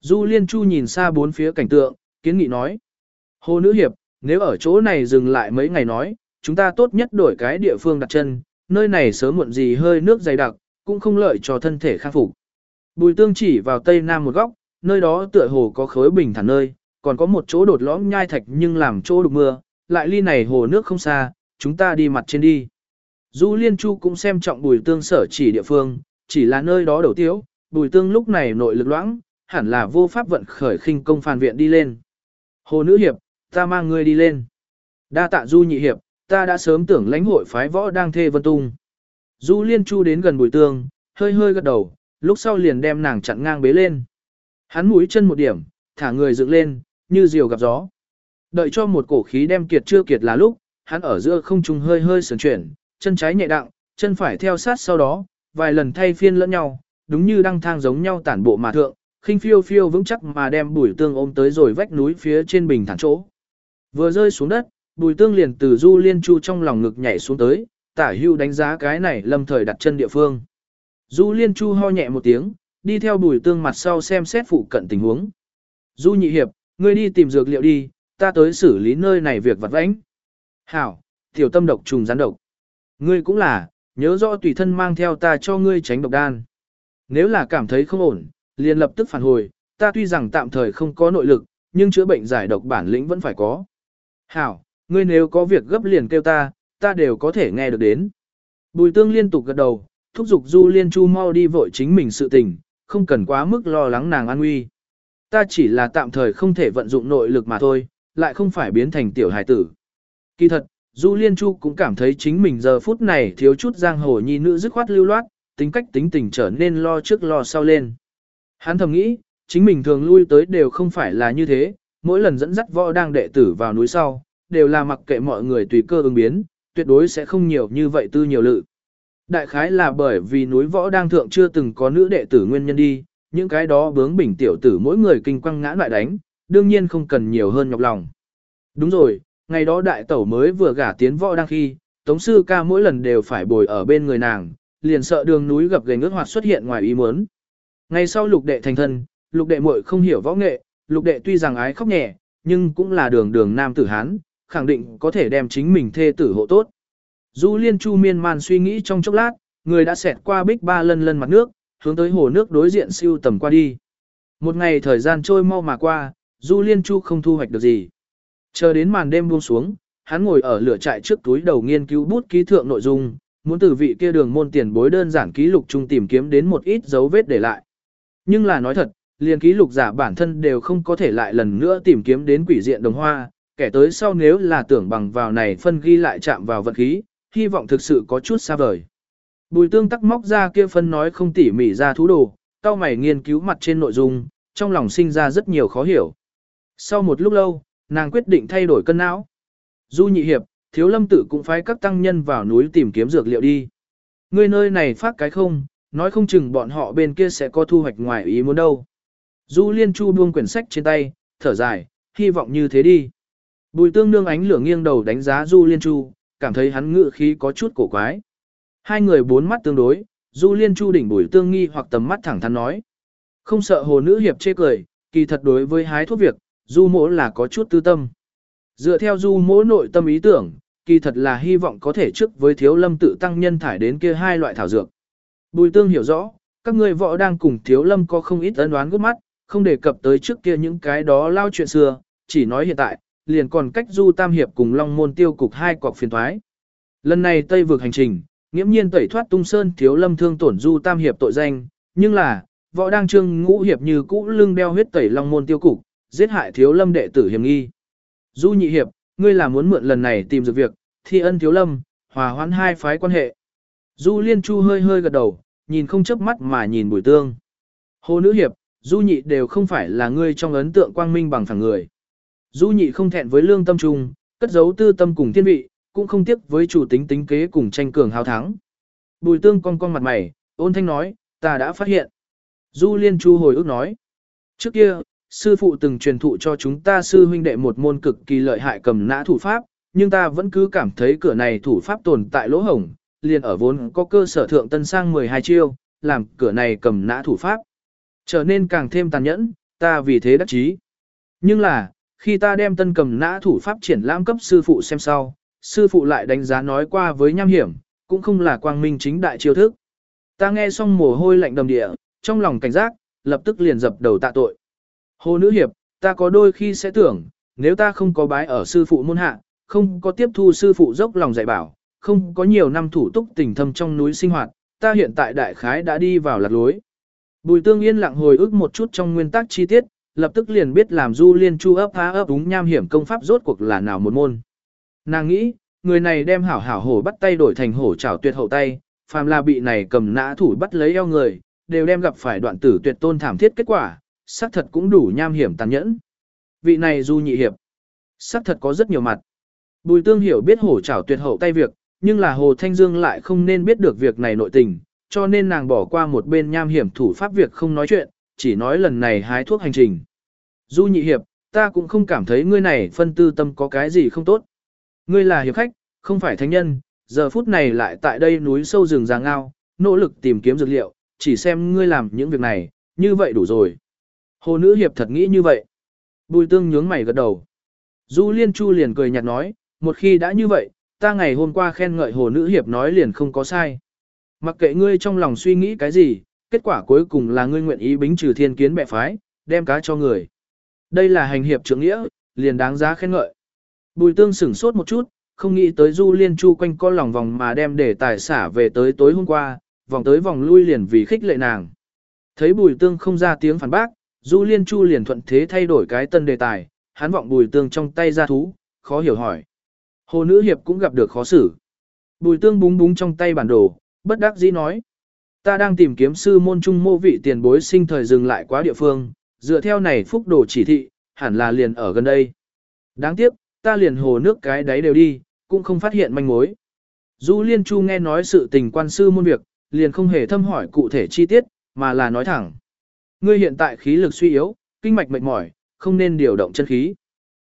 Du Liên Chu nhìn xa bốn phía cảnh tượng, kiến nghị nói. Hồ Nữ Hiệp, nếu ở chỗ này dừng lại mấy ngày nói, chúng ta tốt nhất đổi cái địa phương đặt chân, nơi này sớm muộn gì hơi nước dày đặc, cũng không lợi cho thân thể khắc phục. Bùi tương chỉ vào tây nam một góc, nơi đó tựa hồ có khối bình thản nơi, còn có một chỗ đột lõm nhai thạch nhưng làm chỗ đục mưa, lại ly này hồ nước không xa, chúng ta đi mặt trên đi. Du Liên Chu cũng xem trọng bùi tương sở chỉ địa phương, chỉ là nơi đó đầu tiếu, bùi tương lúc này nội lực loãng, hẳn là vô pháp vận khởi khinh công phàn viện đi lên. Hồ nữ hiệp, ta mang ngươi đi lên. Đa tạ Du nhị hiệp, ta đã sớm tưởng lãnh hội phái võ đang thê vân tung. Du Liên Chu đến gần bùi tương, hơi hơi gật đầu, lúc sau liền đem nàng chặn ngang bế lên. Hắn mũi chân một điểm, thả người dựng lên, như diều gặp gió. Đợi cho một cổ khí đem kiệt chưa kiệt là lúc, hắn ở giữa không trung hơi hơi sườn chuyển, chân trái nhẹ đặng, chân phải theo sát sau đó, vài lần thay phiên lẫn nhau, đúng như đăng thang giống nhau tản bộ mà thượng, khinh phiêu phiêu vững chắc mà đem bùi tương ôm tới rồi vách núi phía trên bình thản chỗ. Vừa rơi xuống đất, bùi tương liền từ du liên chu trong lòng ngực nhảy xuống tới, tả hưu đánh giá cái này lâm thời đặt chân địa phương. Du liên chu ho nhẹ một tiếng, đi theo bùi tương mặt sau xem xét phụ cận tình huống. Du nhị hiệp, ngươi đi tìm dược liệu đi, ta tới xử lý nơi này việc vặt vãnh. Hảo, tiểu tâm độc trùng gián độc. Ngươi cũng là, nhớ rõ tùy thân mang theo ta cho ngươi tránh độc đan. Nếu là cảm thấy không ổn, liền lập tức phản hồi, ta tuy rằng tạm thời không có nội lực, nhưng chữa bệnh giải độc bản lĩnh vẫn phải có. Hảo, ngươi nếu có việc gấp liền kêu ta, ta đều có thể nghe được đến. Bùi tương liên tục gật đầu, thúc giục Du Liên Chu mau đi vội chính mình sự tình, không cần quá mức lo lắng nàng an nguy. Ta chỉ là tạm thời không thể vận dụng nội lực mà thôi, lại không phải biến thành tiểu hài tử. Kỳ thật, Du Liên Chu cũng cảm thấy chính mình giờ phút này thiếu chút giang hồ nhi nữ dứt khoát lưu loát, tính cách tính tình trở nên lo trước lo sau lên. Hắn thầm nghĩ, chính mình thường lui tới đều không phải là như thế, mỗi lần dẫn dắt võ đang đệ tử vào núi sau, đều là mặc kệ mọi người tùy cơ ứng biến, tuyệt đối sẽ không nhiều như vậy tư nhiều lự. Đại khái là bởi vì núi võ đang thượng chưa từng có nữ đệ tử nguyên nhân đi, những cái đó bướng bỉnh tiểu tử mỗi người kinh quăng ngã lại đánh, đương nhiên không cần nhiều hơn nhọc lòng. Đúng rồi, ngày đó đại tẩu mới vừa gả tiến võ đang khi, tống sư ca mỗi lần đều phải bồi ở bên người nàng, liền sợ đường núi gặp gành ước hoạt xuất hiện ngoài ý muốn. Ngày sau lục đệ thành thân, lục đệ muội không hiểu võ nghệ, lục đệ tuy rằng ái khóc nhẹ, nhưng cũng là đường đường nam tử hán, khẳng định có thể đem chính mình thê tử hộ tốt. Du liên chu miên man suy nghĩ trong chốc lát, người đã xẹt qua bích ba lần lần mặt nước, hướng tới hồ nước đối diện siêu tầm qua đi. Một ngày thời gian trôi mau mà qua, Du Liên Chu không thu hoạch được gì. Chờ đến màn đêm buông xuống, hắn ngồi ở lửa trại trước túi đầu nghiên cứu bút ký thượng nội dung, muốn từ vị kia đường môn tiền bối đơn giản ký lục chung tìm kiếm đến một ít dấu vết để lại. Nhưng là nói thật, liền ký lục giả bản thân đều không có thể lại lần nữa tìm kiếm đến quỷ diện đồng hoa, kẻ tới sau nếu là tưởng bằng vào này phân ghi lại chạm vào vật khí, hy vọng thực sự có chút xa vời. Bùi tương tắc móc ra kia phân nói không tỉ mỉ ra thú đồ, cao mày nghiên cứu mặt trên nội dung, trong lòng sinh ra rất nhiều khó hiểu. Sau một lúc lâu, nàng quyết định thay đổi cân não. Du nhị hiệp, thiếu lâm tự cũng phái các tăng nhân vào núi tìm kiếm dược liệu đi. Người nơi này phát cái không, nói không chừng bọn họ bên kia sẽ có thu hoạch ngoài ý muốn đâu. Du liên chu buông quyển sách trên tay, thở dài, hy vọng như thế đi. Bùi tương nương ánh lửa nghiêng đầu đánh giá Du liên chu, cảm thấy hắn ngự khí có chút cổ quái. Hai người bốn mắt tương đối, Du Liên Chu đỉnh bùi tương nghi hoặc tầm mắt thẳng thắn nói. Không sợ hồ nữ hiệp chê cười, kỳ thật đối với hái thuốc việc, Du mỗ là có chút tư tâm. Dựa theo Du mỗ nội tâm ý tưởng, kỳ thật là hy vọng có thể trước với thiếu lâm tự tăng nhân thải đến kia hai loại thảo dược. Bùi tương hiểu rõ, các ngươi võ đang cùng thiếu lâm có không ít ấn đoán gốc mắt, không đề cập tới trước kia những cái đó lao chuyện xưa, chỉ nói hiện tại, liền còn cách Du Tam Hiệp cùng Long Môn tiêu cục hai cọc phiền thoái. Lần này Tây vượt hành trình, nghiễm nhiên tẩy thoát tung sơn thiếu lâm thương tổn du tam hiệp tội danh, nhưng là, võ đang trương ngũ hiệp như cũ lưng đeo huyết tẩy long môn tiêu cục, giết hại thiếu lâm đệ tử hiểm nghi. Du nhị hiệp, ngươi là muốn mượn lần này tìm được việc, thi ân thiếu lâm, hòa hoãn hai phái quan hệ. Du liên chu hơi hơi gật đầu, nhìn không chớp mắt mà nhìn bùi tương. Hồ nữ hiệp, du nhị đều không phải là ngươi trong ấn tượng quang minh bằng phẳng người. Du nhị không thẹn với lương tâm trung, cất giấu tư tâm cùng thiên vị, cũng không tiếc với chủ tính tính kế cùng tranh cường hào thắng. Bùi tương cong cong mặt mày, ôn thanh nói, ta đã phát hiện. Du liên chu hồi ước nói. Trước kia, sư phụ từng truyền thụ cho chúng ta sư huynh đệ một môn cực kỳ lợi hại cầm nã thủ pháp, nhưng ta vẫn cứ cảm thấy cửa này thủ pháp tồn tại lỗ hổng, liền ở vốn có cơ sở thượng tân sang 12 chiêu, làm cửa này cầm nã thủ pháp. Trở nên càng thêm tàn nhẫn, ta vì thế đắc chí. Nhưng là, khi ta đem tân cầm nã thủ pháp triển lãm cấp sư phụ xem sau, sư phụ lại đánh giá nói qua với nham hiểm, cũng không là quang minh chính đại chiêu thức. Ta nghe xong mồ hôi lạnh đầm địa, trong lòng cảnh giác, lập tức liền dập đầu tạ tội. Hồ nữ hiệp, ta có đôi khi sẽ tưởng, nếu ta không có bái ở sư phụ môn hạ, không có tiếp thu sư phụ dốc lòng dạy bảo, không có nhiều năm thủ túc tình thâm trong núi sinh hoạt, ta hiện tại đại khái đã đi vào lạc lối. Bùi tương yên lặng hồi ức một chút trong nguyên tắc chi tiết, lập tức liền biết làm du liên chu ấp há ấp đúng nham hiểm công pháp rốt cuộc là nào một môn. Nàng nghĩ, người này đem hảo hảo hổ bắt tay đổi thành hổ chảo tuyệt hậu tay, phàm là bị này cầm nã thủ bắt lấy eo người, đều đem gặp phải đoạn tử tuyệt tôn thảm thiết kết quả, xác thật cũng đủ nham hiểm tàn nhẫn. Vị này du nhị hiệp, xác thật có rất nhiều mặt. Bùi tương hiểu biết hổ chảo tuyệt hậu tay việc, nhưng là Hồ Thanh Dương lại không nên biết được việc này nội tình, cho nên nàng bỏ qua một bên nham hiểm thủ pháp việc không nói chuyện, chỉ nói lần này hái thuốc hành trình. Du nhị hiệp, ta cũng không cảm thấy ngươi này phân tư tâm có cái gì không tốt. Ngươi là hiệp khách, không phải thánh nhân, giờ phút này lại tại đây núi sâu rừng giang ngao, nỗ lực tìm kiếm dược liệu, chỉ xem ngươi làm những việc này, như vậy đủ rồi. Hồ nữ hiệp thật nghĩ như vậy. Bùi tương nhướng mày gật đầu. Du liên chu liền cười nhạt nói, một khi đã như vậy, ta ngày hôm qua khen ngợi hồ nữ hiệp nói liền không có sai. Mặc kệ ngươi trong lòng suy nghĩ cái gì, kết quả cuối cùng là ngươi nguyện ý bính trừ thiên kiến bệ phái, đem cá cho người. Đây là hành hiệp trưởng nghĩa, liền đáng giá khen ngợi. Bùi tương sửng sốt một chút, không nghĩ tới du liên chu quanh co lòng vòng mà đem để tài xả về tới tối hôm qua, vòng tới vòng lui liền vì khích lệ nàng. Thấy bùi tương không ra tiếng phản bác, du liên chu liền thuận thế thay đổi cái tân đề tài, hắn vọng bùi tương trong tay ra thú, khó hiểu hỏi. Hồ nữ hiệp cũng gặp được khó xử. Bùi tương búng búng trong tay bản đồ, bất đắc dĩ nói. Ta đang tìm kiếm sư môn trung mô vị tiền bối sinh thời dừng lại quá địa phương, dựa theo này phúc đồ chỉ thị, hẳn là liền ở gần đây. Đáng tiếc, ta liền hồ nước cái đấy đều đi, cũng không phát hiện manh mối. Du Liên Chu nghe nói sự tình quan sư môn việc, liền không hề thâm hỏi cụ thể chi tiết, mà là nói thẳng. Ngươi hiện tại khí lực suy yếu, kinh mạch mệt mỏi, không nên điều động chân khí.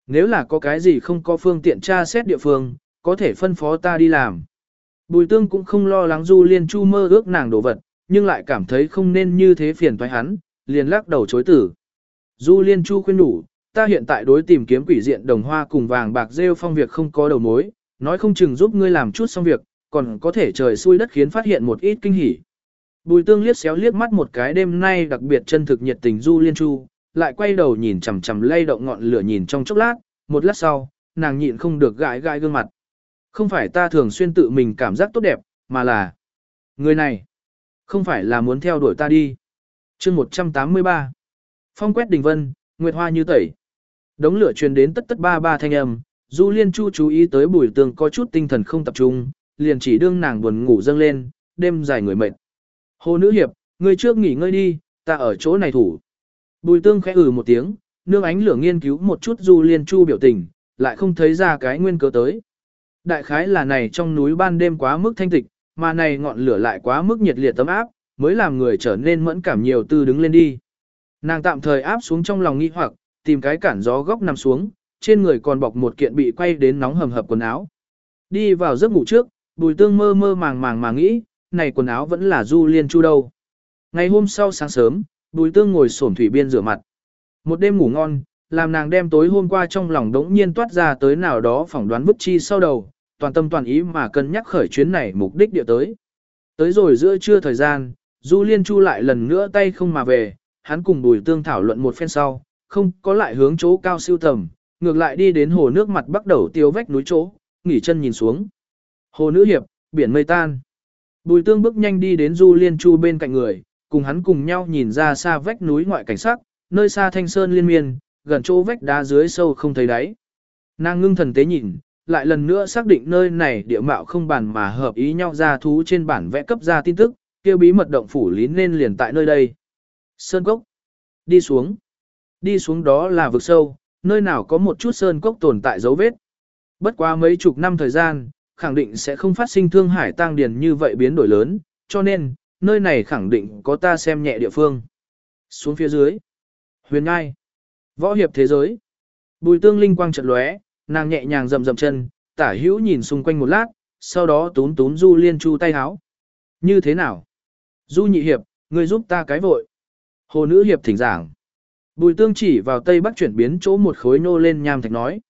Nếu là có cái gì không có phương tiện tra xét địa phương, có thể phân phó ta đi làm. Bùi tương cũng không lo lắng Du Liên Chu mơ ước nàng đồ vật, nhưng lại cảm thấy không nên như thế phiền toái hắn, liền lắc đầu chối tử. Du Liên Chu khuyên đủ, ta hiện tại đối tìm kiếm quỷ diện đồng hoa cùng vàng bạc rêu phong việc không có đầu mối, nói không chừng giúp ngươi làm chút xong việc, còn có thể trời xui đất khiến phát hiện một ít kinh hỉ. Bùi tương liếc xéo liếc mắt một cái đêm nay đặc biệt chân thực nhiệt tình Du Liên Chu, lại quay đầu nhìn chằm chằm lay động ngọn lửa nhìn trong chốc lát, một lát sau, nàng nhịn không được gãi gãi gương mặt. Không phải ta thường xuyên tự mình cảm giác tốt đẹp, mà là người này, không phải là muốn theo đuổi ta đi. chương 183 Phong quét đình vân, nguyệt hoa như tẩy. Đống lửa truyền đến tất tất ba ba thanh âm, Du Liên Chu chú ý tới bùi tường có chút tinh thần không tập trung, liền chỉ đương nàng buồn ngủ dâng lên, đêm dài người mệt. Hồ nữ hiệp, ngươi trước nghỉ ngơi đi, ta ở chỗ này thủ. Bùi tương khẽ ừ một tiếng, nương ánh lửa nghiên cứu một chút Du Liên Chu biểu tình, lại không thấy ra cái nguyên cớ tới. Đại khái là này trong núi ban đêm quá mức thanh tịch, mà này ngọn lửa lại quá mức nhiệt liệt tấm áp, mới làm người trở nên mẫn cảm nhiều tư đứng lên đi. Nàng tạm thời áp xuống trong lòng nghi hoặc, tìm cái cản gió góc nằm xuống, trên người còn bọc một kiện bị quay đến nóng hầm hập quần áo. Đi vào giấc ngủ trước, bùi tương mơ mơ màng màng mà nghĩ, này quần áo vẫn là du liên chu đâu. Ngày hôm sau sáng sớm, bùi tương ngồi xổm thủy biên rửa mặt. Một đêm ngủ ngon, làm nàng đem tối hôm qua trong lòng đống nhiên toát ra tới nào đó phỏng đoán bức chi sau đầu, toàn tâm toàn ý mà cân nhắc khởi chuyến này mục đích địa tới. Tới rồi giữa trưa thời gian, Du Liên Chu lại lần nữa tay không mà về, hắn cùng Bùi Tương thảo luận một phen sau, không có lại hướng chỗ cao siêu tầm, ngược lại đi đến hồ nước mặt bắt đầu tiêu vách núi chỗ, nghỉ chân nhìn xuống. Hồ nữ hiệp, biển mây tan. Bùi Tương bước nhanh đi đến Du Liên Chu bên cạnh người, cùng hắn cùng nhau nhìn ra xa vách núi ngoại cảnh sắc, nơi xa thanh sơn liên miên, gần chỗ vách đá dưới sâu không thấy đáy. Nàng ngưng thần tế nhìn, lại lần nữa xác định nơi này địa mạo không bàn mà hợp ý nhau ra thú trên bản vẽ cấp ra tin tức, kêu bí mật động phủ lý nên liền tại nơi đây. Sơn cốc. Đi xuống. Đi xuống đó là vực sâu, nơi nào có một chút sơn cốc tồn tại dấu vết. Bất quá mấy chục năm thời gian, khẳng định sẽ không phát sinh thương hải tăng điền như vậy biến đổi lớn, cho nên, nơi này khẳng định có ta xem nhẹ địa phương. Xuống phía dưới. Huyền ngai. Võ hiệp thế giới. Bùi tương linh quang chợt lóe, nàng nhẹ nhàng rầm rầm chân, tả hữu nhìn xung quanh một lát, sau đó tún tún Du Liên Chu tay háo. Như thế nào? Du nhị hiệp, ngươi giúp ta cái vội. Hồ nữ hiệp thỉnh giảng. Bùi tương chỉ vào tây bắc chuyển biến chỗ một khối nô lên nham thạch nói.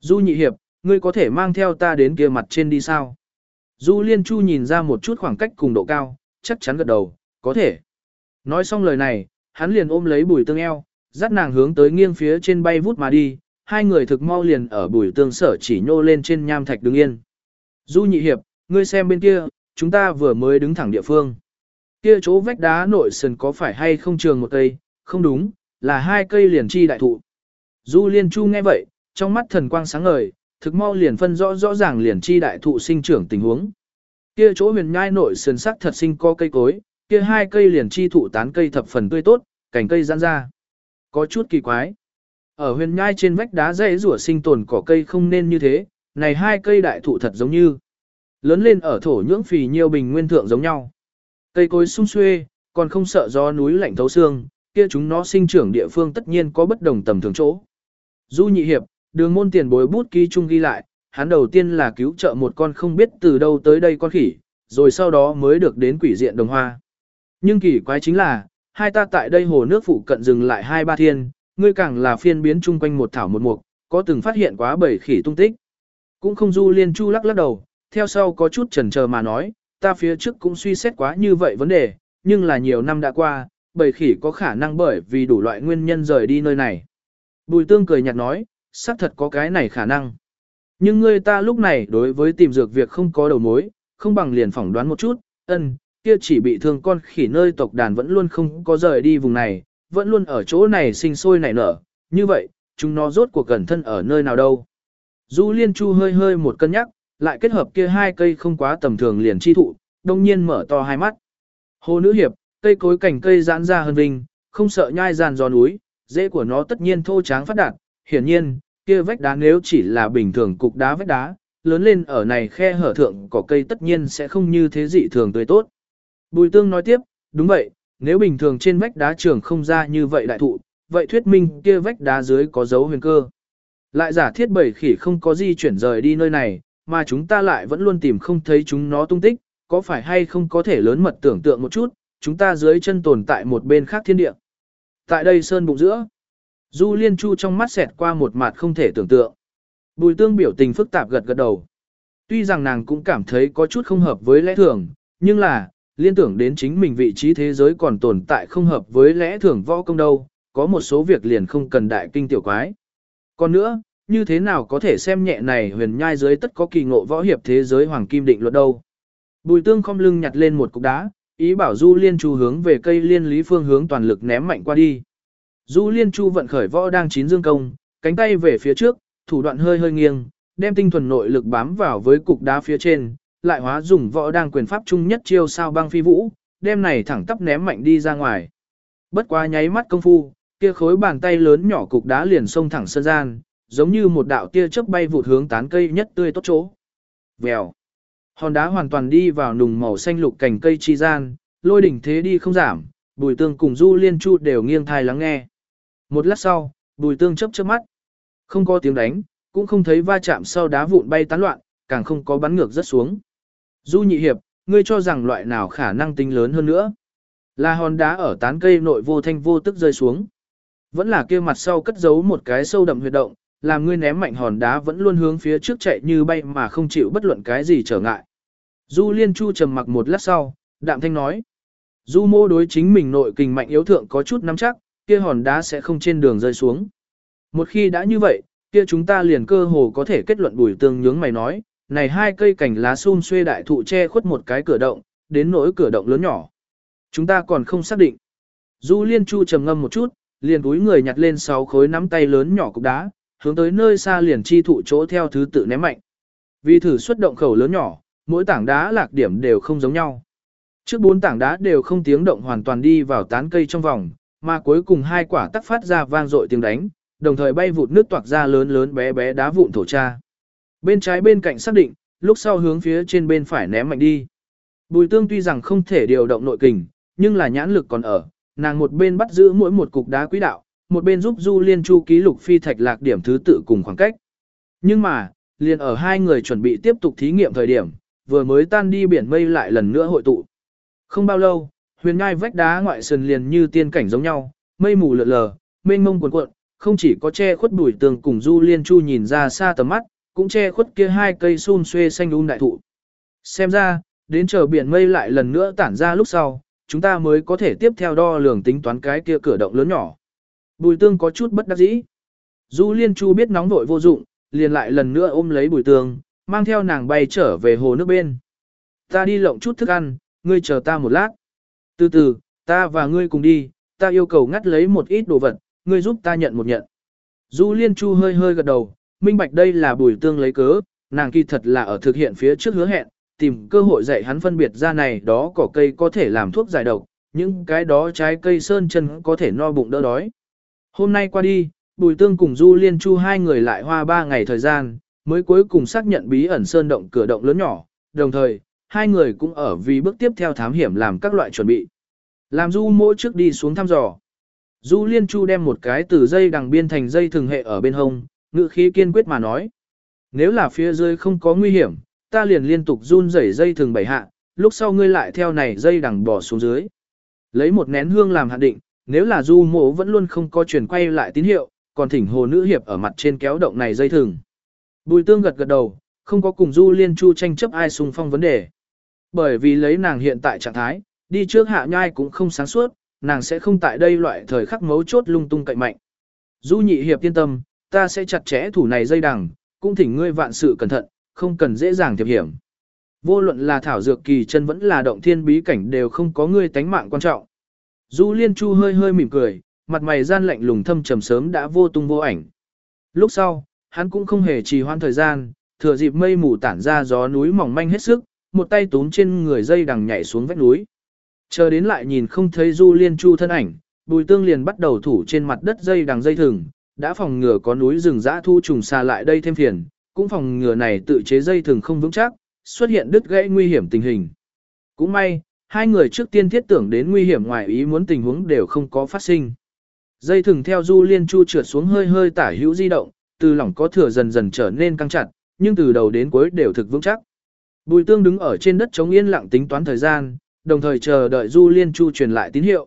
Du nhị hiệp, ngươi có thể mang theo ta đến kia mặt trên đi sao? Du liên chu nhìn ra một chút khoảng cách cùng độ cao, chắc chắn gật đầu, có thể. Nói xong lời này, hắn liền ôm lấy bùi tương eo, dắt nàng hướng tới nghiêng phía trên bay vút mà đi, hai người thực mau liền ở bùi tương sở chỉ nhô lên trên nham thạch đứng yên. Du nhị hiệp, ngươi xem bên kia, chúng ta vừa mới đứng thẳng địa phương. Kia chỗ vách đá nội sườn có phải hay không trường một cây, không đúng, là hai cây liền chi đại thụ. Du liên chu nghe vậy, trong mắt thần quang sáng ngời, thực mau liền phân rõ rõ ràng liền chi đại thụ sinh trưởng tình huống. Kia chỗ huyền nhai nội sườn sắc thật sinh có cây cối, kia hai cây liền chi thụ tán cây thập phần tươi tốt, cành cây giãn ra. Có chút kỳ quái. Ở huyền nhai trên vách đá dây rủa sinh tồn cỏ cây không nên như thế, này hai cây đại thụ thật giống như lớn lên ở thổ nhưỡng phì nhiêu bình nguyên thượng giống nhau. Cây cối sung xuê, còn không sợ gió núi lạnh thấu xương, kia chúng nó sinh trưởng địa phương tất nhiên có bất đồng tầm thường chỗ. Du nhị hiệp, đường môn tiền bối bút ký chung ghi lại, hắn đầu tiên là cứu trợ một con không biết từ đâu tới đây con khỉ, rồi sau đó mới được đến quỷ diện đồng hoa. Nhưng kỳ quái chính là, hai ta tại đây hồ nước phụ cận dừng lại hai ba thiên, ngươi càng là phiên biến chung quanh một thảo một mục, có từng phát hiện quá bảy khỉ tung tích. Cũng không du liên chu lắc lắc đầu, theo sau có chút chần chờ mà nói, ta phía trước cũng suy xét quá như vậy vấn đề, nhưng là nhiều năm đã qua, bầy khỉ có khả năng bởi vì đủ loại nguyên nhân rời đi nơi này. Bùi tương cười nhạt nói, xác thật có cái này khả năng. Nhưng ngươi ta lúc này đối với tìm dược việc không có đầu mối, không bằng liền phỏng đoán một chút, ân, kia chỉ bị thương con khỉ nơi tộc đàn vẫn luôn không có rời đi vùng này, vẫn luôn ở chỗ này sinh sôi nảy nở, như vậy, chúng nó rốt cuộc cẩn thân ở nơi nào đâu. Du Liên Chu hơi hơi một cân nhắc, lại kết hợp kia hai cây không quá tầm thường liền chi thụ, đông nhiên mở to hai mắt. Hồ nữ hiệp, cây cối cảnh cây giãn ra hơn vinh, không sợ nhai giàn gió núi, rễ của nó tất nhiên thô tráng phát đạt, hiển nhiên, kia vách đá nếu chỉ là bình thường cục đá vách đá, lớn lên ở này khe hở thượng cỏ cây tất nhiên sẽ không như thế dị thường tươi tốt. Bùi tương nói tiếp, đúng vậy, nếu bình thường trên vách đá trường không ra như vậy đại thụ, vậy thuyết minh kia vách đá dưới có dấu huyền cơ. Lại giả thiết bảy khỉ không có di chuyển rời đi nơi này, mà chúng ta lại vẫn luôn tìm không thấy chúng nó tung tích, có phải hay không có thể lớn mật tưởng tượng một chút, chúng ta dưới chân tồn tại một bên khác thiên địa. Tại đây sơn bụng giữa, Du Liên Chu trong mắt xẹt qua một mặt không thể tưởng tượng. Bùi tương biểu tình phức tạp gật gật đầu. Tuy rằng nàng cũng cảm thấy có chút không hợp với lẽ thường, nhưng là, liên tưởng đến chính mình vị trí thế giới còn tồn tại không hợp với lẽ thường võ công đâu, có một số việc liền không cần đại kinh tiểu quái. Còn nữa, như thế nào có thể xem nhẹ này huyền nhai dưới tất có kỳ ngộ võ hiệp thế giới hoàng kim định luật đâu. Bùi tương không lưng nhặt lên một cục đá, ý bảo Du Liên Chu hướng về cây liên lý phương hướng toàn lực ném mạnh qua đi. Du Liên Chu vận khởi võ đang chín dương công, cánh tay về phía trước, thủ đoạn hơi hơi nghiêng, đem tinh thuần nội lực bám vào với cục đá phía trên, lại hóa dùng võ đang quyền pháp chung nhất chiêu sao băng phi vũ, đem này thẳng tắp ném mạnh đi ra ngoài. Bất quá nháy mắt công phu, kia khối bàn tay lớn nhỏ cục đá liền xông thẳng sân gian, giống như một đạo tia chớp bay vụt hướng tán cây nhất tươi tốt chỗ. Vèo. Hòn đá hoàn toàn đi vào nùng màu xanh lục cành cây chi gian, lôi đỉnh thế đi không giảm, bùi tương cùng du liên chu đều nghiêng thai lắng nghe. Một lát sau, bùi tương chớp chớp mắt. Không có tiếng đánh, cũng không thấy va chạm sau đá vụn bay tán loạn, càng không có bắn ngược rất xuống. Du nhị hiệp, ngươi cho rằng loại nào khả năng tính lớn hơn nữa. Là hòn đá ở tán cây nội vô thanh vô tức rơi xuống. Vẫn là kia mặt sau cất giấu một cái sâu đậm huyệt động, làm ngươi ném mạnh hòn đá vẫn luôn hướng phía trước chạy như bay mà không chịu bất luận cái gì trở ngại. Du Liên Chu trầm mặc một lát sau, đạm thanh nói. Du mô đối chính mình nội kình mạnh yếu thượng có chút nắm chắc, kia hòn đá sẽ không trên đường rơi xuống. Một khi đã như vậy, kia chúng ta liền cơ hồ có thể kết luận bùi tương nhướng mày nói, này hai cây cành lá sum xuê đại thụ che khuất một cái cửa động, đến nỗi cửa động lớn nhỏ. Chúng ta còn không xác định. Du Liên Chu trầm ngâm một chút, liền túi người nhặt lên sáu khối nắm tay lớn nhỏ cục đá, hướng tới nơi xa liền chi thụ chỗ theo thứ tự ném mạnh. Vì thử xuất động khẩu lớn nhỏ, mỗi tảng đá lạc điểm đều không giống nhau. Trước bốn tảng đá đều không tiếng động hoàn toàn đi vào tán cây trong vòng, mà cuối cùng hai quả tắc phát ra vang dội tiếng đánh, đồng thời bay vụt nước toạc ra lớn lớn bé bé đá vụn thổ cha. Bên trái bên cạnh xác định, lúc sau hướng phía trên bên phải ném mạnh đi. Bùi tương tuy rằng không thể điều động nội kình, nhưng là nhãn lực còn ở, nàng một bên bắt giữ mỗi một cục đá quý đạo, một bên giúp Du Liên Chu ký lục phi thạch lạc điểm thứ tự cùng khoảng cách. Nhưng mà, liền ở hai người chuẩn bị tiếp tục thí nghiệm thời điểm, vừa mới tan đi biển mây lại lần nữa hội tụ. Không bao lâu, huyền ngai vách đá ngoại sườn liền như tiên cảnh giống nhau, mây mù lượn lờ, mênh mông cuộn cuộn, không chỉ có che khuất bụi tường cùng Du Liên Chu nhìn ra xa tầm mắt, cũng che khuất kia hai cây xun xuê xanh um đại thụ. Xem ra, đến chờ biển mây lại lần nữa tản ra lúc sau, chúng ta mới có thể tiếp theo đo lường tính toán cái kia cửa động lớn nhỏ. Bùi tương có chút bất đắc dĩ. Du Liên Chu biết nóng vội vô dụng, liền lại lần nữa ôm lấy bùi tương, mang theo nàng bay trở về hồ nước bên. Ta đi lộng chút thức ăn, ngươi chờ ta một lát. Từ từ, ta và ngươi cùng đi, ta yêu cầu ngắt lấy một ít đồ vật, ngươi giúp ta nhận một nhận. Du Liên Chu hơi hơi gật đầu, minh bạch đây là bùi tương lấy cớ, nàng kỳ thật là ở thực hiện phía trước hứa hẹn, tìm cơ hội dạy hắn phân biệt ra này đó cỏ cây có thể làm thuốc giải độc, những cái đó trái cây sơn chân có thể no bụng đỡ đói. Hôm nay qua đi, Bùi Tương cùng Du Liên Chu hai người lại hoa ba ngày thời gian, mới cuối cùng xác nhận bí ẩn sơn động cửa động lớn nhỏ, đồng thời, hai người cũng ở vì bước tiếp theo thám hiểm làm các loại chuẩn bị. Làm Du mỗi trước đi xuống thăm dò. Du Liên Chu đem một cái từ dây đằng biên thành dây thường hệ ở bên hông, ngự khí kiên quyết mà nói. Nếu là phía dưới không có nguy hiểm, ta liền liên tục run rẩy dây thường bảy hạ, lúc sau ngươi lại theo này dây đằng bỏ xuống dưới. Lấy một nén hương làm hạn định, nếu là du mộ vẫn luôn không có chuyển quay lại tín hiệu, còn thỉnh hồ nữ hiệp ở mặt trên kéo động này dây thường Bùi tương gật gật đầu, không có cùng du liên chu tranh chấp ai xung phong vấn đề. Bởi vì lấy nàng hiện tại trạng thái, đi trước hạ nhai cũng không sáng suốt, nàng sẽ không tại đây loại thời khắc mấu chốt lung tung cậy mạnh. Du nhị hiệp yên tâm, ta sẽ chặt chẽ thủ này dây đằng, cũng thỉnh ngươi vạn sự cẩn thận, không cần dễ dàng thiệp hiểm. Vô luận là thảo dược kỳ chân vẫn là động thiên bí cảnh đều không có ngươi tánh mạng quan trọng. Du Liên Chu hơi hơi mỉm cười, mặt mày gian lạnh lùng thâm trầm sớm đã vô tung vô ảnh. Lúc sau, hắn cũng không hề trì hoãn thời gian, thừa dịp mây mù tản ra gió núi mỏng manh hết sức, một tay túm trên người dây đằng nhảy xuống vách núi. Chờ đến lại nhìn không thấy Du Liên Chu thân ảnh, Bùi Tương liền bắt đầu thủ trên mặt đất dây đằng dây thừng, đã phòng ngừa có núi rừng dã thu trùng xa lại đây thêm phiền, cũng phòng ngừa này tự chế dây thừng không vững chắc, xuất hiện đứt gãy nguy hiểm tình hình. Cũng may, hai người trước tiên thiết tưởng đến nguy hiểm ngoài ý muốn tình huống đều không có phát sinh. Dây thừng theo du liên chu trượt xuống hơi hơi tả hữu di động, từ lỏng có thừa dần dần trở nên căng chặt, nhưng từ đầu đến cuối đều thực vững chắc. Bùi tương đứng ở trên đất chống yên lặng tính toán thời gian, đồng thời chờ đợi du liên chu truyền lại tín hiệu.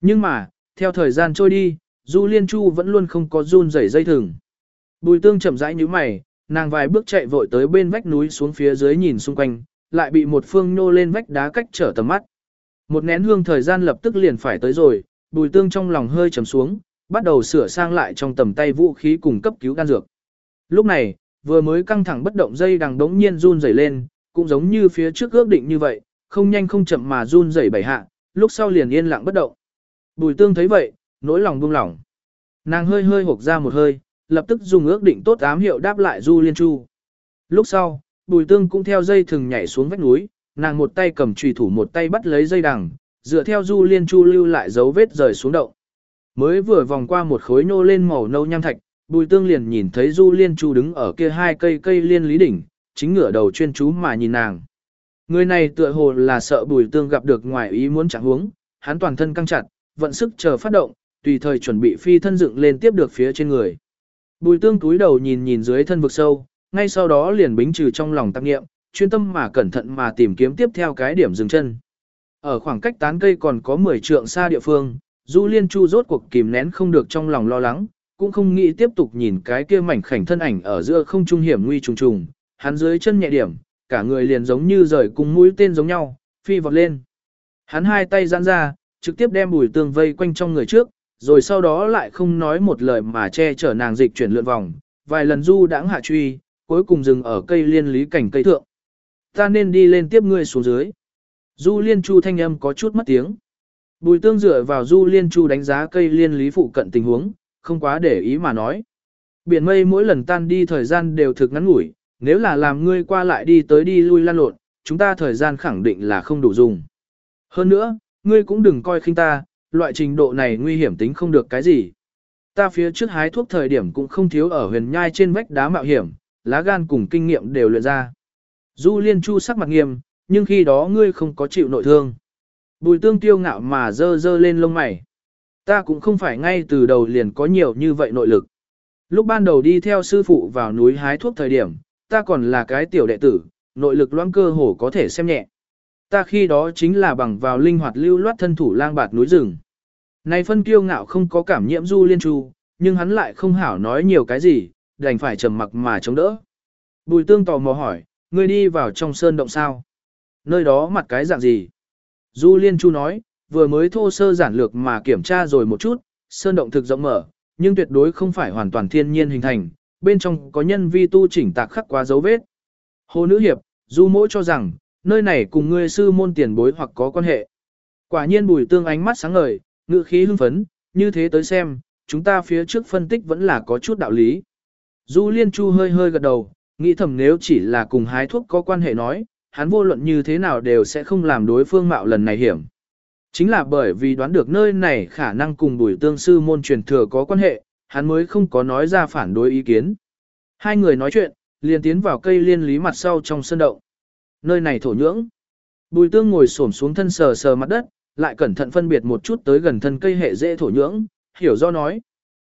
Nhưng mà, theo thời gian trôi đi, du liên chu vẫn luôn không có run rẩy dây thừng. Bùi tương chậm rãi như mày, nàng vài bước chạy vội tới bên vách núi xuống phía dưới nhìn xung quanh, lại bị một phương nô lên vách đá cách trở tầm mắt. Một nén hương thời gian lập tức liền phải tới rồi, bùi tương trong lòng hơi trầm xuống, bắt đầu sửa sang lại trong tầm tay vũ khí cùng cấp cứu đan dược. Lúc này, vừa mới căng thẳng bất động dây đằng đống nhiên run rẩy lên, cũng giống như phía trước ước định như vậy, không nhanh không chậm mà run rẩy bảy hạ, lúc sau liền yên lặng bất động. Bùi tương thấy vậy, nỗi lòng buông lỏng. Nàng hơi hơi hộc ra một hơi, lập tức dùng ước định tốt ám hiệu đáp lại Du Liên Chu. Lúc sau, Bùi Tương cũng theo dây thừng nhảy xuống vách núi, nàng một tay cầm chùy thủ một tay bắt lấy dây đằng, dựa theo Du Liên Chu lưu lại dấu vết rời xuống động. Mới vừa vòng qua một khối nô lên màu nâu nham thạch, Bùi Tương liền nhìn thấy Du Liên Chu đứng ở kia hai cây cây liên lý đỉnh, chính ngửa đầu chuyên chú mà nhìn nàng. Người này tựa hồ là sợ Bùi Tương gặp được ngoài ý muốn chẳng huống, hắn toàn thân căng chặt, vận sức chờ phát động, tùy thời chuẩn bị phi thân dựng lên tiếp được phía trên người. Bùi tương túi đầu nhìn nhìn dưới thân vực sâu, ngay sau đó liền bính trừ trong lòng tạp nghiệm, chuyên tâm mà cẩn thận mà tìm kiếm tiếp theo cái điểm dừng chân. Ở khoảng cách tán cây còn có 10 trượng xa địa phương, Du Liên Chu rốt cuộc kìm nén không được trong lòng lo lắng, cũng không nghĩ tiếp tục nhìn cái kia mảnh khảnh thân ảnh ở giữa không trung hiểm nguy trùng trùng, hắn dưới chân nhẹ điểm, cả người liền giống như rời cùng mũi tên giống nhau, phi vọt lên. Hắn hai tay giãn ra, trực tiếp đem bùi tương vây quanh trong người trước, rồi sau đó lại không nói một lời mà che chở nàng dịch chuyển lượn vòng, vài lần du đãng hạ truy, cuối cùng dừng ở cây liên lý cảnh cây thượng. Ta nên đi lên tiếp ngươi xuống dưới. Du liên chu thanh âm có chút mất tiếng. Bùi tương dựa vào du liên chu đánh giá cây liên lý phụ cận tình huống, không quá để ý mà nói. Biển mây mỗi lần tan đi thời gian đều thực ngắn ngủi, nếu là làm ngươi qua lại đi tới đi lui lan lộn, chúng ta thời gian khẳng định là không đủ dùng. Hơn nữa, ngươi cũng đừng coi khinh ta, loại trình độ này nguy hiểm tính không được cái gì. Ta phía trước hái thuốc thời điểm cũng không thiếu ở huyền nhai trên vách đá mạo hiểm, lá gan cùng kinh nghiệm đều luyện ra. Du liên chu sắc mặt nghiêm, nhưng khi đó ngươi không có chịu nội thương. Bùi tương tiêu ngạo mà dơ dơ lên lông mày. Ta cũng không phải ngay từ đầu liền có nhiều như vậy nội lực. Lúc ban đầu đi theo sư phụ vào núi hái thuốc thời điểm, ta còn là cái tiểu đệ tử, nội lực loãng cơ hồ có thể xem nhẹ. Ta khi đó chính là bằng vào linh hoạt lưu loát thân thủ lang bạt núi rừng. Này phân kiêu ngạo không có cảm nhiễm Du Liên Chu, nhưng hắn lại không hảo nói nhiều cái gì, đành phải trầm mặc mà chống đỡ. Bùi tương tò mò hỏi, ngươi đi vào trong sơn động sao? Nơi đó mặt cái dạng gì? Du Liên Chu nói, vừa mới thô sơ giản lược mà kiểm tra rồi một chút, sơn động thực rộng mở, nhưng tuyệt đối không phải hoàn toàn thiên nhiên hình thành, bên trong có nhân vi tu chỉnh tạc khắc quá dấu vết. Hồ Nữ Hiệp, Du Mỗi cho rằng, nơi này cùng ngươi sư môn tiền bối hoặc có quan hệ. Quả nhiên bùi tương ánh mắt sáng ngời, ngự khí hưng phấn, như thế tới xem, chúng ta phía trước phân tích vẫn là có chút đạo lý. Du Liên Chu hơi hơi gật đầu, nghĩ thầm nếu chỉ là cùng hái thuốc có quan hệ nói, hắn vô luận như thế nào đều sẽ không làm đối phương mạo lần này hiểm. Chính là bởi vì đoán được nơi này khả năng cùng bùi tương sư môn truyền thừa có quan hệ, hắn mới không có nói ra phản đối ý kiến. Hai người nói chuyện, liền tiến vào cây liên lý mặt sau trong sân động. Nơi này thổ nhưỡng. Bùi tương ngồi xổm xuống thân sờ sờ mặt đất, lại cẩn thận phân biệt một chút tới gần thân cây hệ dễ thổ nhưỡng, hiểu do nói.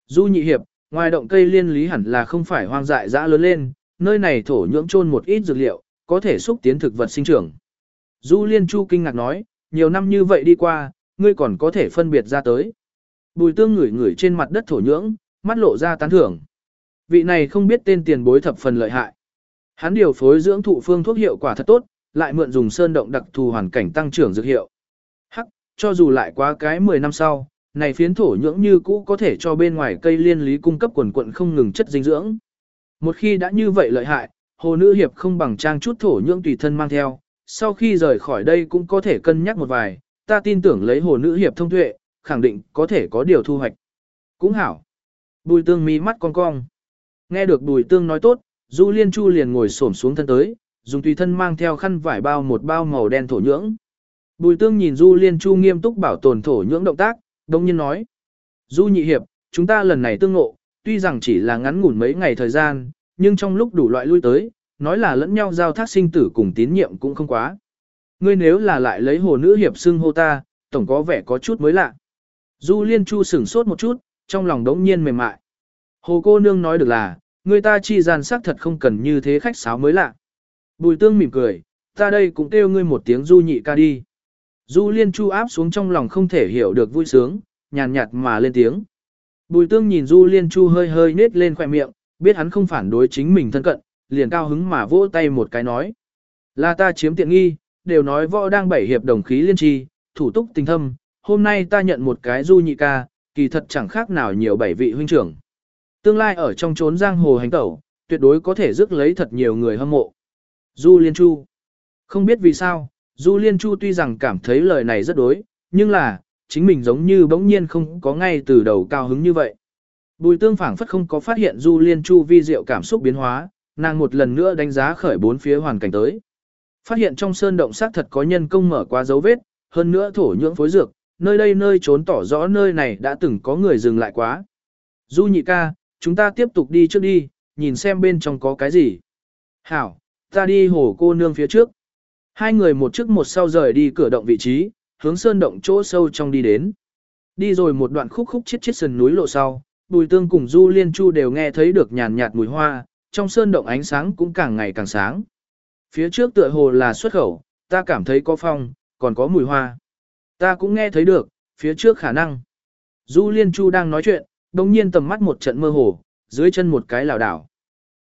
Du nhị hiệp, ngoài động cây liên lý hẳn là không phải hoang dại dã lớn lên, nơi này thổ nhưỡng chôn một ít dược liệu, có thể xúc tiến thực vật sinh trưởng. Du liên chu kinh ngạc nói, nhiều năm như vậy đi qua, ngươi còn có thể phân biệt ra tới. Bùi tương ngửi ngửi trên mặt đất thổ nhưỡng, mắt lộ ra tán thưởng. Vị này không biết tên tiền bối thập phần lợi hại. Hắn điều phối dưỡng thụ phương thuốc hiệu quả thật tốt, lại mượn dùng sơn động đặc thù hoàn cảnh tăng trưởng dược hiệu. Hắc, cho dù lại quá cái 10 năm sau, này phiến thổ nhưỡng như cũ có thể cho bên ngoài cây liên lý cung cấp quần quận không ngừng chất dinh dưỡng. Một khi đã như vậy lợi hại, hồ nữ hiệp không bằng trang chút thổ nhưỡng tùy thân mang theo, sau khi rời khỏi đây cũng có thể cân nhắc một vài, ta tin tưởng lấy hồ nữ hiệp thông tuệ, khẳng định có thể có điều thu hoạch. Cũng hảo. Bùi tương mí mắt cong cong. Nghe được bùi tương nói tốt, Du Liên Chu liền ngồi xổm xuống thân tới, dùng tùy thân mang theo khăn vải bao một bao màu đen thổ nhưỡng. Bùi tương nhìn Du Liên Chu nghiêm túc bảo tồn thổ nhưỡng động tác, đồng nhiên nói. Du nhị hiệp, chúng ta lần này tương ngộ, tuy rằng chỉ là ngắn ngủn mấy ngày thời gian, nhưng trong lúc đủ loại lui tới, nói là lẫn nhau giao thác sinh tử cùng tín nhiệm cũng không quá. Ngươi nếu là lại lấy hồ nữ hiệp xưng hô ta, tổng có vẻ có chút mới lạ. Du Liên Chu sửng sốt một chút, trong lòng đống nhiên mềm mại. Hồ cô nương nói được là, người ta chi gian sắc thật không cần như thế khách sáo mới lạ. Bùi tương mỉm cười, ta đây cũng kêu ngươi một tiếng du nhị ca đi. Du liên chu áp xuống trong lòng không thể hiểu được vui sướng, nhàn nhạt mà lên tiếng. Bùi tương nhìn du liên chu hơi hơi nết lên khỏe miệng, biết hắn không phản đối chính mình thân cận, liền cao hứng mà vỗ tay một cái nói. Là ta chiếm tiện nghi, đều nói võ đang bảy hiệp đồng khí liên tri, thủ túc tình thâm, hôm nay ta nhận một cái du nhị ca, kỳ thật chẳng khác nào nhiều bảy vị huynh trưởng. Tương lai ở trong chốn giang hồ hành tẩu, tuyệt đối có thể rước lấy thật nhiều người hâm mộ. Du Liên Chu Không biết vì sao, Du Liên Chu tuy rằng cảm thấy lời này rất đối, nhưng là, chính mình giống như bỗng nhiên không có ngay từ đầu cao hứng như vậy. Bùi tương phảng phất không có phát hiện Du Liên Chu vi diệu cảm xúc biến hóa, nàng một lần nữa đánh giá khởi bốn phía hoàn cảnh tới. Phát hiện trong sơn động xác thật có nhân công mở qua dấu vết, hơn nữa thổ nhưỡng phối dược, nơi đây nơi trốn tỏ rõ nơi này đã từng có người dừng lại quá. Du nhị ca, chúng ta tiếp tục đi trước đi, nhìn xem bên trong có cái gì. Hảo, ta đi hồ cô nương phía trước. Hai người một trước một sau rời đi cửa động vị trí, hướng sơn động chỗ sâu trong đi đến. Đi rồi một đoạn khúc khúc chết chết sườn núi lộ sau, bùi tương cùng du liên chu đều nghe thấy được nhàn nhạt mùi hoa, trong sơn động ánh sáng cũng càng ngày càng sáng. Phía trước tựa hồ là xuất khẩu, ta cảm thấy có phong, còn có mùi hoa. Ta cũng nghe thấy được, phía trước khả năng. Du Liên Chu đang nói chuyện, đồng nhiên tầm mắt một trận mơ hồ, dưới chân một cái lảo đảo.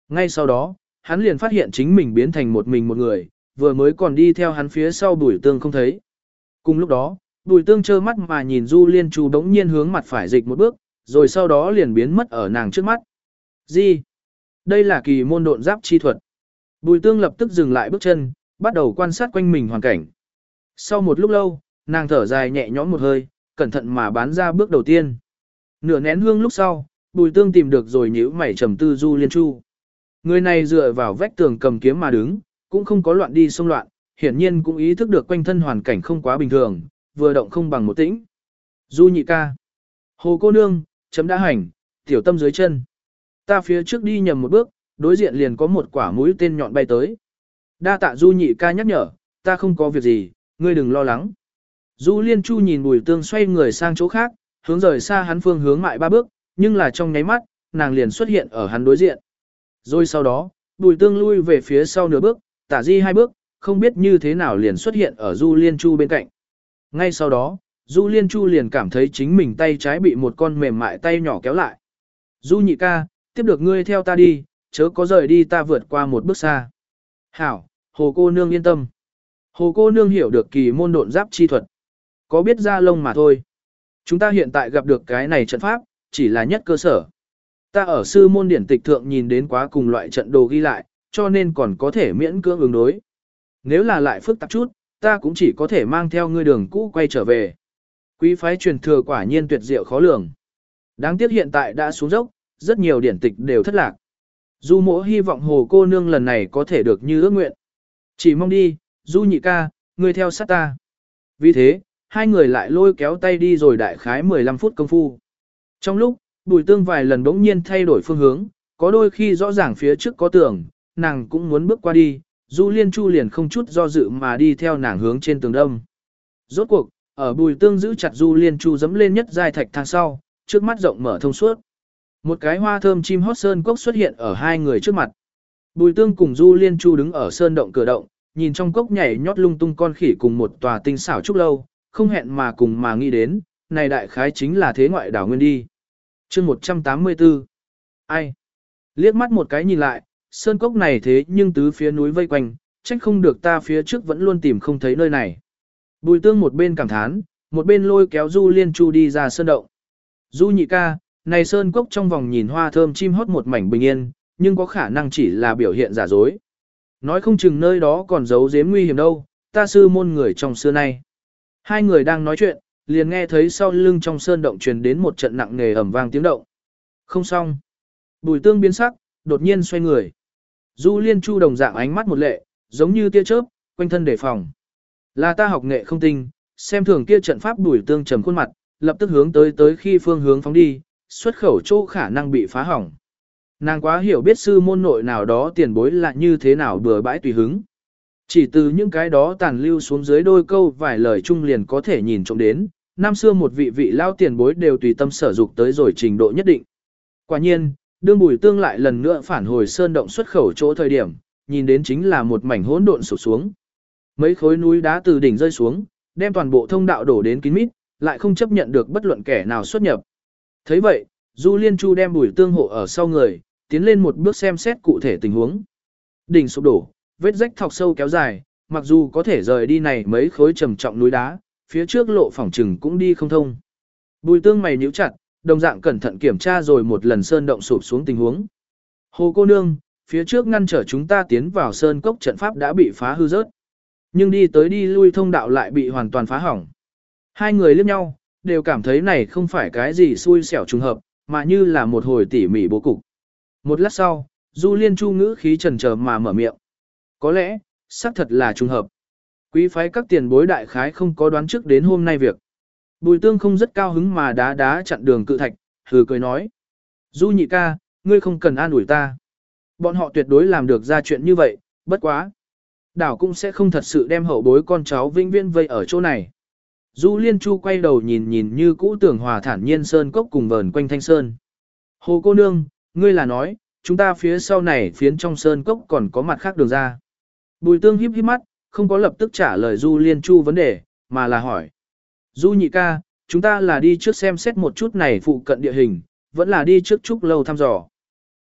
Ngay sau đó, hắn liền phát hiện chính mình biến thành một mình một người, vừa mới còn đi theo hắn phía sau bùi tương không thấy. Cùng lúc đó, bùi tương trơ mắt mà nhìn Du Liên Chu đống nhiên hướng mặt phải dịch một bước, rồi sau đó liền biến mất ở nàng trước mắt. Gì? Đây là kỳ môn độn giáp chi thuật. Bùi tương lập tức dừng lại bước chân, bắt đầu quan sát quanh mình hoàn cảnh. Sau một lúc lâu, nàng thở dài nhẹ nhõm một hơi, cẩn thận mà bán ra bước đầu tiên. Nửa nén hương lúc sau, bùi tương tìm được rồi nhíu mảy trầm tư du liên chu. Người này dựa vào vách tường cầm kiếm mà đứng, cũng không có loạn đi xông loạn, hiển nhiên cũng ý thức được quanh thân hoàn cảnh không quá bình thường, vừa động không bằng một tĩnh. Du nhị ca. Hồ cô nương, chấm đã hành, tiểu tâm dưới chân. Ta phía trước đi nhầm một bước, đối diện liền có một quả mũi tên nhọn bay tới. Đa tạ du nhị ca nhắc nhở, ta không có việc gì, ngươi đừng lo lắng. Du Liên Chu nhìn Bùi Tương xoay người sang chỗ khác, hướng rời xa hắn phương hướng mại ba bước, nhưng là trong nháy mắt, nàng liền xuất hiện ở hắn đối diện. Rồi sau đó, Bùi Tương lui về phía sau nửa bước, tả di hai bước, không biết như thế nào liền xuất hiện ở Du Liên Chu bên cạnh. Ngay sau đó, Du Liên Chu liền cảm thấy chính mình tay trái bị một con mềm mại tay nhỏ kéo lại. Du nhị ca, tiếp được ngươi theo ta đi, chớ có rời đi ta vượt qua một bước xa. Hảo, hồ cô nương yên tâm. Hồ cô nương hiểu được kỳ môn độn giáp chi thuật. Có biết ra lông mà thôi. Chúng ta hiện tại gặp được cái này trận pháp, chỉ là nhất cơ sở. Ta ở sư môn điển tịch thượng nhìn đến quá cùng loại trận đồ ghi lại, cho nên còn có thể miễn cưỡng ứng đối. Nếu là lại phức tạp chút, ta cũng chỉ có thể mang theo ngươi đường cũ quay trở về. Quý phái truyền thừa quả nhiên tuyệt diệu khó lường. Đáng tiếc hiện tại đã xuống dốc, rất nhiều điển tịch đều thất lạc. Du mỗ hy vọng hồ cô nương lần này có thể được như ước nguyện. Chỉ mong đi, du nhị ca, ngươi theo sát ta. Vì thế, hai người lại lôi kéo tay đi rồi đại khái 15 phút công phu. Trong lúc, bùi tương vài lần bỗng nhiên thay đổi phương hướng, có đôi khi rõ ràng phía trước có tường, nàng cũng muốn bước qua đi, du liên chu liền không chút do dự mà đi theo nàng hướng trên tường đông. Rốt cuộc, ở bùi tương giữ chặt du liên chu dẫm lên nhất giai thạch thang sau, trước mắt rộng mở thông suốt. Một cái hoa thơm chim hót sơn cốc xuất hiện ở hai người trước mặt. Bùi tương cùng du liên chu đứng ở sơn động cửa động, nhìn trong cốc nhảy nhót lung tung con khỉ cùng một tòa tinh xảo trúc lâu, không hẹn mà cùng mà nghĩ đến, này đại khái chính là thế ngoại đảo nguyên đi. chương 184 Ai? Liếc mắt một cái nhìn lại, sơn cốc này thế nhưng tứ phía núi vây quanh, trách không được ta phía trước vẫn luôn tìm không thấy nơi này. Bùi tương một bên cảm thán, một bên lôi kéo Du Liên Chu đi ra sơn động. Du nhị ca, này sơn cốc trong vòng nhìn hoa thơm chim hót một mảnh bình yên, nhưng có khả năng chỉ là biểu hiện giả dối. Nói không chừng nơi đó còn giấu giếm nguy hiểm đâu, ta sư môn người trong xưa nay. Hai người đang nói chuyện, liền nghe thấy sau lưng trong sơn động truyền đến một trận nặng nề ầm vang tiếng động. Không xong. Bùi tương biến sắc, đột nhiên xoay người. Du liên chu đồng dạng ánh mắt một lệ, giống như tia chớp, quanh thân đề phòng. Là ta học nghệ không tinh, xem thường kia trận pháp bùi tương trầm khuôn mặt, lập tức hướng tới tới khi phương hướng phóng đi, xuất khẩu chỗ khả năng bị phá hỏng. Nàng quá hiểu biết sư môn nội nào đó tiền bối là như thế nào bừa bãi tùy hứng. Chỉ từ những cái đó tàn lưu xuống dưới đôi câu vài lời chung liền có thể nhìn trộm đến, năm xưa một vị vị lao tiền bối đều tùy tâm sở dục tới rồi trình độ nhất định. Quả nhiên, đương bùi tương lại lần nữa phản hồi sơn động xuất khẩu chỗ thời điểm, nhìn đến chính là một mảnh hỗn độn sụp xuống. Mấy khối núi đá từ đỉnh rơi xuống, đem toàn bộ thông đạo đổ đến kín mít, lại không chấp nhận được bất luận kẻ nào xuất nhập. thấy vậy, Du Liên Chu đem bùi tương hộ ở sau người, tiến lên một bước xem xét cụ thể tình huống. Đỉnh sụp đổ, vết rách thọc sâu kéo dài, mặc dù có thể rời đi này mấy khối trầm trọng núi đá, phía trước lộ phòng trừng cũng đi không thông. Bùi tương mày nhíu chặt, đồng dạng cẩn thận kiểm tra rồi một lần sơn động sụp xuống tình huống. Hồ cô nương, phía trước ngăn trở chúng ta tiến vào sơn cốc trận pháp đã bị phá hư rớt. Nhưng đi tới đi lui thông đạo lại bị hoàn toàn phá hỏng. Hai người liếc nhau, đều cảm thấy này không phải cái gì xui xẻo trùng hợp, mà như là một hồi tỉ mỉ bố cục. Một lát sau, Du Liên Chu ngữ khí trần chờ mà mở miệng. Có lẽ, xác thật là trùng hợp. Quý phái các tiền bối đại khái không có đoán trước đến hôm nay việc. Bùi tương không rất cao hứng mà đá đá chặn đường cự thạch, hừ cười nói. Du nhị ca, ngươi không cần an ủi ta. Bọn họ tuyệt đối làm được ra chuyện như vậy, bất quá. Đảo cũng sẽ không thật sự đem hậu bối con cháu vinh viễn vây ở chỗ này. Du Liên Chu quay đầu nhìn nhìn như cũ tưởng hòa thản nhiên sơn cốc cùng vờn quanh thanh sơn. Hồ cô nương, ngươi là nói, chúng ta phía sau này phiến trong sơn cốc còn có mặt khác đường ra. Bùi tương híp híp mắt, không có lập tức trả lời Du Liên Chu vấn đề, mà là hỏi. Du nhị ca, chúng ta là đi trước xem xét một chút này phụ cận địa hình, vẫn là đi trước trúc lâu thăm dò.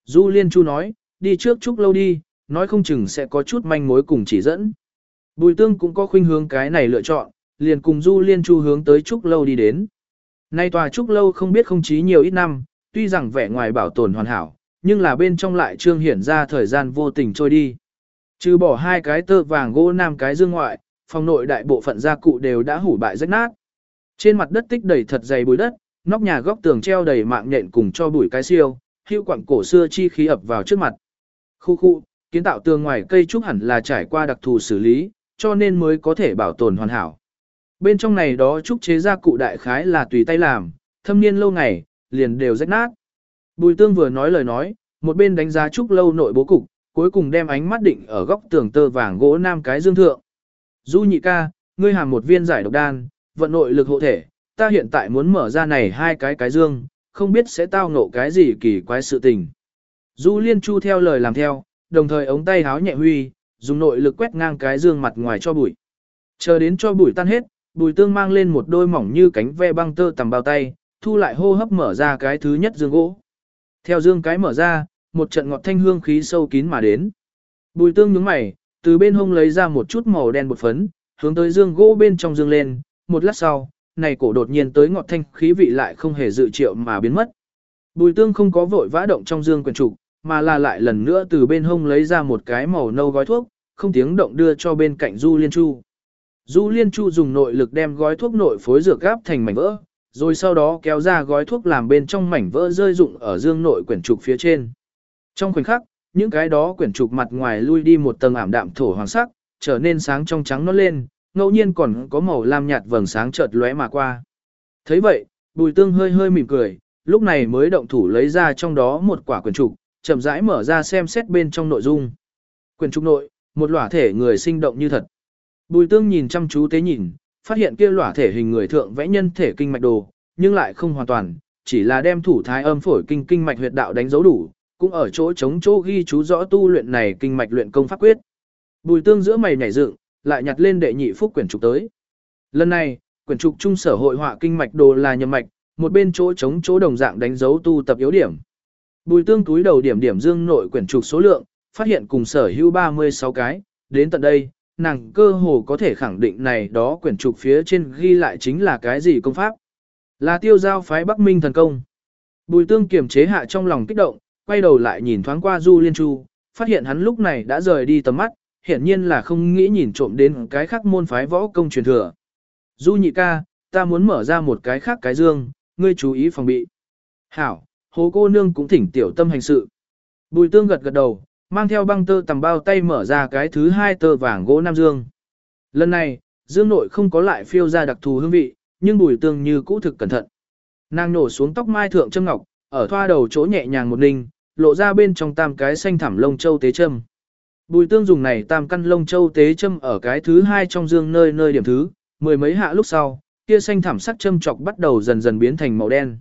Du Liên Chu nói, đi trước trúc lâu đi, nói không chừng sẽ có chút manh mối cùng chỉ dẫn. Bùi tương cũng có khuynh hướng cái này lựa chọn, liền cùng Du Liên Chu hướng tới trúc lâu đi đến. Nay tòa trúc lâu không biết không chí nhiều ít năm, tuy rằng vẻ ngoài bảo tồn hoàn hảo, nhưng là bên trong lại trương hiển ra thời gian vô tình trôi đi. Trừ bỏ hai cái tơ vàng gỗ nam cái dương ngoại, phòng nội đại bộ phận gia cụ đều đã hủ bại rách nát. Trên mặt đất tích đầy thật dày bụi đất, nóc nhà góc tường treo đầy mạng nhện cùng cho bụi cái siêu, hữu quặng cổ xưa chi khí ập vào trước mặt. Khu khu, kiến tạo tường ngoài cây trúc hẳn là trải qua đặc thù xử lý, cho nên mới có thể bảo tồn hoàn hảo. Bên trong này đó trúc chế gia cụ đại khái là tùy tay làm, thâm niên lâu ngày, liền đều rách nát. Bùi tương vừa nói lời nói, một bên đánh giá trúc lâu nội bố cục, cuối cùng đem ánh mắt định ở góc tường tơ vàng gỗ nam cái dương thượng. Du nhị ca, ngươi hàm một viên giải độc đan, vận nội lực hộ thể, ta hiện tại muốn mở ra này hai cái cái dương, không biết sẽ tao ngộ cái gì kỳ quái sự tình. Du liên chu theo lời làm theo, đồng thời ống tay háo nhẹ huy, dùng nội lực quét ngang cái dương mặt ngoài cho bụi. Chờ đến cho bụi tan hết, bùi tương mang lên một đôi mỏng như cánh ve băng tơ tầm bao tay, thu lại hô hấp mở ra cái thứ nhất dương gỗ. Theo dương cái mở ra, một trận ngọt thanh hương khí sâu kín mà đến. Bùi tương nhướng mày, từ bên hông lấy ra một chút màu đen bột phấn, hướng tới dương gỗ bên trong dương lên, một lát sau, này cổ đột nhiên tới ngọt thanh khí vị lại không hề dự triệu mà biến mất. Bùi tương không có vội vã động trong dương quyển trục, mà là lại lần nữa từ bên hông lấy ra một cái màu nâu gói thuốc, không tiếng động đưa cho bên cạnh Du Liên Chu. Du Liên Chu dùng nội lực đem gói thuốc nội phối dược gáp thành mảnh vỡ, rồi sau đó kéo ra gói thuốc làm bên trong mảnh vỡ rơi rụng ở dương nội quyển trục phía trên. Trong khoảnh khắc, những cái đó quyển trục mặt ngoài lui đi một tầng ảm đạm thổ hoàng sắc, trở nên sáng trong trắng nó lên, ngẫu nhiên còn có màu lam nhạt vầng sáng chợt lóe mà qua. thấy vậy, bùi tương hơi hơi mỉm cười, lúc này mới động thủ lấy ra trong đó một quả quyển trục, chậm rãi mở ra xem xét bên trong nội dung. Quyển trục nội, một lỏa thể người sinh động như thật. Bùi tương nhìn chăm chú tế nhìn, phát hiện kia lỏa thể hình người thượng vẽ nhân thể kinh mạch đồ, nhưng lại không hoàn toàn, chỉ là đem thủ thái âm phổi kinh kinh mạch huyệt đạo đánh dấu đủ, cũng ở chỗ chống chỗ ghi chú rõ tu luyện này kinh mạch luyện công pháp quyết. Bùi tương giữa mày nhảy dựng, lại nhặt lên đệ nhị phúc quyển trục tới. Lần này, quyển trục trung sở hội họa kinh mạch đồ là nhầm mạch, một bên chỗ chống chỗ đồng dạng đánh dấu tu tập yếu điểm. Bùi tương túi đầu điểm điểm dương nội quyển trục số lượng, phát hiện cùng sở hữu 36 cái, đến tận đây, nàng cơ hồ có thể khẳng định này đó quyển trục phía trên ghi lại chính là cái gì công pháp. Là tiêu giao phái Bắc Minh thần công. Bùi tương kiềm chế hạ trong lòng kích động, quay đầu lại nhìn thoáng qua Du Liên Chu, phát hiện hắn lúc này đã rời đi tầm mắt, hiển nhiên là không nghĩ nhìn trộm đến cái khác môn phái võ công truyền thừa. Du nhị ca, ta muốn mở ra một cái khác cái dương, ngươi chú ý phòng bị. Hảo, hồ cô nương cũng thỉnh tiểu tâm hành sự. Bùi tương gật gật đầu, mang theo băng tơ tầm bao tay mở ra cái thứ hai tơ vàng gỗ nam dương. Lần này, dương nội không có lại phiêu ra đặc thù hương vị, nhưng bùi tương như cũ thực cẩn thận. Nàng nổ xuống tóc mai thượng châm ngọc, ở thoa đầu chỗ nhẹ nhàng một ninh, lộ ra bên trong tam cái xanh thảm lông châu tế châm. Bùi tương dùng này tam căn lông châu tế châm ở cái thứ hai trong dương nơi nơi điểm thứ, mười mấy hạ lúc sau, kia xanh thảm sắc châm chọc bắt đầu dần dần biến thành màu đen.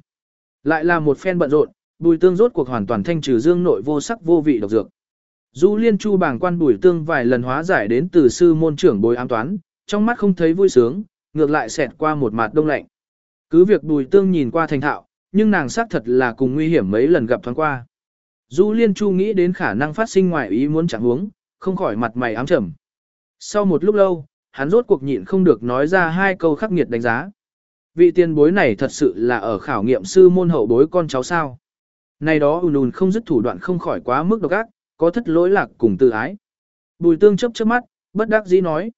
Lại là một phen bận rộn, bùi tương rốt cuộc hoàn toàn thanh trừ dương nội vô sắc vô vị độc dược. Du liên chu bảng quan bùi tương vài lần hóa giải đến từ sư môn trưởng bồi ám toán, trong mắt không thấy vui sướng, ngược lại xẹt qua một mặt đông lạnh. Cứ việc bùi tương nhìn qua thành thạo, nhưng nàng xác thật là cùng nguy hiểm mấy lần gặp thoáng qua. Du liên chu nghĩ đến khả năng phát sinh ngoài ý muốn chẳng huống, không khỏi mặt mày ám trầm. Sau một lúc lâu, hắn rốt cuộc nhịn không được nói ra hai câu khắc nghiệt đánh giá. Vị tiền bối này thật sự là ở khảo nghiệm sư môn hậu bối con cháu sao. Này đó ùn ùn không dứt thủ đoạn không khỏi quá mức độc ác, có thất lỗi lạc cùng tự ái. Bùi tương chấp chớp mắt, bất đắc dĩ nói.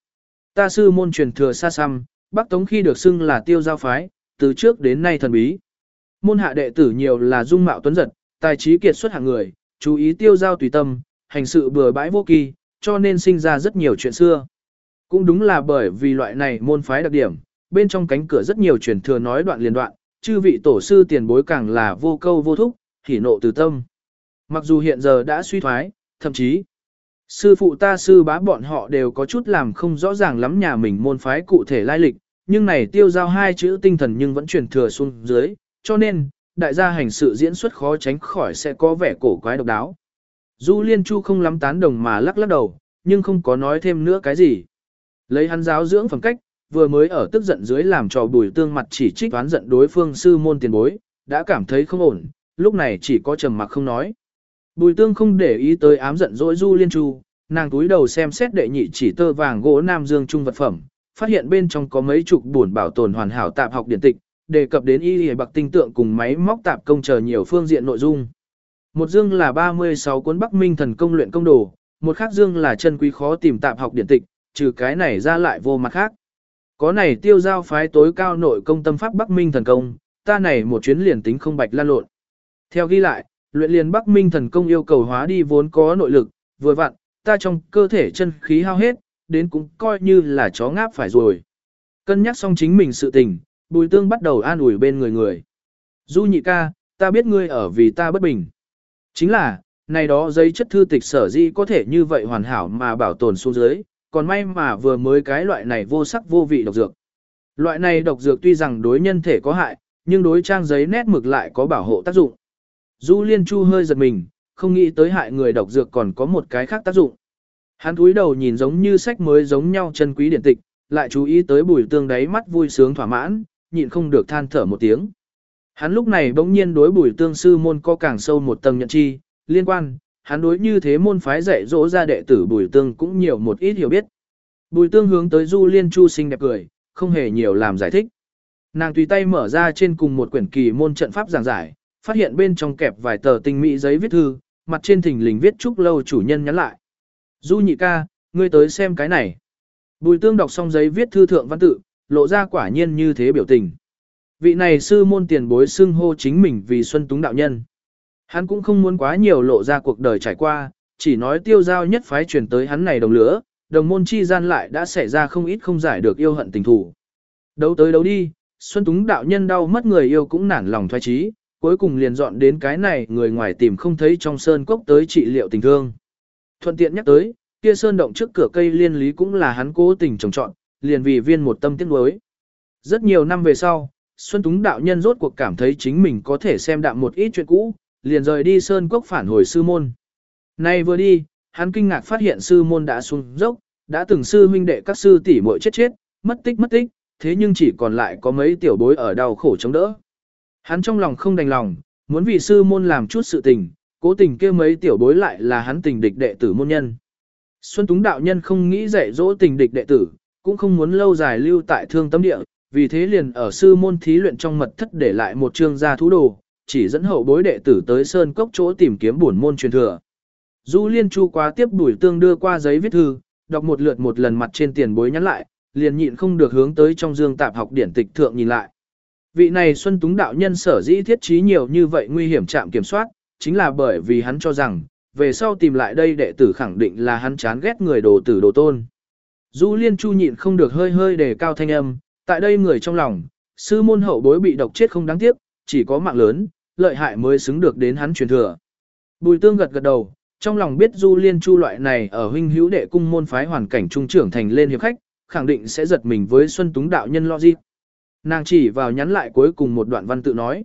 Ta sư môn truyền thừa xa xăm, Bắc Tống khi được xưng là tiêu giao phái, từ trước đến nay thần bí. Môn hạ đệ tử nhiều là dung mạo tuấn giật, tài trí kiệt xuất hạng người, chú ý tiêu giao tùy tâm, hành sự bừa bãi vô kỳ, cho nên sinh ra rất nhiều chuyện xưa. Cũng đúng là bởi vì loại này môn phái đặc điểm, bên trong cánh cửa rất nhiều truyền thừa nói đoạn liền đoạn, chư vị tổ sư tiền bối càng là vô câu vô thúc, hỉ nộ từ tâm. Mặc dù hiện giờ đã suy thoái, thậm chí, sư phụ ta sư bá bọn họ đều có chút làm không rõ ràng lắm nhà mình môn phái cụ thể lai lịch, nhưng này tiêu giao hai chữ tinh thần nhưng vẫn truyền thừa xuống dưới, cho nên, đại gia hành sự diễn xuất khó tránh khỏi sẽ có vẻ cổ quái độc đáo. Du Liên Chu không lắm tán đồng mà lắc lắc đầu, nhưng không có nói thêm nữa cái gì. Lấy hắn giáo dưỡng phẩm cách, vừa mới ở tức giận dưới làm trò bùi tương mặt chỉ trích toán giận đối phương sư môn tiền bối, đã cảm thấy không ổn, lúc này chỉ có trầm mặc không nói. Bùi tương không để ý tới ám giận dỗi Du Liên Chu, nàng túi đầu xem xét đệ nhị chỉ tơ vàng gỗ nam dương trung vật phẩm, phát hiện bên trong có mấy chục buồn bảo tồn hoàn hảo tạp học điển tịch, đề cập đến y y bạc tinh tượng cùng máy móc tạp công chờ nhiều phương diện nội dung. Một dương là 36 cuốn Bắc Minh thần công luyện công đồ, một khác dương là chân quý khó tìm tạp học điển tịch, trừ cái này ra lại vô mặt khác. Có này tiêu giao phái tối cao nội công tâm pháp Bắc Minh thần công, ta này một chuyến liền tính không bạch lan lộn. Theo ghi lại, luyện liền Bắc Minh thần công yêu cầu hóa đi vốn có nội lực, vừa vặn, ta trong cơ thể chân khí hao hết, đến cũng coi như là chó ngáp phải rồi. Cân nhắc xong chính mình sự tình, bùi tương bắt đầu an ủi bên người người. Du nhị ca, ta biết ngươi ở vì ta bất bình. Chính là, này đó giấy chất thư tịch sở di có thể như vậy hoàn hảo mà bảo tồn xuống dưới, còn may mà vừa mới cái loại này vô sắc vô vị độc dược. Loại này độc dược tuy rằng đối nhân thể có hại, nhưng đối trang giấy nét mực lại có bảo hộ tác dụng. Du Liên Chu hơi giật mình, không nghĩ tới hại người độc dược còn có một cái khác tác dụng. Hắn cúi đầu nhìn giống như sách mới giống nhau chân quý điển tịch, lại chú ý tới bùi tương đáy mắt vui sướng thỏa mãn, nhịn không được than thở một tiếng. Hắn lúc này bỗng nhiên đối bùi tương sư môn có càng sâu một tầng nhận chi, liên quan, hắn đối như thế môn phái dạy dỗ ra đệ tử bùi tương cũng nhiều một ít hiểu biết. Bùi tương hướng tới du liên chu xinh đẹp cười, không hề nhiều làm giải thích. Nàng tùy tay mở ra trên cùng một quyển kỳ môn trận pháp giảng giải, phát hiện bên trong kẹp vài tờ tinh mỹ giấy viết thư, mặt trên thình lình viết chúc lâu chủ nhân nhắn lại. Du nhị ca, ngươi tới xem cái này. Bùi tương đọc xong giấy viết thư thượng văn tự, lộ ra quả nhiên như thế biểu tình. Vị này sư môn tiền bối xưng hô chính mình vì Xuân Túng đạo nhân. Hắn cũng không muốn quá nhiều lộ ra cuộc đời trải qua, chỉ nói tiêu giao nhất phái truyền tới hắn này đồng lửa, đồng môn chi gian lại đã xảy ra không ít không giải được yêu hận tình thủ. Đấu tới đấu đi, Xuân Túng đạo nhân đau mất người yêu cũng nản lòng thoái trí, cuối cùng liền dọn đến cái này người ngoài tìm không thấy trong sơn cốc tới trị liệu tình thương. Thuận tiện nhắc tới, kia sơn động trước cửa cây liên lý cũng là hắn cố tình trồng trọn, liền vì viên một tâm tiếc nuối. Rất nhiều năm về sau, Xuân Túng đạo nhân rốt cuộc cảm thấy chính mình có thể xem đạm một ít chuyện cũ, liền rời đi sơn cốc phản hồi sư môn. Nay vừa đi, hắn kinh ngạc phát hiện sư môn đã xuống dốc, đã từng sư huynh đệ các sư tỷ muội chết chết, mất tích mất tích, thế nhưng chỉ còn lại có mấy tiểu bối ở đau khổ chống đỡ. Hắn trong lòng không đành lòng, muốn vì sư môn làm chút sự tình, cố tình kia mấy tiểu bối lại là hắn tình địch đệ tử môn nhân. Xuân Túng đạo nhân không nghĩ dạy dỗ tình địch đệ tử, cũng không muốn lâu dài lưu tại thương tâm địa, vì thế liền ở sư môn thí luyện trong mật thất để lại một chương gia thú đồ, chỉ dẫn hậu bối đệ tử tới sơn cốc chỗ tìm kiếm bổn môn truyền thừa. Du Liên Chu quá tiếp đuổi tương đưa qua giấy viết thư, đọc một lượt một lần mặt trên tiền bối nhắn lại, liền nhịn không được hướng tới trong dương tạp học điển tịch thượng nhìn lại. Vị này Xuân Túng đạo nhân sở dĩ thiết trí nhiều như vậy nguy hiểm chạm kiểm soát, chính là bởi vì hắn cho rằng, về sau tìm lại đây đệ tử khẳng định là hắn chán ghét người đồ tử đồ tôn. Du Liên Chu nhịn không được hơi hơi đề cao thanh âm, tại đây người trong lòng, sư môn hậu bối bị độc chết không đáng tiếc, chỉ có mạng lớn, lợi hại mới xứng được đến hắn truyền thừa. Bùi tương gật gật đầu, trong lòng biết Du Liên Chu loại này ở huynh hữu đệ cung môn phái hoàn cảnh trung trưởng thành lên hiệp khách, khẳng định sẽ giật mình với Xuân Túng đạo nhân lo gì. Nàng chỉ vào nhắn lại cuối cùng một đoạn văn tự nói.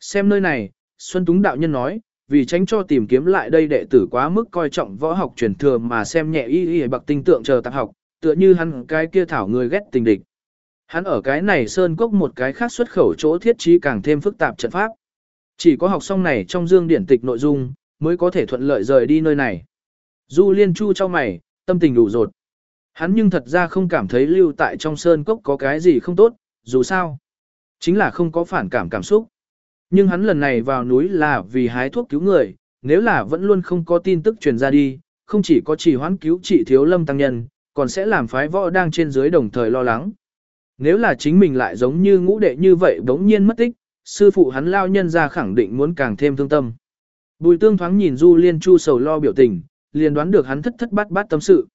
Xem nơi này, Xuân Túng đạo nhân nói, vì tránh cho tìm kiếm lại đây đệ tử quá mức coi trọng võ học truyền thừa mà xem nhẹ y y bậc tinh tượng chờ tạp học, tựa như hắn cái kia thảo người ghét tình địch. Hắn ở cái này sơn cốc một cái khác xuất khẩu chỗ thiết trí càng thêm phức tạp trận pháp. Chỉ có học xong này trong dương điển tịch nội dung, mới có thể thuận lợi rời đi nơi này. Du liên chu cho mày, tâm tình đủ rột. Hắn nhưng thật ra không cảm thấy lưu tại trong sơn cốc có cái gì không tốt, dù sao. Chính là không có phản cảm cảm xúc. Nhưng hắn lần này vào núi là vì hái thuốc cứu người, nếu là vẫn luôn không có tin tức truyền ra đi, không chỉ có chỉ hoãn cứu trị thiếu lâm tăng nhân, còn sẽ làm phái võ đang trên dưới đồng thời lo lắng. Nếu là chính mình lại giống như ngũ đệ như vậy bỗng nhiên mất tích, sư phụ hắn lao nhân ra khẳng định muốn càng thêm thương tâm. Bùi tương thoáng nhìn Du Liên Chu sầu lo biểu tình, liền đoán được hắn thất thất bát bát tâm sự.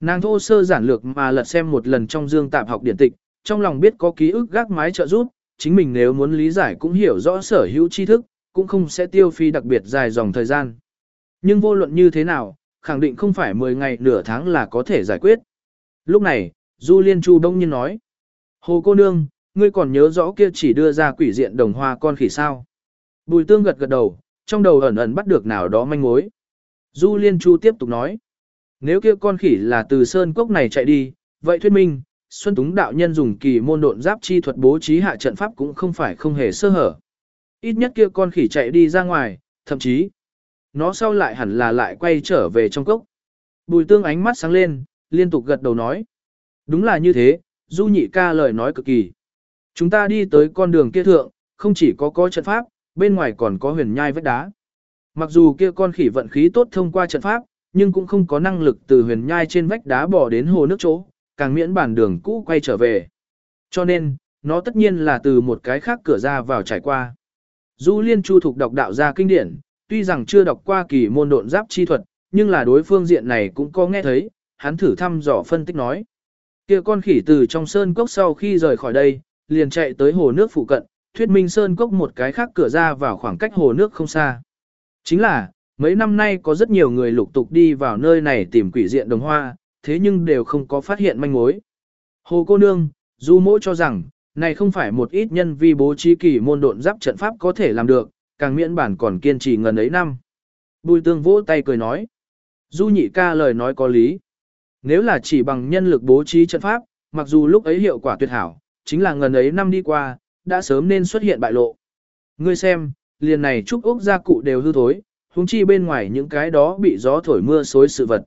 Nàng thô sơ giản lược mà lật xem một lần trong dương tạp học điển tịch, trong lòng biết có ký ức gác mái trợ giúp, chính mình nếu muốn lý giải cũng hiểu rõ sở hữu tri thức, cũng không sẽ tiêu phi đặc biệt dài dòng thời gian. Nhưng vô luận như thế nào, khẳng định không phải 10 ngày nửa tháng là có thể giải quyết. Lúc này, Du Liên Chu đông nhiên nói. Hồ cô nương, ngươi còn nhớ rõ kia chỉ đưa ra quỷ diện đồng hoa con khỉ sao. Bùi tương gật gật đầu, trong đầu ẩn ẩn bắt được nào đó manh mối. Du Liên Chu tiếp tục nói. Nếu kia con khỉ là từ sơn cốc này chạy đi, vậy thuyết minh, Xuân Túng đạo nhân dùng kỳ môn độn giáp chi thuật bố trí hạ trận pháp cũng không phải không hề sơ hở. Ít nhất kia con khỉ chạy đi ra ngoài, thậm chí, nó sau lại hẳn là lại quay trở về trong cốc. Bùi tương ánh mắt sáng lên, liên tục gật đầu nói. Đúng là như thế, du nhị ca lời nói cực kỳ. Chúng ta đi tới con đường kia thượng, không chỉ có có trận pháp, bên ngoài còn có huyền nhai vách đá. Mặc dù kia con khỉ vận khí tốt thông qua trận pháp, nhưng cũng không có năng lực từ huyền nhai trên vách đá bỏ đến hồ nước chỗ, càng miễn bản đường cũ quay trở về. Cho nên, nó tất nhiên là từ một cái khác cửa ra vào trải qua. Du Liên Chu thuộc đọc đạo gia kinh điển, tuy rằng chưa đọc qua kỳ môn độn giáp chi thuật, nhưng là đối phương diện này cũng có nghe thấy, hắn thử thăm dò phân tích nói. Kia con khỉ từ trong sơn cốc sau khi rời khỏi đây, liền chạy tới hồ nước phụ cận, thuyết minh sơn cốc một cái khác cửa ra vào khoảng cách hồ nước không xa. Chính là, mấy năm nay có rất nhiều người lục tục đi vào nơi này tìm quỷ diện đồng hoa, thế nhưng đều không có phát hiện manh mối. Hồ cô nương, du mỗ cho rằng, này không phải một ít nhân vi bố trí kỳ môn độn giáp trận pháp có thể làm được, càng miễn bản còn kiên trì ngần ấy năm. Bùi tương vỗ tay cười nói. Du nhị ca lời nói có lý. Nếu là chỉ bằng nhân lực bố trí trận pháp, mặc dù lúc ấy hiệu quả tuyệt hảo, chính là ngần ấy năm đi qua, đã sớm nên xuất hiện bại lộ. Ngươi xem, liền này trúc ốc gia cụ đều hư thối, huống chi bên ngoài những cái đó bị gió thổi mưa xối sự vật.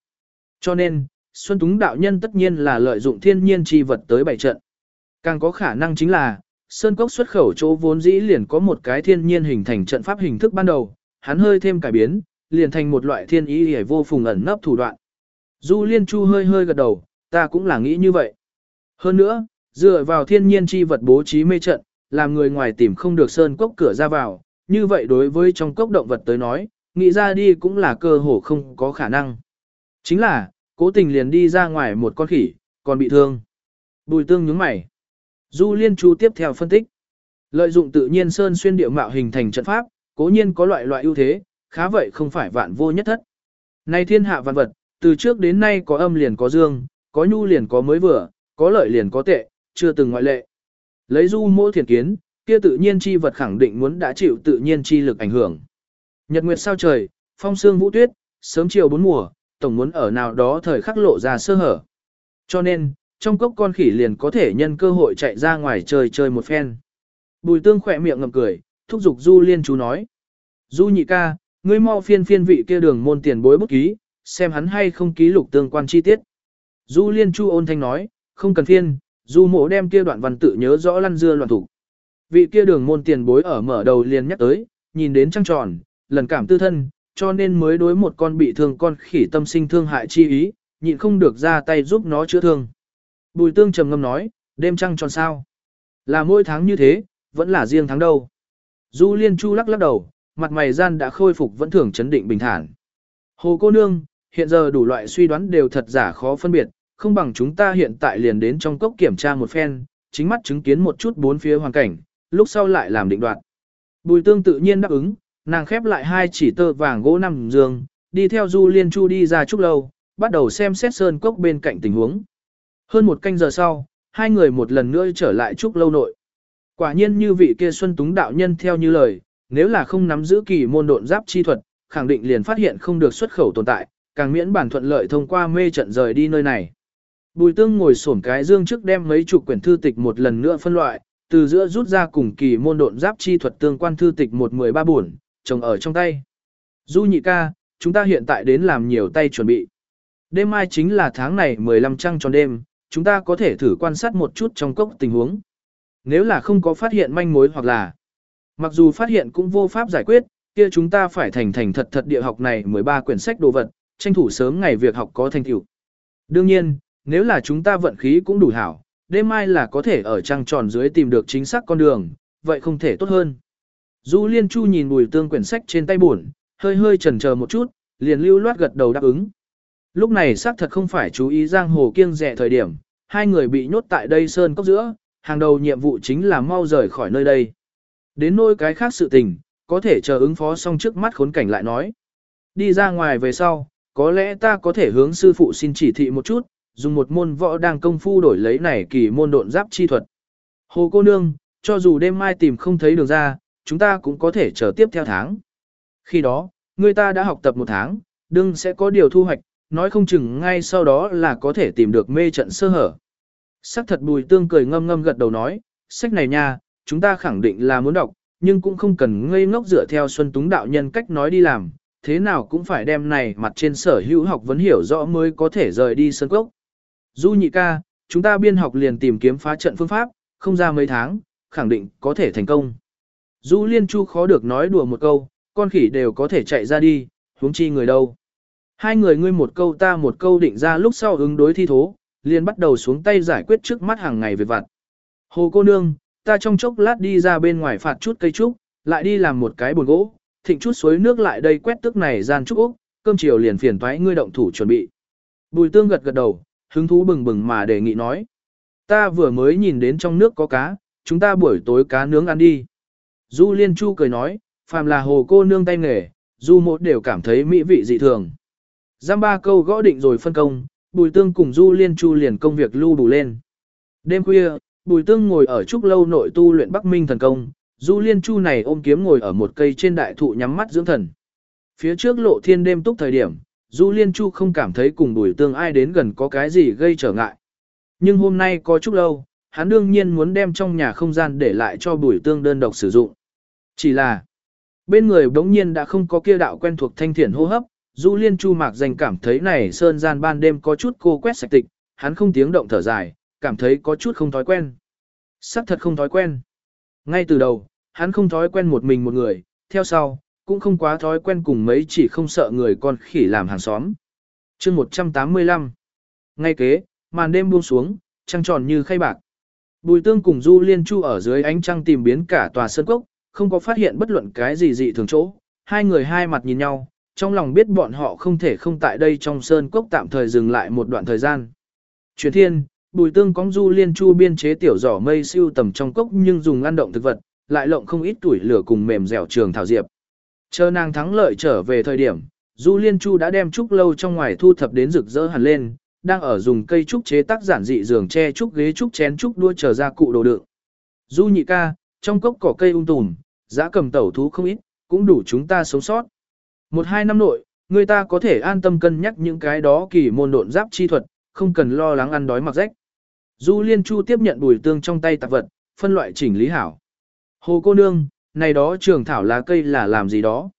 Cho nên, Xuân Túng đạo nhân tất nhiên là lợi dụng thiên nhiên chi vật tới bảy trận. Càng có khả năng chính là, Sơn Cốc xuất khẩu chỗ vốn dĩ liền có một cái thiên nhiên hình thành trận pháp hình thức ban đầu, hắn hơi thêm cải biến, liền thành một loại thiên ý hề vô phùng ẩn nấp thủ đoạn. Du Liên Chu hơi hơi gật đầu, ta cũng là nghĩ như vậy. Hơn nữa, dựa vào thiên nhiên chi vật bố trí mê trận, làm người ngoài tìm không được Sơn Cốc cửa ra vào, như vậy đối với trong cốc động vật tới nói, nghĩ ra đi cũng là cơ hồ không có khả năng. Chính là, cố tình liền đi ra ngoài một con khỉ, còn bị thương. Bùi tương nhướng mày. Du Liên Chu tiếp theo phân tích. Lợi dụng tự nhiên sơn xuyên địa mạo hình thành trận pháp, cố nhiên có loại loại ưu thế, khá vậy không phải vạn vô nhất thất. Nay thiên hạ vạn vật, từ trước đến nay có âm liền có dương, có nhu liền có mới vừa, có lợi liền có tệ, chưa từng ngoại lệ. Lấy du mô thiền kiến, kia tự nhiên chi vật khẳng định muốn đã chịu tự nhiên chi lực ảnh hưởng. Nhật nguyệt sao trời, phong sương vũ tuyết, sớm chiều bốn mùa, tổng muốn ở nào đó thời khắc lộ ra sơ hở. Cho nên, trong cốc con khỉ liền có thể nhân cơ hội chạy ra ngoài chơi chơi một phen. Bùi tương khỏe miệng ngậm cười, thúc giục Du Liên chú nói. Du nhị ca, ngươi mau phiên phiên vị kia đường môn tiền bối bút ký, xem hắn hay không ký lục tương quan chi tiết. Du Liên chu ôn thanh nói, không cần phiên, Du mộ đem kia đoạn văn tự nhớ rõ lăn dưa loạn thủ. Vị kia đường môn tiền bối ở mở đầu liền nhắc tới, nhìn đến trăng tròn, lần cảm tư thân, cho nên mới đối một con bị thương con khỉ tâm sinh thương hại chi ý, nhịn không được ra tay giúp nó chữa thương. Bùi tương trầm ngâm nói, đêm trăng tròn sao? Là mỗi tháng như thế, vẫn là riêng tháng đâu. Du liên chu lắc lắc đầu, mặt mày gian đã khôi phục vẫn thường chấn định bình thản. Hồ cô nương, hiện giờ đủ loại suy đoán đều thật giả khó phân biệt, không bằng chúng ta hiện tại liền đến trong cốc kiểm tra một phen, chính mắt chứng kiến một chút bốn phía hoàn cảnh, lúc sau lại làm định đoạt. Bùi tương tự nhiên đáp ứng, nàng khép lại hai chỉ tơ vàng gỗ nằm giường, đi theo du liên chu đi ra chút lâu, bắt đầu xem xét sơn cốc bên cạnh tình huống. Hơn một canh giờ sau, hai người một lần nữa trở lại trúc lâu nội. Quả nhiên như vị kia Xuân Túng đạo nhân theo như lời, nếu là không nắm giữ kỳ môn độn giáp chi thuật, khẳng định liền phát hiện không được xuất khẩu tồn tại, càng miễn bản thuận lợi thông qua mê trận rời đi nơi này. Bùi tương ngồi xổm cái dương trước đem mấy chục quyển thư tịch một lần nữa phân loại, từ giữa rút ra cùng kỳ môn độn giáp chi thuật tương quan thư tịch một mười ba buồn, trồng ở trong tay. Du nhị ca, chúng ta hiện tại đến làm nhiều tay chuẩn bị. Đêm mai chính là tháng này 15 trăng tròn đêm, chúng ta có thể thử quan sát một chút trong cốc tình huống. Nếu là không có phát hiện manh mối hoặc là mặc dù phát hiện cũng vô pháp giải quyết, kia chúng ta phải thành thành thật thật địa học này 13 quyển sách đồ vật, tranh thủ sớm ngày việc học có thành tựu. Đương nhiên, nếu là chúng ta vận khí cũng đủ hảo, đêm mai là có thể ở trăng tròn dưới tìm được chính xác con đường, vậy không thể tốt hơn. Du Liên Chu nhìn bùi tương quyển sách trên tay buồn, hơi hơi chần chờ một chút, liền lưu loát gật đầu đáp ứng. Lúc này xác thật không phải chú ý giang hồ kiêng rẻ thời điểm, hai người bị nhốt tại đây sơn cốc giữa, hàng đầu nhiệm vụ chính là mau rời khỏi nơi đây. Đến nôi cái khác sự tình, có thể chờ ứng phó xong trước mắt khốn cảnh lại nói. Đi ra ngoài về sau, có lẽ ta có thể hướng sư phụ xin chỉ thị một chút, dùng một môn võ đang công phu đổi lấy này kỳ môn độn giáp chi thuật. Hồ cô nương, cho dù đêm mai tìm không thấy đường ra, chúng ta cũng có thể chờ tiếp theo tháng. Khi đó, người ta đã học tập một tháng, đương sẽ có điều thu hoạch, nói không chừng ngay sau đó là có thể tìm được mê trận sơ hở. Sắc thật bùi tương cười ngâm ngâm gật đầu nói, sách này nha, chúng ta khẳng định là muốn đọc, nhưng cũng không cần ngây ngốc dựa theo Xuân Túng đạo nhân cách nói đi làm, thế nào cũng phải đem này mặt trên sở hữu học vấn hiểu rõ mới có thể rời đi sân cốc. Du nhị ca, chúng ta biên học liền tìm kiếm phá trận phương pháp, không ra mấy tháng, khẳng định có thể thành công. Du liên chu khó được nói đùa một câu, con khỉ đều có thể chạy ra đi, huống chi người đâu. Hai người ngươi một câu ta một câu định ra lúc sau ứng đối thi thố, liền bắt đầu xuống tay giải quyết trước mắt hàng ngày về vặt. Hồ cô nương, ta trong chốc lát đi ra bên ngoài phạt chút cây trúc, lại đi làm một cái bồn gỗ, thịnh chút suối nước lại đây quét tức này gian trúc úc, cơm chiều liền phiền toái ngươi động thủ chuẩn bị. Bùi tương gật gật đầu, hứng thú bừng bừng mà đề nghị nói. Ta vừa mới nhìn đến trong nước có cá, chúng ta buổi tối cá nướng ăn đi. Du Liên Chu cười nói, phàm là hồ cô nương tay nghề, Du một đều cảm thấy mỹ vị dị thường. Giam ba câu gõ định rồi phân công, Bùi Tương cùng Du Liên Chu liền công việc lưu đủ lên. Đêm khuya, Bùi Tương ngồi ở trúc lâu nội tu luyện Bắc Minh thần công, Du Liên Chu này ôm kiếm ngồi ở một cây trên đại thụ nhắm mắt dưỡng thần. Phía trước lộ thiên đêm túc thời điểm, Du Liên Chu không cảm thấy cùng Bùi Tương ai đến gần có cái gì gây trở ngại. Nhưng hôm nay có trúc lâu, hắn đương nhiên muốn đem trong nhà không gian để lại cho bùi tương đơn độc sử dụng. Chỉ là, bên người đống nhiên đã không có kia đạo quen thuộc thanh thiện hô hấp, Du Liên Chu Mạc dành cảm thấy này sơn gian ban đêm có chút cô quét sạch tịch, hắn không tiếng động thở dài, cảm thấy có chút không thói quen. Sắc thật không thói quen. Ngay từ đầu, hắn không thói quen một mình một người, theo sau, cũng không quá thói quen cùng mấy chỉ không sợ người con khỉ làm hàng xóm. chương 185 Ngay kế, màn đêm buông xuống, trăng tròn như khay bạc. Bùi tương cùng Du Liên Chu ở dưới ánh trăng tìm biến cả tòa sân cốc, không có phát hiện bất luận cái gì dị thường chỗ. Hai người hai mặt nhìn nhau, trong lòng biết bọn họ không thể không tại đây trong sơn cốc tạm thời dừng lại một đoạn thời gian. Chuyển thiên, bùi tương cóng Du Liên Chu biên chế tiểu giỏ mây siêu tầm trong cốc nhưng dùng ăn động thực vật, lại lộng không ít tuổi lửa cùng mềm dẻo trường thảo diệp. Chờ nàng thắng lợi trở về thời điểm, Du Liên Chu đã đem trúc lâu trong ngoài thu thập đến rực rỡ hẳn lên, đang ở dùng cây trúc chế tác giản dị giường tre trúc ghế trúc chén trúc đua chờ ra cụ đồ đựng. Du nhị ca, trong cốc cỏ cây ung tùm, giá cầm tẩu thú không ít, cũng đủ chúng ta sống sót. Một hai năm nội, người ta có thể an tâm cân nhắc những cái đó kỳ môn độn giáp chi thuật, không cần lo lắng ăn đói mặc rách. Du Liên Chu tiếp nhận bùi tương trong tay tạp vật, phân loại chỉnh lý hảo. Hồ cô nương, này đó trường thảo lá cây là làm gì đó?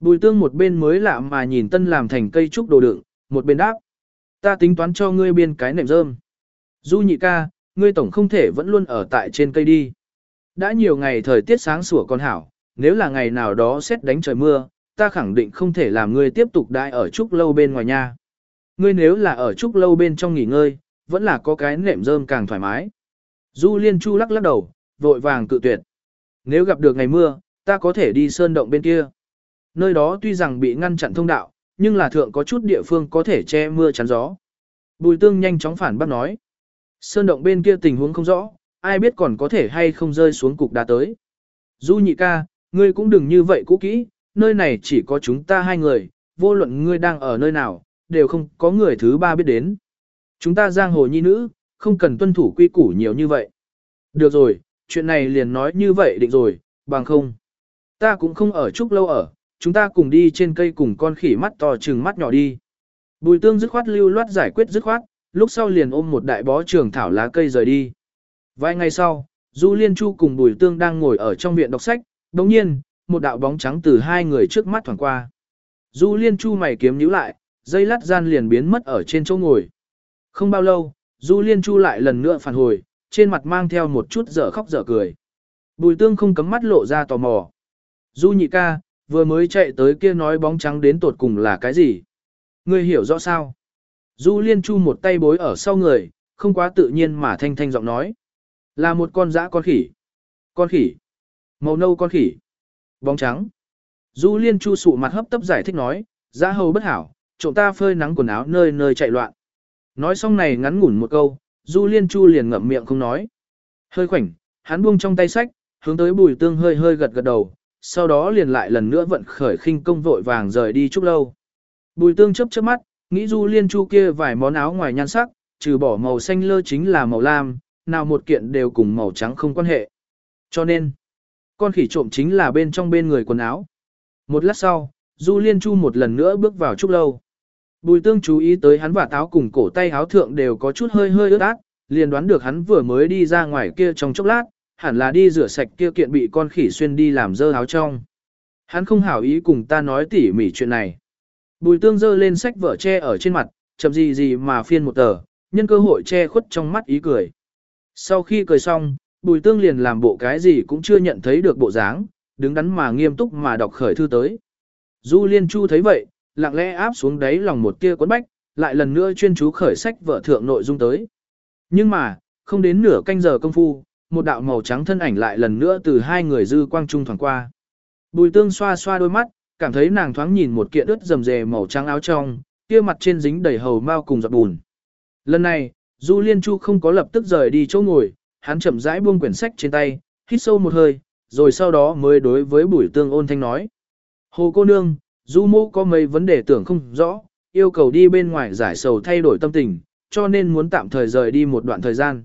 Bùi tương một bên mới lạ mà nhìn tân làm thành cây trúc đồ đựng, một bên đáp. Ta tính toán cho ngươi biên cái nệm rơm. Du nhị ca, ngươi tổng không thể vẫn luôn ở tại trên cây đi. Đã nhiều ngày thời tiết sáng sủa con hảo, nếu là ngày nào đó xét đánh trời mưa, ta khẳng định không thể làm ngươi tiếp tục đại ở trúc lâu bên ngoài nha. Ngươi nếu là ở trúc lâu bên trong nghỉ ngơi, vẫn là có cái nệm rơm càng thoải mái. Du Liên Chu lắc lắc đầu, vội vàng cự tuyệt. Nếu gặp được ngày mưa, ta có thể đi sơn động bên kia. Nơi đó tuy rằng bị ngăn chặn thông đạo, nhưng là thượng có chút địa phương có thể che mưa chắn gió. Bùi tương nhanh chóng phản bác nói. Sơn động bên kia tình huống không rõ, ai biết còn có thể hay không rơi xuống cục đá tới. Du nhị ca, ngươi cũng đừng như vậy cũ kỹ, nơi này chỉ có chúng ta hai người, vô luận ngươi đang ở nơi nào, đều không có người thứ ba biết đến. Chúng ta giang hồ nhi nữ, không cần tuân thủ quy củ nhiều như vậy. Được rồi, chuyện này liền nói như vậy định rồi, bằng không. Ta cũng không ở chúc lâu ở, chúng ta cùng đi trên cây cùng con khỉ mắt to trừng mắt nhỏ đi. Bùi tương dứt khoát lưu loát giải quyết dứt khoát, lúc sau liền ôm một đại bó trường thảo lá cây rời đi. Vài ngày sau, Du Liên Chu cùng Bùi Tương đang ngồi ở trong viện đọc sách, đồng nhiên, một đạo bóng trắng từ hai người trước mắt thoảng qua. Du Liên Chu mày kiếm nhíu lại, dây lát gian liền biến mất ở trên chỗ ngồi. Không bao lâu, Du Liên Chu lại lần nữa phản hồi, trên mặt mang theo một chút dở khóc dở cười. Bùi Tương không cấm mắt lộ ra tò mò. Du nhị ca, vừa mới chạy tới kia nói bóng trắng đến tột cùng là cái gì? Ngươi hiểu rõ sao? Du Liên Chu một tay bối ở sau người, không quá tự nhiên mà thanh thanh giọng nói. Là một con dã con khỉ. Con khỉ. Màu nâu con khỉ. Bóng trắng. Du Liên Chu sụ mặt hấp tấp giải thích nói, giá hầu bất hảo, trộm ta phơi nắng quần áo nơi nơi chạy loạn. Nói xong này ngắn ngủn một câu, Du Liên Chu liền ngậm miệng không nói. Hơi khoảnh, hắn buông trong tay sách, hướng tới bùi tương hơi hơi gật gật đầu, sau đó liền lại lần nữa vận khởi khinh công vội vàng rời đi chút lâu. Bùi tương chớp chớp mắt, nghĩ du liên chu kia vài món áo ngoài nhan sắc, trừ bỏ màu xanh lơ chính là màu lam, nào một kiện đều cùng màu trắng không quan hệ. Cho nên, con khỉ trộm chính là bên trong bên người quần áo. Một lát sau, du liên chu một lần nữa bước vào trúc lâu. Bùi tương chú ý tới hắn và táo cùng cổ tay áo thượng đều có chút hơi hơi ướt át, liền đoán được hắn vừa mới đi ra ngoài kia trong chốc lát, hẳn là đi rửa sạch kia kiện bị con khỉ xuyên đi làm dơ áo trong. Hắn không hảo ý cùng ta nói tỉ mỉ chuyện này. Bùi tương dơ lên sách vở che ở trên mặt, chậm gì gì mà phiên một tờ, nhân cơ hội che khuất trong mắt ý cười. Sau khi cười xong, bùi tương liền làm bộ cái gì cũng chưa nhận thấy được bộ dáng, đứng đắn mà nghiêm túc mà đọc khởi thư tới. Du liên chu thấy vậy, lặng lẽ áp xuống đáy lòng một tia quấn bách, lại lần nữa chuyên chú khởi sách vở thượng nội dung tới. Nhưng mà, không đến nửa canh giờ công phu, một đạo màu trắng thân ảnh lại lần nữa từ hai người dư quang trung thoảng qua. Bùi tương xoa xoa đôi mắt, cảm thấy nàng thoáng nhìn một kiện ướt rầm rề màu trắng áo trong, kia mặt trên dính đầy hầu mao cùng giọt bùn. Lần này, Du Liên Chu không có lập tức rời đi chỗ ngồi, hắn chậm rãi buông quyển sách trên tay, hít sâu một hơi, rồi sau đó mới đối với bùi tương ôn thanh nói. Hồ cô nương, Du mô có mấy vấn đề tưởng không rõ, yêu cầu đi bên ngoài giải sầu thay đổi tâm tình, cho nên muốn tạm thời rời đi một đoạn thời gian.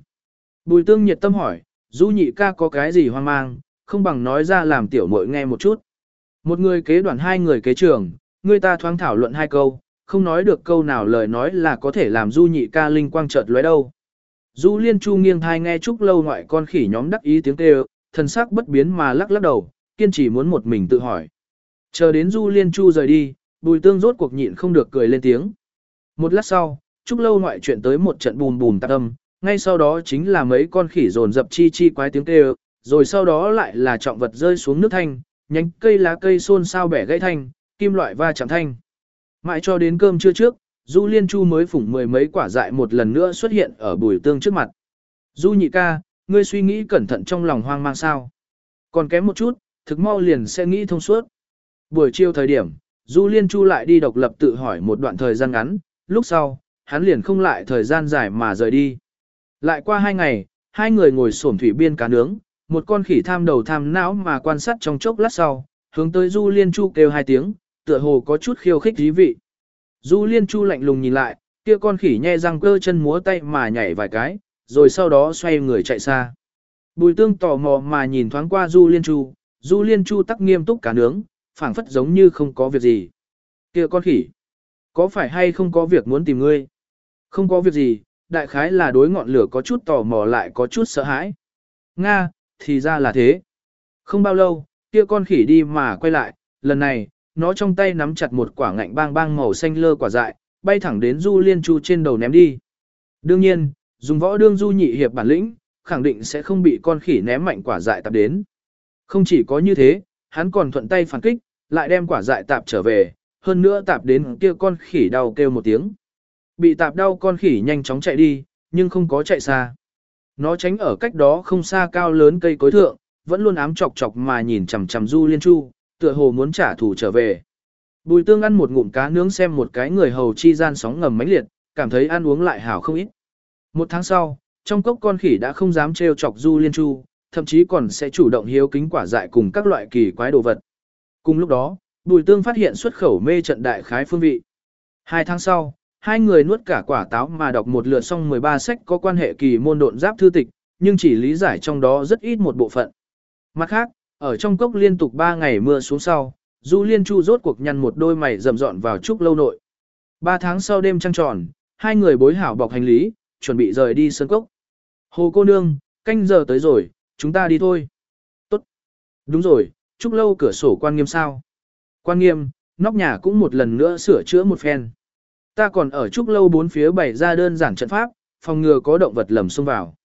Bùi tương nhiệt tâm hỏi, Du nhị ca có cái gì hoang mang, không bằng nói ra làm tiểu muội nghe một chút. Một người kế đoàn hai người kế trường, người ta thoáng thảo luận hai câu, không nói được câu nào lời nói là có thể làm du nhị ca linh quang chợt lóe đâu. Du Liên Chu nghiêng thai nghe Trúc Lâu ngoại con khỉ nhóm đắc ý tiếng kêu, thần sắc bất biến mà lắc lắc đầu, kiên trì muốn một mình tự hỏi. Chờ đến Du Liên Chu rời đi, Bùi Tương rốt cuộc nhịn không được cười lên tiếng. Một lát sau, Trúc Lâu ngoại chuyện tới một trận bùm bùm tạc âm, ngay sau đó chính là mấy con khỉ dồn dập chi chi quái tiếng kêu, rồi sau đó lại là trọng vật rơi xuống nước thanh, nhánh cây lá cây xôn xao bẻ gãy thanh, kim loại va chạm thanh. Mãi cho đến cơm trưa trước, Du Liên Chu mới phủng mười mấy quả dại một lần nữa xuất hiện ở bùi tương trước mặt. Du nhị ca, ngươi suy nghĩ cẩn thận trong lòng hoang mang sao. Còn kém một chút, thực mau liền sẽ nghĩ thông suốt. Buổi chiều thời điểm, Du Liên Chu lại đi độc lập tự hỏi một đoạn thời gian ngắn, lúc sau, hắn liền không lại thời gian dài mà rời đi. Lại qua hai ngày, hai người ngồi xổm thủy biên cá nướng, một con khỉ tham đầu tham não mà quan sát trong chốc lát sau, hướng tới Du Liên Chu kêu hai tiếng, tựa hồ có chút khiêu khích dí vị. Du Liên Chu lạnh lùng nhìn lại, kia con khỉ nhe răng cơ chân múa tay mà nhảy vài cái, rồi sau đó xoay người chạy xa. Bùi tương tò mò mà nhìn thoáng qua Du Liên Chu, Du Liên Chu tắc nghiêm túc cả nướng, phảng phất giống như không có việc gì. Kia con khỉ, có phải hay không có việc muốn tìm ngươi? Không có việc gì, đại khái là đối ngọn lửa có chút tò mò lại có chút sợ hãi. Nga, thì ra là thế. Không bao lâu, kia con khỉ đi mà quay lại, lần này, nó trong tay nắm chặt một quả ngạnh bang bang màu xanh lơ quả dại, bay thẳng đến Du Liên Chu trên đầu ném đi. Đương nhiên, dùng võ đương Du nhị hiệp bản lĩnh, khẳng định sẽ không bị con khỉ ném mạnh quả dại tạp đến. Không chỉ có như thế, hắn còn thuận tay phản kích, lại đem quả dại tạp trở về, hơn nữa tạp đến kia con khỉ đau kêu một tiếng. Bị tạp đau con khỉ nhanh chóng chạy đi, nhưng không có chạy xa. Nó tránh ở cách đó không xa cao lớn cây cối thượng, vẫn luôn ám chọc chọc mà nhìn chằm chằm Du Liên Chu, tựa hồ muốn trả thù trở về. Bùi tương ăn một ngụm cá nướng xem một cái người hầu chi gian sóng ngầm mãnh liệt, cảm thấy ăn uống lại hảo không ít. Một tháng sau, trong cốc con khỉ đã không dám trêu chọc Du Liên Chu, thậm chí còn sẽ chủ động hiếu kính quả dại cùng các loại kỳ quái đồ vật. Cùng lúc đó, Bùi Tương phát hiện xuất khẩu mê trận đại khái phương vị. Hai tháng sau, hai người nuốt cả quả táo mà đọc một lượt xong 13 sách có quan hệ kỳ môn độn giáp thư tịch, nhưng chỉ lý giải trong đó rất ít một bộ phận. Mặt khác, ở trong cốc liên tục 3 ngày mưa xuống sau, Du Liên Chu rốt cuộc nhăn một đôi mày rậm rọn vào trúc lâu nội. 3 tháng sau đêm trăng tròn, hai người bối hảo bọc hành lý, chuẩn bị rời đi sân cốc. Hồ cô nương, canh giờ tới rồi, chúng ta đi thôi. Tốt. Đúng rồi, trúc lâu cửa sổ quan nghiêm sao. Quan nghiêm, nóc nhà cũng một lần nữa sửa chữa một phen. Ta còn ở trúc lâu bốn phía bày ra đơn giản trận pháp, phòng ngừa có động vật lầm xông vào.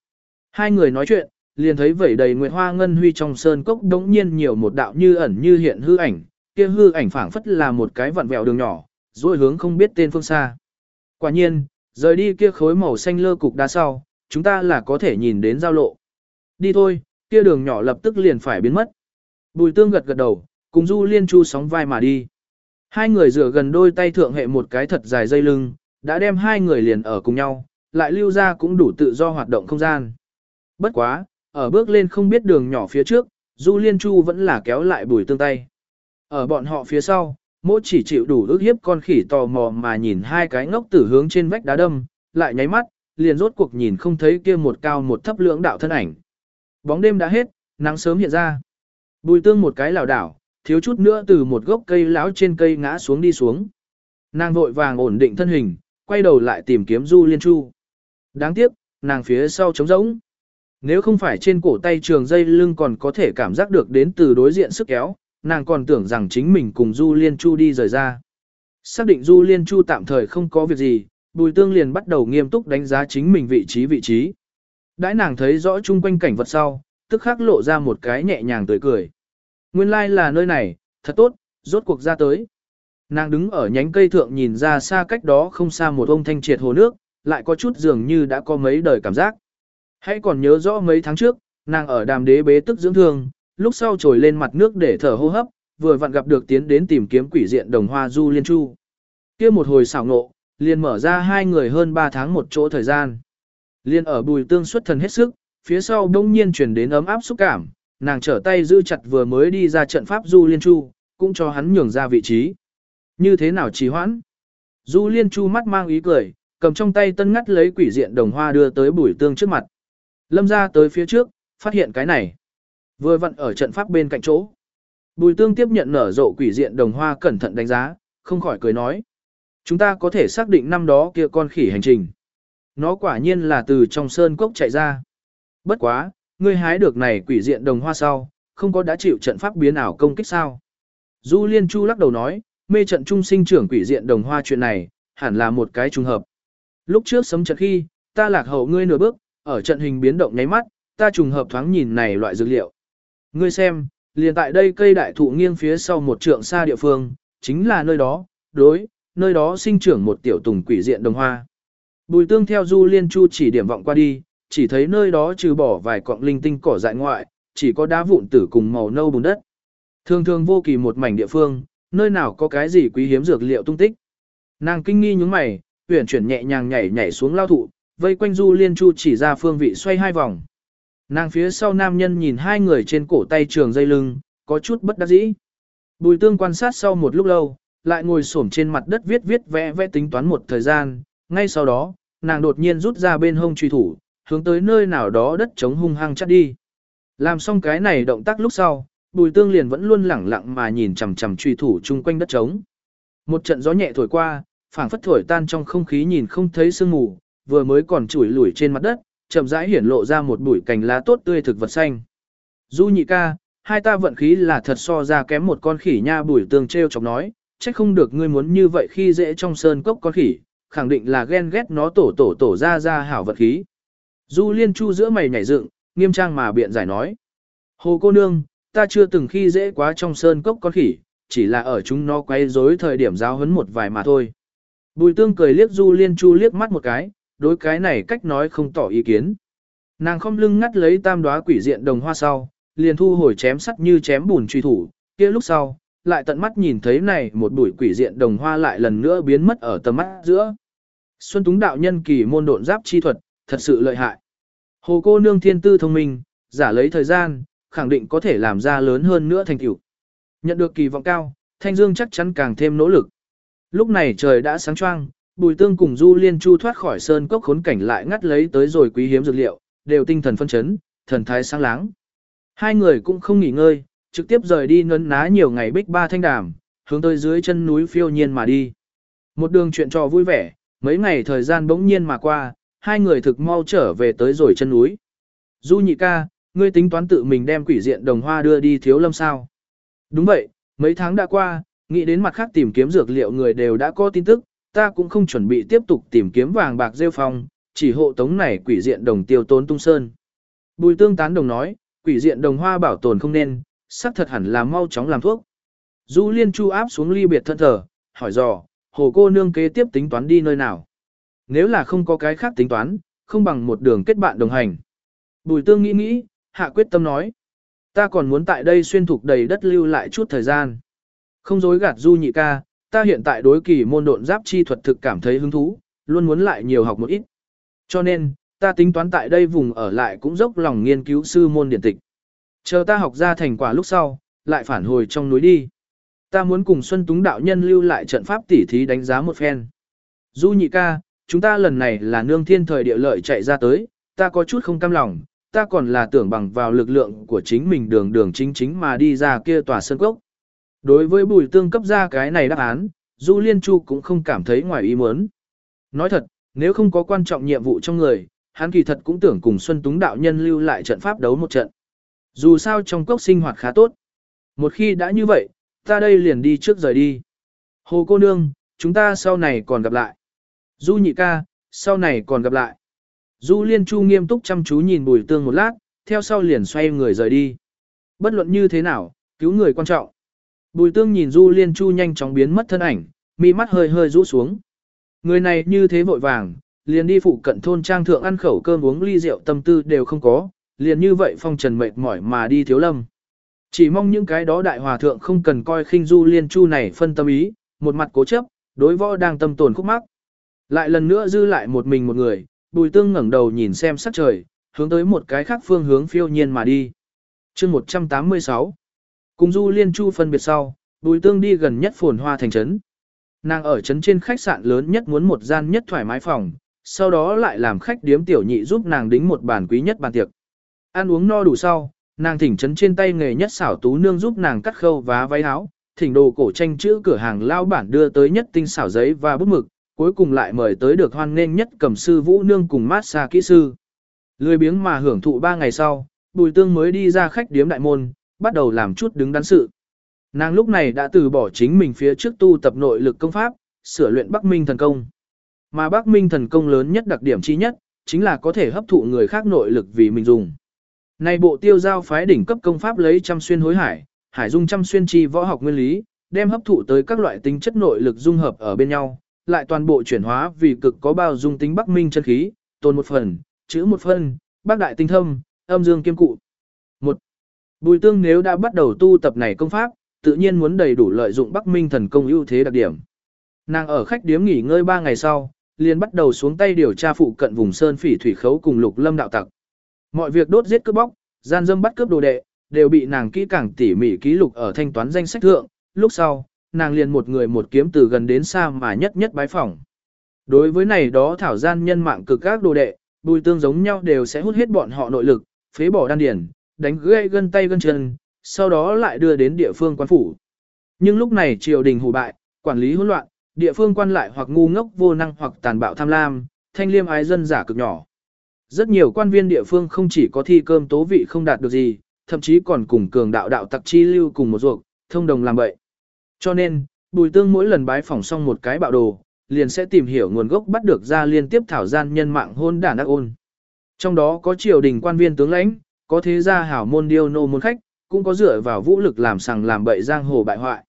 Hai người nói chuyện, liền thấy vẩy đầy nguyệt hoa ngân huy trong sơn cốc đống nhiên nhiều một đạo như ẩn như hiện hư ảnh, kia hư ảnh phảng phất là một cái vặn vẹo đường nhỏ, rồi hướng không biết tên phương xa. Quả nhiên, rời đi kia khối màu xanh lơ cục đá sau, chúng ta là có thể nhìn đến giao lộ. Đi thôi, kia đường nhỏ lập tức liền phải biến mất. Bùi tương gật gật đầu, cùng Du Liên Chu sóng vai mà đi. Hai người rửa gần đôi tay thượng hệ một cái thật dài dây lưng, đã đem hai người liền ở cùng nhau, lại lưu ra cũng đủ tự do hoạt động không gian. Bất quá, ở bước lên không biết đường nhỏ phía trước, Du Liên Chu vẫn là kéo lại bùi tương tay. Ở bọn họ phía sau, mỗi chỉ chịu đủ ước hiếp con khỉ tò mò mà nhìn hai cái ngốc tử hướng trên vách đá đâm, lại nháy mắt, liền rốt cuộc nhìn không thấy kia một cao một thấp lưỡng đạo thân ảnh. Bóng đêm đã hết, nắng sớm hiện ra. Bùi tương một cái lảo đảo, thiếu chút nữa từ một gốc cây lão trên cây ngã xuống đi xuống. Nàng vội vàng ổn định thân hình, quay đầu lại tìm kiếm Du Liên Chu. Đáng tiếc, nàng phía sau trống rỗng. Nếu không phải trên cổ tay trường dây lưng còn có thể cảm giác được đến từ đối diện sức kéo, nàng còn tưởng rằng chính mình cùng Du Liên Chu đi rời ra. Xác định Du Liên Chu tạm thời không có việc gì, Bùi Tương liền bắt đầu nghiêm túc đánh giá chính mình vị trí vị trí. Đãi nàng thấy rõ chung quanh cảnh vật sau, tức khắc lộ ra một cái nhẹ nhàng tươi cười. Nguyên lai like là nơi này, thật tốt, rốt cuộc ra tới. Nàng đứng ở nhánh cây thượng nhìn ra xa cách đó không xa một ông thanh triệt hồ nước, lại có chút dường như đã có mấy đời cảm giác. Hãy còn nhớ rõ mấy tháng trước, nàng ở đàm đế bế tức dưỡng thương, lúc sau trồi lên mặt nước để thở hô hấp, vừa vặn gặp được tiến đến tìm kiếm quỷ diện đồng hoa du liên chu. kia một hồi xảo ngộ, liền mở ra hai người hơn 3 tháng một chỗ thời gian. Liên ở bùi tương xuất thần hết sức, phía sau đông nhiên chuyển đến ấm áp xúc cảm, nàng trở tay giữ chặt vừa mới đi ra trận pháp du liên chu, cũng cho hắn nhường ra vị trí. Như thế nào trì hoãn? Du liên chu mắt mang ý cười, cầm trong tay tân ngắt lấy quỷ diện đồng hoa đưa tới bùi tương trước mặt. Lâm ra tới phía trước, phát hiện cái này. Vừa vặn ở trận pháp bên cạnh chỗ. Bùi tương tiếp nhận nở rộ quỷ diện đồng hoa cẩn thận đánh giá, không khỏi cười nói. Chúng ta có thể xác định năm đó kia con khỉ hành trình. nó quả nhiên là từ trong sơn cốc chạy ra. Bất quá, ngươi hái được này quỷ diện đồng hoa sau, không có đã chịu trận pháp biến ảo công kích sao. Du Liên Chu lắc đầu nói, mê trận trung sinh trưởng quỷ diện đồng hoa chuyện này, hẳn là một cái trùng hợp. Lúc trước sấm trận khi, ta lạc hậu ngươi nửa bước, ở trận hình biến động nháy mắt, ta trùng hợp thoáng nhìn này loại dược liệu. Ngươi xem, liền tại đây cây đại thụ nghiêng phía sau một trượng xa địa phương, chính là nơi đó, đối, nơi đó sinh trưởng một tiểu tùng quỷ diện đồng hoa. Bùi tương theo du liên chu chỉ điểm vọng qua đi, chỉ thấy nơi đó trừ bỏ vài cọng linh tinh cỏ dại ngoại, chỉ có đá vụn tử cùng màu nâu bùn đất. Thường thường vô kỳ một mảnh địa phương, nơi nào có cái gì quý hiếm dược liệu tung tích. Nàng kinh nghi nhúng mày, tuyển chuyển nhẹ nhàng nhảy nhảy xuống lao thụ, vây quanh du liên chu chỉ ra phương vị xoay hai vòng. Nàng phía sau nam nhân nhìn hai người trên cổ tay trường dây lưng, có chút bất đắc dĩ. Bùi tương quan sát sau một lúc lâu, lại ngồi xổm trên mặt đất viết viết vẽ vẽ tính toán một thời gian, ngay sau đó, nàng đột nhiên rút ra bên hông truy thủ, hướng tới nơi nào đó đất trống hung hăng chắt đi. Làm xong cái này động tác lúc sau, bùi tương liền vẫn luôn lẳng lặng mà nhìn chằm chằm truy thủ chung quanh đất trống. Một trận gió nhẹ thổi qua, phảng phất thổi tan trong không khí nhìn không thấy sương mù, vừa mới còn chủi lủi trên mặt đất, chậm rãi hiển lộ ra một bụi cành lá tốt tươi thực vật xanh. Du nhị ca, hai ta vận khí là thật so ra kém một con khỉ nha bùi tương treo chọc nói, chắc không được ngươi muốn như vậy khi dễ trong sơn cốc con khỉ, khẳng định là ghen ghét nó tổ tổ tổ ra ra hảo vật khí. Du liên chu giữa mày nhảy dựng, nghiêm trang mà biện giải nói. Hồ cô nương, ta chưa từng khi dễ quá trong sơn cốc con khỉ, chỉ là ở chúng nó quay rối thời điểm giáo hấn một vài mà thôi. Bùi tương cười liếc du liên chu liếc mắt một cái, đối cái này cách nói không tỏ ý kiến. Nàng không lưng ngắt lấy tam đóa quỷ diện đồng hoa sau, liền thu hồi chém sắt như chém bùn truy thủ, kia lúc sau, lại tận mắt nhìn thấy này một bụi quỷ diện đồng hoa lại lần nữa biến mất ở tầm mắt giữa. Xuân Túng đạo nhân kỳ môn độn giáp chi thuật, thật sự lợi hại. Hồ cô nương thiên tư thông minh, giả lấy thời gian, khẳng định có thể làm ra lớn hơn nữa thành tựu. Nhận được kỳ vọng cao, Thanh Dương chắc chắn càng thêm nỗ lực. Lúc này trời đã sáng choang, Bùi Tương cùng Du Liên Chu thoát khỏi sơn cốc khốn cảnh lại ngắt lấy tới rồi quý hiếm dược liệu, đều tinh thần phân chấn, thần thái sáng láng. Hai người cũng không nghỉ ngơi, trực tiếp rời đi nấn ná nhiều ngày bích ba thanh đàm, hướng tới dưới chân núi phiêu nhiên mà đi. Một đường chuyện trò vui vẻ, mấy ngày thời gian bỗng nhiên mà qua, hai người thực mau trở về tới rồi chân núi. Du nhị ca, ngươi tính toán tự mình đem quỷ diện đồng hoa đưa đi thiếu lâm sao. Đúng vậy, mấy tháng đã qua, nghĩ đến mặt khác tìm kiếm dược liệu người đều đã có tin tức, ta cũng không chuẩn bị tiếp tục tìm kiếm vàng bạc rêu phong, chỉ hộ tống này quỷ diện đồng tiêu tốn tung sơn. Bùi tương tán đồng nói, quỷ diện đồng hoa bảo tồn không nên, sắc thật hẳn là mau chóng làm thuốc. Du liên chu áp xuống ly biệt thân thờ, hỏi dò, hồ cô nương kế tiếp tính toán đi nơi nào. Nếu là không có cái khác tính toán, không bằng một đường kết bạn đồng hành. Bùi tương nghĩ nghĩ, hạ quyết tâm nói. Ta còn muốn tại đây xuyên thục đầy đất lưu lại chút thời gian. Không dối gạt du nhị ca, ta hiện tại đối kỳ môn độn giáp chi thuật thực cảm thấy hứng thú, luôn muốn lại nhiều học một ít. Cho nên, ta tính toán tại đây vùng ở lại cũng dốc lòng nghiên cứu sư môn điển tịch. Chờ ta học ra thành quả lúc sau, lại phản hồi trong núi đi. Ta muốn cùng Xuân Túng đạo nhân lưu lại trận pháp tỉ thí đánh giá một phen. Du nhị ca, chúng ta lần này là nương thiên thời địa lợi chạy ra tới, ta có chút không cam lòng, ta còn là tưởng bằng vào lực lượng của chính mình đường đường chính chính mà đi ra kia tòa sơn cốc. Đối với bùi tương cấp ra cái này đáp án, Du Liên Chu cũng không cảm thấy ngoài ý muốn. Nói thật, nếu không có quan trọng nhiệm vụ trong người, hắn kỳ thật cũng tưởng cùng Xuân Túng đạo nhân lưu lại trận pháp đấu một trận. Dù sao trong cốc sinh hoạt khá tốt. Một khi đã như vậy, ta đây liền đi trước rời đi. Hồ cô nương, chúng ta sau này còn gặp lại. Du nhị ca, sau này còn gặp lại. Du liên chu nghiêm túc chăm chú nhìn bùi tương một lát, theo sau liền xoay người rời đi. Bất luận như thế nào, cứu người quan trọng. Bùi tương nhìn du liên chu nhanh chóng biến mất thân ảnh, mi mắt hơi hơi rũ xuống. Người này như thế vội vàng, liền đi phụ cận thôn trang thượng ăn khẩu cơm uống ly rượu tâm tư đều không có, liền như vậy phong trần mệt mỏi mà đi thiếu lâm. Chỉ mong những cái đó đại hòa thượng không cần coi khinh du liên chu này phân tâm ý, một mặt cố chấp, đối võ đang tâm tồn khúc mắc. Lại lần nữa dư lại một mình một người, bùi tương ngẩng đầu nhìn xem sắc trời, hướng tới một cái khác phương hướng phiêu nhiên mà đi. chương 186 Cùng du liên chu phân biệt sau, bùi tương đi gần nhất phồn hoa thành trấn. Nàng ở trấn trên khách sạn lớn nhất muốn một gian nhất thoải mái phòng, sau đó lại làm khách điếm tiểu nhị giúp nàng đính một bàn quý nhất bàn tiệc. Ăn uống no đủ sau, nàng thỉnh trấn trên tay nghề nhất xảo tú nương giúp nàng cắt khâu vá váy áo, thỉnh đồ cổ tranh chữ cửa hàng lao bản đưa tới nhất tinh xảo giấy và bút mực, cuối cùng lại mời tới được hoan nghênh nhất cầm sư Vũ Nương cùng mát xa kỹ sư. Lười biếng mà hưởng thụ ba ngày sau, Bùi Tương mới đi ra khách điếm đại môn, bắt đầu làm chút đứng đắn sự. Nàng lúc này đã từ bỏ chính mình phía trước tu tập nội lực công pháp, sửa luyện Bắc Minh thần công. Mà Bắc Minh thần công lớn nhất đặc điểm chi nhất, chính là có thể hấp thụ người khác nội lực vì mình dùng. Này bộ tiêu giao phái đỉnh cấp công pháp lấy trăm xuyên hối hải, hải dung trăm xuyên chi võ học nguyên lý, đem hấp thụ tới các loại tính chất nội lực dung hợp ở bên nhau, lại toàn bộ chuyển hóa vì cực có bao dung tính Bắc Minh chân khí, tồn một phần, chữ một phần, bác đại tinh thâm, âm dương kiêm cụ. Một, Bùi tương nếu đã bắt đầu tu tập này công pháp, tự nhiên muốn đầy đủ lợi dụng Bắc Minh thần công ưu thế đặc điểm. Nàng ở khách điếm nghỉ ngơi 3 ngày sau, liền bắt đầu xuống tay điều tra phụ cận vùng sơn phỉ thủy khấu cùng lục lâm đạo tặc. Mọi việc đốt giết cướp bóc, gian dâm bắt cướp đồ đệ, đều bị nàng kỹ càng tỉ mỉ ký lục ở thanh toán danh sách thượng, lúc sau, nàng liền một người một kiếm từ gần đến xa mà nhất nhất bái phỏng. Đối với này đó thảo gian nhân mạng cực các đồ đệ, bùi tương giống nhau đều sẽ hút hết bọn họ nội lực, phế bỏ đan điển, đánh gãy gân tay gân chân, sau đó lại đưa đến địa phương quan phủ. Nhưng lúc này triều đình hủ bại, quản lý hỗn loạn, địa phương quan lại hoặc ngu ngốc vô năng hoặc tàn bạo tham lam, thanh liêm ái dân giả cực nhỏ. Rất nhiều quan viên địa phương không chỉ có thi cơm tố vị không đạt được gì, thậm chí còn cùng cường đạo đạo tặc chi lưu cùng một ruột, thông đồng làm bậy. Cho nên, Bùi Tương mỗi lần bái phỏng xong một cái bạo đồ, liền sẽ tìm hiểu nguồn gốc bắt được ra liên tiếp thảo gian nhân mạng hôn đản ác ôn. Trong đó có triều đình quan viên tướng lãnh, có thế gia hảo môn điêu nô môn khách, cũng có dựa vào vũ lực làm sằng làm bậy giang hồ bại hoại.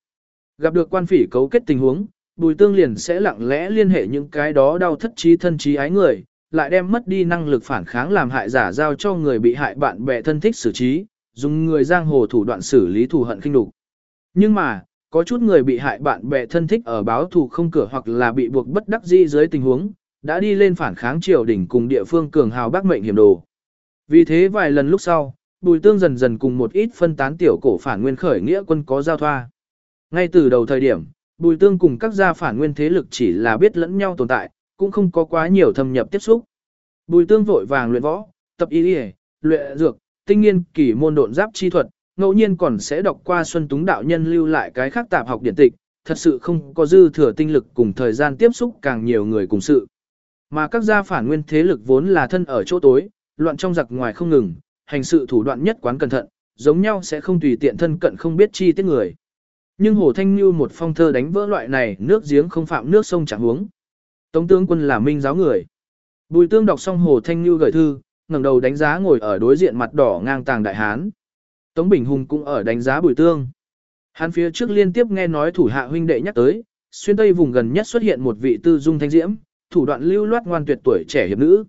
Gặp được quan phỉ cấu kết tình huống, Bùi Tương liền sẽ lặng lẽ liên hệ những cái đó đau thất trí thân trí ái người, lại đem mất đi năng lực phản kháng làm hại giả giao cho người bị hại bạn bè thân thích xử trí, dùng người giang hồ thủ đoạn xử lý thù hận kinh đục. Nhưng mà, có chút người bị hại bạn bè thân thích ở báo thù không cửa hoặc là bị buộc bất đắc dĩ dưới tình huống, đã đi lên phản kháng triều đỉnh cùng địa phương cường hào bác mệnh hiểm đồ. Vì thế vài lần lúc sau, Bùi Tương dần dần cùng một ít phân tán tiểu cổ phản nguyên khởi nghĩa quân có giao thoa. Ngay từ đầu thời điểm, Bùi Tương cùng các gia phản nguyên thế lực chỉ là biết lẫn nhau tồn tại, cũng không có quá nhiều thâm nhập tiếp xúc. Bùi Tương vội vàng luyện võ, tập y y, luyện dược, tinh nghiên kỳ môn độn giáp chi thuật, ngẫu nhiên còn sẽ đọc qua Xuân Túng đạo nhân lưu lại cái khác tạp học điển tịch, thật sự không có dư thừa tinh lực cùng thời gian tiếp xúc càng nhiều người cùng sự. Mà các gia phản nguyên thế lực vốn là thân ở chỗ tối, loạn trong giặc ngoài không ngừng, hành sự thủ đoạn nhất quán cẩn thận, giống nhau sẽ không tùy tiện thân cận không biết chi tiết người. Nhưng Hồ Thanh Như một phong thơ đánh vỡ loại này, nước giếng không phạm nước sông chẳng huống. Tống tướng quân là minh giáo người. Bùi tương đọc xong Hồ Thanh Như gửi thư, ngẩng đầu đánh giá ngồi ở đối diện mặt đỏ ngang tàng đại hán. Tống Bình Hùng cũng ở đánh giá bùi tương. Hắn phía trước liên tiếp nghe nói thủ hạ huynh đệ nhắc tới, xuyên tây vùng gần nhất xuất hiện một vị tư dung thanh diễm, thủ đoạn lưu loát ngoan tuyệt tuổi trẻ hiệp nữ.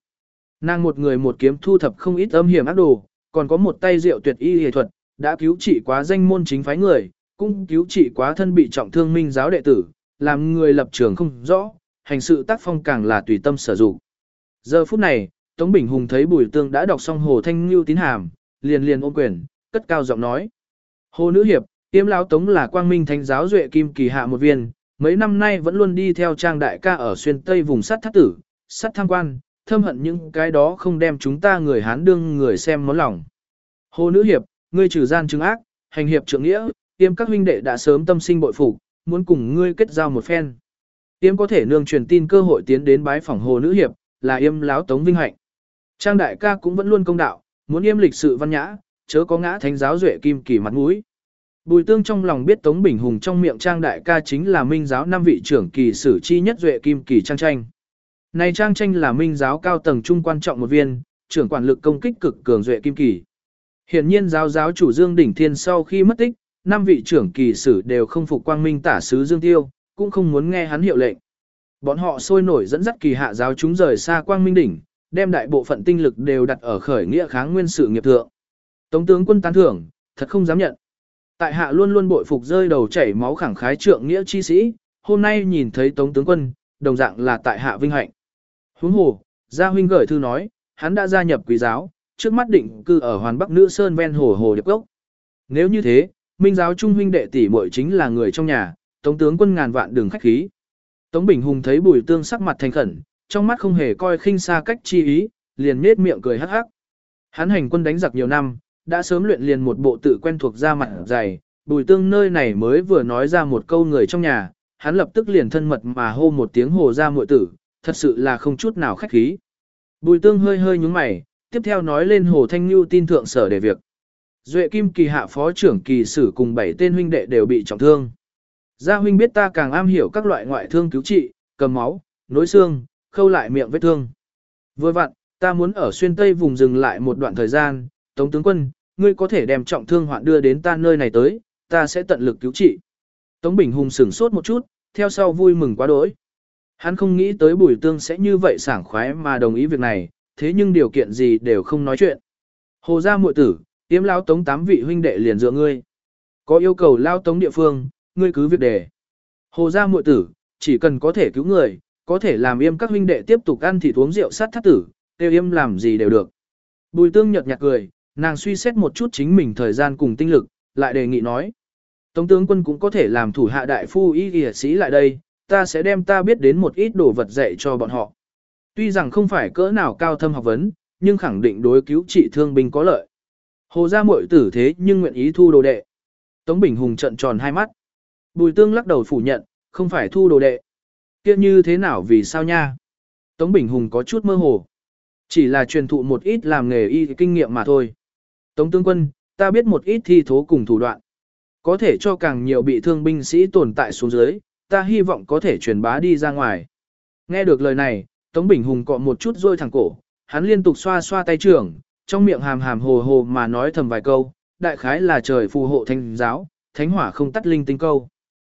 Nàng một người một kiếm thu thập không ít âm hiểm ác đồ, còn có một tay rượu tuyệt y y thuật, đã cứu trị quá danh môn chính phái người, cũng cứu trị quá thân bị trọng thương minh giáo đệ tử, làm người lập trường không rõ, hành sự tác phong càng là tùy tâm sở dụng. Giờ phút này, Tống Bình Hùng thấy Bùi Tương đã đọc xong Hồ Thanh Nưu tín hàm, liền liền ôm quyền, cất cao giọng nói: "Hồ nữ hiệp, Tiêm lão Tống là Quang Minh Thánh giáo duệ kim kỳ hạ một viên, mấy năm nay vẫn luôn đi theo trang đại ca ở xuyên tây vùng sắt thất tử, sắt tham quan, thâm hận những cái đó không đem chúng ta người Hán đương người xem món lòng. Hồ nữ hiệp, ngươi trừ gian chứng ác, hành hiệp trượng nghĩa, tiêm các huynh đệ đã sớm tâm sinh bội phục, muốn cùng ngươi kết giao một phen. Tiêm có thể nương truyền tin cơ hội tiến đến bái phỏng hồ nữ hiệp, là yêm láo tống vinh hạnh. Trang đại ca cũng vẫn luôn công đạo, muốn yêm lịch sự văn nhã, chớ có ngã thánh giáo duệ kim kỳ mặt mũi. Bùi tương trong lòng biết Tống Bình Hùng trong miệng trang đại ca chính là minh giáo năm vị trưởng kỳ sử chi nhất duệ kim kỳ trang tranh. Này trang tranh là minh giáo cao tầng trung quan trọng một viên, trưởng quản lực công kích cực cường duệ kim kỳ. Hiện nhiên giáo giáo chủ Dương Đỉnh Thiên sau khi mất tích, năm vị trưởng kỳ sử đều không phục quang minh tả sứ Dương Tiêu, cũng không muốn nghe hắn hiệu lệnh. Bọn họ sôi nổi dẫn dắt kỳ hạ giáo chúng rời xa quang minh đỉnh, đem đại bộ phận tinh lực đều đặt ở khởi nghĩa kháng nguyên sự nghiệp thượng. Tống tướng quân tán thưởng, thật không dám nhận. Tại hạ luôn luôn bội phục rơi đầu chảy máu khẳng khái trượng nghĩa chi sĩ, hôm nay nhìn thấy Tống tướng quân, đồng dạng là tại hạ vinh hạnh. Huống hồ, Gia huynh gửi thư nói, hắn đã gia nhập quý giáo, trước mắt định cư ở Hoàn Bắc Nữ Sơn ven hồ hồ điệp Cốc. Nếu như thế, minh giáo trung huynh đệ tỷ muội chính là người trong nhà, tống tướng quân ngàn vạn đường khách khí. Tống Bình Hùng thấy bùi tương sắc mặt thành khẩn, trong mắt không hề coi khinh xa cách chi ý, liền nết miệng cười hắc hắc. Hắn hành quân đánh giặc nhiều năm, đã sớm luyện liền một bộ tự quen thuộc ra mặt dày, bùi tương nơi này mới vừa nói ra một câu người trong nhà, hắn lập tức liền thân mật mà hô một tiếng hồ ra muội tử, thật sự là không chút nào khách khí. Bùi tương hơi hơi nhúng mày, tiếp theo nói lên hồ thanh lưu tin thượng sở để việc. Duệ kim kỳ hạ phó trưởng kỳ sử cùng bảy tên huynh đệ đều bị trọng thương. Gia huynh biết ta càng am hiểu các loại ngoại thương cứu trị, cầm máu, nối xương, khâu lại miệng vết thương. Vừa vặn, ta muốn ở xuyên tây vùng dừng lại một đoạn thời gian, Tống tướng quân, ngươi có thể đem trọng thương hoạn đưa đến ta nơi này tới, ta sẽ tận lực cứu trị. Tống Bình Hùng sửng sốt một chút, theo sau vui mừng quá đỗi. Hắn không nghĩ tới bùi tương sẽ như vậy sảng khoái mà đồng ý việc này, thế nhưng điều kiện gì đều không nói chuyện. Hồ gia muội tử, tiêm lao tống tám vị huynh đệ liền dựa ngươi. Có yêu cầu lao tống địa phương, ngươi cứ việc đề. Hồ gia muội tử, chỉ cần có thể cứu người, có thể làm yêm các huynh đệ tiếp tục ăn thịt uống rượu sát thắt tử, tiêu yêm làm gì đều được. Bùi tương nhật nhạt cười, nàng suy xét một chút chính mình thời gian cùng tinh lực, lại đề nghị nói. Tống tướng quân cũng có thể làm thủ hạ đại phu y y sĩ lại đây, ta sẽ đem ta biết đến một ít đồ vật dạy cho bọn họ. Tuy rằng không phải cỡ nào cao thâm học vấn, nhưng khẳng định đối cứu trị thương binh có lợi. Hồ gia muội tử thế nhưng nguyện ý thu đồ đệ. Tống Bình Hùng trận tròn hai mắt. Bùi tương lắc đầu phủ nhận, không phải thu đồ đệ. kia như thế nào vì sao nha? Tống Bình Hùng có chút mơ hồ. Chỉ là truyền thụ một ít làm nghề y kinh nghiệm mà thôi. Tống tướng quân, ta biết một ít thi thố cùng thủ đoạn. Có thể cho càng nhiều bị thương binh sĩ tồn tại xuống dưới, ta hy vọng có thể truyền bá đi ra ngoài. Nghe được lời này, Tống Bình Hùng cọ một chút rôi thẳng cổ, hắn liên tục xoa xoa tay trưởng, trong miệng hàm hàm hồ hồ mà nói thầm vài câu, đại khái là trời phù hộ thánh giáo, thánh hỏa không tắt linh tinh câu.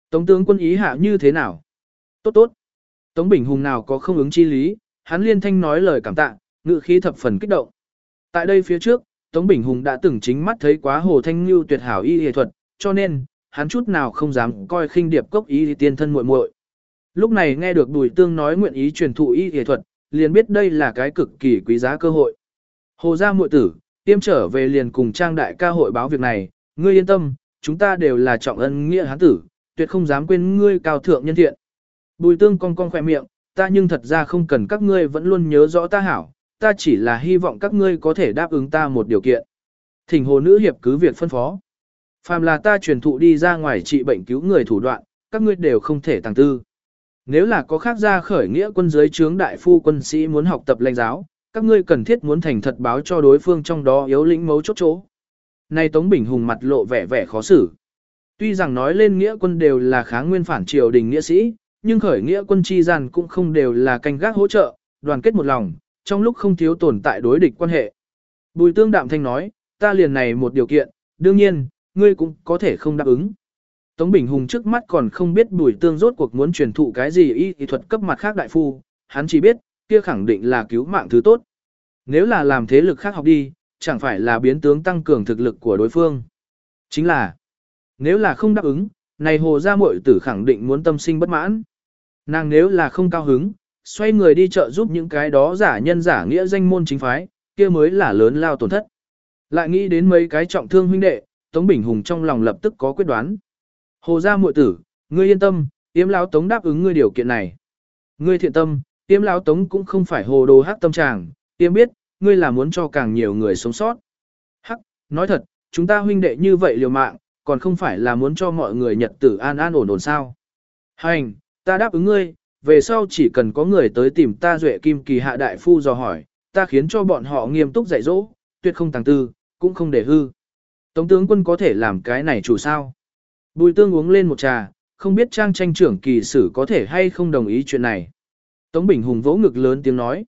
Tống tướng quân ý hạ như thế nào? Tốt tốt. Tống Bình Hùng nào có không ứng chi lý, hắn liên thanh nói lời cảm tạ, ngự khí thập phần kích động. Tại đây phía trước, Tống Bình Hùng đã từng chính mắt thấy quá Hồ Thanh Nhu tuyệt hảo y y thuật, cho nên, hắn chút nào không dám coi khinh điệp cốc y tiên thân muội muội. Lúc này nghe được Bùi Tương nói nguyện ý truyền thụ y y thuật, liền biết đây là cái cực kỳ quý giá cơ hội. Hồ gia muội tử, tiêm trở về liền cùng trang đại ca hội báo việc này, ngươi yên tâm, chúng ta đều là trọng ân nghĩa hán tử, tuyệt không dám quên ngươi cao thượng nhân thiện. Bùi Tương cong cong khỏe miệng, ta nhưng thật ra không cần các ngươi vẫn luôn nhớ rõ ta hảo, ta chỉ là hy vọng các ngươi có thể đáp ứng ta một điều kiện. Thỉnh hồ nữ hiệp cứ việc phân phó. Phàm là ta truyền thụ đi ra ngoài trị bệnh cứu người thủ đoạn, các ngươi đều không thể tàng tư. Nếu là có khác ra khởi nghĩa quân giới trướng đại phu quân sĩ muốn học tập lãnh giáo, các ngươi cần thiết muốn thành thật báo cho đối phương trong đó yếu lĩnh mấu chốt chỗ. Nay Tống Bình Hùng mặt lộ vẻ vẻ khó xử. Tuy rằng nói lên nghĩa quân đều là kháng nguyên phản triều đình nghĩa sĩ, nhưng khởi nghĩa quân chi gian cũng không đều là canh gác hỗ trợ, đoàn kết một lòng, trong lúc không thiếu tồn tại đối địch quan hệ. Bùi tương đạm thanh nói, ta liền này một điều kiện, đương nhiên, ngươi cũng có thể không đáp ứng. Tống Bình Hùng trước mắt còn không biết bùi tương rốt cuộc muốn truyền thụ cái gì y thuật cấp mặt khác đại phu, hắn chỉ biết, kia khẳng định là cứu mạng thứ tốt. Nếu là làm thế lực khác học đi, chẳng phải là biến tướng tăng cường thực lực của đối phương. Chính là, nếu là không đáp ứng, này hồ gia muội tử khẳng định muốn tâm sinh bất mãn. Nàng nếu là không cao hứng, xoay người đi chợ giúp những cái đó giả nhân giả nghĩa danh môn chính phái, kia mới là lớn lao tổn thất. Lại nghĩ đến mấy cái trọng thương huynh đệ, Tống Bình Hùng trong lòng lập tức có quyết đoán. Hồ gia muội tử, ngươi yên tâm, Yếm lão Tống đáp ứng ngươi điều kiện này. Ngươi thiện tâm, Yếm lão Tống cũng không phải hồ đồ hắc tâm trạng, Yếm biết, ngươi là muốn cho càng nhiều người sống sót. Hắc, nói thật, chúng ta huynh đệ như vậy liều mạng, còn không phải là muốn cho mọi người nhật tử an an ổn ổn sao. Hành, ta đáp ứng ngươi, về sau chỉ cần có người tới tìm ta duệ kim kỳ hạ đại phu dò hỏi, ta khiến cho bọn họ nghiêm túc dạy dỗ, tuyệt không tàng tư, cũng không để hư. Tống tướng quân có thể làm cái này chủ sao. Bùi tương uống lên một trà, không biết trang tranh trưởng kỳ sử có thể hay không đồng ý chuyện này. Tống Bình Hùng vỗ ngực lớn tiếng nói.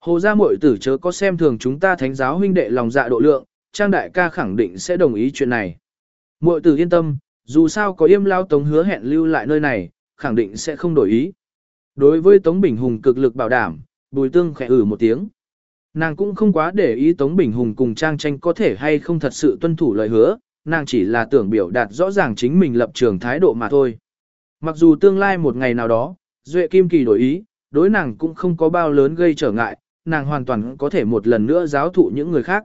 Hồ gia muội tử chớ có xem thường chúng ta thánh giáo huynh đệ lòng dạ độ lượng, trang đại ca khẳng định sẽ đồng ý chuyện này. Muội tử yên tâm, dù sao có yêm lao tống hứa hẹn lưu lại nơi này, khẳng định sẽ không đổi ý. Đối với Tống Bình Hùng cực lực bảo đảm, Bùi Tương khẽ ử một tiếng. Nàng cũng không quá để ý Tống Bình Hùng cùng Trang Tranh có thể hay không thật sự tuân thủ lời hứa, nàng chỉ là tưởng biểu đạt rõ ràng chính mình lập trường thái độ mà thôi. Mặc dù tương lai một ngày nào đó, Duệ Kim Kỳ đổi ý, đối nàng cũng không có bao lớn gây trở ngại, nàng hoàn toàn có thể một lần nữa giáo thụ những người khác.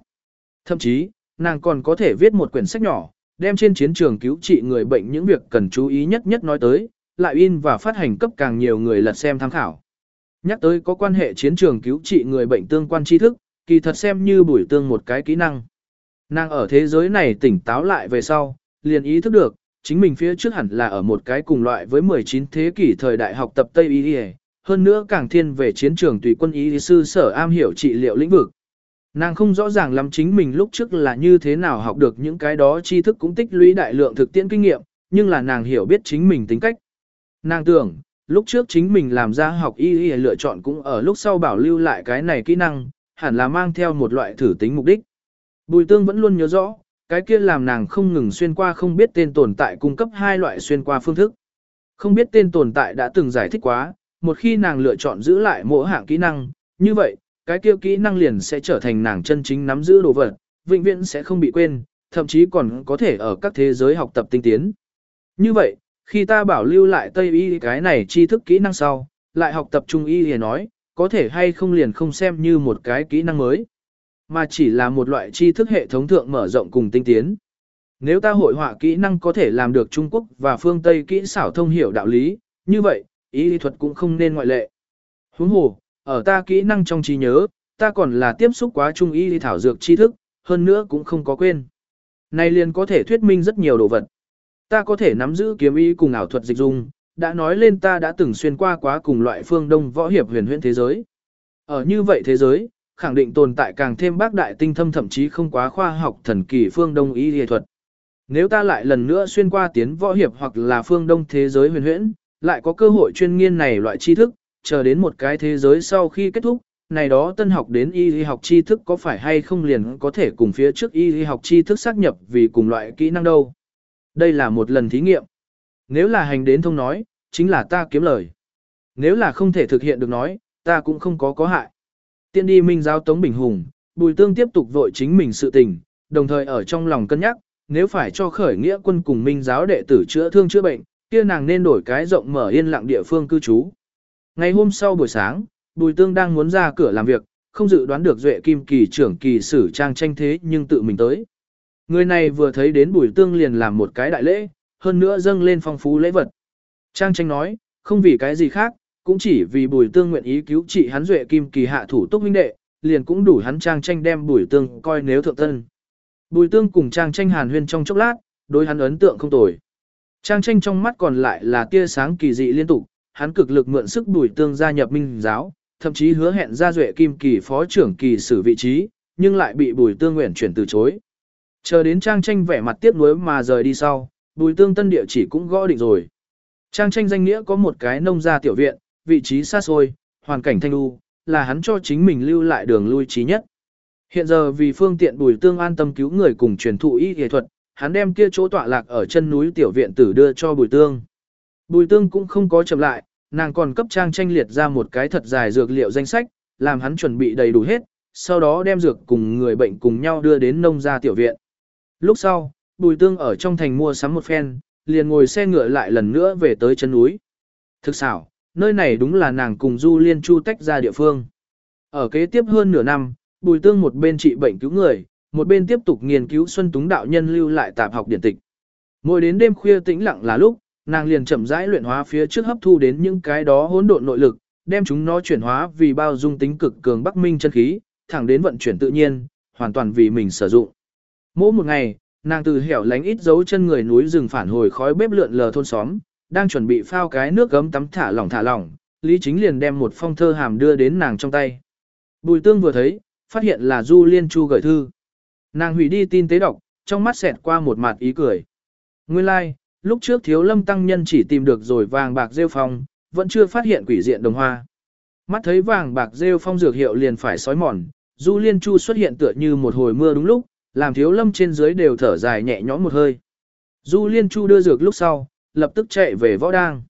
Thậm chí, nàng còn có thể viết một quyển sách nhỏ, đem trên chiến trường cứu trị người bệnh những việc cần chú ý nhất nhất nói tới, lại in và phát hành cấp càng nhiều người lật xem tham khảo. Nhắc tới có quan hệ chiến trường cứu trị người bệnh tương quan tri thức, kỳ thật xem như bùi tương một cái kỹ năng. Nàng ở thế giới này tỉnh táo lại về sau, liền ý thức được, chính mình phía trước hẳn là ở một cái cùng loại với 19 thế kỷ thời đại học tập Tây Y hơn nữa càng thiên về chiến trường tùy quân y sư sở am hiểu trị liệu lĩnh vực. Nàng không rõ ràng lắm chính mình lúc trước là như thế nào học được những cái đó tri thức cũng tích lũy đại lượng thực tiễn kinh nghiệm, nhưng là nàng hiểu biết chính mình tính cách. Nàng tưởng, lúc trước chính mình làm ra học y y lựa chọn cũng ở lúc sau bảo lưu lại cái này kỹ năng, hẳn là mang theo một loại thử tính mục đích. Bùi tương vẫn luôn nhớ rõ, cái kia làm nàng không ngừng xuyên qua không biết tên tồn tại cung cấp hai loại xuyên qua phương thức. Không biết tên tồn tại đã từng giải thích quá, một khi nàng lựa chọn giữ lại mỗi hạng kỹ năng, như vậy, cái kia kỹ năng liền sẽ trở thành nàng chân chính nắm giữ đồ vật, vĩnh viễn sẽ không bị quên, thậm chí còn có thể ở các thế giới học tập tinh tiến. Như vậy, khi ta bảo lưu lại Tây Y cái này tri thức kỹ năng sau, lại học tập Trung Y thì nói, có thể hay không liền không xem như một cái kỹ năng mới, mà chỉ là một loại tri thức hệ thống thượng mở rộng cùng tinh tiến. Nếu ta hội họa kỹ năng có thể làm được Trung Quốc và phương Tây kỹ xảo thông hiểu đạo lý, như vậy, y lý thuật cũng không nên ngoại lệ. Huống hồ, ở ta kỹ năng trong trí nhớ, ta còn là tiếp xúc quá trung y lý thảo dược tri thức, hơn nữa cũng không có quên. Này liền có thể thuyết minh rất nhiều đồ vật. Ta có thể nắm giữ kiếm ý cùng ảo thuật dịch dung, đã nói lên ta đã từng xuyên qua quá cùng loại phương đông võ hiệp huyền huyễn thế giới. Ở như vậy thế giới, khẳng định tồn tại càng thêm bác đại tinh thâm thậm chí không quá khoa học thần kỳ phương đông y y thuật. Nếu ta lại lần nữa xuyên qua tiến võ hiệp hoặc là phương đông thế giới huyền huyễn, lại có cơ hội chuyên nghiên này loại tri thức, chờ đến một cái thế giới sau khi kết thúc, này đó tân học đến y y học tri thức có phải hay không liền có thể cùng phía trước y y học tri thức xác nhập vì cùng loại kỹ năng đâu. Đây là một lần thí nghiệm. Nếu là hành đến thông nói, chính là ta kiếm lời. Nếu là không thể thực hiện được nói, ta cũng không có có hại. Tiên đi minh giáo Tống Bình Hùng, Bùi Tương tiếp tục vội chính mình sự tình, đồng thời ở trong lòng cân nhắc, nếu phải cho khởi nghĩa quân cùng minh giáo đệ tử chữa thương chữa bệnh, kia nàng nên đổi cái rộng mở yên lặng địa phương cư trú. Ngày hôm sau buổi sáng, Bùi Tương đang muốn ra cửa làm việc, không dự đoán được Duệ Kim Kỳ trưởng kỳ sử trang tranh thế nhưng tự mình tới. Người này vừa thấy đến Bùi Tương liền làm một cái đại lễ, hơn nữa dâng lên phong phú lễ vật. Trang tranh nói, không vì cái gì khác, cũng chỉ vì Bùi Tương nguyện ý cứu trị hắn Duệ Kim Kỳ hạ thủ túc huynh đệ, liền cũng đủ hắn Trang tranh đem Bùi Tương coi nếu thượng tân. Bùi Tương cùng Trang tranh hàn huyên trong chốc lát, đối hắn ấn tượng không tồi. Trang tranh trong mắt còn lại là tia sáng kỳ dị liên tục, hắn cực lực mượn sức bùi tương gia nhập minh giáo, thậm chí hứa hẹn ra duệ kim kỳ phó trưởng kỳ sử vị trí, nhưng lại bị bùi tương nguyện chuyển từ chối. Chờ đến trang tranh vẻ mặt tiếc nuối mà rời đi sau, bùi tương tân địa chỉ cũng gõ định rồi. Trang tranh danh nghĩa có một cái nông gia tiểu viện, vị trí xa xôi, hoàn cảnh thanh lưu, là hắn cho chính mình lưu lại đường lui trí nhất. Hiện giờ vì phương tiện bùi tương an tâm cứu người cùng truyền thụ y y thuật, hắn đem kia chỗ tọa lạc ở chân núi tiểu viện tử đưa cho Bùi Tương. Bùi Tương cũng không có chậm lại, nàng còn cấp trang tranh liệt ra một cái thật dài dược liệu danh sách, làm hắn chuẩn bị đầy đủ hết, sau đó đem dược cùng người bệnh cùng nhau đưa đến nông gia tiểu viện. Lúc sau, Bùi Tương ở trong thành mua sắm một phen, liền ngồi xe ngựa lại lần nữa về tới chân núi. Thực xảo, nơi này đúng là nàng cùng Du Liên Chu tách ra địa phương. Ở kế tiếp hơn nửa năm, Bùi Tương một bên trị bệnh cứu người, một bên tiếp tục nghiên cứu Xuân Túng đạo nhân lưu lại tạp học điển tịch. Mỗi đến đêm khuya tĩnh lặng là lúc, nàng liền chậm rãi luyện hóa phía trước hấp thu đến những cái đó hỗn độn nội lực, đem chúng nó chuyển hóa vì bao dung tính cực cường Bắc Minh chân khí, thẳng đến vận chuyển tự nhiên, hoàn toàn vì mình sử dụng. Mỗi một ngày, nàng từ hẻo lánh ít dấu chân người núi rừng phản hồi khói bếp lượn lờ thôn xóm, đang chuẩn bị phao cái nước gấm tắm thả lỏng thả lỏng, Lý Chính liền đem một phong thơ hàm đưa đến nàng trong tay. Bùi Tương vừa thấy, phát hiện là Du Liên Chu gửi thư. Nàng hủy đi tin tế đọc, trong mắt xẹt qua một mặt ý cười. Nguyên lai, like, lúc trước thiếu lâm tăng nhân chỉ tìm được rồi vàng bạc rêu phong, vẫn chưa phát hiện quỷ diện đồng hoa. Mắt thấy vàng bạc rêu phong dược hiệu liền phải sói mòn, Du Liên Chu xuất hiện tựa như một hồi mưa đúng lúc, làm thiếu lâm trên dưới đều thở dài nhẹ nhõm một hơi. Du Liên Chu đưa dược lúc sau, lập tức chạy về võ đang.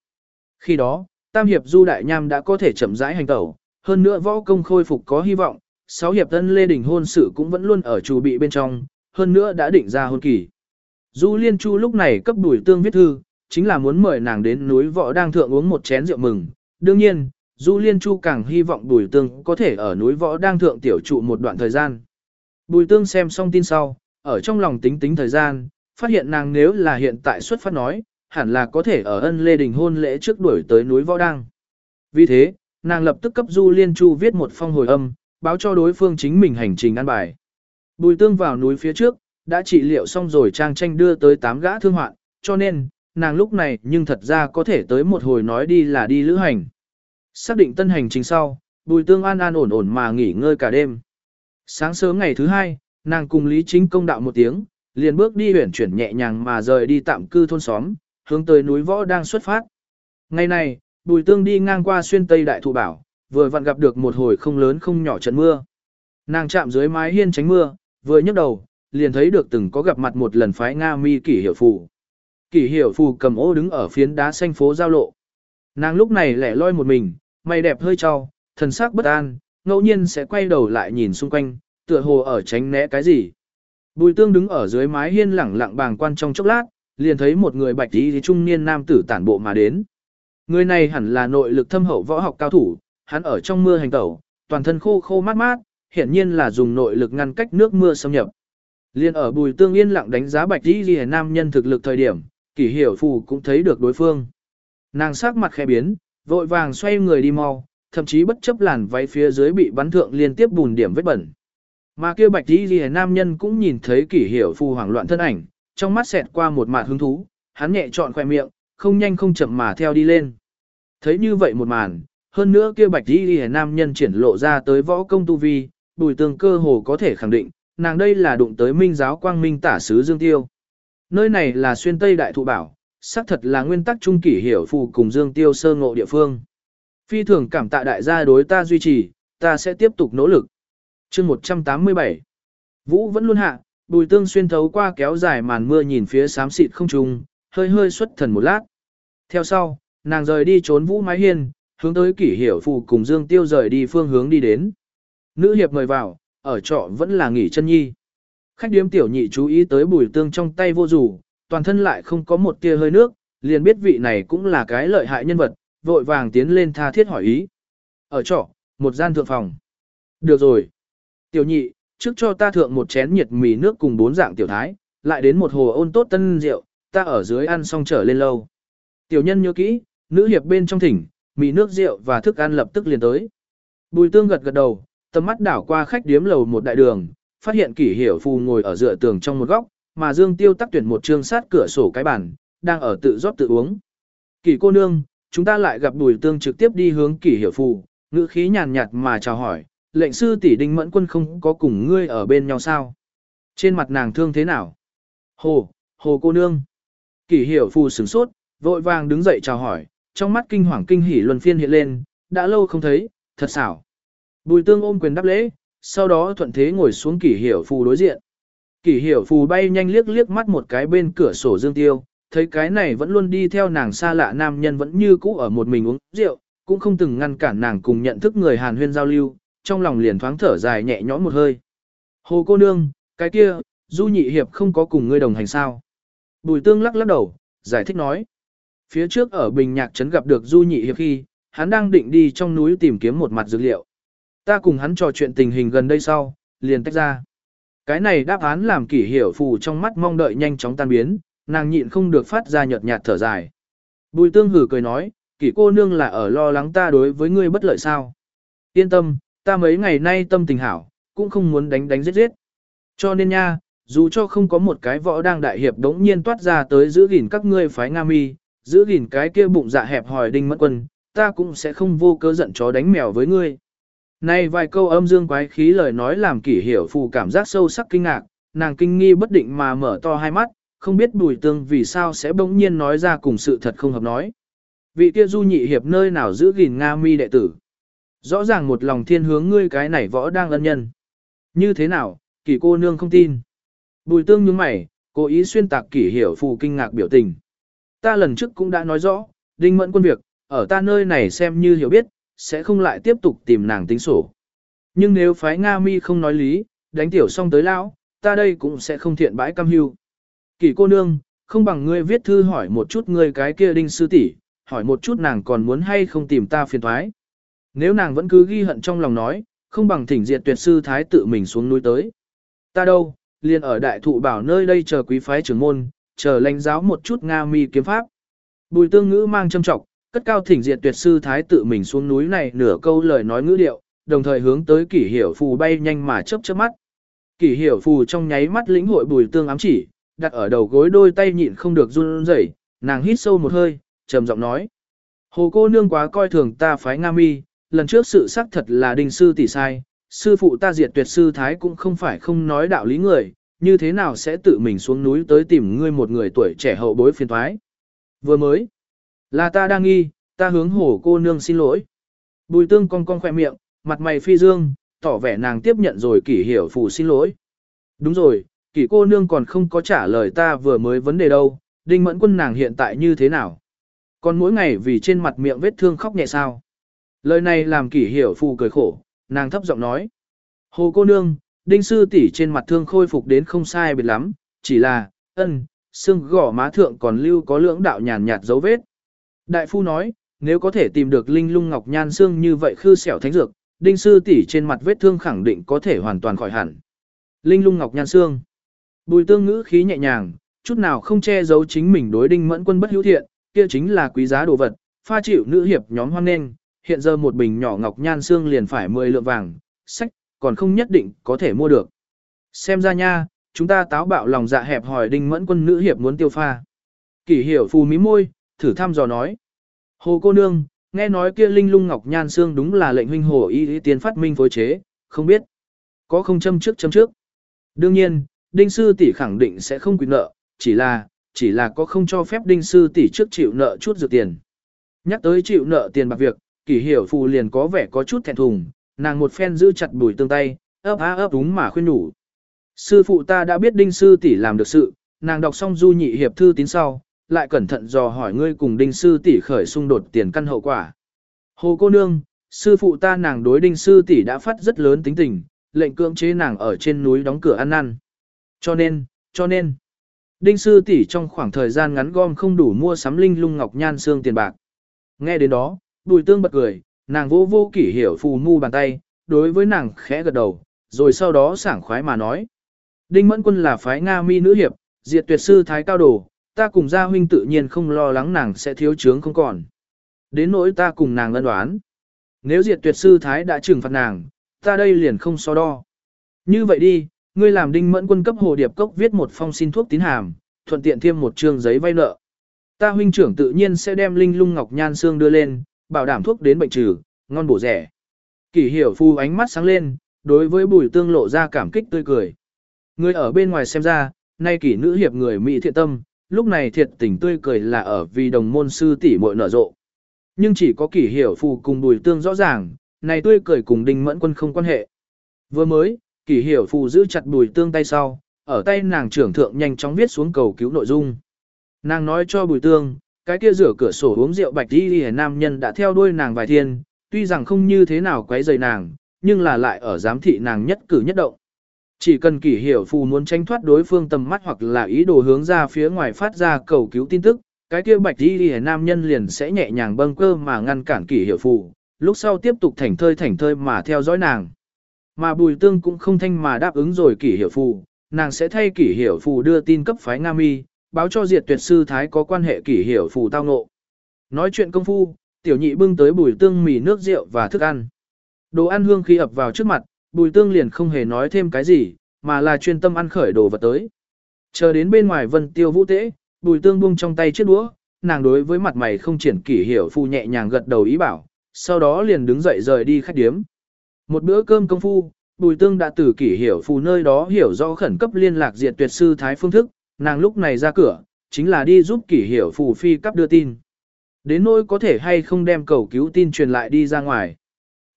Khi đó, Tam Hiệp Du Đại Nham đã có thể chậm rãi hành tẩu, hơn nữa võ công khôi phục có hy vọng, sáu hiệp tân lê đỉnh hôn sự cũng vẫn luôn ở chủ bị bên trong, hơn nữa đã định ra hôn kỳ. Du Liên Chu lúc này cấp đuổi tương viết thư, chính là muốn mời nàng đến núi võ đang thượng uống một chén rượu mừng. Đương nhiên, Du Liên Chu càng hy vọng đuổi Tương có thể ở núi võ đang thượng tiểu trụ một đoạn thời gian. Bùi Tương xem xong tin sau, ở trong lòng tính tính thời gian, phát hiện nàng nếu là hiện tại xuất phát nói, hẳn là có thể ở ân lê đình hôn lễ trước đuổi tới núi võ đăng. Vì thế, nàng lập tức cấp Du Liên Chu viết một phong hồi âm, báo cho đối phương chính mình hành trình ăn bài. Bùi tương vào núi phía trước, đã trị liệu xong rồi trang tranh đưa tới tám gã thương hoạn, cho nên, nàng lúc này nhưng thật ra có thể tới một hồi nói đi là đi lữ hành. Xác định tân hành trình sau, Bùi Tương an an ổn ổn mà nghỉ ngơi cả đêm. Sáng sớm ngày thứ hai, nàng cùng Lý Chính công đạo một tiếng, liền bước đi huyển chuyển nhẹ nhàng mà rời đi tạm cư thôn xóm, hướng tới núi võ đang xuất phát. Ngày này, Bùi Tương đi ngang qua xuyên Tây Đại Thụ Bảo, vừa vặn gặp được một hồi không lớn không nhỏ trận mưa. Nàng chạm dưới mái hiên tránh mưa, vừa nhấc đầu, liền thấy được từng có gặp mặt một lần phái Nga mi kỷ Hiểu phù. Kỷ Hiểu phù cầm ô đứng ở phiến đá xanh phố giao lộ. Nàng lúc này lẻ loi một mình, mày đẹp hơi trao, thần sắc bất an, ngẫu nhiên sẽ quay đầu lại nhìn xung quanh, tựa hồ ở tránh né cái gì. Bùi tương đứng ở dưới mái hiên lẳng lặng bàng quan trong chốc lát, liền thấy một người bạch tí trung niên nam tử tản bộ mà đến. Người này hẳn là nội lực thâm hậu võ học cao thủ, hắn ở trong mưa hành tẩu, toàn thân khô khô mát mát, hiển nhiên là dùng nội lực ngăn cách nước mưa xâm nhập. Liên ở bùi tương yên lặng đánh giá bạch tí ghi nam nhân thực lực thời điểm, kỷ hiểu phù cũng thấy được đối phương. Nàng sắc mặt khẽ biến, vội vàng xoay người đi mau, thậm chí bất chấp làn váy phía dưới bị bắn thượng liên tiếp bùn điểm vết bẩn. Mà kia bạch y ghi nam nhân cũng nhìn thấy kỷ hiểu phù hoảng loạn thân ảnh, trong mắt xẹt qua một mạt hứng thú, hắn nhẹ trọn khoe miệng, không nhanh không chậm mà theo đi lên. Thấy như vậy một màn, hơn nữa kia bạch y ghi nam nhân triển lộ ra tới võ công tu vi, bùi tương cơ hồ có thể khẳng định, nàng đây là đụng tới minh giáo quang minh tả sứ Dương Tiêu. Nơi này là xuyên Tây Đại Thụ Bảo, xác thật là nguyên tắc trung kỷ hiểu phù cùng Dương Tiêu sơ ngộ địa phương. Phi thường cảm tạ đại gia đối ta duy trì, ta sẽ tiếp tục nỗ lực. chương 187 Vũ vẫn luôn hạ, bùi tương xuyên thấu qua kéo dài màn mưa nhìn phía xám xịt không trùng, hơi hơi xuất thần một lát. Theo sau, nàng rời đi trốn vũ mái hiên, hướng tới kỷ hiểu phù cùng Dương Tiêu rời đi phương hướng đi đến. Nữ hiệp mời vào, ở trọ vẫn là nghỉ chân nhi. Khách điếm tiểu nhị chú ý tới bùi tương trong tay vô rủ, toàn thân lại không có một tia hơi nước, liền biết vị này cũng là cái lợi hại nhân vật, vội vàng tiến lên tha thiết hỏi ý. Ở trọ, một gian thượng phòng. Được rồi. Tiểu nhị, trước cho ta thượng một chén nhiệt mì nước cùng bốn dạng tiểu thái, lại đến một hồ ôn tốt tân rượu, ta ở dưới ăn xong trở lên lâu. Tiểu nhân nhớ kỹ, nữ hiệp bên trong thỉnh, mì nước rượu và thức ăn lập tức liền tới. Bùi tương gật gật đầu, tầm mắt đảo qua khách điếm lầu một đại đường, phát hiện kỷ hiểu phù ngồi ở dựa tường trong một góc, mà Dương Tiêu tắc tuyển một trương sát cửa sổ cái bàn, đang ở tự rót tự uống. Kỷ cô nương, chúng ta lại gặp bùi tương trực tiếp đi hướng kỷ hiểu phù, ngữ khí nhàn nhạt mà chào hỏi, lệnh sư tỷ đinh mẫn quân không có cùng ngươi ở bên nhau sao? Trên mặt nàng thương thế nào? Hồ, hồ cô nương. Kỷ hiểu phù sửng sốt, vội vàng đứng dậy chào hỏi, trong mắt kinh hoàng kinh hỉ luân phiên hiện lên, đã lâu không thấy, thật xảo. Bùi tương ôm quyền đáp lễ, sau đó thuận thế ngồi xuống kỷ hiểu phù đối diện. Kỷ hiểu phù bay nhanh liếc liếc mắt một cái bên cửa sổ dương tiêu, thấy cái này vẫn luôn đi theo nàng xa lạ nam nhân vẫn như cũ ở một mình uống rượu, cũng không từng ngăn cản nàng cùng nhận thức người Hàn huyên giao lưu, trong lòng liền thoáng thở dài nhẹ nhõm một hơi. Hồ cô nương, cái kia, du nhị hiệp không có cùng ngươi đồng hành sao. Bùi tương lắc lắc đầu, giải thích nói. Phía trước ở Bình Nhạc Trấn gặp được Du Nhị Hiệp khi, hắn đang định đi trong núi tìm kiếm một mặt dược liệu. Ta cùng hắn trò chuyện tình hình gần đây sau, liền tách ra. Cái này đáp án làm kỷ hiểu phù trong mắt mong đợi nhanh chóng tan biến, nàng nhịn không được phát ra nhợt nhạt thở dài. Bùi tương hử cười nói, kỷ cô nương là ở lo lắng ta đối với ngươi bất lợi sao. Yên tâm, ta mấy ngày nay tâm tình hảo, cũng không muốn đánh đánh giết giết. Cho nên nha, dù cho không có một cái võ đang đại hiệp đống nhiên toát ra tới giữ gìn các ngươi phái Nga mi, giữ gìn cái kia bụng dạ hẹp hòi đinh mất quân, ta cũng sẽ không vô cớ giận chó đánh mèo với ngươi. Này vài câu âm dương quái khí lời nói làm kỷ hiểu phù cảm giác sâu sắc kinh ngạc, nàng kinh nghi bất định mà mở to hai mắt, không biết bùi tương vì sao sẽ bỗng nhiên nói ra cùng sự thật không hợp nói. Vị kia du nhị hiệp nơi nào giữ gìn Nga mi đệ tử. Rõ ràng một lòng thiên hướng ngươi cái này võ đang ân nhân. Như thế nào, kỷ cô nương không tin. Bùi tương nhướng mày, cố ý xuyên tạc kỷ hiểu phù kinh ngạc biểu tình. Ta lần trước cũng đã nói rõ, đinh mẫn quân việc, ở ta nơi này xem như hiểu biết, sẽ không lại tiếp tục tìm nàng tính sổ. Nhưng nếu phái Nga mi không nói lý, đánh tiểu xong tới lão, ta đây cũng sẽ không thiện bãi cam hưu. Kỳ cô nương, không bằng ngươi viết thư hỏi một chút ngươi cái kia đinh sư tỷ, hỏi một chút nàng còn muốn hay không tìm ta phiền thoái. Nếu nàng vẫn cứ ghi hận trong lòng nói, không bằng thỉnh diệt tuyệt sư thái tự mình xuống núi tới. Ta đâu, liền ở đại thụ bảo nơi đây chờ quý phái trưởng môn, chờ lãnh giáo một chút Nga mi kiếm pháp. Bùi tương ngữ mang châm trọng, cất cao thỉnh diệt tuyệt sư thái tự mình xuống núi này nửa câu lời nói ngữ điệu, đồng thời hướng tới kỷ hiểu phù bay nhanh mà chớp chớp mắt. Kỷ hiểu phù trong nháy mắt lĩnh hội bùi tương ám chỉ, đặt ở đầu gối đôi tay nhịn không được run rẩy, nàng hít sâu một hơi, trầm giọng nói. Hồ cô nương quá coi thường ta phái Nga mi, lần trước sự xác thật là đình sư tỷ sai, sư phụ ta diệt tuyệt sư thái cũng không phải không nói đạo lý người, như thế nào sẽ tự mình xuống núi tới tìm ngươi một người tuổi trẻ hậu bối phiền thoái. Vừa mới, là ta đang nghi, ta hướng hồ cô nương xin lỗi. Bùi tương cong cong khỏe miệng, mặt mày phi dương, tỏ vẻ nàng tiếp nhận rồi kỷ hiểu phù xin lỗi. Đúng rồi, kỷ cô nương còn không có trả lời ta vừa mới vấn đề đâu, đinh mẫn quân nàng hiện tại như thế nào. Còn mỗi ngày vì trên mặt miệng vết thương khóc nhẹ sao. Lời này làm kỷ hiểu phù cười khổ, nàng thấp giọng nói. Hồ cô nương, đinh sư tỷ trên mặt thương khôi phục đến không sai biệt lắm, chỉ là, ân, xương gỏ má thượng còn lưu có lưỡng đạo nhàn nhạt dấu vết. Đại phu nói, nếu có thể tìm được linh lung ngọc nhan xương như vậy khư xẻo thánh dược, đinh sư tỷ trên mặt vết thương khẳng định có thể hoàn toàn khỏi hẳn. Linh lung ngọc nhan xương. Bùi tương ngữ khí nhẹ nhàng, chút nào không che giấu chính mình đối đinh mẫn quân bất hữu thiện, kia chính là quý giá đồ vật, pha chịu nữ hiệp nhóm hoan nghênh, hiện giờ một bình nhỏ ngọc nhan xương liền phải 10 lượng vàng, sách, còn không nhất định có thể mua được. Xem ra nha, chúng ta táo bạo lòng dạ hẹp hỏi đinh mẫn quân nữ hiệp muốn tiêu pha. Kỷ hiểu phù mí môi, thử thăm dò nói. Hồ cô nương, nghe nói kia linh lung ngọc nhan xương đúng là lệnh huynh hồ y y tiến phát minh phối chế, không biết. Có không châm trước châm trước. Đương nhiên, đinh sư tỷ khẳng định sẽ không quỳ nợ, chỉ là, chỉ là có không cho phép đinh sư tỷ trước chịu nợ chút dược tiền. Nhắc tới chịu nợ tiền bạc việc, kỷ hiểu phù liền có vẻ có chút thẹn thùng, nàng một phen giữ chặt bùi tương tay, ấp á ấp đúng mà khuyên nhủ. Sư phụ ta đã biết đinh sư tỷ làm được sự, nàng đọc xong du nhị hiệp thư tín sau, lại cẩn thận dò hỏi ngươi cùng đinh sư tỷ khởi xung đột tiền căn hậu quả. Hồ cô nương, sư phụ ta nàng đối đinh sư tỷ đã phát rất lớn tính tình, lệnh cưỡng chế nàng ở trên núi đóng cửa ăn năn. Cho nên, cho nên, đinh sư tỷ trong khoảng thời gian ngắn gom không đủ mua sắm linh lung ngọc nhan xương tiền bạc. Nghe đến đó, bùi tương bật cười, nàng vô vô kỷ hiểu phù mu bàn tay, đối với nàng khẽ gật đầu, rồi sau đó sảng khoái mà nói. Đinh mẫn quân là phái Nga mi nữ hiệp, diệt tuyệt sư thái cao đồ, ta cùng gia huynh tự nhiên không lo lắng nàng sẽ thiếu chướng không còn. Đến nỗi ta cùng nàng ân đoán. Nếu diệt tuyệt sư thái đã trừng phạt nàng, ta đây liền không so đo. Như vậy đi, ngươi làm đinh mẫn quân cấp hồ điệp cốc viết một phong xin thuốc tín hàm, thuận tiện thêm một trương giấy vay nợ. Ta huynh trưởng tự nhiên sẽ đem linh lung ngọc nhan xương đưa lên, bảo đảm thuốc đến bệnh trừ, ngon bổ rẻ. Kỷ hiểu phu ánh mắt sáng lên, đối với bùi tương lộ ra cảm kích tươi cười. Người ở bên ngoài xem ra, nay kỷ nữ hiệp người Mỹ thiện tâm, lúc này thiệt tình tươi cười là ở vì đồng môn sư tỷ muội nở rộ. Nhưng chỉ có kỷ hiểu phù cùng bùi tương rõ ràng, này tươi cười cùng đinh mẫn quân không quan hệ. Vừa mới, kỷ hiểu phù giữ chặt bùi tương tay sau, ở tay nàng trưởng thượng nhanh chóng viết xuống cầu cứu nội dung. Nàng nói cho bùi tương, cái kia rửa cửa sổ uống rượu bạch đi đi nam nhân đã theo đuôi nàng vài thiên, tuy rằng không như thế nào quấy rầy nàng, nhưng là lại ở giám thị nàng nhất cử nhất động. Chỉ cần kỷ hiểu phù muốn tranh thoát đối phương tầm mắt hoặc là ý đồ hướng ra phía ngoài phát ra cầu cứu tin tức, cái kia bạch đi đi nam nhân liền sẽ nhẹ nhàng bâng cơ mà ngăn cản kỷ hiểu phù, lúc sau tiếp tục thảnh thơi thảnh thơi mà theo dõi nàng. Mà bùi tương cũng không thanh mà đáp ứng rồi kỷ hiểu phù, nàng sẽ thay kỷ hiểu phù đưa tin cấp phái Nga Mi, báo cho diệt tuyệt sư thái có quan hệ kỷ hiểu phù tao ngộ. Nói chuyện công phu, tiểu nhị bưng tới bùi tương mì nước rượu và thức ăn. Đồ ăn hương khi ập vào trước mặt, bùi tương liền không hề nói thêm cái gì, mà là chuyên tâm ăn khởi đồ vật tới. Chờ đến bên ngoài vân tiêu vũ tế, bùi tương buông trong tay chiếc đũa, nàng đối với mặt mày không triển kỷ hiểu phù nhẹ nhàng gật đầu ý bảo, sau đó liền đứng dậy rời đi khách điếm. Một bữa cơm công phu, bùi tương đã từ kỷ hiểu phù nơi đó hiểu rõ khẩn cấp liên lạc diệt tuyệt sư thái phương thức, nàng lúc này ra cửa, chính là đi giúp kỷ hiểu phù phi cấp đưa tin. Đến nỗi có thể hay không đem cầu cứu tin truyền lại đi ra ngoài.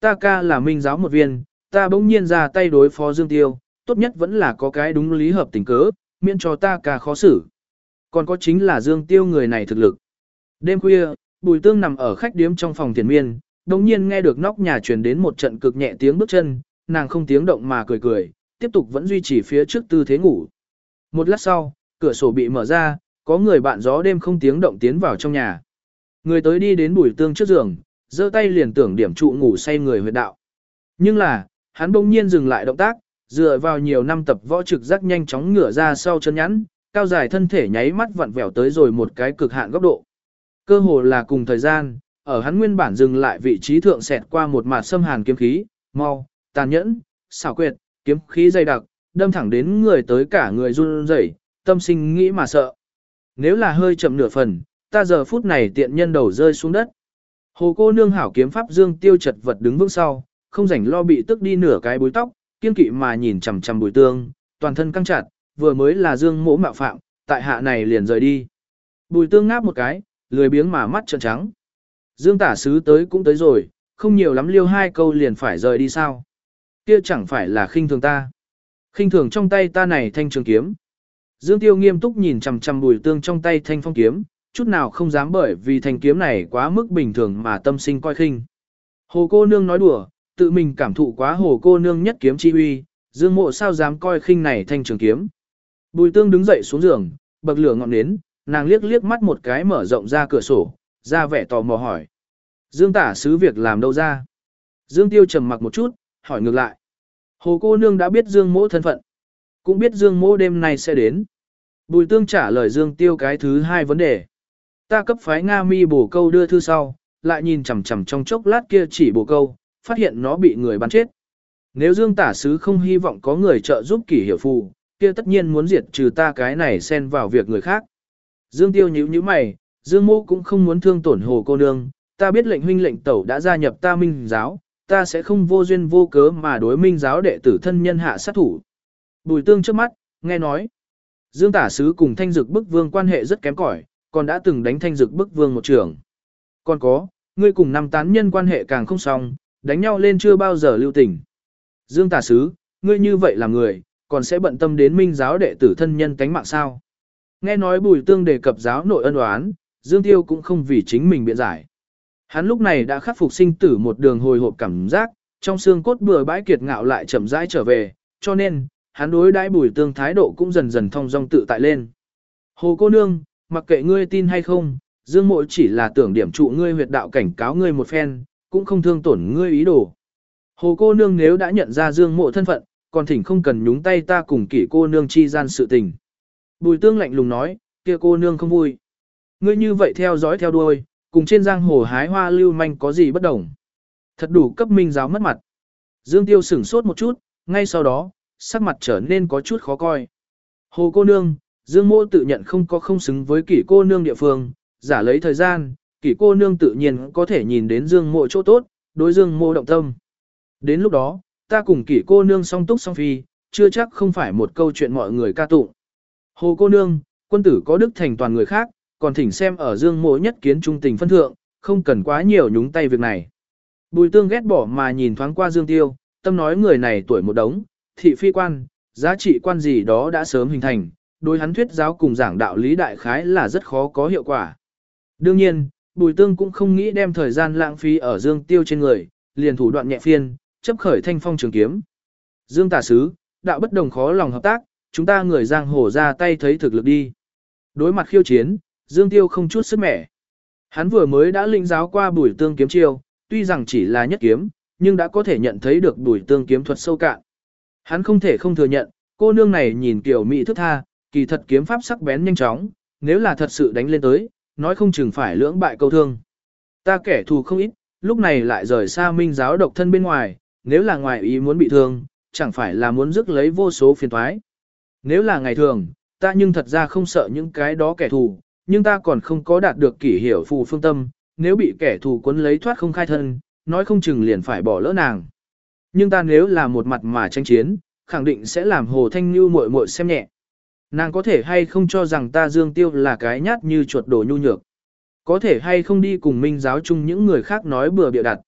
Ta ca là minh giáo một viên, ta bỗng nhiên ra tay đối phó Dương Tiêu, tốt nhất vẫn là có cái đúng lý hợp tình cớ, miễn cho ta ca khó xử. Còn có chính là Dương Tiêu người này thực lực. Đêm khuya, Bùi Tương nằm ở khách điếm trong phòng tiền miên, đồng nhiên nghe được nóc nhà truyền đến một trận cực nhẹ tiếng bước chân, nàng không tiếng động mà cười cười, tiếp tục vẫn duy trì phía trước tư thế ngủ. Một lát sau, cửa sổ bị mở ra, có người bạn gió đêm không tiếng động tiến vào trong nhà. Người tới đi đến Bùi Tương trước giường, giơ tay liền tưởng điểm trụ ngủ say người huyệt đạo. Nhưng là, hắn bỗng nhiên dừng lại động tác, dựa vào nhiều năm tập võ trực giác nhanh chóng ngửa ra sau chân nhắn, cao dài thân thể nháy mắt vặn vẹo tới rồi một cái cực hạn góc độ. Cơ hồ là cùng thời gian, ở hắn nguyên bản dừng lại vị trí thượng xẹt qua một mạt xâm hàn kiếm khí, mau, tàn nhẫn, xảo quyệt, kiếm khí dày đặc, đâm thẳng đến người tới cả người run rẩy, tâm sinh nghĩ mà sợ. Nếu là hơi chậm nửa phần, ta giờ phút này tiện nhân đầu rơi xuống đất. Hồ cô nương hảo kiếm pháp dương tiêu chật vật đứng vững sau, không rảnh lo bị tức đi nửa cái bối tóc, kiên kỵ mà nhìn chằm chằm bùi tương, toàn thân căng chặt, vừa mới là dương mỗ mạo phạm, tại hạ này liền rời đi. Bùi tương ngáp một cái, lười biếng mà mắt trợn trắng. Dương tả sứ tới cũng tới rồi, không nhiều lắm liêu hai câu liền phải rời đi sao. Kia chẳng phải là khinh thường ta. khinh thường trong tay ta này thanh trường kiếm. Dương tiêu nghiêm túc nhìn chằm chằm bùi tương trong tay thanh phong kiếm, chút nào không dám bởi vì thanh kiếm này quá mức bình thường mà tâm sinh coi khinh. Hồ cô nương nói đùa, tự mình cảm thụ quá hồ cô nương nhất kiếm chi uy, dương mộ sao dám coi khinh này thanh trường kiếm. Bùi tương đứng dậy xuống giường, bậc lửa ngọn nến, nàng liếc liếc mắt một cái mở rộng ra cửa sổ, ra vẻ tò mò hỏi. Dương tả sứ việc làm đâu ra? Dương tiêu trầm mặc một chút, hỏi ngược lại. Hồ cô nương đã biết Dương mỗ thân phận. Cũng biết Dương mỗ đêm nay sẽ đến. Bùi tương trả lời Dương tiêu cái thứ hai vấn đề. Ta cấp phái Nga mi bổ câu đưa thư sau, lại nhìn chằm chằm trong chốc lát kia chỉ bổ câu, phát hiện nó bị người bắn chết. Nếu Dương tả sứ không hy vọng có người trợ giúp kỷ hiểu phù, kia tất nhiên muốn diệt trừ ta cái này xen vào việc người khác. Dương tiêu nhíu nhíu mày, Dương mô cũng không muốn thương tổn hồ cô nương, ta biết lệnh huynh lệnh tẩu đã gia nhập ta minh giáo, ta sẽ không vô duyên vô cớ mà đối minh giáo đệ tử thân nhân hạ sát thủ. Bùi tương trước mắt, nghe nói, Dương tả sứ cùng thanh dực bức vương quan hệ rất kém cỏi, còn đã từng đánh thanh dực bức vương một trường. Còn có, ngươi cùng năm tán nhân quan hệ càng không xong, đánh nhau lên chưa bao giờ lưu tình. Dương tả sứ, ngươi như vậy là người, còn sẽ bận tâm đến minh giáo đệ tử thân nhân tánh mạng sao. Nghe nói bùi tương đề cập giáo nội ân oán, Dương Tiêu cũng không vì chính mình biện giải. Hắn lúc này đã khắc phục sinh tử một đường hồi hộp cảm giác, trong xương cốt bừa bãi kiệt ngạo lại chậm rãi trở về, cho nên, hắn đối đãi bùi tương thái độ cũng dần dần thông dong tự tại lên. Hồ cô nương, mặc kệ ngươi tin hay không, Dương Mộ chỉ là tưởng điểm trụ ngươi huyệt đạo cảnh cáo ngươi một phen, cũng không thương tổn ngươi ý đồ. Hồ cô nương nếu đã nhận ra Dương Mộ thân phận, còn thỉnh không cần nhúng tay ta cùng kỷ cô nương chi gian sự tình. Bùi tương lạnh lùng nói, kia cô nương không vui. Ngươi như vậy theo dõi theo đuôi, cùng trên giang hồ hái hoa lưu manh có gì bất đồng. Thật đủ cấp minh giáo mất mặt. Dương Tiêu sửng sốt một chút, ngay sau đó, sắc mặt trở nên có chút khó coi. Hồ cô nương, Dương mô tự nhận không có không xứng với kỷ cô nương địa phương, giả lấy thời gian, kỷ cô nương tự nhiên có thể nhìn đến Dương mộ chỗ tốt, đối Dương mô động tâm. Đến lúc đó, ta cùng kỷ cô nương song túc song phi, chưa chắc không phải một câu chuyện mọi người ca tụng. Hồ cô nương, quân tử có đức thành toàn người khác, còn thỉnh xem ở dương mộ nhất kiến trung tình phân thượng, không cần quá nhiều nhúng tay việc này. Bùi tương ghét bỏ mà nhìn thoáng qua dương tiêu, tâm nói người này tuổi một đống, thị phi quan, giá trị quan gì đó đã sớm hình thành, đối hắn thuyết giáo cùng giảng đạo lý đại khái là rất khó có hiệu quả. Đương nhiên, bùi tương cũng không nghĩ đem thời gian lãng phí ở dương tiêu trên người, liền thủ đoạn nhẹ phiên, chấp khởi thanh phong trường kiếm. Dương tả sứ, đạo bất đồng khó lòng hợp tác, chúng ta người giang hồ ra tay thấy thực lực đi. Đối mặt khiêu chiến, Dương Tiêu không chút sức mẻ. Hắn vừa mới đã linh giáo qua bùi tương kiếm chiêu, tuy rằng chỉ là nhất kiếm, nhưng đã có thể nhận thấy được bùi tương kiếm thuật sâu cạn. Hắn không thể không thừa nhận, cô nương này nhìn kiểu mỹ thức tha, kỳ thật kiếm pháp sắc bén nhanh chóng, nếu là thật sự đánh lên tới, nói không chừng phải lưỡng bại câu thương. Ta kẻ thù không ít, lúc này lại rời xa minh giáo độc thân bên ngoài, nếu là ngoài ý muốn bị thương, chẳng phải là muốn rước lấy vô số phiền toái. Nếu là ngày thường, ta nhưng thật ra không sợ những cái đó kẻ thù, nhưng ta còn không có đạt được kỷ hiểu phù phương tâm, nếu bị kẻ thù cuốn lấy thoát không khai thân, nói không chừng liền phải bỏ lỡ nàng. Nhưng ta nếu là một mặt mà tranh chiến, khẳng định sẽ làm hồ thanh như muội muội xem nhẹ. Nàng có thể hay không cho rằng ta dương tiêu là cái nhát như chuột đồ nhu nhược. Có thể hay không đi cùng minh giáo chung những người khác nói bừa bịa đặt.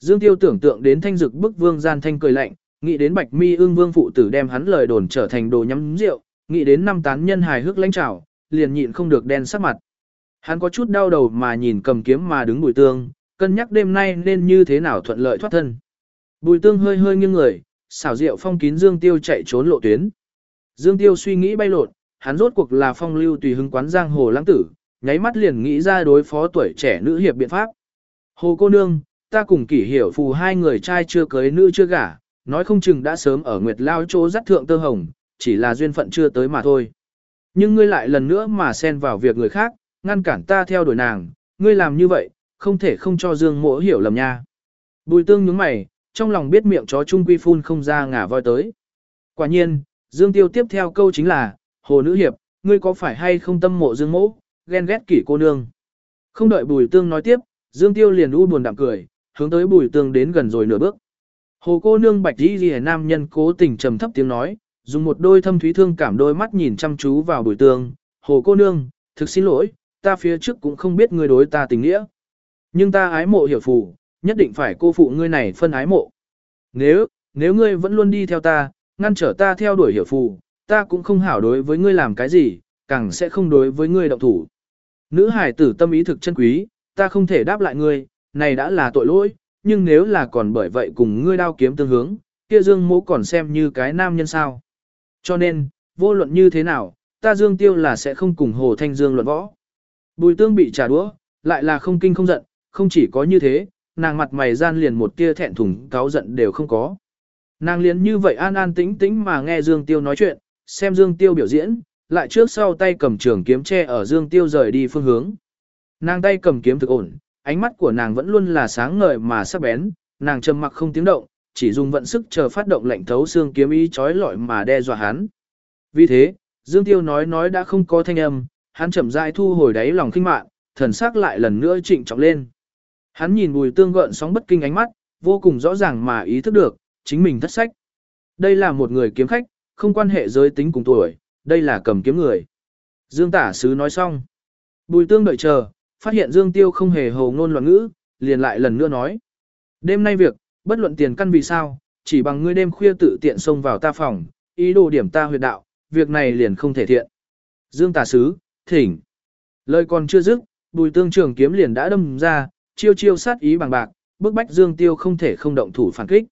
Dương tiêu tưởng tượng đến thanh dực bức vương gian thanh cười lạnh, nghĩ đến bạch mi ương vương phụ tử đem hắn lời đồn trở thành đồ nhắm rượu, nghĩ đến năm tán nhân hài hước lãnh trào, liền nhịn không được đen sắc mặt. Hắn có chút đau đầu mà nhìn cầm kiếm mà đứng bùi tương, cân nhắc đêm nay nên như thế nào thuận lợi thoát thân. Bùi tương hơi hơi nghiêng người, xảo diệu phong kín Dương Tiêu chạy trốn lộ tuyến. Dương Tiêu suy nghĩ bay lộn, hắn rốt cuộc là phong lưu tùy hứng quán giang hồ lãng tử, nháy mắt liền nghĩ ra đối phó tuổi trẻ nữ hiệp biện pháp. Hồ cô nương, ta cùng kỷ hiểu phù hai người trai chưa cưới nữ chưa gả, nói không chừng đã sớm ở Nguyệt Lao chỗ dắt thượng tơ hồng, chỉ là duyên phận chưa tới mà thôi. Nhưng ngươi lại lần nữa mà xen vào việc người khác, ngăn cản ta theo đuổi nàng, ngươi làm như vậy, không thể không cho Dương Mỗ hiểu lầm nha. Bùi tương nhướng mày, trong lòng biết miệng chó trung quy phun không ra ngả voi tới. Quả nhiên, Dương Tiêu tiếp theo câu chính là, Hồ Nữ Hiệp, ngươi có phải hay không tâm mộ Dương Mỗ, ghen ghét kỷ cô nương. Không đợi Bùi Tương nói tiếp, Dương Tiêu liền u buồn đạm cười, hướng tới Bùi Tương đến gần rồi nửa bước. Hồ cô nương bạch đi ghi nam nhân cố tình trầm thấp tiếng nói, dùng một đôi thâm thúy thương cảm đôi mắt nhìn chăm chú vào Bùi Tương. Hồ cô nương, thực xin lỗi, ta phía trước cũng không biết ngươi đối ta tình nghĩa. Nhưng ta ái mộ hiểu phù, nhất định phải cô phụ ngươi này phân ái mộ. Nếu, nếu ngươi vẫn luôn đi theo ta, ngăn trở ta theo đuổi hiểu phù, ta cũng không hảo đối với ngươi làm cái gì, càng sẽ không đối với ngươi động thủ. Nữ hải tử tâm ý thực chân quý, ta không thể đáp lại ngươi, này đã là tội lỗi, nhưng nếu là còn bởi vậy cùng ngươi đao kiếm tương hướng, kia Dương Mỗ còn xem như cái nam nhân sao. Cho nên, vô luận như thế nào, ta Dương Tiêu là sẽ không cùng Hồ Thanh Dương luận võ. Bùi tương bị trả đũa, lại là không kinh không giận, không chỉ có như thế, nàng mặt mày gian liền một tia thẹn thùng cáo giận đều không có. Nàng liền như vậy an an tĩnh tĩnh mà nghe Dương Tiêu nói chuyện, xem Dương Tiêu biểu diễn, lại trước sau tay cầm trường kiếm che ở Dương Tiêu rời đi phương hướng. Nàng tay cầm kiếm thực ổn, ánh mắt của nàng vẫn luôn là sáng ngời mà sắc bén, nàng trầm mặc không tiếng động, chỉ dùng vận sức chờ phát động lệnh thấu xương kiếm ý chói lọi mà đe dọa hắn. Vì thế, Dương Tiêu nói nói đã không có thanh âm, hắn chậm rãi thu hồi đáy lòng kinh mạn, thần sắc lại lần nữa trịnh trọng lên. Hắn nhìn Bùi Tương gợn sóng bất kinh ánh mắt, vô cùng rõ ràng mà ý thức được, chính mình thất sách. Đây là một người kiếm khách, không quan hệ giới tính cùng tuổi, đây là cầm kiếm người. Dương tả sứ nói xong. Bùi Tương đợi chờ, phát hiện Dương Tiêu không hề hồ ngôn loạn ngữ, liền lại lần nữa nói. Đêm nay việc, bất luận tiền căn vì sao, chỉ bằng ngươi đêm khuya tự tiện xông vào ta phòng, ý đồ điểm ta huyệt đạo, việc này liền không thể thiện. Dương tả sứ, thỉnh. Lời còn chưa dứt, bùi tương trường kiếm liền đã đâm ra, chiêu chiêu sát ý bằng bạc, bức bách Dương Tiêu không thể không động thủ phản kích.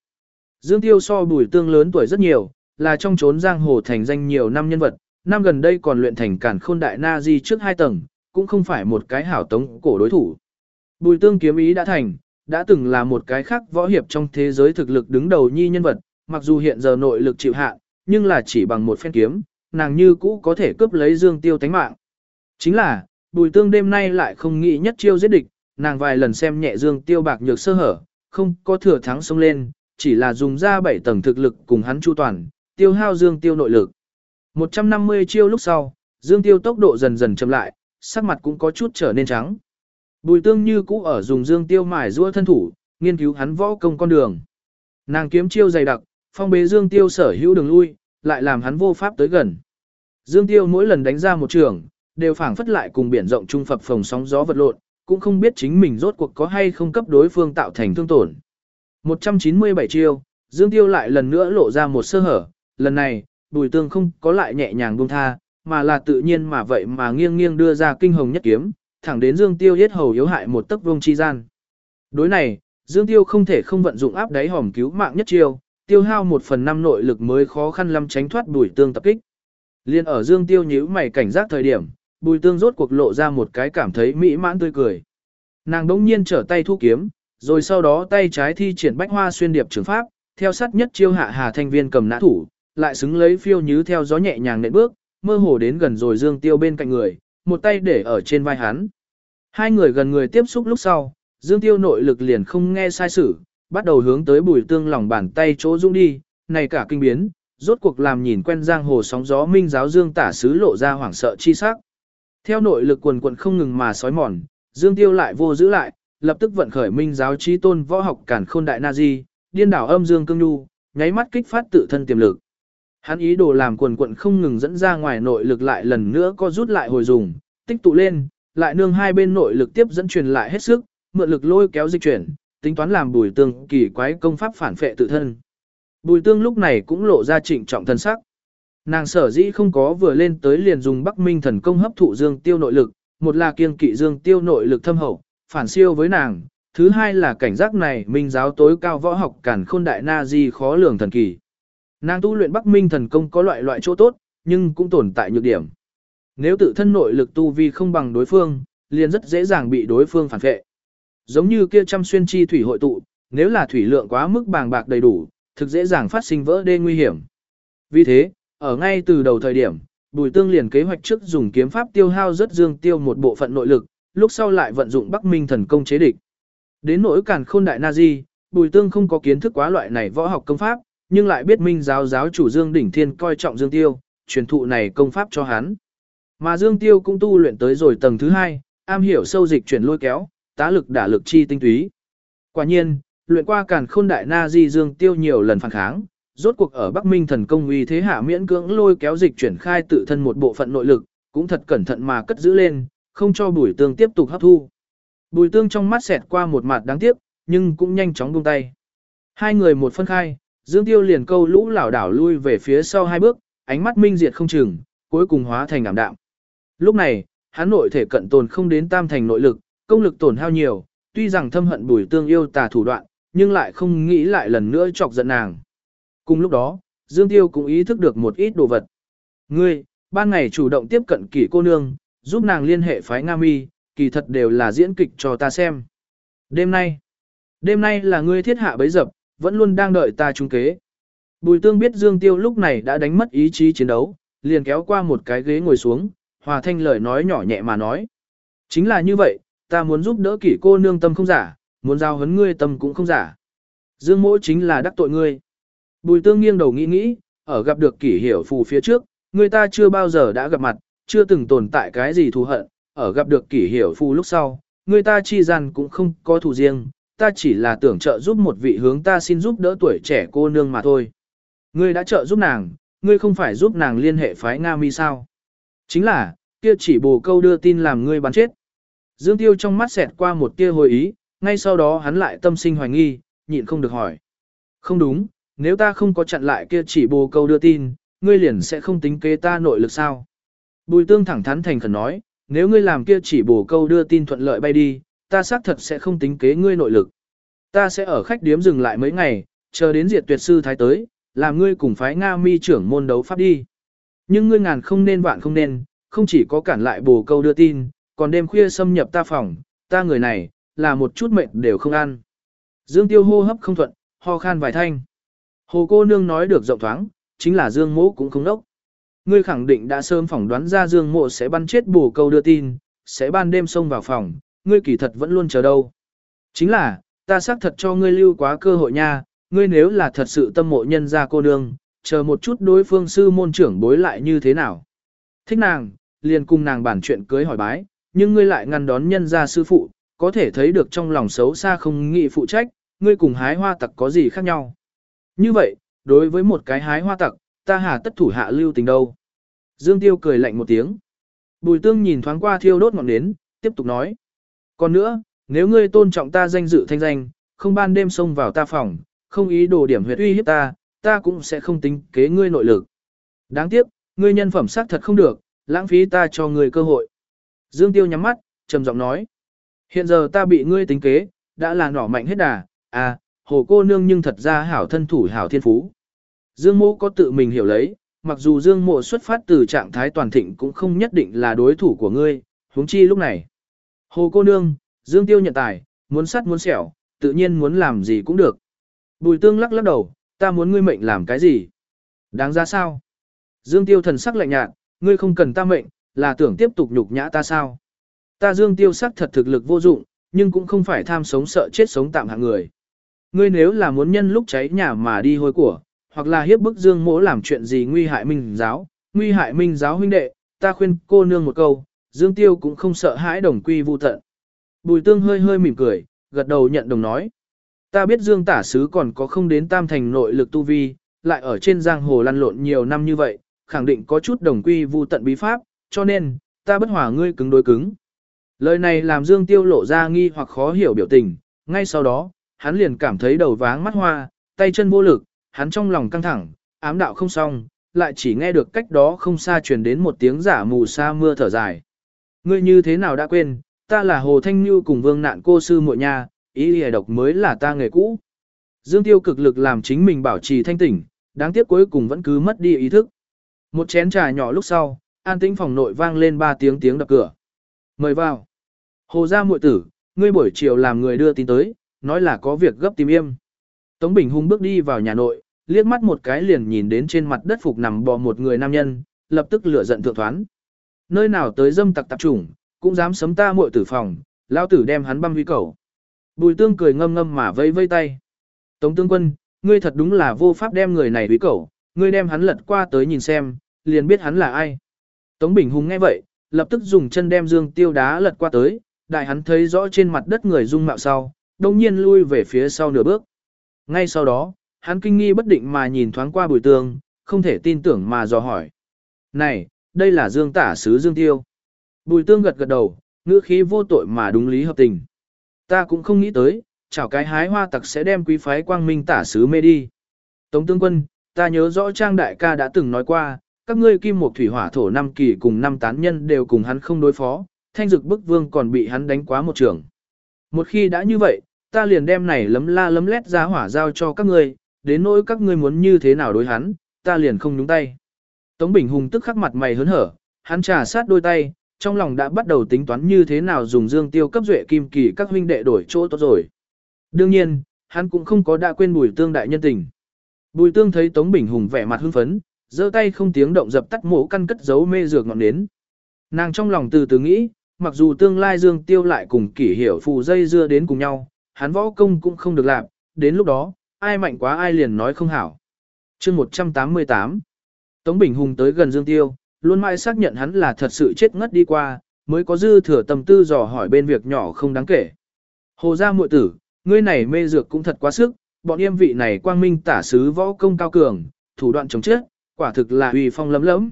Dương Tiêu so bùi tương lớn tuổi rất nhiều, là trong chốn giang hồ thành danh nhiều năm nhân vật, năm gần đây còn luyện thành cản khôn đại na di trước hai tầng, cũng không phải một cái hảo tống cổ đối thủ. Bùi tương kiếm ý đã thành, đã từng là một cái khác võ hiệp trong thế giới thực lực đứng đầu nhi nhân vật, mặc dù hiện giờ nội lực chịu hạ, nhưng là chỉ bằng một phen kiếm, nàng như cũ có thể cướp lấy Dương Tiêu tánh mạng. Chính là, bùi tương đêm nay lại không nghĩ nhất chiêu giết địch, nàng vài lần xem nhẹ Dương Tiêu bạc nhược sơ hở, không có thừa thắng xông lên, chỉ là dùng ra bảy tầng thực lực cùng hắn chu toàn, tiêu hao Dương Tiêu nội lực. 150 chiêu lúc sau, Dương Tiêu tốc độ dần dần chậm lại, sắc mặt cũng có chút trở nên trắng. Bùi tương như cũ ở dùng Dương Tiêu mài rua thân thủ, nghiên cứu hắn võ công con đường. Nàng kiếm chiêu dày đặc, phong bế Dương Tiêu sở hữu đường lui, lại làm hắn vô pháp tới gần. Dương Tiêu mỗi lần đánh ra một trường, đều phảng phất lại cùng biển rộng trung phập phồng sóng gió vật lộn, cũng không biết chính mình rốt cuộc có hay không cấp đối phương tạo thành thương tổn. 197 chiêu, Dương Tiêu lại lần nữa lộ ra một sơ hở, lần này, Bùi Tương không có lại nhẹ nhàng buông tha, mà là tự nhiên mà vậy mà nghiêng nghiêng đưa ra kinh hồng nhất kiếm, thẳng đến Dương Tiêu yết hầu yếu hại một tấc vương chi gian. Đối này, Dương Tiêu không thể không vận dụng áp đáy hòm cứu mạng nhất chiêu, tiêu hao một phần năm nội lực mới khó khăn lắm tránh thoát Bùi Tương tập kích. Liên ở Dương Tiêu nhíu mày cảnh giác thời điểm, Bùi Tương rốt cuộc lộ ra một cái cảm thấy mỹ mãn tươi cười. Nàng đống nhiên trở tay thu kiếm, rồi sau đó tay trái thi triển bách hoa xuyên điệp trường pháp, theo sát nhất chiêu hạ hà thanh viên cầm nã thủ, lại xứng lấy phiêu như theo gió nhẹ nhàng nện bước, mơ hồ đến gần rồi Dương Tiêu bên cạnh người, một tay để ở trên vai hắn. Hai người gần người tiếp xúc lúc sau, Dương Tiêu nội lực liền không nghe sai sử, bắt đầu hướng tới bùi tương lòng bàn tay chỗ dung đi, này cả kinh biến, rốt cuộc làm nhìn quen giang hồ sóng gió minh giáo Dương tả sứ lộ ra hoảng sợ chi sắc. Theo nội lực quần quần không ngừng mà sói mòn, Dương Tiêu lại vô giữ lại, lập tức vận khởi minh giáo trí tôn võ học cản khôn đại na di, điên đảo âm Dương cương nhu, nháy mắt kích phát tự thân tiềm lực. Hắn ý đồ làm quần quận không ngừng dẫn ra ngoài nội lực lại lần nữa có rút lại hồi dùng, tích tụ lên, lại nương hai bên nội lực tiếp dẫn truyền lại hết sức, mượn lực lôi kéo dịch chuyển, tính toán làm bùi tương kỳ quái công pháp phản phệ tự thân. Bùi tương lúc này cũng lộ ra trịnh trọng thân sắc. Nàng sở dĩ không có vừa lên tới liền dùng Bắc Minh thần công hấp thụ dương tiêu nội lực, một là kiêng kỵ dương tiêu nội lực thâm hậu, phản siêu với nàng, thứ hai là cảnh giác này minh giáo tối cao võ học cản khôn đại na di khó lường thần kỳ. Nàng tu luyện Bắc Minh thần công có loại loại chỗ tốt, nhưng cũng tồn tại nhược điểm. Nếu tự thân nội lực tu vi không bằng đối phương, liền rất dễ dàng bị đối phương phản vệ. Giống như kia trăm xuyên chi thủy hội tụ, nếu là thủy lượng quá mức bàng bạc đầy đủ, thực dễ dàng phát sinh vỡ đê nguy hiểm. Vì thế, ở ngay từ đầu thời điểm, Bùi Tương liền kế hoạch trước dùng kiếm pháp tiêu hao rất dương tiêu một bộ phận nội lực, lúc sau lại vận dụng Bắc Minh thần công chế địch. Đến nỗi càn khôn đại Nazi, Bùi Tương không có kiến thức quá loại này võ học công pháp, nhưng lại biết Minh giáo giáo chủ Dương Đỉnh Thiên coi trọng Dương Tiêu, truyền thụ này công pháp cho hắn. Mà Dương Tiêu cũng tu luyện tới rồi tầng thứ hai, am hiểu sâu dịch chuyển lôi kéo, tá lực đả lực chi tinh túy. Quả nhiên, luyện qua càn khôn đại na di Dương Tiêu nhiều lần phản kháng, rốt cuộc ở Bắc Minh thần công uy thế hạ miễn cưỡng lôi kéo dịch chuyển khai tự thân một bộ phận nội lực, cũng thật cẩn thận mà cất giữ lên, không cho bùi tương tiếp tục hấp thu. Bùi tương trong mắt xẹt qua một mặt đáng tiếc, nhưng cũng nhanh chóng buông tay. Hai người một phân khai, Dương Tiêu liền câu lũ lảo đảo lui về phía sau hai bước, ánh mắt minh diệt không chừng, cuối cùng hóa thành ảm đạm. Lúc này, hắn nội thể cận tồn không đến tam thành nội lực, công lực tổn hao nhiều, tuy rằng thâm hận bùi tương yêu tà thủ đoạn, nhưng lại không nghĩ lại lần nữa chọc giận nàng. Cùng lúc đó, Dương Tiêu cũng ý thức được một ít đồ vật. Ngươi, ban ngày chủ động tiếp cận kỷ cô nương, giúp nàng liên hệ phái Nga Mi, kỳ thật đều là diễn kịch cho ta xem. Đêm nay, đêm nay là ngươi thiết hạ bấy dập, vẫn luôn đang đợi ta trung kế. Bùi tương biết Dương Tiêu lúc này đã đánh mất ý chí chiến đấu, liền kéo qua một cái ghế ngồi xuống, hòa thanh lời nói nhỏ nhẹ mà nói. Chính là như vậy, ta muốn giúp đỡ kỷ cô nương tâm không giả, muốn giao hấn ngươi tâm cũng không giả. Dương mỗi chính là đắc tội ngươi. Bùi tương nghiêng đầu nghĩ nghĩ, ở gặp được kỷ hiểu phù phía trước, người ta chưa bao giờ đã gặp mặt, chưa từng tồn tại cái gì thù hận, ở gặp được kỷ hiểu phù lúc sau, người ta chi rằng cũng không có thù riêng, ta chỉ là tưởng trợ giúp một vị hướng ta xin giúp đỡ tuổi trẻ cô nương mà thôi. Ngươi đã trợ giúp nàng, ngươi không phải giúp nàng liên hệ phái Nga mi sao? Chính là, kia chỉ bồ câu đưa tin làm ngươi bắn chết. Dương Tiêu trong mắt xẹt qua một tia hồi ý, ngay sau đó hắn lại tâm sinh hoài nghi, nhịn không được hỏi. Không đúng, nếu ta không có chặn lại kia chỉ bồ câu đưa tin, ngươi liền sẽ không tính kế ta nội lực sao? Bùi tương thẳng thắn thành khẩn nói, nếu ngươi làm kia chỉ bồ câu đưa tin thuận lợi bay đi, ta xác thật sẽ không tính kế ngươi nội lực. Ta sẽ ở khách điếm dừng lại mấy ngày, chờ đến diệt tuyệt sư thái tới, làm ngươi cùng phái Nga mi trưởng môn đấu pháp đi. Nhưng ngươi ngàn không nên vạn không nên, không chỉ có cản lại bồ câu đưa tin, còn đêm khuya xâm nhập ta phòng, ta người này, là một chút mệnh đều không ăn. Dương tiêu hô hấp không thuận, ho khan vài thanh. Hồ cô nương nói được rộng thoáng, chính là Dương mỗ cũng không đốc. Ngươi khẳng định đã sớm phỏng đoán ra Dương mộ sẽ bắn chết bồ câu đưa tin, sẽ ban đêm xông vào phòng, ngươi kỳ thật vẫn luôn chờ đâu. Chính là, ta xác thật cho ngươi lưu quá cơ hội nha, ngươi nếu là thật sự tâm mộ nhân gia cô nương, chờ một chút đối phương sư môn trưởng bối lại như thế nào. Thích nàng, liền cùng nàng bản chuyện cưới hỏi bái, nhưng ngươi lại ngăn đón nhân gia sư phụ, có thể thấy được trong lòng xấu xa không nghĩ phụ trách, ngươi cùng hái hoa tặc có gì khác nhau. Như vậy, đối với một cái hái hoa tặc, ta hà tất thủ hạ lưu tình đâu. Dương Tiêu cười lạnh một tiếng. Bùi tương nhìn thoáng qua thiêu đốt ngọn nến, tiếp tục nói. Còn nữa, nếu ngươi tôn trọng ta danh dự thanh danh, không ban đêm xông vào ta phòng, không ý đồ điểm huyệt uy hiếp ta, ta cũng sẽ không tính kế ngươi nội lực. Đáng tiếc, ngươi nhân phẩm xác thật không được, lãng phí ta cho ngươi cơ hội. Dương Tiêu nhắm mắt, trầm giọng nói. Hiện giờ ta bị ngươi tính kế, đã là nỏ mạnh hết đà, à, hồ cô nương nhưng thật ra hảo thân thủ hảo thiên phú. Dương mô có tự mình hiểu lấy, mặc dù Dương mộ xuất phát từ trạng thái toàn thịnh cũng không nhất định là đối thủ của ngươi, huống chi lúc này. Hồ cô nương, Dương Tiêu nhận tài, muốn sắt muốn sẹo, tự nhiên muốn làm gì cũng được. Bùi tương lắc lắc đầu, ta muốn ngươi mệnh làm cái gì? Đáng ra sao? Dương Tiêu thần sắc lạnh nhạt, ngươi không cần ta mệnh, là tưởng tiếp tục nhục nhã ta sao? Ta Dương Tiêu sắc thật thực lực vô dụng, nhưng cũng không phải tham sống sợ chết sống tạm hạng người. Ngươi nếu là muốn nhân lúc cháy nhà mà đi hôi của, hoặc là hiếp bức Dương Mỗ làm chuyện gì nguy hại minh giáo, nguy hại minh giáo huynh đệ, ta khuyên cô nương một câu, Dương Tiêu cũng không sợ hãi đồng quy vu tận. Bùi tương hơi hơi mỉm cười, gật đầu nhận đồng nói. Ta biết Dương tả sứ còn có không đến tam thành nội lực tu vi, lại ở trên giang hồ lăn lộn nhiều năm như vậy, khẳng định có chút đồng quy vu tận bí pháp, cho nên, ta bất hòa ngươi cứng đối cứng. Lời này làm Dương Tiêu lộ ra nghi hoặc khó hiểu biểu tình, ngay sau đó, hắn liền cảm thấy đầu váng mắt hoa, tay chân vô lực, hắn trong lòng căng thẳng, ám đạo không xong, lại chỉ nghe được cách đó không xa truyền đến một tiếng giả mù sa mưa thở dài. Ngươi như thế nào đã quên, ta là Hồ Thanh Như cùng vương nạn cô sư muội nha, ý hề độc mới là ta nghề cũ. Dương Tiêu cực lực làm chính mình bảo trì thanh tỉnh, đáng tiếc cuối cùng vẫn cứ mất đi ý thức. Một chén trà nhỏ lúc sau, an tĩnh phòng nội vang lên ba tiếng tiếng đập cửa. Mời vào. Hồ gia muội tử, ngươi buổi chiều làm người đưa tin tới, nói là có việc gấp tìm im. Tống Bình hung bước đi vào nhà nội, liếc mắt một cái liền nhìn đến trên mặt đất phục nằm bò một người nam nhân, lập tức lửa giận thượng thoán. Nơi nào tới dâm tặc tạp chủng, cũng dám sấm ta muội tử phòng, lao tử đem hắn băm huy cầu. Bùi tương cười ngâm ngâm mà vây vây tay. Tống tướng quân, ngươi thật đúng là vô pháp đem người này huy cầu, ngươi đem hắn lật qua tới nhìn xem, liền biết hắn là ai. Tống Bình Hùng nghe vậy, lập tức dùng chân đem Dương Tiêu đá lật qua tới, đại hắn thấy rõ trên mặt đất người dung mạo sau, đồng nhiên lui về phía sau nửa bước. Ngay sau đó, hắn kinh nghi bất định mà nhìn thoáng qua bùi tương, không thể tin tưởng mà dò hỏi. Này, đây là Dương tả sứ Dương Tiêu. Bùi tương gật gật đầu, ngữ khí vô tội mà đúng lý hợp tình. Ta cũng không nghĩ tới, chảo cái hái hoa tặc sẽ đem quý phái quang minh tả sứ mê đi. Tống tướng quân, ta nhớ rõ Trang Đại ca đã từng nói qua, các ngươi kim một thủy hỏa thổ năm kỳ cùng năm tán nhân đều cùng hắn không đối phó, thanh dực bức vương còn bị hắn đánh quá một trường. Một khi đã như vậy, ta liền đem này lấm la lấm lét ra hỏa giao cho các ngươi, đến nỗi các ngươi muốn như thế nào đối hắn, ta liền không nhúng tay. Tống Bình Hùng tức khắc mặt mày hớn hở, hắn trà sát đôi tay, trong lòng đã bắt đầu tính toán như thế nào dùng dương tiêu cấp duệ kim kỳ các huynh đệ đổi chỗ tốt rồi. Đương nhiên, hắn cũng không có đã quên bùi tương đại nhân tình. Bùi tương thấy Tống Bình Hùng vẻ mặt hưng phấn, giơ tay không tiếng động dập tắt mổ căn cất giấu mê dược ngọn nến. Nàng trong lòng từ từ nghĩ, mặc dù tương lai dương tiêu lại cùng kỷ hiểu phù dây dưa đến cùng nhau, hắn võ công cũng không được làm, đến lúc đó, ai mạnh quá ai liền nói không hảo. chương 188 Tống Bình Hùng tới gần Dương Tiêu, luôn mãi xác nhận hắn là thật sự chết ngất đi qua, mới có dư thừa tâm tư dò hỏi bên việc nhỏ không đáng kể. Hồ gia muội tử, ngươi này mê dược cũng thật quá sức, bọn em vị này quang minh tả sứ võ công cao cường, thủ đoạn chống chết, quả thực là uy phong lấm lấm.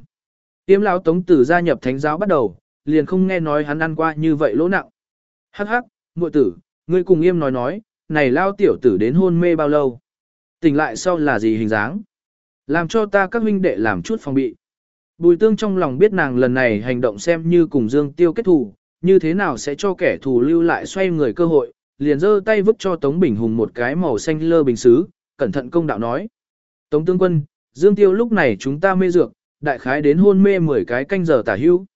Tiêm lão tống tử gia nhập thánh giáo bắt đầu, liền không nghe nói hắn ăn qua như vậy lỗ nặng. Hắc hắc, muội tử, ngươi cùng yêm nói nói, này lao tiểu tử đến hôn mê bao lâu? Tỉnh lại sau là gì hình dáng? Làm cho ta các huynh đệ làm chút phòng bị. Bùi tương trong lòng biết nàng lần này hành động xem như cùng Dương Tiêu kết thù, như thế nào sẽ cho kẻ thù lưu lại xoay người cơ hội, liền giơ tay vứt cho Tống Bình Hùng một cái màu xanh lơ bình xứ, cẩn thận công đạo nói. Tống tướng quân, Dương Tiêu lúc này chúng ta mê dược, đại khái đến hôn mê 10 cái canh giờ tả hữu.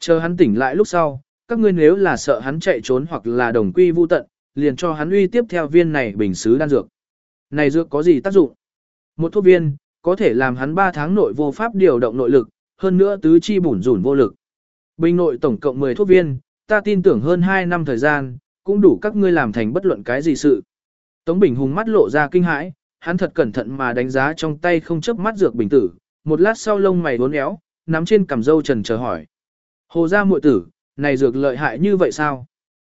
Chờ hắn tỉnh lại lúc sau, các ngươi nếu là sợ hắn chạy trốn hoặc là đồng quy vu tận, liền cho hắn uy tiếp theo viên này bình xứ đan dược. Này dược có gì tác dụng? Một thuốc viên, có thể làm hắn 3 tháng nội vô pháp điều động nội lực, hơn nữa tứ chi bủn rủn vô lực. Bình nội tổng cộng 10 thuốc viên, ta tin tưởng hơn 2 năm thời gian, cũng đủ các ngươi làm thành bất luận cái gì sự. Tống Bình Hùng mắt lộ ra kinh hãi, hắn thật cẩn thận mà đánh giá trong tay không chớp mắt dược bình tử, một lát sau lông mày uốn éo, nắm trên cằm râu trần chờ hỏi. Hồ gia muội tử, này dược lợi hại như vậy sao?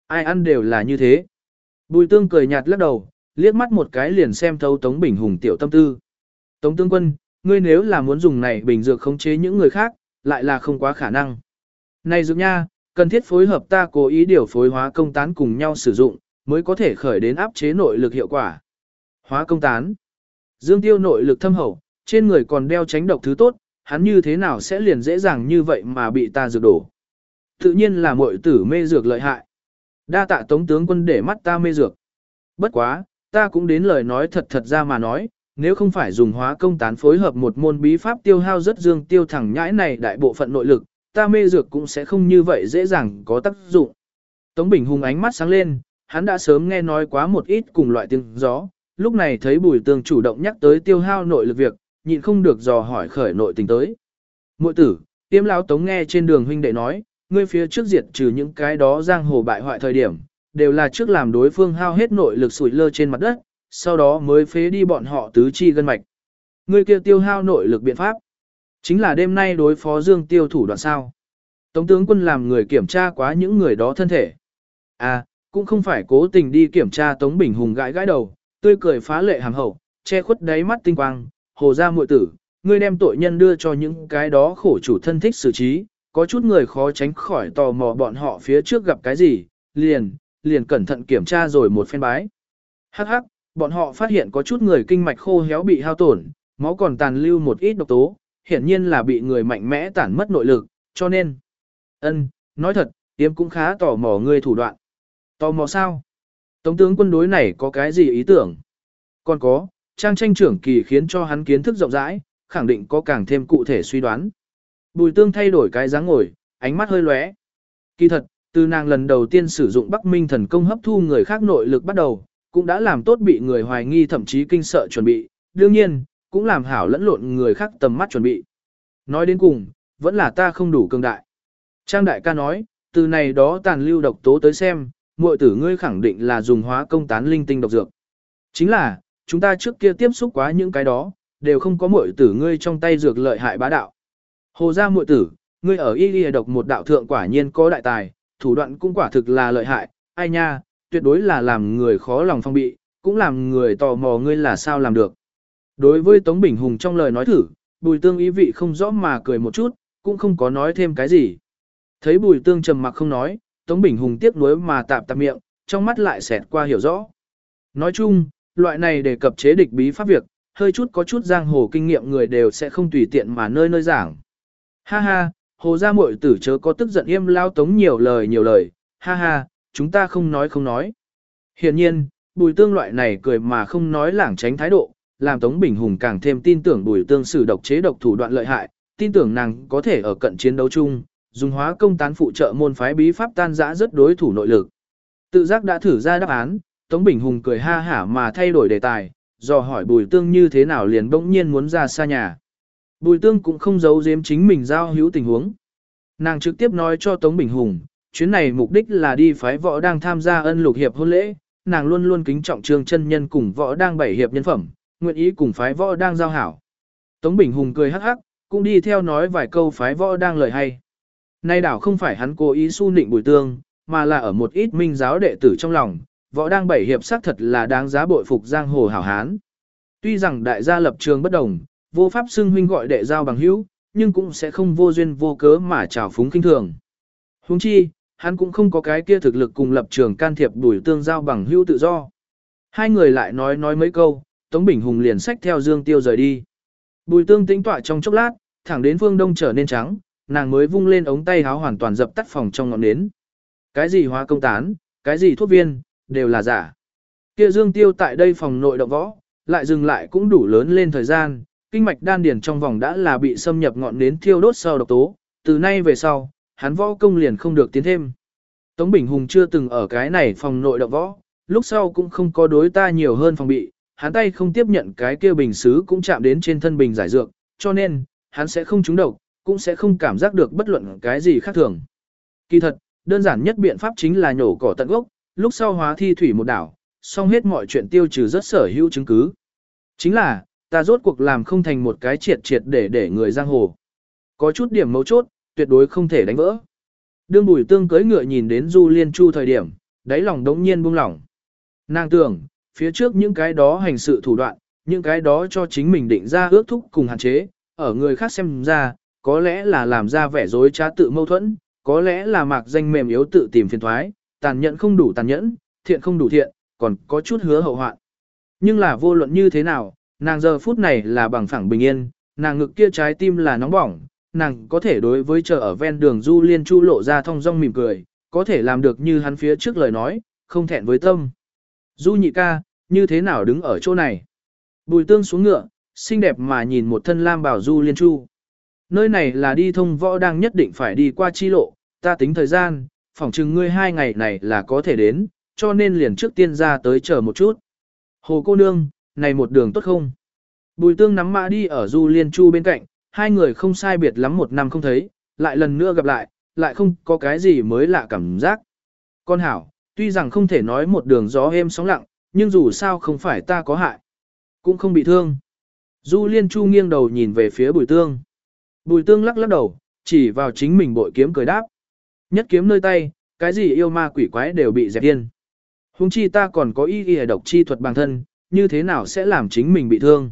Ai ăn đều là như thế. Bùi tương cười nhạt lắc đầu, liếc mắt một cái liền xem thấu Tống Bình Hùng tiểu tâm tư. Tống tướng quân, ngươi nếu là muốn dùng này bình dược khống chế những người khác, lại là không quá khả năng. Này dược nha, cần thiết phối hợp ta cố ý điều phối hóa công tán cùng nhau sử dụng, mới có thể khởi đến áp chế nội lực hiệu quả. Hóa công tán. Dương tiêu nội lực thâm hậu, trên người còn đeo tránh độc thứ tốt, hắn như thế nào sẽ liền dễ dàng như vậy mà bị ta dược đổ. Tự nhiên là muội tử mê dược lợi hại. Đa tạ tống tướng quân để mắt ta mê dược. Bất quá, ta cũng đến lời nói thật thật ra mà nói, nếu không phải dùng hóa công tán phối hợp một môn bí pháp tiêu hao rất dương tiêu thẳng nhãi này đại bộ phận nội lực, ta mê dược cũng sẽ không như vậy dễ dàng có tác dụng. Tống Bình Hùng ánh mắt sáng lên, hắn đã sớm nghe nói quá một ít cùng loại tiếng gió, lúc này thấy bùi tương chủ động nhắc tới tiêu hao nội lực việc, nhịn không được dò hỏi khởi nội tình tới. Mội tử, tiêm lão tống nghe trên đường huynh đệ nói, ngươi phía trước diệt trừ những cái đó giang hồ bại hoại thời điểm, đều là trước làm đối phương hao hết nội lực sủi lơ trên mặt đất, sau đó mới phế đi bọn họ tứ chi gân mạch. người kia tiêu hao nội lực biện pháp. Chính là đêm nay đối phó Dương Tiêu thủ đoạn sao. Tống tướng quân làm người kiểm tra quá những người đó thân thể. À, cũng không phải cố tình đi kiểm tra Tống Bình Hùng gãi gãi đầu, tươi cười phá lệ hàm hậu, che khuất đáy mắt tinh quang, hồ ra muội tử, ngươi đem tội nhân đưa cho những cái đó khổ chủ thân thích xử trí, có chút người khó tránh khỏi tò mò bọn họ phía trước gặp cái gì, liền, liền cẩn thận kiểm tra rồi một phen bái. Hắc hắc, bọn họ phát hiện có chút người kinh mạch khô héo bị hao tổn, máu còn tàn lưu một ít độc tố, hiển nhiên là bị người mạnh mẽ tản mất nội lực, cho nên. Ân, nói thật, tiêm cũng khá tò mò người thủ đoạn. Tò mò sao? Tống tướng quân đối này có cái gì ý tưởng? Còn có, trang tranh trưởng kỳ khiến cho hắn kiến thức rộng rãi, khẳng định có càng thêm cụ thể suy đoán. Bùi tương thay đổi cái dáng ngồi, ánh mắt hơi lóe. Kỳ thật, từ nàng lần đầu tiên sử dụng Bắc Minh thần công hấp thu người khác nội lực bắt đầu, cũng đã làm tốt bị người hoài nghi thậm chí kinh sợ chuẩn bị, đương nhiên, cũng làm hảo lẫn lộn người khác tầm mắt chuẩn bị. Nói đến cùng, vẫn là ta không đủ cường đại. Trang đại ca nói, từ này đó tàn lưu độc tố tới xem, muội tử ngươi khẳng định là dùng hóa công tán linh tinh độc dược. Chính là, chúng ta trước kia tiếp xúc quá những cái đó, đều không có muội tử ngươi trong tay dược lợi hại bá đạo. Hồ gia muội tử, ngươi ở y y độc một đạo thượng quả nhiên có đại tài, thủ đoạn cũng quả thực là lợi hại, ai nha, tuyệt đối là làm người khó lòng phong bị, cũng làm người tò mò ngươi là sao làm được. Đối với Tống Bình Hùng trong lời nói thử, Bùi Tương ý vị không rõ mà cười một chút, cũng không có nói thêm cái gì. Thấy Bùi Tương trầm mặc không nói, Tống Bình Hùng tiếc nuối mà tạm tạm miệng, trong mắt lại xẹt qua hiểu rõ. Nói chung, loại này để cập chế địch bí pháp việc, hơi chút có chút giang hồ kinh nghiệm người đều sẽ không tùy tiện mà nơi nơi giảng. Ha ha, hồ gia muội tử chớ có tức giận im lao tống nhiều lời nhiều lời, ha ha, chúng ta không nói không nói. Hiện nhiên, bùi tương loại này cười mà không nói lảng tránh thái độ, làm Tống Bình Hùng càng thêm tin tưởng bùi tương sử độc chế độc thủ đoạn lợi hại, tin tưởng nàng có thể ở cận chiến đấu chung, dùng hóa công tán phụ trợ môn phái bí pháp tan rã rất đối thủ nội lực. Tự giác đã thử ra đáp án, Tống Bình Hùng cười ha hả mà thay đổi đề tài, dò hỏi bùi tương như thế nào liền bỗng nhiên muốn ra xa nhà. Bùi tương cũng không giấu giếm chính mình giao hữu tình huống. Nàng trực tiếp nói cho Tống Bình Hùng, chuyến này mục đích là đi phái võ đang tham gia ân lục hiệp hôn lễ, nàng luôn luôn kính trọng trương chân nhân cùng võ đang bảy hiệp nhân phẩm, nguyện ý cùng phái võ đang giao hảo. Tống Bình Hùng cười hắc hắc, cũng đi theo nói vài câu phái võ đang lời hay. Nay đảo không phải hắn cố ý su nịnh bùi tương, mà là ở một ít minh giáo đệ tử trong lòng, võ đang bảy hiệp xác thật là đáng giá bội phục giang hồ hảo hán. Tuy rằng đại gia lập trường bất đồng, vô pháp xưng huynh gọi đệ giao bằng hữu, nhưng cũng sẽ không vô duyên vô cớ mà trào phúng kinh thường. Huống chi, hắn cũng không có cái kia thực lực cùng lập trường can thiệp đuổi tương giao bằng hữu tự do. Hai người lại nói nói mấy câu, Tống Bình Hùng liền xách theo Dương Tiêu rời đi. Bùi tương tĩnh tọa trong chốc lát, thẳng đến phương đông trở nên trắng, nàng mới vung lên ống tay háo hoàn toàn dập tắt phòng trong ngọn nến. Cái gì hóa công tán, cái gì thuốc viên, đều là giả. Kia Dương Tiêu tại đây phòng nội động võ, lại dừng lại cũng đủ lớn lên thời gian, kinh mạch đan điền trong vòng đã là bị xâm nhập ngọn nến thiêu đốt sau độc tố, từ nay về sau, hắn võ công liền không được tiến thêm. Tống Bình Hùng chưa từng ở cái này phòng nội động võ, lúc sau cũng không có đối ta nhiều hơn phòng bị, hắn tay không tiếp nhận cái kia bình xứ cũng chạm đến trên thân bình giải dược, cho nên, hắn sẽ không trúng độc, cũng sẽ không cảm giác được bất luận cái gì khác thường. Kỳ thật, đơn giản nhất biện pháp chính là nhổ cỏ tận gốc, lúc sau hóa thi thủy một đảo, xong hết mọi chuyện tiêu trừ rất sở hữu chứng cứ. Chính là, ta rốt cuộc làm không thành một cái triệt triệt để để người giang hồ. Có chút điểm mấu chốt, tuyệt đối không thể đánh vỡ. Đương bùi tương cưới ngựa nhìn đến Du Liên Chu thời điểm, đáy lòng đống nhiên buông lỏng. Nàng tưởng, phía trước những cái đó hành sự thủ đoạn, những cái đó cho chính mình định ra ước thúc cùng hạn chế, ở người khác xem ra, có lẽ là làm ra vẻ dối trá tự mâu thuẫn, có lẽ là mạc danh mềm yếu tự tìm phiền thoái, tàn nhẫn không đủ tàn nhẫn, thiện không đủ thiện, còn có chút hứa hậu hoạn. Nhưng là vô luận như thế nào, nàng giờ phút này là bằng phẳng bình yên, nàng ngực kia trái tim là nóng bỏng, nàng có thể đối với chờ ở ven đường du liên chu lộ ra thong dong mỉm cười, có thể làm được như hắn phía trước lời nói, không thẹn với tâm. Du nhị ca, như thế nào đứng ở chỗ này? Bùi tương xuống ngựa, xinh đẹp mà nhìn một thân lam bảo du liên chu. Nơi này là đi thông võ đang nhất định phải đi qua chi lộ, ta tính thời gian, phỏng chừng ngươi hai ngày này là có thể đến, cho nên liền trước tiên ra tới chờ một chút. Hồ cô nương, này một đường tốt không? Bùi tương nắm mã đi ở du liên chu bên cạnh, hai người không sai biệt lắm một năm không thấy, lại lần nữa gặp lại, lại không có cái gì mới lạ cảm giác. Con hảo, tuy rằng không thể nói một đường gió êm sóng lặng, nhưng dù sao không phải ta có hại. Cũng không bị thương. Du liên chu nghiêng đầu nhìn về phía bùi tương. Bùi tương lắc lắc đầu, chỉ vào chính mình bội kiếm cười đáp. Nhất kiếm nơi tay, cái gì yêu ma quỷ quái đều bị dẹp điên. Hùng chi ta còn có ý ghi độc chi thuật bằng thân, như thế nào sẽ làm chính mình bị thương.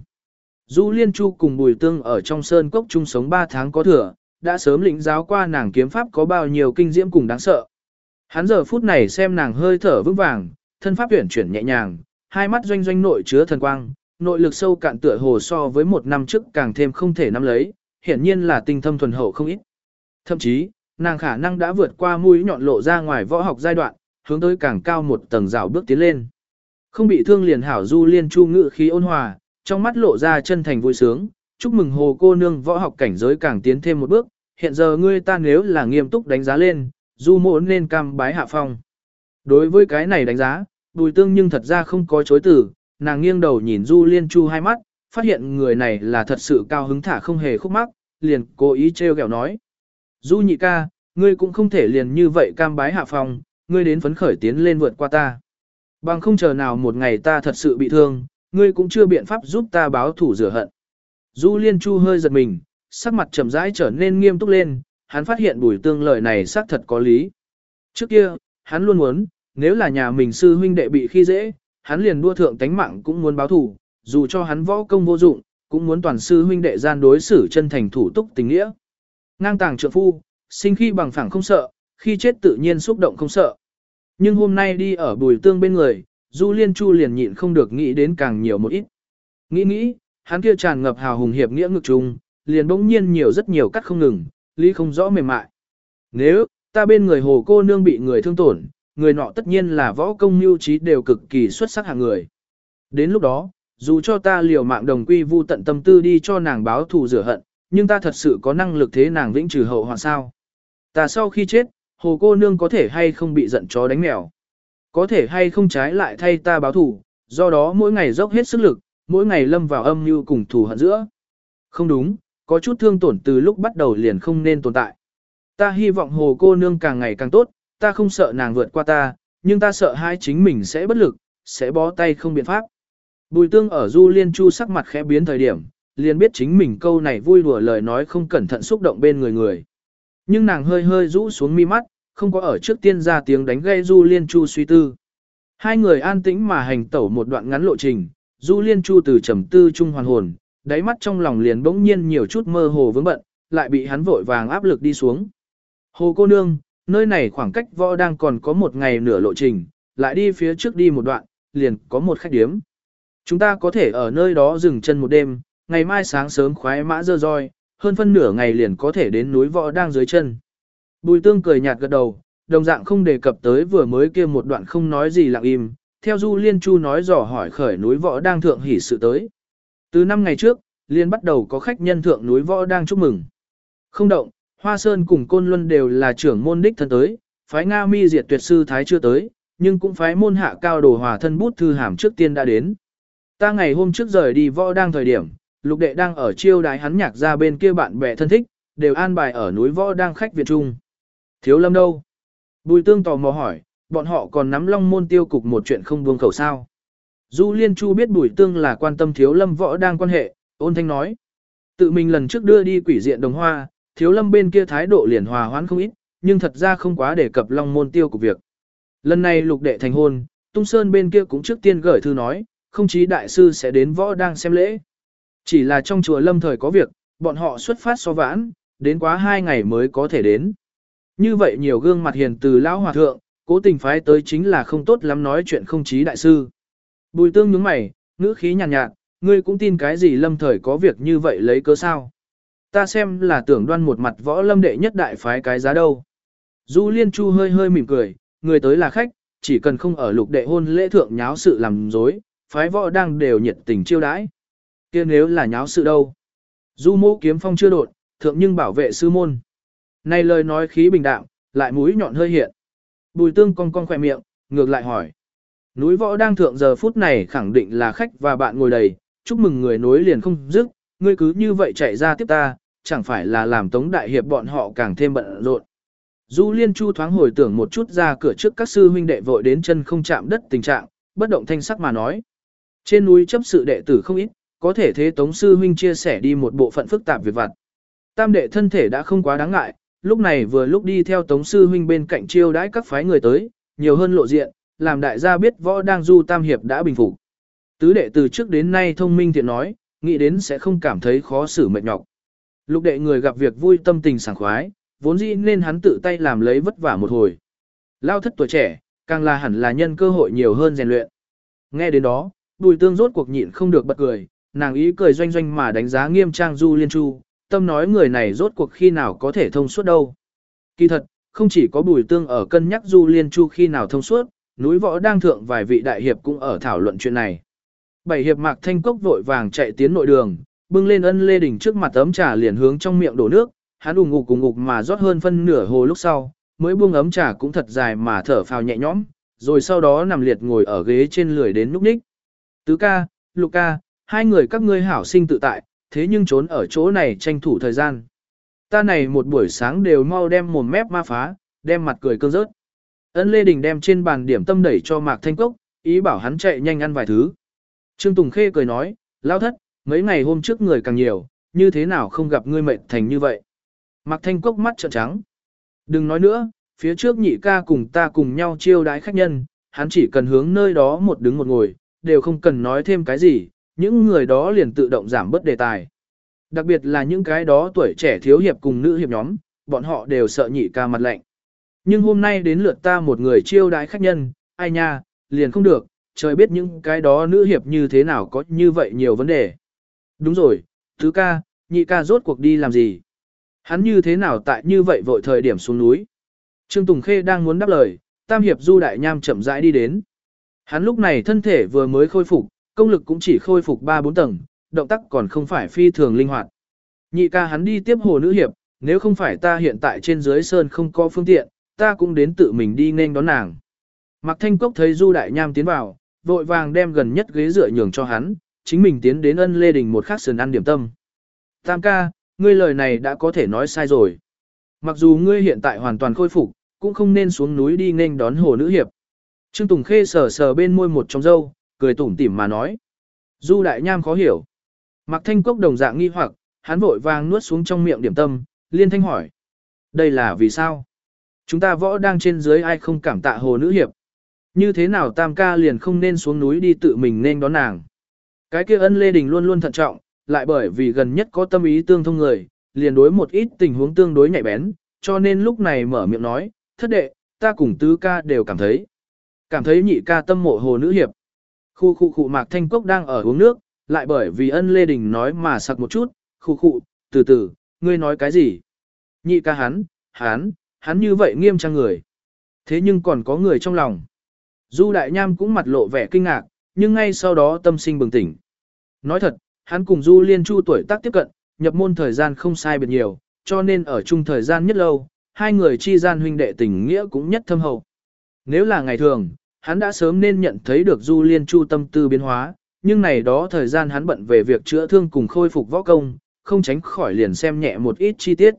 Du Liên Chu cùng Bùi Tương ở trong sơn cốc chung sống 3 tháng có thừa, đã sớm lĩnh giáo qua nàng kiếm pháp có bao nhiêu kinh diễm cùng đáng sợ. Hắn giờ phút này xem nàng hơi thở vững vàng, thân pháp chuyển chuyển nhẹ nhàng, hai mắt doanh doanh nội chứa thần quang, nội lực sâu cạn tựa hồ so với một năm trước càng thêm không thể nắm lấy, hiển nhiên là tinh thâm thuần hậu không ít. Thậm chí, nàng khả năng đã vượt qua mũi nhọn lộ ra ngoài võ học giai đoạn, hướng tới càng cao một tầng rào bước tiến lên. Không bị thương liền hảo du liên chu ngự khí ôn hòa, trong mắt lộ ra chân thành vui sướng, chúc mừng hồ cô nương võ học cảnh giới càng tiến thêm một bước, hiện giờ ngươi ta nếu là nghiêm túc đánh giá lên, du mộ nên cam bái hạ phong. Đối với cái này đánh giá, bùi tương nhưng thật ra không có chối từ, nàng nghiêng đầu nhìn du liên chu hai mắt, phát hiện người này là thật sự cao hứng thả không hề khúc mắc, liền cố ý treo kẹo nói. Du nhị ca, ngươi cũng không thể liền như vậy cam bái hạ phong, ngươi đến phấn khởi tiến lên vượt qua ta. Bằng không chờ nào một ngày ta thật sự bị thương, ngươi cũng chưa biện pháp giúp ta báo thủ rửa hận. Du Liên Chu hơi giật mình, sắc mặt trầm rãi trở nên nghiêm túc lên, hắn phát hiện bùi tương lời này xác thật có lý. Trước kia, hắn luôn muốn, nếu là nhà mình sư huynh đệ bị khi dễ, hắn liền đua thượng tánh mạng cũng muốn báo thù, dù cho hắn võ công vô dụng, cũng muốn toàn sư huynh đệ gian đối xử chân thành thủ túc tình nghĩa. Ngang tàng trượng phu, sinh khi bằng phẳng không sợ, khi chết tự nhiên xúc động không sợ. Nhưng hôm nay đi ở bùi tương bên người, Du Liên Chu liền nhịn không được nghĩ đến càng nhiều một ít. Nghĩ nghĩ, hắn kia tràn ngập hào hùng hiệp nghĩa ngực trùng, liền bỗng nhiên nhiều rất nhiều cắt không ngừng, lý không rõ mềm mại. Nếu, ta bên người hồ cô nương bị người thương tổn, người nọ tất nhiên là võ công mưu trí đều cực kỳ xuất sắc hạng người. Đến lúc đó, dù cho ta liều mạng đồng quy vu tận tâm tư đi cho nàng báo thù rửa hận, nhưng ta thật sự có năng lực thế nàng vĩnh trừ hậu hoạn sao. Ta sau khi chết, hồ cô nương có thể hay không bị giận chó đánh mèo. Có thể hay không trái lại thay ta báo thù, do đó mỗi ngày dốc hết sức lực, mỗi ngày lâm vào âm mưu cùng thù hận giữa. Không đúng, có chút thương tổn từ lúc bắt đầu liền không nên tồn tại. Ta hy vọng hồ cô nương càng ngày càng tốt, ta không sợ nàng vượt qua ta, nhưng ta sợ hai chính mình sẽ bất lực, sẽ bó tay không biện pháp. Bùi tương ở du liên chu sắc mặt khẽ biến thời điểm, liền biết chính mình câu này vui đùa lời nói không cẩn thận xúc động bên người người. Nhưng nàng hơi hơi rũ xuống mi mắt, không có ở trước tiên ra tiếng đánh gây du liên chu suy tư. Hai người an tĩnh mà hành tẩu một đoạn ngắn lộ trình, du liên chu từ trầm tư trung hoàn hồn, đáy mắt trong lòng liền bỗng nhiên nhiều chút mơ hồ vướng bận, lại bị hắn vội vàng áp lực đi xuống. Hồ cô nương, nơi này khoảng cách võ đang còn có một ngày nửa lộ trình, lại đi phía trước đi một đoạn, liền có một khách điếm. Chúng ta có thể ở nơi đó dừng chân một đêm, ngày mai sáng sớm khoái mã dơ roi, hơn phân nửa ngày liền có thể đến núi võ đang dưới chân. Bùi tương cười nhạt gật đầu, đồng dạng không đề cập tới vừa mới kia một đoạn không nói gì lặng im, theo Du Liên Chu nói dò hỏi khởi núi võ đang thượng hỉ sự tới. Từ năm ngày trước, Liên bắt đầu có khách nhân thượng núi võ đang chúc mừng. Không động, Hoa Sơn cùng Côn Luân đều là trưởng môn đích thân tới, phái Nga mi diệt tuyệt sư Thái chưa tới, nhưng cũng phái môn hạ cao đồ hòa thân bút thư hàm trước tiên đã đến. Ta ngày hôm trước rời đi võ đang thời điểm, lục đệ đang ở chiêu đái hắn nhạc ra bên kia bạn bè thân thích, đều an bài ở núi võ đang khách Việt Trung. Thiếu lâm đâu? Bùi tương tò mò hỏi, bọn họ còn nắm long môn tiêu cục một chuyện không buông khẩu sao. Du Liên Chu biết bùi tương là quan tâm thiếu lâm võ đang quan hệ, ôn thanh nói. Tự mình lần trước đưa đi quỷ diện đồng hoa, thiếu lâm bên kia thái độ liền hòa hoãn không ít, nhưng thật ra không quá đề cập long môn tiêu của việc. Lần này lục đệ thành hôn, tung sơn bên kia cũng trước tiên gửi thư nói, không chí đại sư sẽ đến võ đang xem lễ. Chỉ là trong chùa lâm thời có việc, bọn họ xuất phát so vãn, đến quá hai ngày mới có thể đến. Như vậy nhiều gương mặt hiền từ lão hòa thượng, cố tình phái tới chính là không tốt lắm nói chuyện không chí đại sư. Bùi tương nhướng mày, ngữ khí nhàn nhạt, nhạt, ngươi cũng tin cái gì lâm thời có việc như vậy lấy cớ sao. Ta xem là tưởng đoan một mặt võ lâm đệ nhất đại phái cái giá đâu. Du Liên Chu hơi hơi mỉm cười, người tới là khách, chỉ cần không ở lục đệ hôn lễ thượng nháo sự làm dối, phái võ đang đều nhiệt tình chiêu đãi. kia nếu là nháo sự đâu? Du mô kiếm phong chưa đột, thượng nhưng bảo vệ sư môn. Này lời nói khí bình đạm, lại mũi nhọn hơi hiện. Bùi tương cong cong khỏe miệng, ngược lại hỏi. Núi võ đang thượng giờ phút này khẳng định là khách và bạn ngồi đầy, chúc mừng người nối liền không dứt, ngươi cứ như vậy chạy ra tiếp ta, chẳng phải là làm tống đại hiệp bọn họ càng thêm bận rộn. Du Liên Chu thoáng hồi tưởng một chút ra cửa trước các sư huynh đệ vội đến chân không chạm đất tình trạng, bất động thanh sắc mà nói. Trên núi chấp sự đệ tử không ít, có thể thế tống sư huynh chia sẻ đi một bộ phận phức tạp việc vặt. Tam đệ thân thể đã không quá đáng ngại, lúc này vừa lúc đi theo tống sư huynh bên cạnh chiêu đãi các phái người tới, nhiều hơn lộ diện, làm đại gia biết võ đang du tam hiệp đã bình phục. Tứ đệ từ trước đến nay thông minh thiện nói, nghĩ đến sẽ không cảm thấy khó xử mệt nhọc. Lục đệ người gặp việc vui tâm tình sảng khoái, vốn dĩ nên hắn tự tay làm lấy vất vả một hồi. Lao thất tuổi trẻ, càng là hẳn là nhân cơ hội nhiều hơn rèn luyện. Nghe đến đó, bùi tương rốt cuộc nhịn không được bật cười, nàng ý cười doanh doanh mà đánh giá nghiêm trang du liên chu, tâm nói người này rốt cuộc khi nào có thể thông suốt đâu. Kỳ thật, không chỉ có bùi tương ở cân nhắc du liên chu khi nào thông suốt, núi võ đang thượng vài vị đại hiệp cũng ở thảo luận chuyện này. Bảy hiệp mạc thanh cốc vội vàng chạy tiến nội đường, bưng lên ân lê đỉnh trước mặt ấm trà liền hướng trong miệng đổ nước, hắn ủng ngục cùng ngục mà rót hơn phân nửa hồ lúc sau, mới buông ấm trà cũng thật dài mà thở phào nhẹ nhõm, rồi sau đó nằm liệt ngồi ở ghế trên lười đến núp ních. Tứ ca, lục ca, hai người các ngươi hảo sinh tự tại, thế nhưng trốn ở chỗ này tranh thủ thời gian. Ta này một buổi sáng đều mau đem mồm mép ma phá, đem mặt cười cơn rớt. Ân Lê Đình đem trên bàn điểm tâm đẩy cho Mạc Thanh Cốc, ý bảo hắn chạy nhanh ăn vài thứ. Trương Tùng Khê cười nói, lao thất, mấy ngày hôm trước người càng nhiều, như thế nào không gặp ngươi mệt thành như vậy. Mạc Thanh Cốc mắt trợn trắng. Đừng nói nữa, phía trước nhị ca cùng ta cùng nhau chiêu đái khách nhân, hắn chỉ cần hướng nơi đó một đứng một ngồi, đều không cần nói thêm cái gì, những người đó liền tự động giảm bớt đề tài. Đặc biệt là những cái đó tuổi trẻ thiếu hiệp cùng nữ hiệp nhóm, bọn họ đều sợ nhị ca mặt lạnh. Nhưng hôm nay đến lượt ta một người chiêu đái khách nhân, ai nha, liền không được, trời biết những cái đó nữ hiệp như thế nào có như vậy nhiều vấn đề. Đúng rồi, thứ ca, nhị ca rốt cuộc đi làm gì? Hắn như thế nào tại như vậy vội thời điểm xuống núi? Trương Tùng Khê đang muốn đáp lời, Tam Hiệp Du Đại Nham chậm rãi đi đến. Hắn lúc này thân thể vừa mới khôi phục, công lực cũng chỉ khôi phục 3-4 tầng, động tác còn không phải phi thường linh hoạt. Nhị ca hắn đi tiếp hồ nữ hiệp, nếu không phải ta hiện tại trên dưới sơn không có phương tiện, ta cũng đến tự mình đi nên đón nàng. Mạc Thanh Cốc thấy Du Đại Nham tiến vào, vội vàng đem gần nhất ghế dựa nhường cho hắn, chính mình tiến đến ân lê đình một khắc sườn ăn điểm tâm. Tam ca, ngươi lời này đã có thể nói sai rồi. Mặc dù ngươi hiện tại hoàn toàn khôi phục, cũng không nên xuống núi đi nên đón hồ nữ hiệp. Trương Tùng Khê sờ sờ bên môi một trong dâu, cười tủm tỉm mà nói. Du Đại Nham khó hiểu. Mạc Thanh Cốc đồng dạng nghi hoặc, hắn vội vàng nuốt xuống trong miệng điểm tâm, liên thanh hỏi. Đây là vì sao? Chúng ta võ đang trên dưới ai không cảm tạ hồ nữ hiệp. Như thế nào tam ca liền không nên xuống núi đi tự mình nên đón nàng. Cái kia ân Lê Đình luôn luôn thận trọng, lại bởi vì gần nhất có tâm ý tương thông người, liền đối một ít tình huống tương đối nhạy bén, cho nên lúc này mở miệng nói, thất đệ, ta cùng tứ ca đều cảm thấy. Cảm thấy nhị ca tâm mộ hồ nữ hiệp. Khu khu khu mạc thanh cốc đang ở uống nước, lại bởi vì ân Lê Đình nói mà sặc một chút, khu khu, từ từ, ngươi nói cái gì? Nhị ca hắn, hắn, hắn như vậy nghiêm trang người. Thế nhưng còn có người trong lòng. Du Đại Nham cũng mặt lộ vẻ kinh ngạc, nhưng ngay sau đó tâm sinh bừng tỉnh. Nói thật, hắn cùng Du Liên Chu tuổi tác tiếp cận, nhập môn thời gian không sai biệt nhiều, cho nên ở chung thời gian nhất lâu, hai người chi gian huynh đệ tình nghĩa cũng nhất thâm hậu. Nếu là ngày thường, hắn đã sớm nên nhận thấy được Du Liên Chu tâm tư biến hóa, nhưng này đó thời gian hắn bận về việc chữa thương cùng khôi phục võ công, không tránh khỏi liền xem nhẹ một ít chi tiết.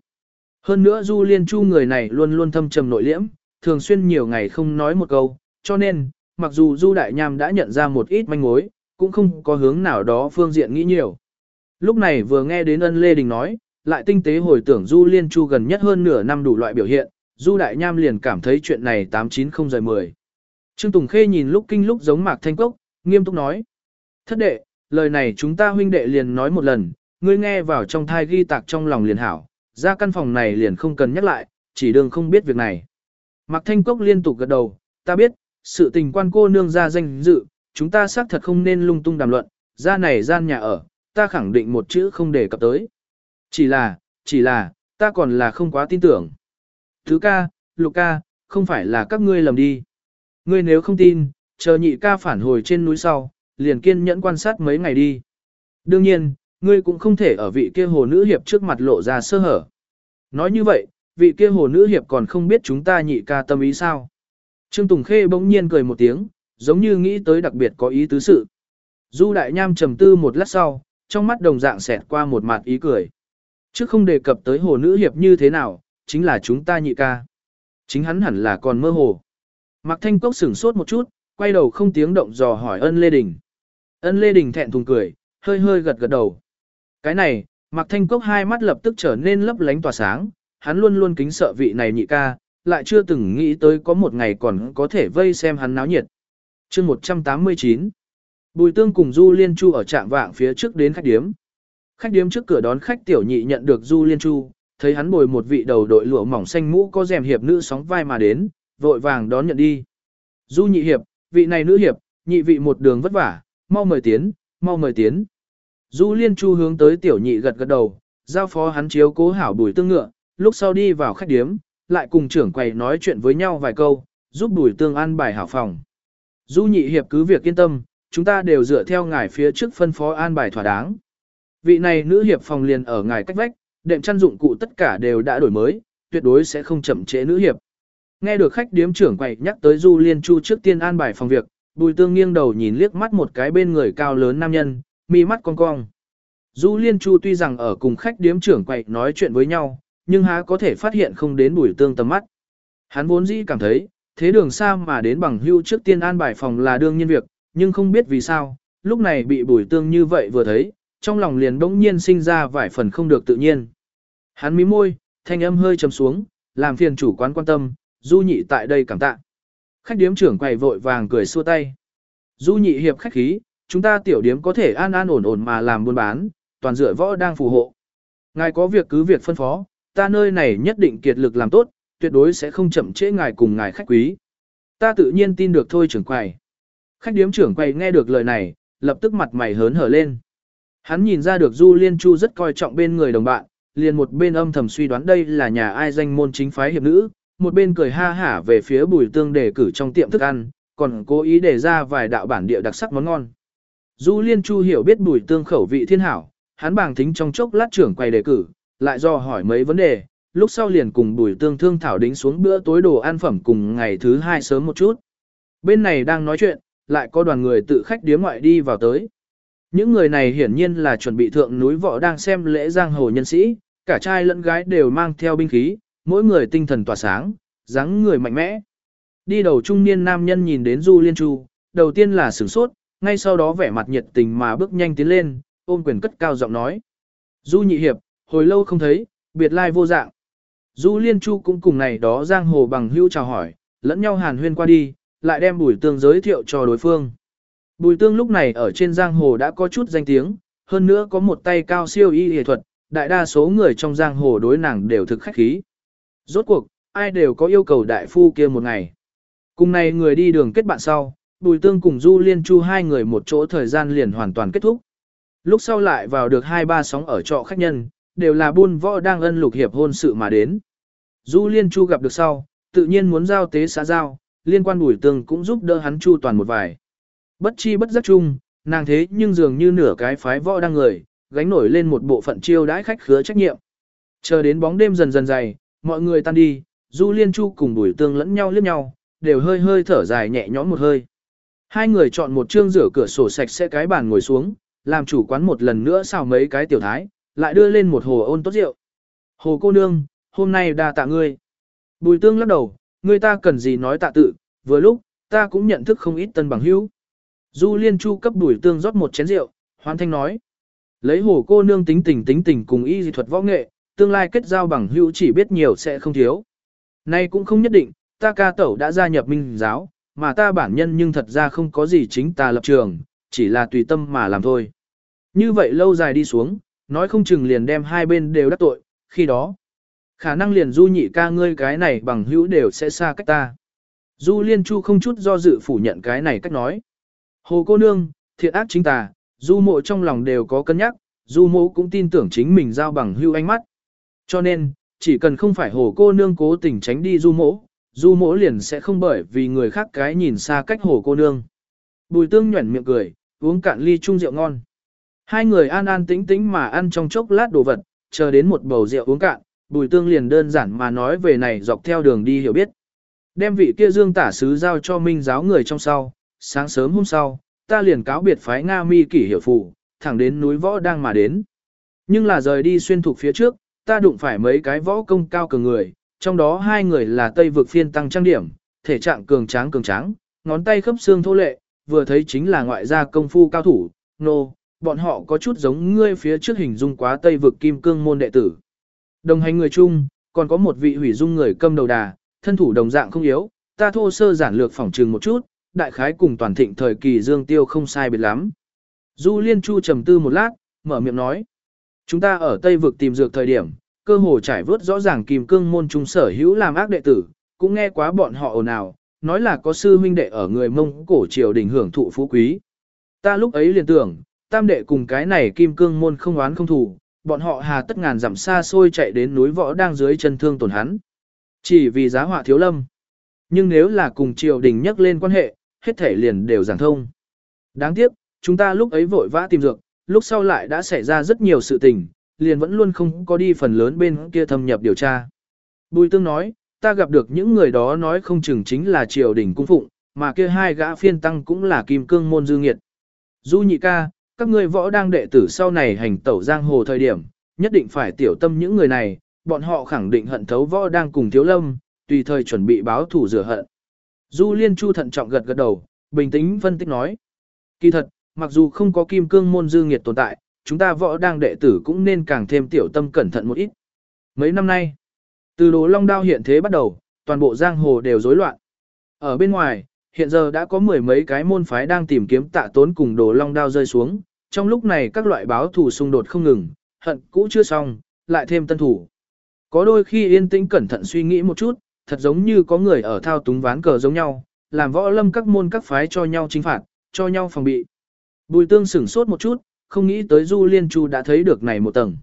Hơn nữa Du Liên Chu người này luôn luôn thâm trầm nội liễm, thường xuyên nhiều ngày không nói một câu, cho nên, mặc dù Du Đại Nham đã nhận ra một ít manh mối, cũng không có hướng nào đó phương diện nghĩ nhiều. Lúc này vừa nghe đến ân Lê Đình nói, lại tinh tế hồi tưởng Du Liên Chu gần nhất hơn nửa năm đủ loại biểu hiện, Du Đại Nham liền cảm thấy chuyện này 890 rời 10. Trương Tùng Khê nhìn lúc kinh lúc giống Mạc Thanh Cốc, nghiêm túc nói. Thất đệ, lời này chúng ta huynh đệ liền nói một lần, ngươi nghe vào trong thai ghi tạc trong lòng liền hảo, ra căn phòng này liền không cần nhắc lại, chỉ đừng không biết việc này. Mạc Thanh Cốc liên tục gật đầu, ta biết, sự tình quan cô nương ra danh dự, chúng ta xác thật không nên lung tung đàm luận, ra này gian nhà ở, ta khẳng định một chữ không để cập tới. Chỉ là, chỉ là, ta còn là không quá tin tưởng. Thứ ca, lục ca, không phải là các ngươi lầm đi. Ngươi nếu không tin, chờ nhị ca phản hồi trên núi sau, liền kiên nhẫn quan sát mấy ngày đi. Đương nhiên, ngươi cũng không thể ở vị kia hồ nữ hiệp trước mặt lộ ra sơ hở. Nói như vậy, vị kia hồ nữ hiệp còn không biết chúng ta nhị ca tâm ý sao. Trương Tùng Khê bỗng nhiên cười một tiếng, giống như nghĩ tới đặc biệt có ý tứ sự. Du Đại Nham trầm tư một lát sau, trong mắt đồng dạng xẹt qua một mặt ý cười. Chứ không đề cập tới hồ nữ hiệp như thế nào, chính là chúng ta nhị ca. Chính hắn hẳn là còn mơ hồ. Mạc Thanh Cốc sửng sốt một chút, quay đầu không tiếng động dò hỏi ân Lê Đình. Ân Lê Đình thẹn thùng cười, hơi hơi gật gật đầu. Cái này, Mạc Thanh Cốc hai mắt lập tức trở nên lấp lánh tỏa sáng, hắn luôn luôn kính sợ vị này nhị ca, lại chưa từng nghĩ tới có một ngày còn có thể vây xem hắn náo nhiệt. chương 189 Bùi tương cùng Du Liên Chu ở trạm vạng phía trước đến khách điếm. Khách điếm trước cửa đón khách tiểu nhị nhận được Du Liên Chu, thấy hắn bồi một vị đầu đội lụa mỏng xanh mũ có rèm hiệp nữ sóng vai mà đến, vội vàng đón nhận đi. Du nhị hiệp, vị này nữ hiệp, nhị vị một đường vất vả, mau mời tiến, mau mời tiến. Du Liên Chu hướng tới tiểu nhị gật gật đầu, giao phó hắn chiếu cố hảo bùi tương ngựa, lúc sau đi vào khách điếm, lại cùng trưởng quầy nói chuyện với nhau vài câu, giúp bùi tương ăn bài hảo phòng. Du nhị hiệp cứ việc yên tâm, chúng ta đều dựa theo ngài phía trước phân phó an bài thỏa đáng. Vị này nữ hiệp phòng liền ở ngài cách vách, đệm chăn dụng cụ tất cả đều đã đổi mới, tuyệt đối sẽ không chậm trễ nữ hiệp. Nghe được khách điếm trưởng quậy nhắc tới Du Liên Chu trước tiên an bài phòng việc, Bùi Tương nghiêng đầu nhìn liếc mắt một cái bên người cao lớn nam nhân, mi mắt cong cong. Du Liên Chu tuy rằng ở cùng khách điếm trưởng quậy nói chuyện với nhau, nhưng há có thể phát hiện không đến Bùi Tương tầm mắt. Hắn vốn dĩ cảm thấy, thế đường xa mà đến bằng hưu trước tiên an bài phòng là đương nhiên việc, nhưng không biết vì sao, lúc này bị Bùi Tương như vậy vừa thấy, trong lòng liền bỗng nhiên sinh ra vài phần không được tự nhiên. Hắn mí môi, thanh âm hơi trầm xuống, làm phiền chủ quán quan tâm, du nhị tại đây cảm tạ. Khách điếm trưởng quầy vội vàng cười xua tay. Du nhị hiệp khách khí, chúng ta tiểu điếm có thể an an ổn ổn mà làm buôn bán, toàn dựa võ đang phù hộ. Ngài có việc cứ việc phân phó, ta nơi này nhất định kiệt lực làm tốt, tuyệt đối sẽ không chậm trễ ngài cùng ngài khách quý. Ta tự nhiên tin được thôi trưởng quầy. Khách điếm trưởng quầy nghe được lời này, lập tức mặt mày hớn hở lên. Hắn nhìn ra được Du Liên Chu rất coi trọng bên người đồng bạn, liền một bên âm thầm suy đoán đây là nhà ai danh môn chính phái hiệp nữ, một bên cười ha hả về phía bùi tương đề cử trong tiệm thức ăn, còn cố ý để ra vài đạo bản địa đặc sắc món ngon. Du Liên Chu hiểu biết bùi tương khẩu vị thiên hảo, hắn bàng thính trong chốc lát trưởng quay đề cử, lại do hỏi mấy vấn đề, lúc sau liền cùng bùi tương thương thảo đính xuống bữa tối đồ ăn phẩm cùng ngày thứ hai sớm một chút. Bên này đang nói chuyện, lại có đoàn người tự khách điếm ngoại đi vào tới. Những người này hiển nhiên là chuẩn bị thượng núi võ đang xem lễ giang hồ nhân sĩ, cả trai lẫn gái đều mang theo binh khí, mỗi người tinh thần tỏa sáng, dáng người mạnh mẽ. Đi đầu trung niên nam nhân nhìn đến Du Liên Chu, đầu tiên là sửng sốt, ngay sau đó vẻ mặt nhiệt tình mà bước nhanh tiến lên, ôm quyền cất cao giọng nói. Du nhị hiệp, hồi lâu không thấy, biệt lai vô dạng. Du Liên Chu cũng cùng này đó giang hồ bằng hữu chào hỏi, lẫn nhau hàn huyên qua đi, lại đem bùi tương giới thiệu cho đối phương. Bùi tương lúc này ở trên giang hồ đã có chút danh tiếng, hơn nữa có một tay cao siêu y y thuật, đại đa số người trong giang hồ đối nàng đều thực khách khí. Rốt cuộc, ai đều có yêu cầu đại phu kia một ngày. Cùng này người đi đường kết bạn sau, Bùi Tương cùng Du Liên Chu hai người một chỗ thời gian liền hoàn toàn kết thúc. Lúc sau lại vào được hai ba sóng ở trọ khách nhân, đều là buôn võ đang ân lục hiệp hôn sự mà đến. Du Liên Chu gặp được sau, tự nhiên muốn giao tế xã giao, liên quan Bùi Tương cũng giúp đỡ hắn chu toàn một vài. Bất chi bất giác chung, nàng thế nhưng dường như nửa cái phái võ đang người, gánh nổi lên một bộ phận chiêu đãi khách khứa trách nhiệm. Chờ đến bóng đêm dần dần dày, mọi người tan đi, Du Liên Chu cùng Bùi Tương lẫn nhau liếc nhau, đều hơi hơi thở dài nhẹ nhõm một hơi. Hai người chọn một chương rửa cửa sổ sạch sẽ cái bàn ngồi xuống, làm chủ quán một lần nữa xào mấy cái tiểu thái, lại đưa lên một hồ ôn tốt rượu. Hồ cô nương, hôm nay đa tạ ngươi. Bùi tương lắc đầu, ngươi ta cần gì nói tạ tự, vừa lúc, ta cũng nhận thức không ít tân bằng hữu. Du liên chu cấp bùi tương rót một chén rượu, hoan thanh nói. Lấy hồ cô nương tính tình tính tình cùng y dị thuật võ nghệ, tương lai kết giao bằng hữu chỉ biết nhiều sẽ không thiếu. Nay cũng không nhất định, ta ca tẩu đã gia nhập minh giáo, mà ta bản nhân nhưng thật ra không có gì chính ta lập trường, chỉ là tùy tâm mà làm thôi. Như vậy lâu dài đi xuống, nói không chừng liền đem hai bên đều đắc tội, khi đó, khả năng liền du nhị ca ngươi cái này bằng hữu đều sẽ xa cách ta. Du liên chu không chút do dự phủ nhận cái này cách nói. Hồ cô nương, thiện ác chính ta, du mộ trong lòng đều có cân nhắc, du mộ cũng tin tưởng chính mình giao bằng hữu ánh mắt. Cho nên, chỉ cần không phải hồ cô nương cố tình tránh đi du mỗ, du mỗ liền sẽ không bởi vì người khác cái nhìn xa cách hồ cô nương. Bùi tương nhuẩn miệng cười, uống cạn ly chung rượu ngon. Hai người an an tĩnh tĩnh mà ăn trong chốc lát đồ vật, chờ đến một bầu rượu uống cạn, bùi tương liền đơn giản mà nói về này dọc theo đường đi hiểu biết. Đem vị kia dương tả sứ giao cho minh giáo người trong sau, sáng sớm hôm sau, ta liền cáo biệt phái Nga mi kỷ hiểu phụ, thẳng đến núi võ đang mà đến. Nhưng là rời đi xuyên thuộc phía trước, ta đụng phải mấy cái võ công cao cường người, trong đó hai người là Tây vực phiên tăng trang điểm, thể trạng cường tráng cường tráng, ngón tay khớp xương thô lệ, vừa thấy chính là ngoại gia công phu cao thủ, nô, no, bọn họ có chút giống ngươi phía trước hình dung quá Tây vực kim cương môn đệ tử. Đồng hành người chung, còn có một vị hủy dung người câm đầu đà, thân thủ đồng dạng không yếu, ta thô sơ giản lược phỏng trừng một chút, đại khái cùng toàn thịnh thời kỳ Dương Tiêu không sai biệt lắm. Du Liên Chu trầm tư một lát, mở miệng nói. Chúng ta ở Tây vực tìm dược thời điểm, cơ hồ trải vớt rõ ràng kim cương môn trung sở hữu làm ác đệ tử, cũng nghe quá bọn họ ồn ào, nói là có sư huynh đệ ở người mông cổ triều đình hưởng thụ phú quý. Ta lúc ấy liền tưởng, tam đệ cùng cái này kim cương môn không oán không thù, bọn họ hà tất ngàn dặm xa xôi chạy đến núi võ đang dưới chân thương tổn hắn. Chỉ vì giá họa thiếu lâm. Nhưng nếu là cùng triều đình nhắc lên quan hệ, hết thể liền đều giảng thông. Đáng tiếc, chúng ta lúc ấy vội vã tìm dược, lúc sau lại đã xảy ra rất nhiều sự tình, liền vẫn luôn không có đi phần lớn bên kia thâm nhập điều tra. Bùi tương nói, ta gặp được những người đó nói không chừng chính là triều đình cung phụng, mà kia hai gã phiên tăng cũng là kim cương môn dư nghiệt. Du nhị ca, các ngươi võ đang đệ tử sau này hành tẩu giang hồ thời điểm, nhất định phải tiểu tâm những người này, bọn họ khẳng định hận thấu võ đang cùng thiếu lâm, tùy thời chuẩn bị báo thủ rửa hận. Du liên chu thận trọng gật gật đầu, bình tĩnh phân tích nói. Kỳ thật, mặc dù không có kim cương môn dư nghiệt tồn tại, chúng ta võ đang đệ tử cũng nên càng thêm tiểu tâm cẩn thận một ít. Mấy năm nay, Từ đồ long đao hiện thế bắt đầu, toàn bộ giang hồ đều rối loạn. Ở bên ngoài, hiện giờ đã có mười mấy cái môn phái đang tìm kiếm tạ tốn cùng đồ long đao rơi xuống. Trong lúc này các loại báo thù xung đột không ngừng, hận cũ chưa xong, lại thêm tân thủ. Có đôi khi yên tĩnh cẩn thận suy nghĩ một chút, thật giống như có người ở thao túng ván cờ giống nhau, làm võ lâm các môn các phái cho nhau chính phạt, cho nhau phòng bị. Bùi tương sửng sốt một chút, không nghĩ tới Du Liên Chu đã thấy được này một tầng.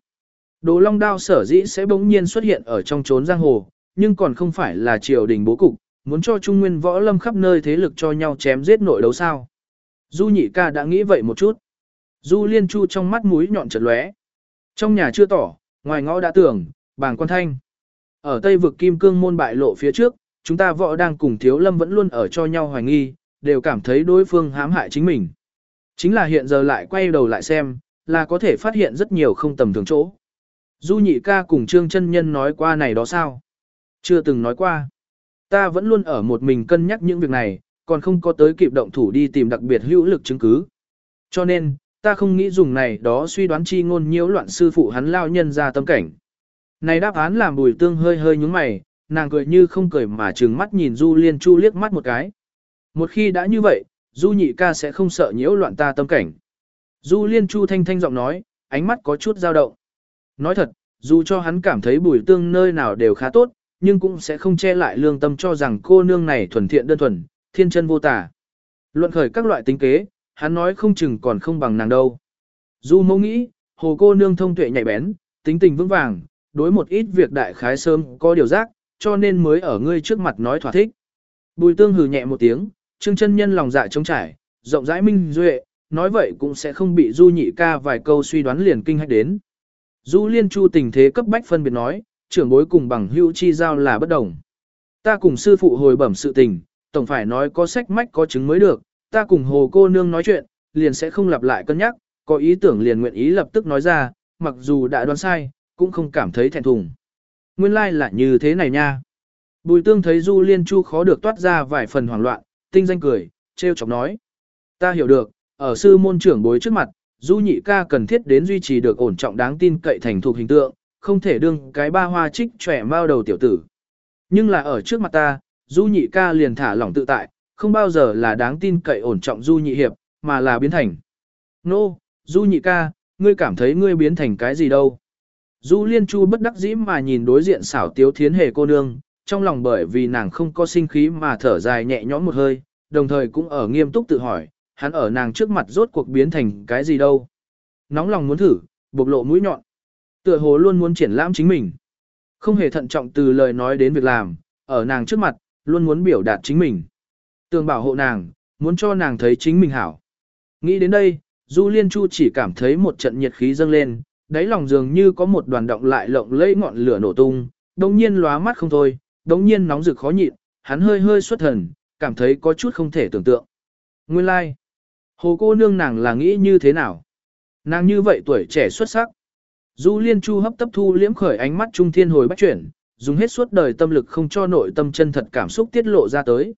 Đồ long đao sở dĩ sẽ bỗng nhiên xuất hiện ở trong trốn giang hồ, nhưng còn không phải là triều đình bố cục, muốn cho trung nguyên võ lâm khắp nơi thế lực cho nhau chém giết nội đấu sao. Du nhị ca đã nghĩ vậy một chút. Du Liên Chu trong mắt mũi nhọn chật lóe. Trong nhà chưa tỏ, ngoài ngõ đã tưởng, bàng quan thanh. Ở Tây vực Kim Cương môn bại lộ phía trước, chúng ta võ đang cùng Thiếu Lâm vẫn luôn ở cho nhau hoài nghi, đều cảm thấy đối phương hãm hại chính mình. Chính là hiện giờ lại quay đầu lại xem, là có thể phát hiện rất nhiều không tầm thường chỗ. Du nhị ca cùng Trương chân Nhân nói qua này đó sao? Chưa từng nói qua. Ta vẫn luôn ở một mình cân nhắc những việc này, còn không có tới kịp động thủ đi tìm đặc biệt hữu lực chứng cứ. Cho nên, ta không nghĩ dùng này đó suy đoán chi ngôn nhiễu loạn sư phụ hắn lao nhân ra tâm cảnh. Này đáp án làm bùi tương hơi hơi nhúng mày, nàng cười như không cười mà trừng mắt nhìn Du Liên Chu liếc mắt một cái. Một khi đã như vậy, Du nhị ca sẽ không sợ nhiễu loạn ta tâm cảnh. Du Liên Chu thanh thanh giọng nói, ánh mắt có chút dao động. Nói thật, dù cho hắn cảm thấy bùi tương nơi nào đều khá tốt, nhưng cũng sẽ không che lại lương tâm cho rằng cô nương này thuần thiện đơn thuần, thiên chân vô tả. Luận khởi các loại tính kế, hắn nói không chừng còn không bằng nàng đâu. Du mẫu nghĩ, hồ cô nương thông tuệ nhạy bén, tính tình vững vàng, đối một ít việc đại khái sớm có điều giác, cho nên mới ở ngươi trước mặt nói thỏa thích. Bùi tương hừ nhẹ một tiếng, trương chân nhân lòng dạ trống trải, rộng rãi minh duệ, nói vậy cũng sẽ không bị du nhị ca vài câu suy đoán liền kinh hách đến. Du liên chu tình thế cấp bách phân biệt nói, trưởng bối cùng bằng hữu chi giao là bất đồng. Ta cùng sư phụ hồi bẩm sự tình, tổng phải nói có sách mách có chứng mới được, ta cùng hồ cô nương nói chuyện, liền sẽ không lặp lại cân nhắc, có ý tưởng liền nguyện ý lập tức nói ra, mặc dù đã đoán sai, cũng không cảm thấy thẹn thùng. Nguyên lai like là như thế này nha. Bùi tương thấy Du Liên Chu khó được toát ra vài phần hoảng loạn, tinh danh cười, treo chọc nói. Ta hiểu được, ở sư môn trưởng bối trước mặt, Du nhị ca cần thiết đến duy trì được ổn trọng đáng tin cậy thành thuộc hình tượng, không thể đương cái ba hoa trích trẻ bao đầu tiểu tử. Nhưng là ở trước mặt ta, Du nhị ca liền thả lỏng tự tại, không bao giờ là đáng tin cậy ổn trọng Du nhị hiệp, mà là biến thành. Nô, no, Du nhị ca, ngươi cảm thấy ngươi biến thành cái gì đâu? Du Liên Chu bất đắc dĩ mà nhìn đối diện xảo tiếu thiến hề cô nương, trong lòng bởi vì nàng không có sinh khí mà thở dài nhẹ nhõm một hơi, đồng thời cũng ở nghiêm túc tự hỏi, hắn ở nàng trước mặt rốt cuộc biến thành cái gì đâu. Nóng lòng muốn thử, bộc lộ mũi nhọn. Tựa hồ luôn muốn triển lãm chính mình. Không hề thận trọng từ lời nói đến việc làm, ở nàng trước mặt, luôn muốn biểu đạt chính mình. Tường bảo hộ nàng, muốn cho nàng thấy chính mình hảo. Nghĩ đến đây, Du Liên Chu chỉ cảm thấy một trận nhiệt khí dâng lên, đáy lòng dường như có một đoàn động lại lộng lẫy ngọn lửa nổ tung, đồng nhiên lóa mắt không thôi, đống nhiên nóng rực khó nhịn, hắn hơi hơi xuất thần, cảm thấy có chút không thể tưởng tượng. Nguyên lai, like. hồ cô nương nàng là nghĩ như thế nào? Nàng như vậy tuổi trẻ xuất sắc. Du Liên Chu hấp tấp thu liễm khởi ánh mắt trung thiên hồi bách chuyển, dùng hết suốt đời tâm lực không cho nội tâm chân thật cảm xúc tiết lộ ra tới.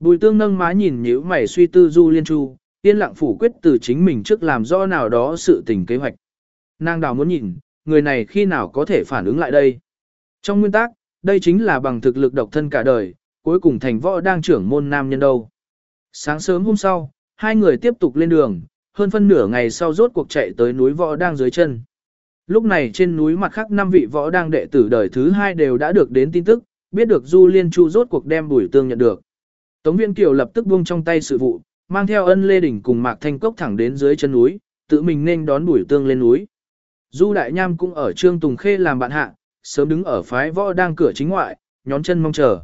Bùi tương nâng má nhìn nhíu mày suy tư Du Liên Chu, yên lặng phủ quyết từ chính mình trước làm rõ nào đó sự tình kế hoạch. Nàng đào muốn nhìn, người này khi nào có thể phản ứng lại đây. Trong nguyên tắc, đây chính là bằng thực lực độc thân cả đời, cuối cùng thành võ đang trưởng môn nam nhân đâu. Sáng sớm hôm sau, hai người tiếp tục lên đường, hơn phân nửa ngày sau rốt cuộc chạy tới núi võ đang dưới chân. Lúc này trên núi mặt khác năm vị võ đang đệ tử đời thứ hai đều đã được đến tin tức, biết được Du Liên Chu rốt cuộc đem bùi tương nhận được. Tống Viên Kiều lập tức buông trong tay sự vụ, mang theo ân lê đỉnh cùng Mạc Thanh Cốc thẳng đến dưới chân núi, tự mình nên đón bùi tương lên núi. Du Đại Nham cũng ở Trương Tùng Khê làm bạn hạ, sớm đứng ở phái võ đang cửa chính ngoại, nhón chân mong chờ.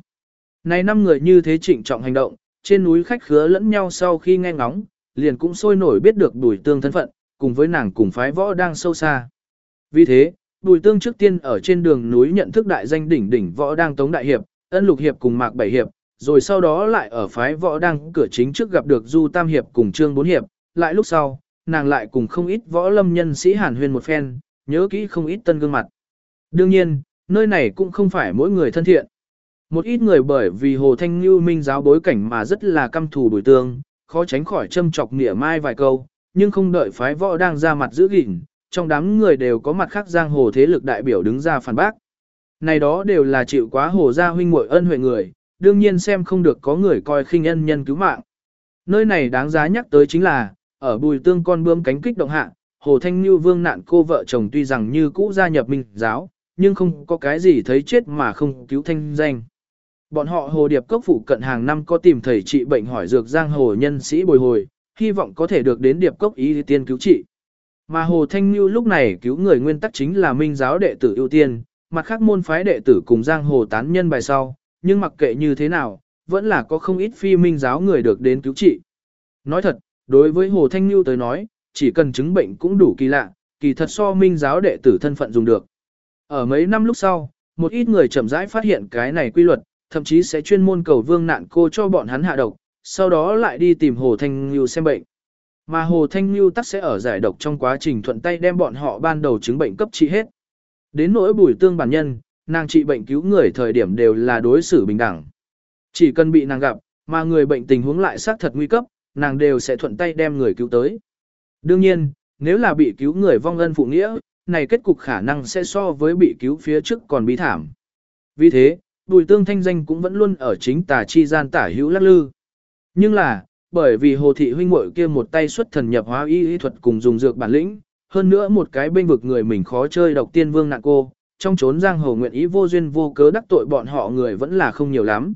Này năm người như thế trịnh trọng hành động, trên núi khách khứa lẫn nhau sau khi nghe ngóng, liền cũng sôi nổi biết được bùi tương thân phận, cùng với nàng cùng phái võ đang sâu xa. Vì thế, bùi tương trước tiên ở trên đường núi nhận thức đại danh đỉnh đỉnh võ đang tống đại hiệp, ân lục hiệp cùng mạc bảy hiệp, rồi sau đó lại ở phái võ đang cửa chính trước gặp được du tam hiệp cùng trương bốn hiệp, lại lúc sau, nàng lại cùng không ít võ lâm nhân sĩ hàn huyên một phen, nhớ kỹ không ít tân gương mặt. Đương nhiên, nơi này cũng không phải mỗi người thân thiện. Một ít người bởi vì Hồ Thanh Như minh giáo bối cảnh mà rất là căm thù bùi tương, khó tránh khỏi châm chọc nghĩa mai vài câu, nhưng không đợi phái võ đang ra mặt giữ gìn, trong đám người đều có mặt khác giang hồ thế lực đại biểu đứng ra phản bác. Này đó đều là chịu quá hồ gia huynh muội ân huệ người, đương nhiên xem không được có người coi khinh ân nhân cứu mạng. Nơi này đáng giá nhắc tới chính là, ở bùi tương con bướm cánh kích động hạ, Hồ Thanh Như Vương nạn cô vợ chồng tuy rằng như cũ gia nhập minh giáo, nhưng không có cái gì thấy chết mà không cứu thanh danh. Bọn họ Hồ Điệp Cốc phụ cận hàng năm có tìm thầy trị bệnh hỏi dược giang hồ nhân sĩ bồi hồi, hy vọng có thể được đến Điệp Cốc ý tiên cứu trị. Mà Hồ Thanh Như lúc này cứu người nguyên tắc chính là minh giáo đệ tử ưu tiên, mặt khác môn phái đệ tử cùng giang hồ tán nhân bài sau, nhưng mặc kệ như thế nào, vẫn là có không ít phi minh giáo người được đến cứu trị. Nói thật, đối với Hồ Thanh Như tới nói, chỉ cần chứng bệnh cũng đủ kỳ lạ, kỳ thật so minh giáo đệ tử thân phận dùng được. Ở mấy năm lúc sau, một ít người chậm rãi phát hiện cái này quy luật, thậm chí sẽ chuyên môn cầu vương nạn cô cho bọn hắn hạ độc, sau đó lại đi tìm Hồ Thanh Nhu xem bệnh. Mà Hồ Thanh Nhu tắc sẽ ở giải độc trong quá trình thuận tay đem bọn họ ban đầu chứng bệnh cấp trị hết. Đến nỗi bùi tương bản nhân, nàng trị bệnh cứu người thời điểm đều là đối xử bình đẳng. Chỉ cần bị nàng gặp, mà người bệnh tình huống lại xác thật nguy cấp, nàng đều sẽ thuận tay đem người cứu tới. Đương nhiên, nếu là bị cứu người vong ân phụ nghĩa, này kết cục khả năng sẽ so với bị cứu phía trước còn bí thảm. Vì thế, bùi tương thanh danh cũng vẫn luôn ở chính tà chi gian tả hữu lắc lư. Nhưng là, bởi vì hồ thị huynh muội kia một tay xuất thần nhập hóa y y thuật cùng dùng dược bản lĩnh, hơn nữa một cái bên vực người mình khó chơi độc tiên vương nạn cô, trong trốn giang hồ nguyện ý vô duyên vô cớ đắc tội bọn họ người vẫn là không nhiều lắm.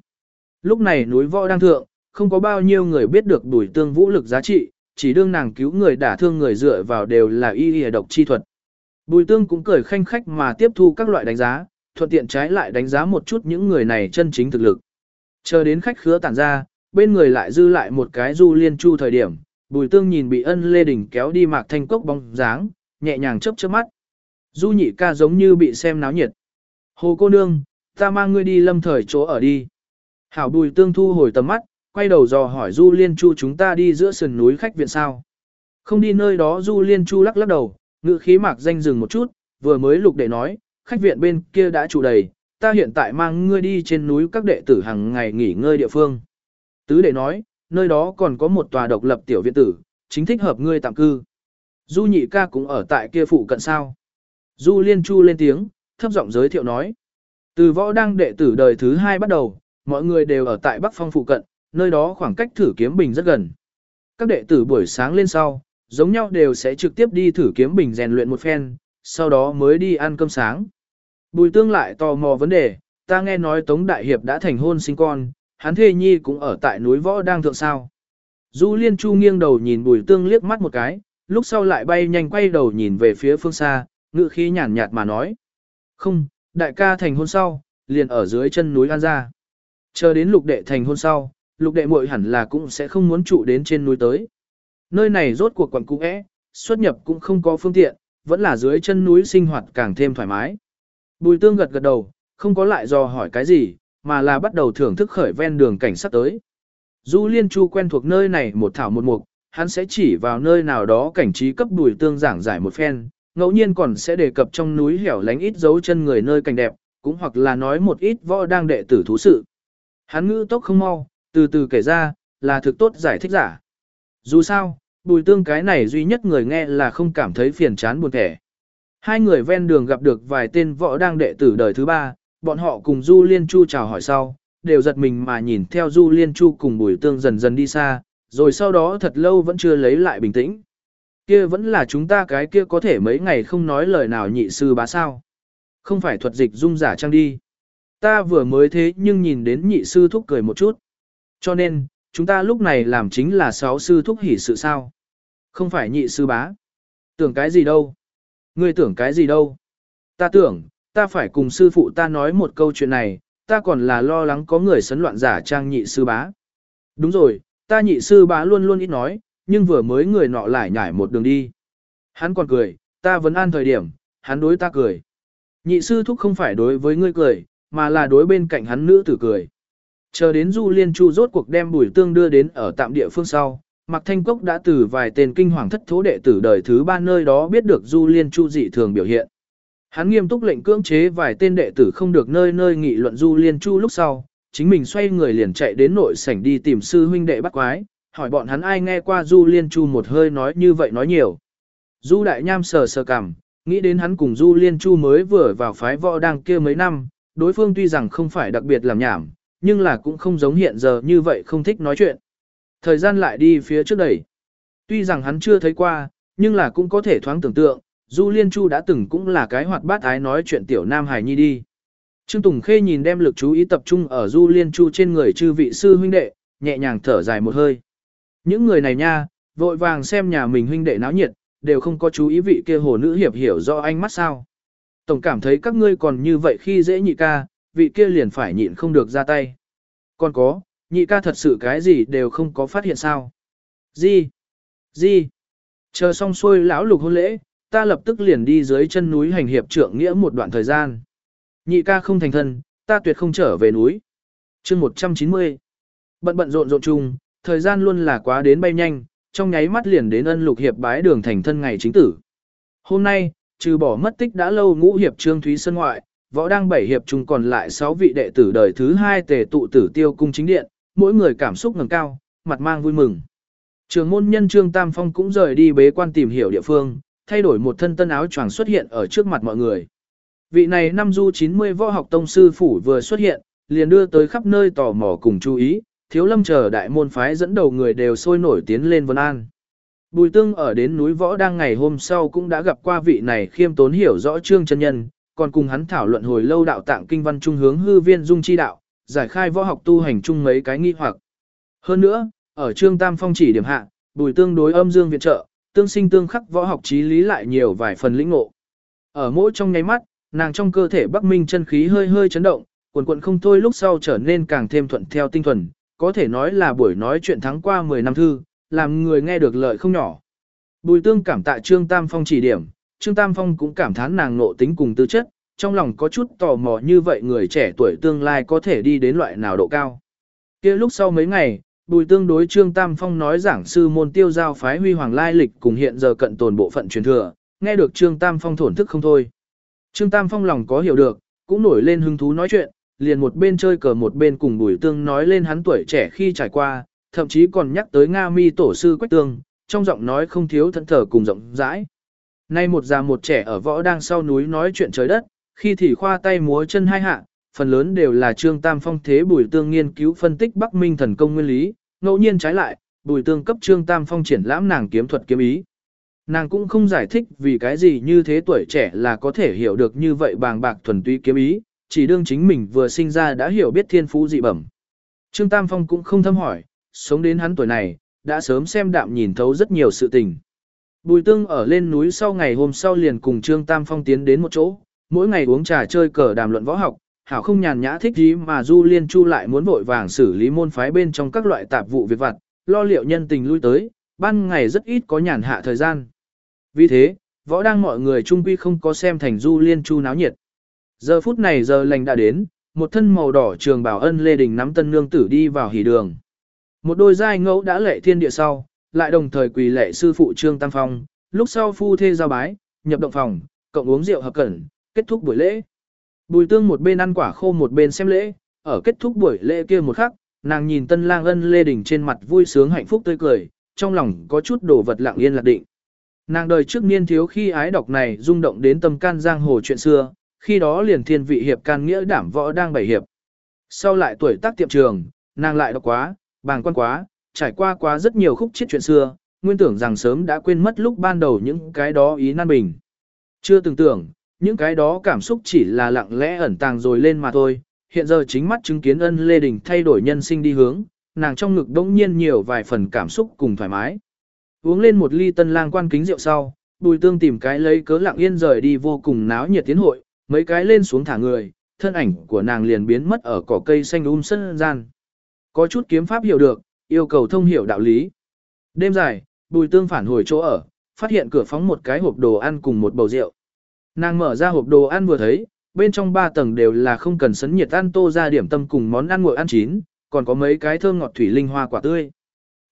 Lúc này núi võ đang thượng, không có bao nhiêu người biết được đuổi tương vũ lực giá trị, chỉ đương nàng cứu người đả thương người dựa vào đều là y y độc chi thuật. Bùi tương cũng cười khanh khách mà tiếp thu các loại đánh giá, thuận tiện trái lại đánh giá một chút những người này chân chính thực lực. Chờ đến khách khứa tản ra, bên người lại dư lại một cái du liên chu thời điểm, bùi tương nhìn bị ân lê đỉnh kéo đi mạc thanh cốc bóng dáng, nhẹ nhàng chớp chớp mắt. Du nhị ca giống như bị xem náo nhiệt. Hồ cô nương, ta mang ngươi đi lâm thời chỗ ở đi. Hảo bùi tương thu hồi tầm mắt, quay đầu dò hỏi du liên chu chúng ta đi giữa sườn núi khách viện sao. Không đi nơi đó du liên chu lắc lắc đầu, Ngự khí mạc danh dừng một chút, vừa mới lục đệ nói, khách viện bên kia đã trụ đầy, ta hiện tại mang ngươi đi trên núi các đệ tử hàng ngày nghỉ ngơi địa phương. Tứ đệ nói, nơi đó còn có một tòa độc lập tiểu viện tử, chính thích hợp ngươi tạm cư. Du nhị ca cũng ở tại kia phụ cận sao. Du liên chu lên tiếng, thấp giọng giới thiệu nói. Từ võ đăng đệ tử đời thứ hai bắt đầu, mọi người đều ở tại Bắc Phong phụ cận, nơi đó khoảng cách thử kiếm bình rất gần. Các đệ tử buổi sáng lên sau, giống nhau đều sẽ trực tiếp đi thử kiếm bình rèn luyện một phen, sau đó mới đi ăn cơm sáng. Bùi tương lại tò mò vấn đề, ta nghe nói Tống Đại Hiệp đã thành hôn sinh con, hắn thê nhi cũng ở tại núi võ đang thượng sao. Du Liên Chu nghiêng đầu nhìn bùi tương liếc mắt một cái, lúc sau lại bay nhanh quay đầu nhìn về phía phương xa, ngự khí nhàn nhạt mà nói. Không, đại ca thành hôn sau, liền ở dưới chân núi An gia. Chờ đến lục đệ thành hôn sau, lục đệ muội hẳn là cũng sẽ không muốn trụ đến trên núi tới. Nơi này rốt cuộc quận cũ é, xuất nhập cũng không có phương tiện, vẫn là dưới chân núi sinh hoạt càng thêm thoải mái. Bùi tương gật gật đầu, không có lại dò hỏi cái gì, mà là bắt đầu thưởng thức khởi ven đường cảnh sát tới. Du Liên Chu quen thuộc nơi này một thảo một mục, hắn sẽ chỉ vào nơi nào đó cảnh trí cấp bùi tương giảng giải một phen, ngẫu nhiên còn sẽ đề cập trong núi hẻo lánh ít dấu chân người nơi cảnh đẹp, cũng hoặc là nói một ít võ đang đệ tử thú sự. Hắn ngữ tốc không mau, từ từ kể ra, là thực tốt giải thích giả. Dù sao, bùi tương cái này duy nhất người nghe là không cảm thấy phiền chán buồn kẻ. Hai người ven đường gặp được vài tên võ đang đệ tử đời thứ ba, bọn họ cùng Du Liên Chu chào hỏi sau, đều giật mình mà nhìn theo Du Liên Chu cùng bùi tương dần dần đi xa, rồi sau đó thật lâu vẫn chưa lấy lại bình tĩnh. Kia vẫn là chúng ta cái kia có thể mấy ngày không nói lời nào nhị sư bá sao. Không phải thuật dịch dung giả trang đi. Ta vừa mới thế nhưng nhìn đến nhị sư thúc cười một chút. Cho nên, chúng ta lúc này làm chính là sáu sư thúc hỉ sự sao. Không phải nhị sư bá. Tưởng cái gì đâu. Ngươi tưởng cái gì đâu. Ta tưởng, ta phải cùng sư phụ ta nói một câu chuyện này, ta còn là lo lắng có người sấn loạn giả trang nhị sư bá. Đúng rồi, ta nhị sư bá luôn luôn ít nói, nhưng vừa mới người nọ lại nhảy một đường đi. Hắn còn cười, ta vẫn an thời điểm, hắn đối ta cười. Nhị sư thúc không phải đối với ngươi cười, mà là đối bên cạnh hắn nữ tử cười. Chờ đến Du Liên Chu rốt cuộc đem bùi tương đưa đến ở tạm địa phương sau, Mạc Thanh Cốc đã từ vài tên kinh hoàng thất thố đệ tử đời thứ ba nơi đó biết được Du Liên Chu dị thường biểu hiện. Hắn nghiêm túc lệnh cưỡng chế vài tên đệ tử không được nơi nơi nghị luận Du Liên Chu lúc sau, chính mình xoay người liền chạy đến nội sảnh đi tìm sư huynh đệ bắt quái, hỏi bọn hắn ai nghe qua Du Liên Chu một hơi nói như vậy nói nhiều. Du Đại Nham sờ sờ cằm, Nghĩ đến hắn cùng Du Liên Chu mới vừa vào phái võ đang kia mấy năm, đối phương tuy rằng không phải đặc biệt làm nhảm, nhưng là cũng không giống hiện giờ như vậy không thích nói chuyện. Thời gian lại đi phía trước đẩy. Tuy rằng hắn chưa thấy qua, nhưng là cũng có thể thoáng tưởng tượng, Du Liên Chu đã từng cũng là cái hoạt bát ái nói chuyện tiểu nam hài nhi đi. Trương Tùng Khê nhìn đem lực chú ý tập trung ở Du Liên Chu trên người chư vị sư huynh đệ, nhẹ nhàng thở dài một hơi. Những người này nha, vội vàng xem nhà mình huynh đệ náo nhiệt, đều không có chú ý vị kia hồ nữ hiệp hiểu do anh mắt sao. Tổng cảm thấy các ngươi còn như vậy khi dễ nhị ca, vị kia liền phải nhịn không được ra tay. Còn có, nhị ca thật sự cái gì đều không có phát hiện sao. Gì? Gì? Chờ xong xuôi lão lục hôn lễ, ta lập tức liền đi dưới chân núi hành hiệp trưởng nghĩa một đoạn thời gian. Nhị ca không thành thân, ta tuyệt không trở về núi. chương 190. Bận bận rộn rộn chung, thời gian luôn là quá đến bay nhanh, trong nháy mắt liền đến ân lục hiệp bái đường thành thân ngày chính tử. Hôm nay, trừ bỏ mất tích đã lâu ngũ hiệp trương thúy sân ngoại, võ đang bảy hiệp chung còn lại 6 vị đệ tử đời thứ hai tề tụ tử tiêu cung chính điện, mỗi người cảm xúc ngẩng cao, mặt mang vui mừng. Trường môn nhân trương Tam Phong cũng rời đi bế quan tìm hiểu địa phương, thay đổi một thân tân áo choàng xuất hiện ở trước mặt mọi người. Vị này năm du 90 võ học tông sư phủ vừa xuất hiện, liền đưa tới khắp nơi tò mò cùng chú ý, thiếu lâm chờ đại môn phái dẫn đầu người đều sôi nổi tiến lên vân an. Bùi tương ở đến núi võ đang ngày hôm sau cũng đã gặp qua vị này khiêm tốn hiểu rõ trương chân nhân, còn cùng hắn thảo luận hồi lâu đạo tạng kinh văn trung hướng hư viên dung chi đạo, giải khai võ học tu hành chung mấy cái nghi hoặc. Hơn nữa, ở trương tam phong chỉ điểm hạ, bùi tương đối âm dương viện trợ, tương sinh tương khắc võ học trí lý lại nhiều vài phần lĩnh ngộ. Ở mỗi trong nháy mắt, nàng trong cơ thể Bắc Minh chân khí hơi hơi chấn động, quần quần không thôi lúc sau trở nên càng thêm thuận theo tinh thuần, có thể nói là buổi nói chuyện thắng qua 10 năm thư, làm người nghe được lợi không nhỏ. Bùi tương cảm tạ Trương Tam Phong chỉ điểm, Trương Tam Phong cũng cảm thán nàng nộ tính cùng tư chất, trong lòng có chút tò mò như vậy người trẻ tuổi tương lai có thể đi đến loại nào độ cao. kia lúc sau mấy ngày, Bùi tương đối Trương Tam Phong nói giảng sư môn tiêu giao phái huy hoàng lai lịch cùng hiện giờ cận tồn bộ phận truyền thừa, nghe được Trương Tam Phong thổn thức không thôi. Trương Tam Phong lòng có hiểu được, cũng nổi lên hứng thú nói chuyện, liền một bên chơi cờ một bên cùng Bùi Tương nói lên hắn tuổi trẻ khi trải qua, thậm chí còn nhắc tới Nga Mi tổ sư Quách Tương, trong giọng nói không thiếu thẫn thờ cùng rộng rãi. Nay một già một trẻ ở võ đang sau núi nói chuyện trời đất, khi thì khoa tay múa chân hai hạ, phần lớn đều là Trương Tam Phong thế Bùi Tương nghiên cứu phân tích Bắc Minh thần công nguyên lý, ngẫu nhiên trái lại, Bùi Tương cấp Trương Tam Phong triển lãm nàng kiếm thuật kiếm ý. Nàng cũng không giải thích vì cái gì như thế tuổi trẻ là có thể hiểu được như vậy bàng bạc thuần túy kiếm ý, chỉ đương chính mình vừa sinh ra đã hiểu biết thiên phú dị bẩm. Trương Tam Phong cũng không thâm hỏi, sống đến hắn tuổi này, đã sớm xem đạm nhìn thấu rất nhiều sự tình. Bùi tương ở lên núi sau ngày hôm sau liền cùng Trương Tam Phong tiến đến một chỗ, mỗi ngày uống trà chơi cờ đàm luận võ học, hảo không nhàn nhã thích gì mà Du Liên Chu lại muốn vội vàng xử lý môn phái bên trong các loại tạp vụ việc vặt, lo liệu nhân tình lui tới, ban ngày rất ít có nhàn hạ thời gian. Vì thế, võ đang mọi người trung quy không có xem thành Du Liên Chu náo nhiệt. Giờ phút này giờ lành đã đến, một thân màu đỏ trường bảo ân lê đình nắm tân nương tử đi vào hỉ đường. Một đôi giai ngẫu đã lệ thiên địa sau, lại đồng thời quỳ lệ sư phụ Trương Tam Phong, lúc sau phu thê giao bái, nhập động phòng, cộng uống rượu hợp cẩn, kết thúc buổi lễ. Bùi tương một bên ăn quả khô một bên xem lễ, ở kết thúc buổi lễ kia một khắc, nàng nhìn tân lang ân lê đình trên mặt vui sướng hạnh phúc tươi cười, trong lòng có chút đồ vật lặng yên lạc định. Nàng đời trước niên thiếu khi ái đọc này rung động đến tâm can giang hồ chuyện xưa, khi đó liền thiên vị hiệp can nghĩa đảm võ đang bảy hiệp. Sau lại tuổi tác tiệm trường, nàng lại đọc quá, bàng quan quá, trải qua quá rất nhiều khúc chiết chuyện xưa, nguyên tưởng rằng sớm đã quên mất lúc ban đầu những cái đó ý nan bình. Chưa từng tưởng, những cái đó cảm xúc chỉ là lặng lẽ ẩn tàng rồi lên mà thôi, hiện giờ chính mắt chứng kiến ân Lê Đình thay đổi nhân sinh đi hướng, nàng trong ngực đông nhiên nhiều vài phần cảm xúc cùng thoải mái. Uống lên một ly tân lang quan kính rượu sau, bùi tương tìm cái lấy cớ lặng yên rời đi vô cùng náo nhiệt tiến hội, mấy cái lên xuống thả người, thân ảnh của nàng liền biến mất ở cỏ cây xanh um sân gian. Có chút kiếm pháp hiểu được, yêu cầu thông hiểu đạo lý. Đêm dài, bùi tương phản hồi chỗ ở, phát hiện cửa phóng một cái hộp đồ ăn cùng một bầu rượu. Nàng mở ra hộp đồ ăn vừa thấy, bên trong ba tầng đều là không cần sấn nhiệt ăn tô ra điểm tâm cùng món ăn nguội ăn chín, còn có mấy cái thơm ngọt thủy linh hoa quả tươi.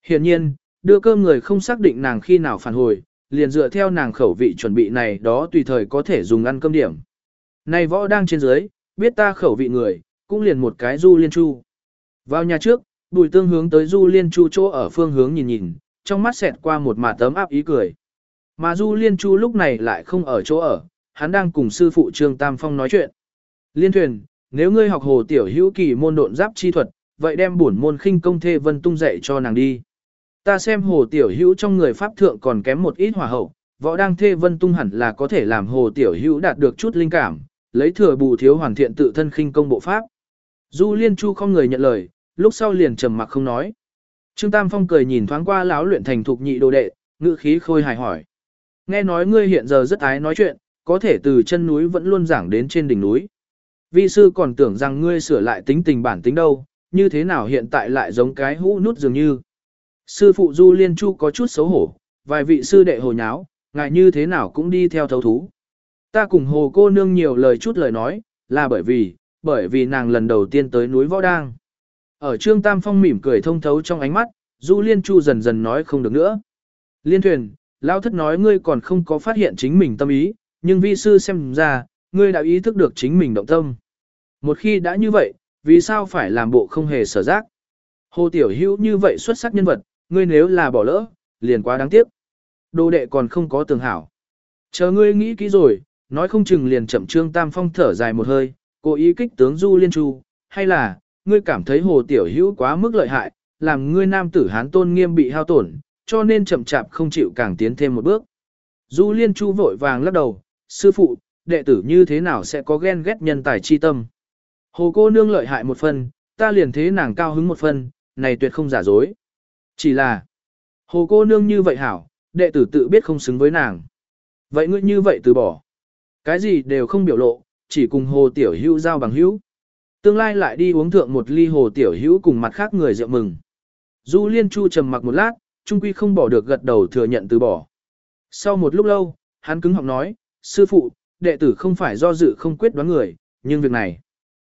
Hiện nhiên, đưa cơm người không xác định nàng khi nào phản hồi, liền dựa theo nàng khẩu vị chuẩn bị này đó tùy thời có thể dùng ăn cơm điểm. Này võ đang trên dưới, biết ta khẩu vị người, cũng liền một cái du liên chu. Vào nhà trước, bùi tương hướng tới du liên chu chỗ ở phương hướng nhìn nhìn, trong mắt xẹt qua một mà tấm áp ý cười. Mà du liên chu lúc này lại không ở chỗ ở, hắn đang cùng sư phụ Trương Tam Phong nói chuyện. Liên thuyền, nếu ngươi học hồ tiểu hữu kỳ môn độn giáp chi thuật, vậy đem bổn môn khinh công thê vân tung dạy cho nàng đi. Ta xem hồ tiểu hữu trong người pháp thượng còn kém một ít hỏa hậu, võ đang thê vân tung hẳn là có thể làm hồ tiểu hữu đạt được chút linh cảm, lấy thừa bù thiếu hoàn thiện tự thân khinh công bộ pháp. Du Liên Chu không người nhận lời, lúc sau liền trầm mặc không nói. Trương Tam Phong cười nhìn thoáng qua lão luyện thành thục nhị đồ đệ, ngữ khí khôi hài hỏi. Nghe nói ngươi hiện giờ rất ái nói chuyện, có thể từ chân núi vẫn luôn giảng đến trên đỉnh núi. Vi sư còn tưởng rằng ngươi sửa lại tính tình bản tính đâu, như thế nào hiện tại lại giống cái hũ nút dường như. Sư phụ Du Liên Chu có chút xấu hổ, vài vị sư đệ hồ nháo, ngài như thế nào cũng đi theo thấu thú. Ta cùng hồ cô nương nhiều lời chút lời nói, là bởi vì, bởi vì nàng lần đầu tiên tới núi Võ Đang. Ở Trương Tam Phong mỉm cười thông thấu trong ánh mắt, Du Liên Chu dần dần nói không được nữa. Liên thuyền, Lão thất nói ngươi còn không có phát hiện chính mình tâm ý, nhưng vi sư xem ra, ngươi đã ý thức được chính mình động tâm. Một khi đã như vậy, vì sao phải làm bộ không hề sở giác? Hồ Tiểu Hữu như vậy xuất sắc nhân vật, ngươi nếu là bỏ lỡ, liền quá đáng tiếc. Đồ đệ còn không có tường hảo. Chờ ngươi nghĩ kỹ rồi, nói không chừng liền chậm trương tam phong thở dài một hơi, cố ý kích tướng du liên chu, hay là, ngươi cảm thấy hồ tiểu hữu quá mức lợi hại, làm ngươi nam tử hán tôn nghiêm bị hao tổn, cho nên chậm chạp không chịu càng tiến thêm một bước. Du liên chu vội vàng lắc đầu, sư phụ, đệ tử như thế nào sẽ có ghen ghét nhân tài chi tâm. Hồ cô nương lợi hại một phần, ta liền thế nàng cao hứng một phần, này tuyệt không giả dối. Chỉ là, hồ cô nương như vậy hảo, đệ tử tự biết không xứng với nàng. Vậy ngươi như vậy từ bỏ. Cái gì đều không biểu lộ, chỉ cùng hồ tiểu hữu giao bằng hữu. Tương lai lại đi uống thượng một ly hồ tiểu hữu cùng mặt khác người rượu mừng. Du liên chu trầm mặc một lát, trung quy không bỏ được gật đầu thừa nhận từ bỏ. Sau một lúc lâu, hắn cứng họng nói, sư phụ, đệ tử không phải do dự không quyết đoán người, nhưng việc này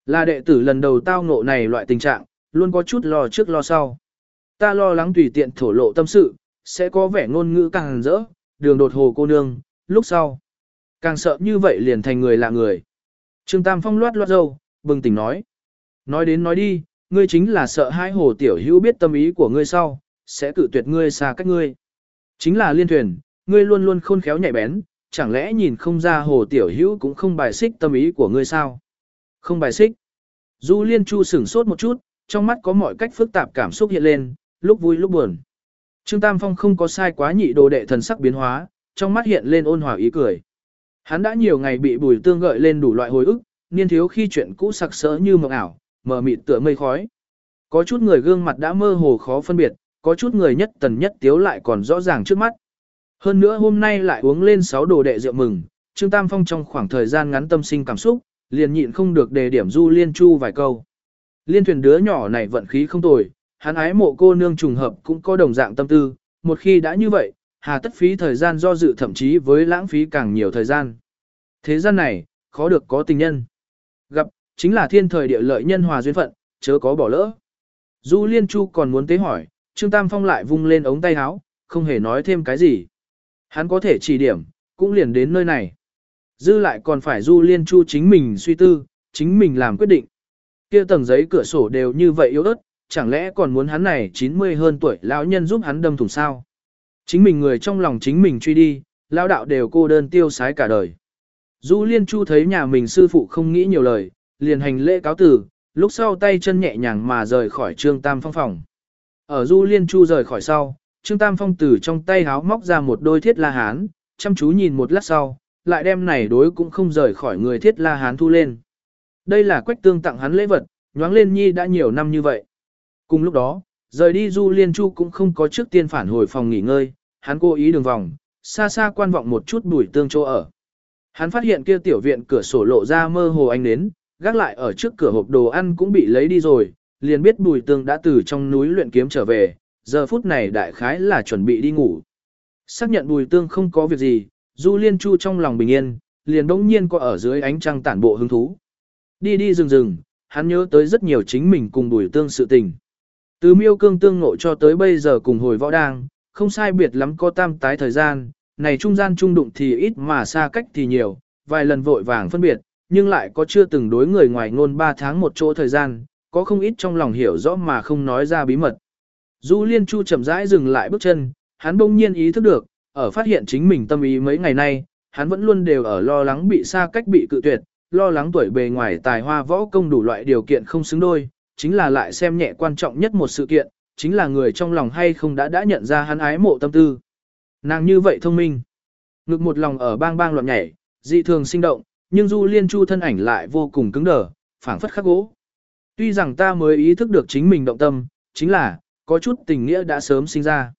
là đệ tử lần đầu tao ngộ này loại tình trạng, luôn có chút lo trước lo sau. Ta lo lắng tùy tiện thổ lộ tâm sự, sẽ có vẻ ngôn ngữ càng rỡ, đường đột hồ cô nương, lúc sau. Càng sợ như vậy liền thành người lạ người. Trương Tam Phong loát loát dâu, bừng tỉnh nói. Nói đến nói đi, ngươi chính là sợ hai hồ tiểu hữu biết tâm ý của ngươi sau, sẽ cự tuyệt ngươi xa cách ngươi. Chính là liên thuyền, ngươi luôn luôn khôn khéo nhạy bén, chẳng lẽ nhìn không ra hồ tiểu hữu cũng không bài xích tâm ý của ngươi sao? Không bài xích. Du liên chu sửng sốt một chút, trong mắt có mọi cách phức tạp cảm xúc hiện lên, lúc vui lúc buồn. Trương Tam Phong không có sai quá nhị đồ đệ thần sắc biến hóa, trong mắt hiện lên ôn hòa ý cười. Hắn đã nhiều ngày bị bùi tương gợi lên đủ loại hồi ức, niên thiếu khi chuyện cũ sặc sỡ như mộng ảo, mờ mịt tựa mây khói. Có chút người gương mặt đã mơ hồ khó phân biệt, có chút người nhất tần nhất tiếu lại còn rõ ràng trước mắt. Hơn nữa hôm nay lại uống lên 6 đồ đệ rượu mừng, Trương Tam Phong trong khoảng thời gian ngắn tâm sinh cảm xúc, liền nhịn không được đề điểm du liên chu vài câu. Liên thuyền đứa nhỏ này vận khí không tồi, hắn ái mộ cô nương trùng hợp cũng có đồng dạng tâm tư, một khi đã như vậy, hà tất phí thời gian do dự thậm chí với lãng phí càng nhiều thời gian. Thế gian này, khó được có tình nhân. Gặp, chính là thiên thời địa lợi nhân hòa duyên phận, chớ có bỏ lỡ. Du Liên Chu còn muốn tế hỏi, Trương Tam Phong lại vung lên ống tay áo, không hề nói thêm cái gì. Hắn có thể chỉ điểm, cũng liền đến nơi này. Dư lại còn phải Du Liên Chu chính mình suy tư, chính mình làm quyết định. Kia tầng giấy cửa sổ đều như vậy yếu ớt, chẳng lẽ còn muốn hắn này 90 hơn tuổi lão nhân giúp hắn đâm thủng sao? Chính mình người trong lòng chính mình truy đi, lão đạo đều cô đơn tiêu sái cả đời. Du Liên Chu thấy nhà mình sư phụ không nghĩ nhiều lời, liền hành lễ cáo tử, lúc sau tay chân nhẹ nhàng mà rời khỏi Trương Tam Phong phòng. Ở Du Liên Chu rời khỏi sau, Trương Tam Phong từ trong tay háo móc ra một đôi thiết la hán, chăm chú nhìn một lát sau, lại đem này đối cũng không rời khỏi người thiết la hán thu lên. Đây là quách tương tặng hắn lễ vật, nhoáng lên nhi đã nhiều năm như vậy. Cùng lúc đó, rời đi Du Liên Chu cũng không có trước tiên phản hồi phòng nghỉ ngơi, hắn cố ý đường vòng, xa xa quan vọng một chút bùi tương chỗ ở. Hắn phát hiện kia tiểu viện cửa sổ lộ ra mơ hồ ánh nến, gác lại ở trước cửa hộp đồ ăn cũng bị lấy đi rồi, liền biết bùi tương đã từ trong núi luyện kiếm trở về, giờ phút này đại khái là chuẩn bị đi ngủ. Xác nhận bùi tương không có việc gì, Du Liên Chu trong lòng bình yên, liền đống nhiên có ở dưới ánh trăng tản bộ hứng thú. Đi đi rừng rừng, hắn nhớ tới rất nhiều chính mình cùng bùi tương sự tình. Từ miêu cương tương ngộ cho tới bây giờ cùng hồi võ đang, không sai biệt lắm có tam tái thời gian, này trung gian trung đụng thì ít mà xa cách thì nhiều, vài lần vội vàng phân biệt, nhưng lại có chưa từng đối người ngoài ngôn 3 tháng một chỗ thời gian, có không ít trong lòng hiểu rõ mà không nói ra bí mật. Du Liên Chu chậm rãi dừng lại bước chân, hắn bỗng nhiên ý thức được, ở phát hiện chính mình tâm ý mấy ngày nay, hắn vẫn luôn đều ở lo lắng bị xa cách bị cự tuyệt, lo lắng tuổi bề ngoài tài hoa võ công đủ loại điều kiện không xứng đôi, chính là lại xem nhẹ quan trọng nhất một sự kiện, chính là người trong lòng hay không đã đã nhận ra hắn ái mộ tâm tư. Nàng như vậy thông minh. Ngực một lòng ở bang bang loạn nhảy, dị thường sinh động, nhưng Du Liên Chu thân ảnh lại vô cùng cứng đờ, phảng phất khắc gỗ. Tuy rằng ta mới ý thức được chính mình động tâm, chính là, có chút tình nghĩa đã sớm sinh ra.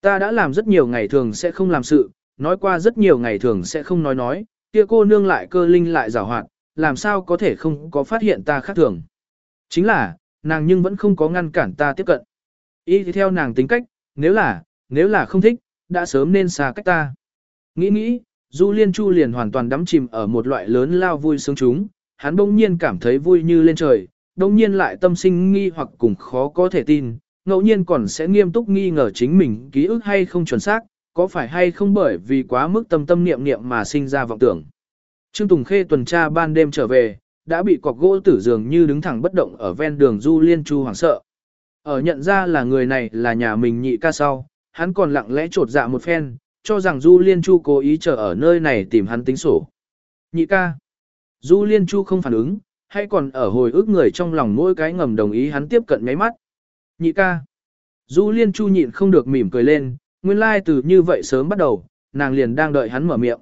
Ta đã làm rất nhiều ngày thường sẽ không làm sự, nói qua rất nhiều ngày thường sẽ không nói nói, kia cô nương lại cơ linh lại giảo hoạt, làm sao có thể không có phát hiện ta khác thường. Chính là, nàng nhưng vẫn không có ngăn cản ta tiếp cận. Y thì theo nàng tính cách, nếu là, nếu là không thích, đã sớm nên xa cách ta. Nghĩ nghĩ, Du Liên Chu liền hoàn toàn đắm chìm ở một loại lớn lao vui sướng chúng, hắn bỗng nhiên cảm thấy vui như lên trời, bỗng nhiên lại tâm sinh nghi hoặc cùng khó có thể tin, ngẫu nhiên còn sẽ nghiêm túc nghi ngờ chính mình ký ức hay không chuẩn xác, có phải hay không bởi vì quá mức tâm tâm niệm niệm mà sinh ra vọng tưởng. Trương Tùng Khê tuần tra ban đêm trở về, đã bị cọc gỗ tử dường như đứng thẳng bất động ở ven đường Du Liên Chu hoảng sợ. Ở nhận ra là người này là nhà mình nhị ca sau, hắn còn lặng lẽ trột dạ một phen, cho rằng Du Liên Chu cố ý chờ ở nơi này tìm hắn tính sổ. Nhị ca. Du Liên Chu không phản ứng, hay còn ở hồi ức người trong lòng mỗi cái ngầm đồng ý hắn tiếp cận ngáy mắt. Nhị ca. Du Liên Chu nhịn không được mỉm cười lên, nguyên lai từ như vậy sớm bắt đầu, nàng liền đang đợi hắn mở miệng.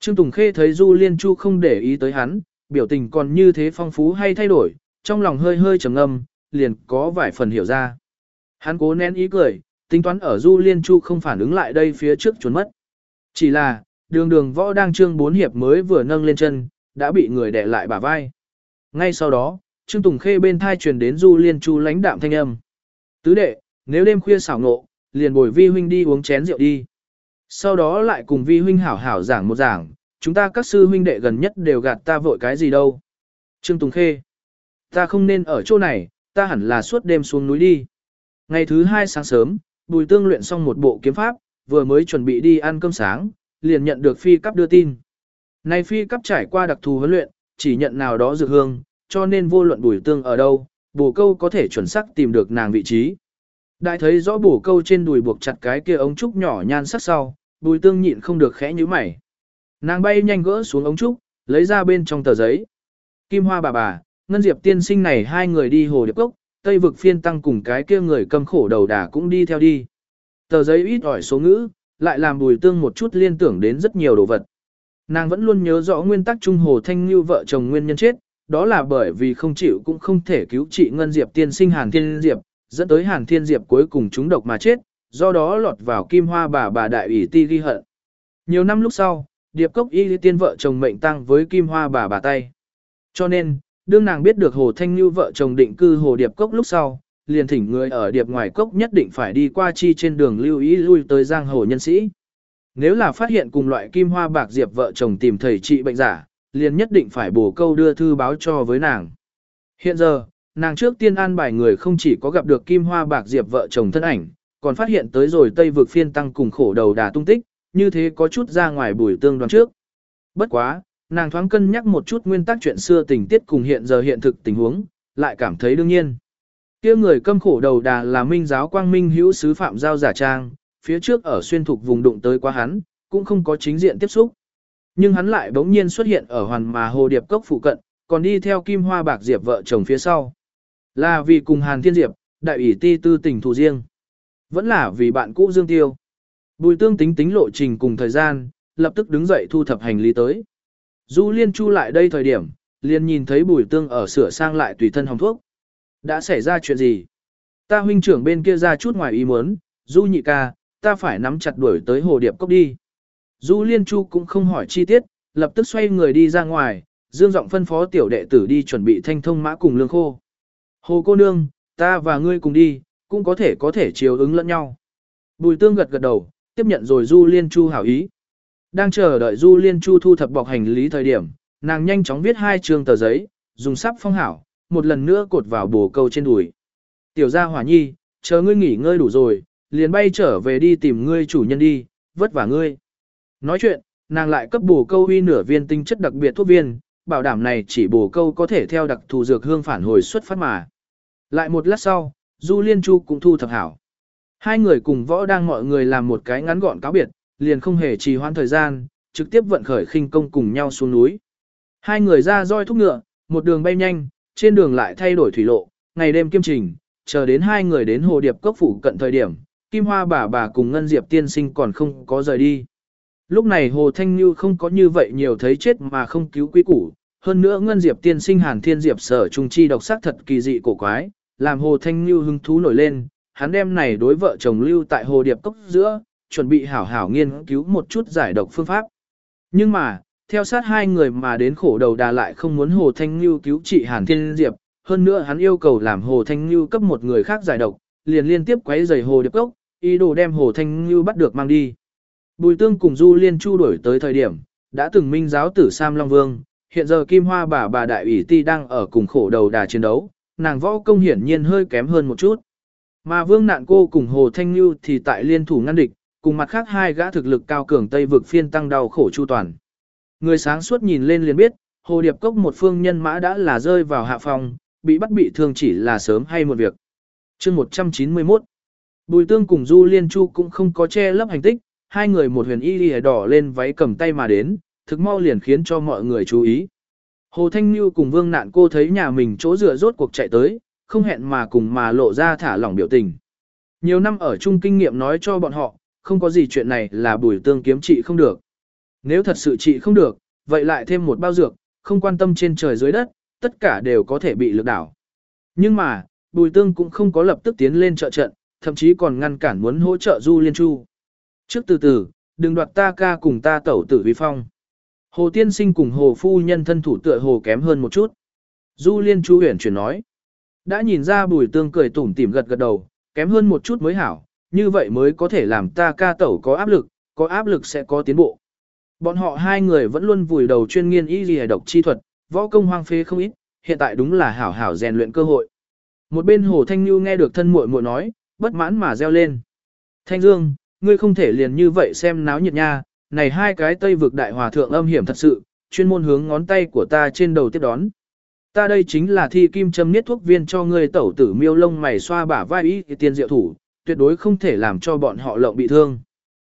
Trương Tùng Khê thấy Du Liên Chu không để ý tới hắn, biểu tình còn như thế phong phú hay thay đổi, trong lòng hơi hơi trầm ngâm, liền có vài phần hiểu ra. Hắn cố nén ý cười, tính toán ở Du Liên Chu không phản ứng lại đây phía trước trốn mất. Chỉ là, đường đường võ đang trương bốn hiệp mới vừa nâng lên chân, đã bị người đè lại bả vai. Ngay sau đó, Trương Tùng Khê bên thai truyền đến Du Liên Chu lãnh đạm thanh âm. Tứ đệ, nếu đêm khuya xảo ngộ, liền bồi vi huynh đi uống chén rượu đi. Sau đó lại cùng vi huynh hảo hảo giảng một giảng, chúng ta các sư huynh đệ gần nhất đều gạt ta vội cái gì đâu. Trương Tùng Khê, ta không nên ở chỗ này, ta hẳn là suốt đêm xuống núi đi. Ngày thứ hai sáng sớm, Bùi Tương luyện xong một bộ kiếm pháp, vừa mới chuẩn bị đi ăn cơm sáng, liền nhận được phi cấp đưa tin. Này phi cấp trải qua đặc thù huấn luyện, chỉ nhận nào đó dược hương, cho nên vô luận Bùi Tương ở đâu, bổ câu có thể chuẩn xác tìm được nàng vị trí. Đại thấy rõ bổ câu trên đùi buộc chặt cái kia ống trúc nhỏ nhan sắc sau, Bùi Tương nhịn không được khẽ nhíu mày. Nàng bay nhanh gỡ xuống ống trúc, lấy ra bên trong tờ giấy. Kim Hoa bà bà, Ngân Diệp tiên sinh này hai người đi hồ điệp cốc, Tây vực phiên tăng cùng cái kia người cầm khổ đầu đà cũng đi theo đi. Tờ giấy ít ỏi số ngữ, lại làm bùi tương một chút liên tưởng đến rất nhiều đồ vật. Nàng vẫn luôn nhớ rõ nguyên tắc Trung Hồ Thanh Như vợ chồng nguyên nhân chết, đó là bởi vì không chịu cũng không thể cứu trị Ngân Diệp tiên sinh Hàn Thiên Diệp, dẫn tới Hàn Thiên Diệp cuối cùng chúng độc mà chết, do đó lọt vào kim hoa bà bà đại ủy ti ghi hận. Nhiều năm lúc sau, Điệp Cốc Y tiên vợ chồng mệnh tăng với kim hoa bà bà tay. Cho nên, đương nàng biết được Hồ Thanh Như vợ chồng định cư Hồ Điệp Cốc lúc sau, liền thỉnh người ở Điệp ngoài cốc nhất định phải đi qua chi trên đường lưu ý lui tới giang hồ nhân sĩ. Nếu là phát hiện cùng loại kim hoa bạc diệp vợ chồng tìm thầy trị bệnh giả, liền nhất định phải bổ câu đưa thư báo cho với nàng. Hiện giờ, nàng trước tiên an bài người không chỉ có gặp được kim hoa bạc diệp vợ chồng thân ảnh, còn phát hiện tới rồi Tây vực phiên tăng cùng khổ đầu đà tung tích, như thế có chút ra ngoài bùi tương đoán trước. Bất quá, nàng thoáng cân nhắc một chút nguyên tắc chuyện xưa tình tiết cùng hiện giờ hiện thực tình huống, lại cảm thấy đương nhiên. kia người câm khổ đầu đà là minh giáo quang minh hữu sứ phạm giao giả trang, phía trước ở xuyên thuộc vùng đụng tới qua hắn, cũng không có chính diện tiếp xúc. Nhưng hắn lại bỗng nhiên xuất hiện ở hoàn mà hồ điệp cốc phụ cận, còn đi theo kim hoa bạc diệp vợ chồng phía sau. Là vì cùng Hàn Thiên Diệp, đại ủy ti tư tình thù riêng. Vẫn là vì bạn cũ Dương Tiêu. Bùi tương tính tính lộ trình cùng thời gian, lập tức đứng dậy thu thập hành lý tới. Du Liên Chu lại đây thời điểm, liền nhìn thấy Bùi Tương ở sửa sang lại tùy thân hồng thuốc. Đã xảy ra chuyện gì? Ta huynh trưởng bên kia ra chút ngoài ý muốn, Du nhị ca, ta phải nắm chặt đuổi tới hồ điệp cốc đi. Du Liên Chu cũng không hỏi chi tiết, lập tức xoay người đi ra ngoài, dương giọng phân phó tiểu đệ tử đi chuẩn bị thanh thông mã cùng lương khô. Hồ cô nương, ta và ngươi cùng đi, cũng có thể có thể chiều ứng lẫn nhau. Bùi tương gật gật đầu, tiếp nhận rồi Du Liên Chu hảo ý. Đang chờ đợi Du Liên Chu thu thập bọc hành lý thời điểm, nàng nhanh chóng viết hai trường tờ giấy, dùng sắp phong hảo, một lần nữa cột vào bồ câu trên đùi. Tiểu gia hỏa nhi, chờ ngươi nghỉ ngơi đủ rồi, liền bay trở về đi tìm ngươi chủ nhân đi, vất vả ngươi. Nói chuyện, nàng lại cấp bồ câu uy nửa viên tinh chất đặc biệt thuốc viên, bảo đảm này chỉ bồ câu có thể theo đặc thù dược hương phản hồi xuất phát mà. Lại một lát sau, Du Liên Chu cũng thu thập hảo. Hai người cùng võ đang mọi người làm một cái ngắn gọn cáo biệt, liền không hề trì hoãn thời gian, trực tiếp vận khởi khinh công cùng nhau xuống núi. Hai người ra roi thúc ngựa, một đường bay nhanh, trên đường lại thay đổi thủy lộ, ngày đêm kiêm trình, chờ đến hai người đến hồ điệp cốc phủ cận thời điểm, Kim Hoa bà bà cùng Ngân Diệp tiên sinh còn không có rời đi. Lúc này Hồ Thanh Như không có như vậy nhiều thấy chết mà không cứu quý củ, hơn nữa Ngân Diệp tiên sinh Hàn Thiên Diệp sở trung chi độc sắc thật kỳ dị cổ quái, làm Hồ Thanh Như hứng thú nổi lên, hắn đem này đối vợ chồng lưu tại Hồ Điệp Cốc giữa, chuẩn bị hảo hảo nghiên cứu một chút giải độc phương pháp. Nhưng mà, theo sát hai người mà đến khổ đầu đà lại không muốn Hồ Thanh Nhu cứu trị Hàn Thiên Diệp, hơn nữa hắn yêu cầu làm Hồ Thanh Nhu cấp một người khác giải độc, liền liên tiếp quấy rầy Hồ Điệp Cốc, ý đồ đem Hồ Thanh Nhu bắt được mang đi. Bùi tương cùng Du Liên Chu đổi tới thời điểm, đã từng minh giáo tử Sam Long Vương, hiện giờ Kim Hoa bà bà đại ủy ti đang ở cùng khổ đầu đà chiến đấu, nàng võ công hiển nhiên hơi kém hơn một chút. Mà Vương Nạn Cô cùng Hồ Thanh Nhu thì tại liên thủ ngăn địch, cùng mặt khác hai gã thực lực cao cường Tây vực phiên tăng đau khổ chu toàn. Người sáng suốt nhìn lên liền biết, Hồ Điệp Cốc một phương nhân mã đã là rơi vào hạ phòng, bị bắt bị thương chỉ là sớm hay một việc. chương 191 Bùi tương cùng Du Liên Chu cũng không có che lấp hành tích, hai người một huyền y lìa đỏ lên váy cầm tay mà đến, thực mau liền khiến cho mọi người chú ý. Hồ Thanh Như cùng Vương Nạn cô thấy nhà mình chỗ dựa rốt cuộc chạy tới, không hẹn mà cùng mà lộ ra thả lỏng biểu tình. Nhiều năm ở chung kinh nghiệm nói cho bọn họ, không có gì chuyện này là bùi tương kiếm trị không được. Nếu thật sự trị không được, vậy lại thêm một bao dược, không quan tâm trên trời dưới đất, tất cả đều có thể bị lực đảo. Nhưng mà, bùi tương cũng không có lập tức tiến lên trợ trận, thậm chí còn ngăn cản muốn hỗ trợ Du Liên Chu. Trước từ từ, đừng đoạt ta ca cùng ta tẩu tử vi phong. Hồ Tiên Sinh cùng Hồ Phu Nhân thân thủ tựa hồ kém hơn một chút. Du Liên Chu huyền chuyển nói. Đã nhìn ra bùi tương cười tủm tỉm gật gật đầu, kém hơn một chút mới hảo, như vậy mới có thể làm ta ca tẩu có áp lực, có áp lực sẽ có tiến bộ. Bọn họ hai người vẫn luôn vùi đầu chuyên nghiên y gì độc chi thuật, võ công hoang phế không ít, hiện tại đúng là hảo hảo rèn luyện cơ hội. Một bên Hồ Thanh Nhu nghe được thân muội muội nói, bất mãn mà reo lên. Thanh Dương, ngươi không thể liền như vậy xem náo nhiệt nha, này hai cái tây vực đại hòa thượng âm hiểm thật sự, chuyên môn hướng ngón tay của ta trên đầu tiếp đón. Ta đây chính là thi kim châm niết thuốc viên cho ngươi tẩu tử miêu lông mày xoa bả vai ý tiên diệu thủ, tuyệt đối không thể làm cho bọn họ lộng bị thương.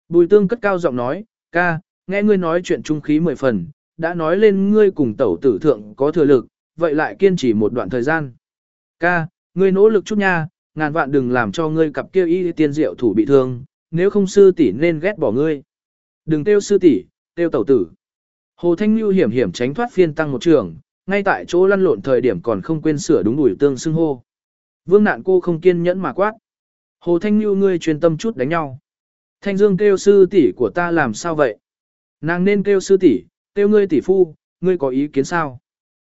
Bùi tương cất cao giọng nói, ca, nghe ngươi nói chuyện trung khí mười phần, đã nói lên ngươi cùng tẩu tử thượng có thừa lực, vậy lại kiên trì một đoạn thời gian. Ca, ngươi nỗ lực chút nha, ngàn vạn đừng làm cho ngươi cặp kia y tiên diệu thủ bị thương, nếu không sư tỷ nên ghét bỏ ngươi. Đừng tiêu sư tỷ, tiêu tẩu tử. Hồ Thanh Lưu hiểm hiểm tránh thoát phiên tăng một trường, ngay tại chỗ lăn lộn thời điểm còn không quên sửa đúng đuổi tương xưng hô. Vương nạn cô không kiên nhẫn mà quát. Hồ Thanh Nhu ngươi truyền tâm chút đánh nhau. Thanh Dương kêu sư tỷ của ta làm sao vậy? Nàng nên kêu sư tỷ, kêu ngươi tỷ phu, ngươi có ý kiến sao?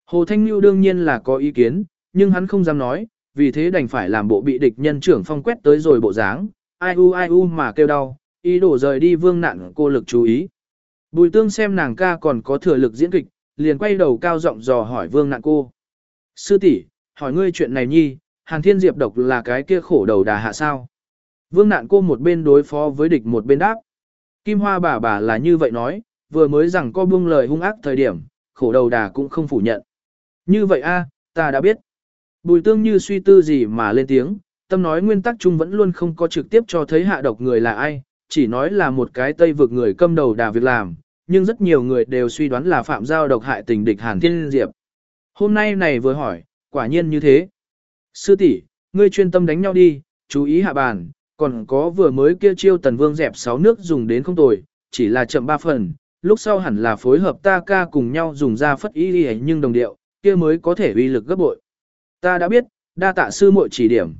Hồ Thanh Nhu đương nhiên là có ý kiến, nhưng hắn không dám nói, vì thế đành phải làm bộ bị địch nhân trưởng phong quét tới rồi bộ dáng, ai u ai u mà kêu đau, ý đổ rời đi vương nạn cô lực chú ý. Bùi tương xem nàng ca còn có thừa lực diễn kịch, liền quay đầu cao giọng dò hỏi vương nạn cô. Sư tỷ, hỏi ngươi chuyện này nhi, Hàn Thiên Diệp độc là cái kia khổ đầu đà hạ sao? Vương nạn cô một bên đối phó với địch một bên đáp. Kim Hoa bà bà là như vậy nói, vừa mới rằng có buông lời hung ác thời điểm, khổ đầu đà cũng không phủ nhận. Như vậy a, ta đã biết. Bùi tương như suy tư gì mà lên tiếng, tâm nói nguyên tắc chung vẫn luôn không có trực tiếp cho thấy hạ độc người là ai, chỉ nói là một cái tây vực người câm đầu đà việc làm, nhưng rất nhiều người đều suy đoán là phạm giao độc hại tình địch Hàn Thiên Diệp. Hôm nay này vừa hỏi, quả nhiên như thế. Sư tỷ, ngươi chuyên tâm đánh nhau đi, chú ý hạ bàn, còn có vừa mới kia chiêu tần vương dẹp sáu nước dùng đến không tồi, chỉ là chậm ba phần, lúc sau hẳn là phối hợp ta ca cùng nhau dùng ra phất ý đi nhưng đồng điệu, kia mới có thể uy lực gấp bội. Ta đã biết, đa tạ sư muội chỉ điểm.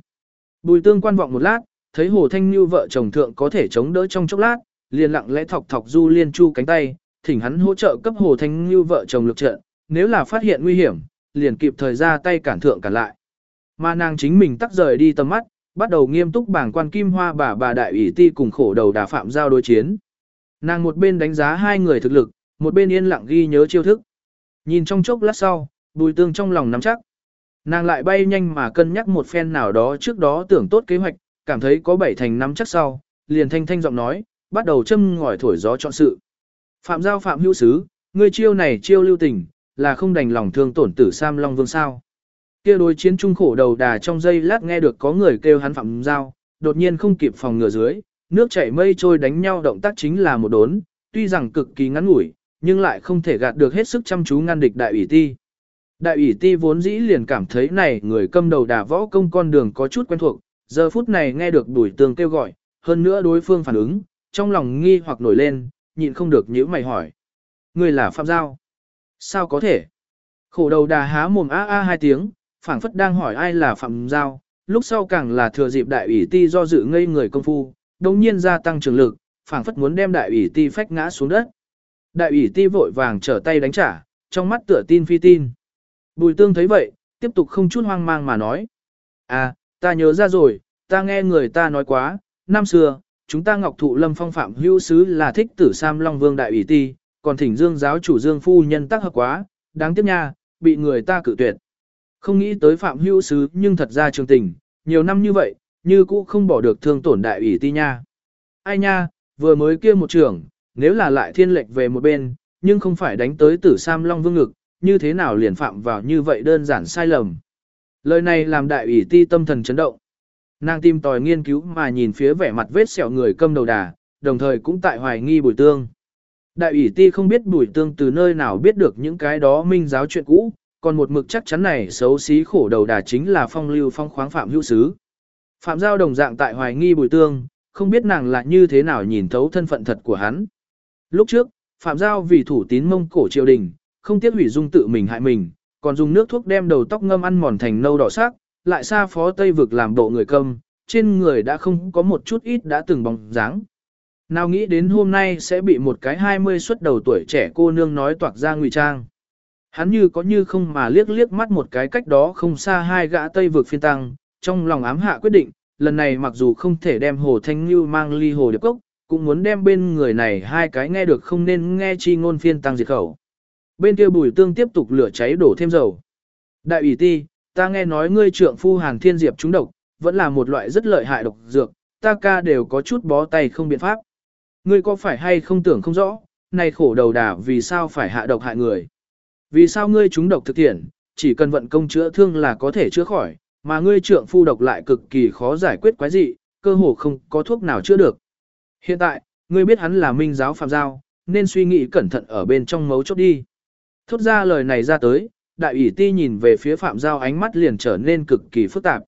Bùi tương quan vọng một lát, thấy Hồ Thanh Như vợ chồng thượng có thể chống đỡ trong chốc lát, liền lặng lẽ thọc thọc Du Liên Chu cánh tay, thỉnh hắn hỗ trợ cấp Hồ Thanh Như vợ chồng lực trận, nếu là phát hiện nguy hiểm, liền kịp thời ra tay cản thượng cản lại. Mà nàng chính mình tắt rời đi tầm mắt, bắt đầu nghiêm túc bảng quan kim hoa bà bà đại ủy ti cùng khổ đầu đà phạm giao đối chiến. Nàng một bên đánh giá hai người thực lực, một bên yên lặng ghi nhớ chiêu thức. Nhìn trong chốc lát sau, bùi tương trong lòng nắm chắc. Nàng lại bay nhanh mà cân nhắc một phen nào đó trước đó tưởng tốt kế hoạch, cảm thấy có bảy thành nắm chắc sau, liền thanh thanh giọng nói, bắt đầu châm ngòi thổi gió chọn sự. Phạm giao phạm hữu sứ, ngươi chiêu này chiêu lưu tình, là không đành lòng thương tổn tử Sam Long Vương sao. Kia đối chiến trung khổ đầu đà trong giây lát nghe được có người kêu hắn phạm giao, đột nhiên không kịp phòng ngừa dưới, nước chảy mây trôi đánh nhau động tác chính là một đốn, tuy rằng cực kỳ ngắn ngủi, nhưng lại không thể gạt được hết sức chăm chú ngăn địch đại ủy ti. Đại ủy ti vốn dĩ liền cảm thấy này người câm đầu đà võ công con đường có chút quen thuộc, giờ phút này nghe được đuổi tường kêu gọi, hơn nữa đối phương phản ứng, trong lòng nghi hoặc nổi lên, nhịn không được nhíu mày hỏi. Người là Phạm Giao. Sao có thể? Khổ đầu đà há mồm a a hai tiếng, phảng phất đang hỏi ai là Phạm Giao, lúc sau càng là thừa dịp đại ủy ti do dự ngây người công phu, đồng nhiên gia tăng trường lực, phảng phất muốn đem đại ủy ti phách ngã xuống đất. Đại ủy ti vội vàng trở tay đánh trả, trong mắt tựa tin phi tin. Bùi tương thấy vậy, tiếp tục không chút hoang mang mà nói. À, ta nhớ ra rồi, ta nghe người ta nói quá, năm xưa, chúng ta ngọc thụ lâm phong phạm hữu sứ là thích tử Sam Long Vương Đại ủy ti, còn thỉnh dương giáo chủ dương phu nhân tác hợp quá, đáng tiếc nha, bị người ta cự tuyệt. Không nghĩ tới phạm hữu sứ nhưng thật ra trường tình, nhiều năm như vậy, như cũ không bỏ được thương tổn đại ủy ti nha. Ai nha, vừa mới kia một trưởng, nếu là lại thiên lệch về một bên, nhưng không phải đánh tới tử Sam Long Vương ngực, như thế nào liền phạm vào như vậy đơn giản sai lầm. Lời này làm đại ủy ti tâm thần chấn động. Nàng tìm tòi nghiên cứu mà nhìn phía vẻ mặt vết sẹo người câm đầu đà, đồng thời cũng tại hoài nghi bùi tương. Đại ủy ti không biết bùi tương từ nơi nào biết được những cái đó minh giáo chuyện cũ, còn một mực chắc chắn này xấu xí khổ đầu đà chính là phong lưu phong khoáng phạm hữu sứ. Phạm giao đồng dạng tại hoài nghi bùi tương, không biết nàng là như thế nào nhìn thấu thân phận thật của hắn. Lúc trước, Phạm giao vì thủ tín mông cổ triều đình, không tiếc hủy dung tự mình hại mình, còn dùng nước thuốc đem đầu tóc ngâm ăn mòn thành nâu đỏ sắc, lại xa phó Tây vực làm bộ người câm, trên người đã không có một chút ít đã từng bóng dáng. Nào nghĩ đến hôm nay sẽ bị một cái 20 xuất đầu tuổi trẻ cô nương nói toạc ra ngụy trang. Hắn như có như không mà liếc liếc mắt một cái cách đó không xa hai gã Tây vực phiên tăng, trong lòng ám hạ quyết định, lần này mặc dù không thể đem Hồ Thanh Như mang ly Hồ Điệp Cốc, cũng muốn đem bên người này hai cái nghe được không nên nghe chi ngôn phiên tăng diệt khẩu. Bên kia bùi tương tiếp tục lửa cháy đổ thêm dầu. Đại ủy ti, ta nghe nói ngươi trượng phu hàng Thiên Diệp trúng độc, vẫn là một loại rất lợi hại độc dược, ta ca đều có chút bó tay không biện pháp. Ngươi có phải hay không tưởng không rõ, này khổ đầu đà vì sao phải hạ độc hại người. Vì sao ngươi trúng độc thực thiện, chỉ cần vận công chữa thương là có thể chữa khỏi, mà ngươi trượng phu độc lại cực kỳ khó giải quyết quái dị, cơ hồ không có thuốc nào chữa được. Hiện tại, ngươi biết hắn là minh giáo phạm giao, nên suy nghĩ cẩn thận ở bên trong mấu chốt đi. Thốt ra lời này ra tới, đại ủy ti nhìn về phía phạm giao ánh mắt liền trở nên cực kỳ phức tạp.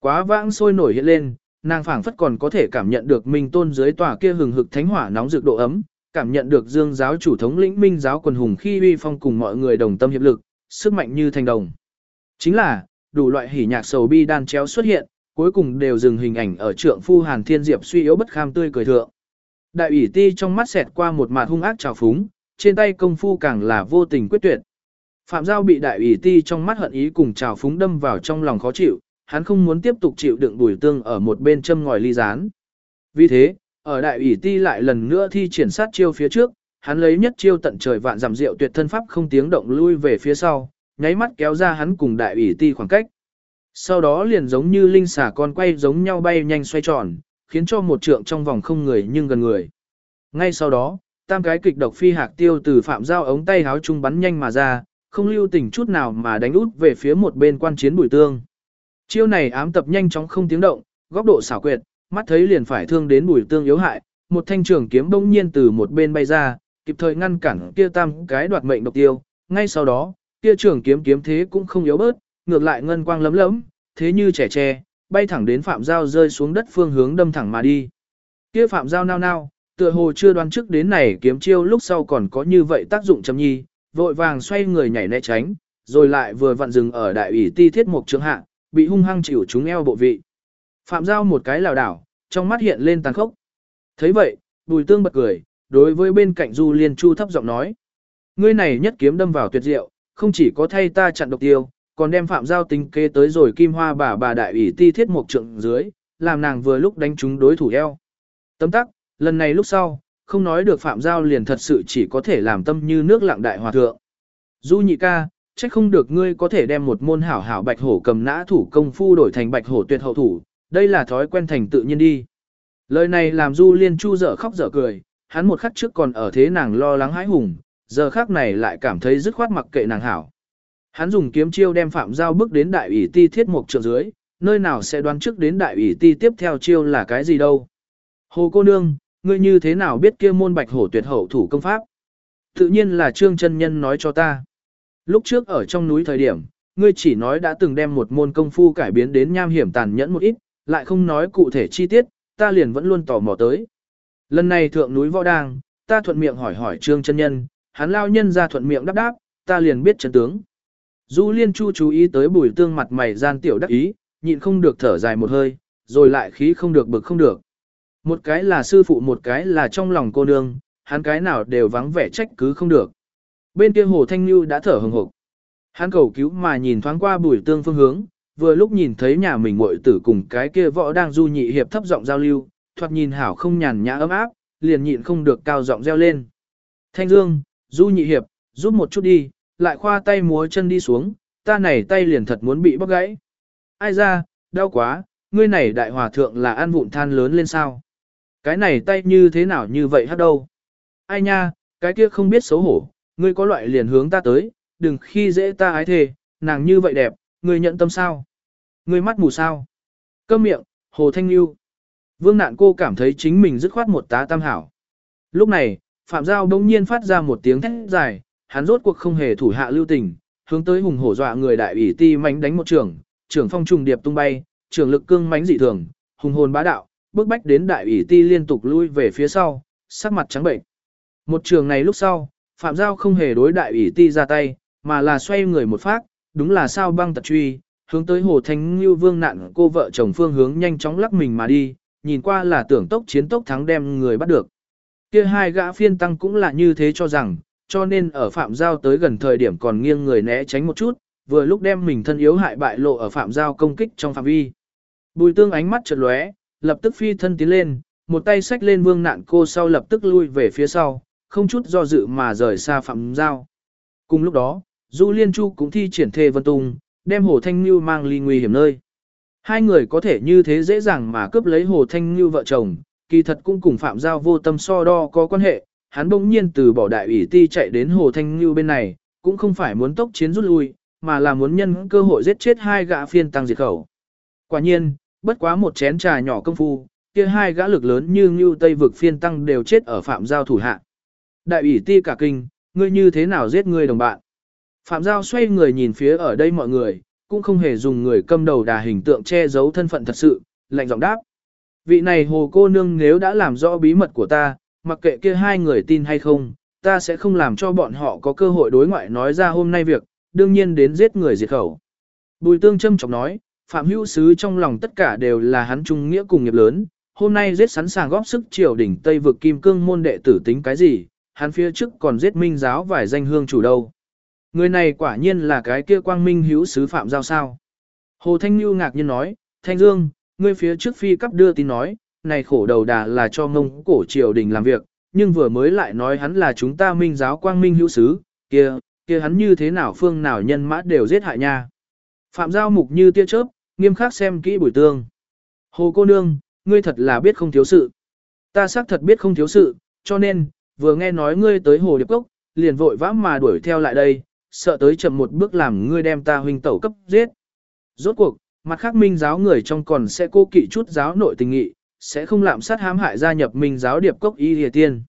Quá vãng sôi nổi hiện lên, nàng phảng phất còn có thể cảm nhận được minh tôn dưới tòa kia hừng hực thánh hỏa nóng rực độ ấm, cảm nhận được dương giáo chủ thống lĩnh minh giáo quần hùng khi uy phong cùng mọi người đồng tâm hiệp lực, sức mạnh như thành đồng. Chính là, đủ loại hỉ nhạc sầu bi đan chéo xuất hiện, cuối cùng đều dừng hình ảnh ở trượng phu Hàn Thiên Diệp suy yếu bất kham tươi cười thượng. Đại ủy ti trong mắt xẹt qua một mặt hung ác trào phúng, trên tay công phu càng là vô tình quyết tuyệt. Phạm Giao bị đại ủy ti trong mắt hận ý cùng trào phúng đâm vào trong lòng khó chịu, hắn không muốn tiếp tục chịu đựng đuổi tương ở một bên châm ngòi ly rán. Vì thế, ở đại ủy ti lại lần nữa thi triển sát chiêu phía trước, hắn lấy nhất chiêu tận trời vạn giảm rượu tuyệt thân pháp không tiếng động lui về phía sau, nháy mắt kéo ra hắn cùng đại ủy ti khoảng cách. Sau đó liền giống như linh xà con quay giống nhau bay nhanh xoay tròn, khiến cho một trượng trong vòng không người nhưng gần người. Ngay sau đó, tam cái kịch độc phi hạc tiêu từ phạm giao ống tay háo trung bắn nhanh mà ra, không lưu tình chút nào mà đánh út về phía một bên quan chiến bùi tương. Chiêu này ám tập nhanh chóng không tiếng động, góc độ xảo quyệt, mắt thấy liền phải thương đến bùi tương yếu hại, một thanh trường kiếm bỗng nhiên từ một bên bay ra, kịp thời ngăn cản kia tam cái đoạt mệnh độc tiêu, ngay sau đó, kia trường kiếm kiếm thế cũng không yếu bớt, ngược lại ngân quang lấm lấm, thế như trẻ tre, bay thẳng đến phạm giao rơi xuống đất phương hướng đâm thẳng mà đi. Kia phạm giao nao nao, tựa hồ chưa đoán trước đến này kiếm chiêu lúc sau còn có như vậy tác dụng chấm nhi, vội vàng xoay người nhảy né tránh, rồi lại vừa vặn dừng ở đại ủy ti thiết mục trường hạ, bị hung hăng chịu chúng eo bộ vị. Phạm giao một cái lảo đảo, trong mắt hiện lên tàn khốc. thấy vậy, bùi tương bật cười, đối với bên cạnh du liên chu thấp giọng nói. Ngươi này nhất kiếm đâm vào tuyệt diệu, không chỉ có thay ta chặn độc tiêu, còn đem phạm giao tính kế tới rồi kim hoa bà bà đại ủy ti thiết một trượng dưới, làm nàng vừa lúc đánh trúng đối thủ eo. Tấm tắc, lần này lúc sau, không nói được phạm giao liền thật sự chỉ có thể làm tâm như nước lặng đại hòa thượng. Du nhị ca, trách không được ngươi có thể đem một môn hảo hảo bạch hổ cầm nã thủ công phu đổi thành bạch hổ tuyệt hậu thủ, đây là thói quen thành tự nhiên đi. Lời này làm Du Liên Chu dở khóc dở cười, hắn một khắc trước còn ở thế nàng lo lắng hãi hùng, giờ khắc này lại cảm thấy dứt khoát mặc kệ nàng hảo. Hắn dùng kiếm chiêu đem Phạm Giao bước đến đại ủy ti thiết mục trượng dưới, nơi nào sẽ đoán trước đến đại ủy ti tiếp theo chiêu là cái gì đâu. Hồ cô nương, ngươi như thế nào biết kia môn bạch hổ tuyệt hậu thủ công pháp? Tự nhiên là trương chân nhân nói cho ta. Lúc trước ở trong núi thời điểm, ngươi chỉ nói đã từng đem một môn công phu cải biến đến nham hiểm tàn nhẫn một ít, lại không nói cụ thể chi tiết, ta liền vẫn luôn tò mò tới. Lần này thượng núi võ đang, ta thuận miệng hỏi hỏi trương chân nhân, hắn lao nhân ra thuận miệng đáp đáp, ta liền biết chân tướng. Du Liên Chu chú ý tới bùi tương mặt mày gian tiểu đắc ý, nhịn không được thở dài một hơi, rồi lại khí không được bực không được. Một cái là sư phụ một cái là trong lòng cô nương, hắn cái nào đều vắng vẻ trách cứ không được. Bên kia hồ thanh như đã thở hừng hực. Hắn cầu cứu mà nhìn thoáng qua bùi tương phương hướng, vừa lúc nhìn thấy nhà mình muội tử cùng cái kia võ đang du nhị hiệp thấp giọng giao lưu, thoạt nhìn hảo không nhàn nhã ấm áp, liền nhịn không được cao giọng reo lên. Thanh Dương, du nhị hiệp, giúp một chút đi, lại khoa tay múa chân đi xuống, ta này tay liền thật muốn bị bóc gãy. Ai ra, đau quá, ngươi này đại hòa thượng là ăn vụn than lớn lên sao? Cái này tay như thế nào như vậy hát đâu? Ai nha, cái kia không biết xấu hổ, ngươi có loại liền hướng ta tới, đừng khi dễ ta ái thề, nàng như vậy đẹp, ngươi nhận tâm sao? Ngươi mắt mù sao? Câm miệng, hồ thanh Nhu. Vương nạn cô cảm thấy chính mình dứt khoát một tá tam hảo. Lúc này, Phạm Giao đông nhiên phát ra một tiếng thét dài, hắn rốt cuộc không hề thủ hạ lưu tình, hướng tới hùng hổ dọa người đại ủy ti mánh đánh một trường, trưởng phong trùng điệp tung bay, trưởng lực cương mánh dị thường, hùng hồn bá đạo, bước bách đến đại ủy ti liên tục lui về phía sau, sắc mặt trắng bệnh. Một trường này lúc sau, Phạm Giao không hề đối đại ủy ti ra tay, mà là xoay người một phát, đúng là sao băng tật truy, hướng tới hồ thanh như vương nạn cô vợ chồng phương hướng nhanh chóng lắc mình mà đi, nhìn qua là tưởng tốc chiến tốc thắng đem người bắt được. Kia hai gã phiên tăng cũng là như thế cho rằng, cho nên ở phạm giao tới gần thời điểm còn nghiêng người né tránh một chút, vừa lúc đem mình thân yếu hại bại lộ ở phạm giao công kích trong phạm vi. Bùi tương ánh mắt chợt lóe, lập tức phi thân tiến lên, một tay xách lên vương nạn cô sau lập tức lui về phía sau, không chút do dự mà rời xa phạm giao. Cùng lúc đó, Du Liên Chu cũng thi triển thê vân tung, đem Hồ Thanh Nhu mang ly nguy hiểm nơi. Hai người có thể như thế dễ dàng mà cướp lấy Hồ Thanh Nhu vợ chồng, kỳ thật cũng cùng Phạm Giao vô tâm so đo có quan hệ, hắn bỗng nhiên từ bỏ đại ủy ti chạy đến Hồ Thanh Nhu bên này, cũng không phải muốn tốc chiến rút lui, mà là muốn nhân cơ hội giết chết hai gã phiên tăng diệt khẩu. Quả nhiên, bất quá một chén trà nhỏ công phu, kia hai gã lực lớn như Nhu Tây vực phiên tăng đều chết ở Phạm Giao thủ hạ. Đại ủy ti cả kinh, ngươi như thế nào giết ngươi đồng bạn? Phạm Giao xoay người nhìn phía ở đây mọi người, cũng không hề dùng người câm đầu đà hình tượng che giấu thân phận thật sự, lạnh giọng đáp. Vị này hồ cô nương nếu đã làm rõ bí mật của ta, mặc kệ kia hai người tin hay không, ta sẽ không làm cho bọn họ có cơ hội đối ngoại nói ra hôm nay việc, đương nhiên đến giết người diệt khẩu. Bùi tương châm chọc nói, Phạm Hữu Sứ trong lòng tất cả đều là hắn trung nghĩa cùng nghiệp lớn, hôm nay giết sẵn sàng góp sức triều đỉnh Tây vực kim cương môn đệ tử tính cái gì, hắn phía trước còn giết minh giáo vài danh hương chủ đâu. Người này quả nhiên là cái kia quang minh hữu sứ phạm giao sao. Hồ Thanh Nhu ngạc nhiên nói, Thanh Dương, ngươi phía trước phi cấp đưa tin nói, này khổ đầu đà là cho mông cổ triều đình làm việc, nhưng vừa mới lại nói hắn là chúng ta minh giáo quang minh hữu sứ, kia, kia hắn như thế nào phương nào nhân mã đều giết hại nha. Phạm giao mục như tia chớp, nghiêm khắc xem kỹ bùi tương. Hồ cô nương, ngươi thật là biết không thiếu sự. Ta xác thật biết không thiếu sự, cho nên, vừa nghe nói ngươi tới hồ điệp cốc, liền vội vã mà đuổi theo lại đây, sợ tới chậm một bước làm ngươi đem ta huynh tẩu cấp giết. Rốt cuộc, mặt khác minh giáo người trong còn sẽ cố kỵ chút giáo nội tình nghị, sẽ không lạm sát hãm hại gia nhập minh giáo điệp cốc y địa tiên.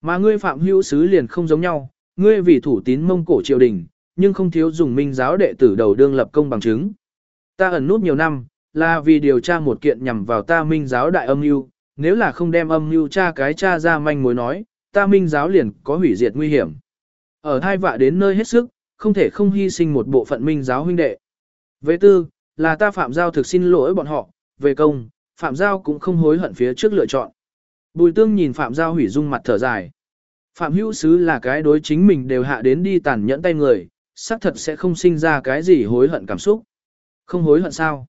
Mà ngươi phạm hữu sứ liền không giống nhau, ngươi vì thủ tín mông cổ triều đình, nhưng không thiếu dùng minh giáo đệ tử đầu đương lập công bằng chứng. Ta ẩn nút nhiều năm, là vì điều tra một kiện nhằm vào ta minh giáo đại âm mưu, nếu là không đem âm mưu tra cái tra ra manh mối nói, ta minh giáo liền có hủy diệt nguy hiểm. Ở hai vạ đến nơi hết sức, không thể không hy sinh một bộ phận minh giáo huynh đệ. Về tư, là ta Phạm Giao thực xin lỗi bọn họ, về công, Phạm Giao cũng không hối hận phía trước lựa chọn. Bùi tương nhìn Phạm Giao hủy dung mặt thở dài. Phạm hữu sứ là cái đối chính mình đều hạ đến đi tàn nhẫn tay người, xác thật sẽ không sinh ra cái gì hối hận cảm xúc. Không hối hận sao?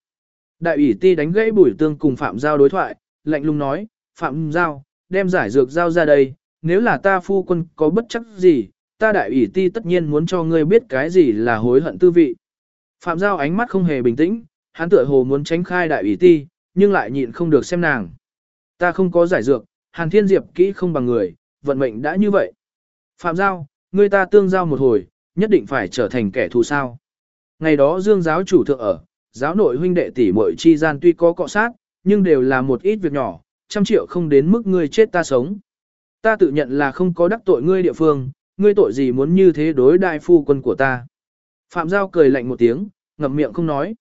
Đại ủy ti đánh gãy bùi tương cùng Phạm Giao đối thoại, lạnh lùng nói, Phạm Giao, đem giải dược giao ra đây, nếu là ta phu quân có bất chắc gì, ta đại ủy ti tất nhiên muốn cho ngươi biết cái gì là hối hận tư vị. Phạm Giao ánh mắt không hề bình tĩnh, hắn tựa hồ muốn tránh khai đại ủy ti, nhưng lại nhịn không được xem nàng. Ta không có giải dược, Hàn Thiên Diệp kỹ không bằng người, vận mệnh đã như vậy. Phạm Giao, ngươi ta tương giao một hồi, nhất định phải trở thành kẻ thù sao. Ngày đó Dương giáo chủ thượng ở, giáo nội huynh đệ tỷ muội chi gian tuy có cọ sát, nhưng đều là một ít việc nhỏ, trăm triệu không đến mức ngươi chết ta sống. Ta tự nhận là không có đắc tội ngươi địa phương, ngươi tội gì muốn như thế đối đại phu quân của ta. Phạm Giao cười lạnh một tiếng, ngậm miệng không nói.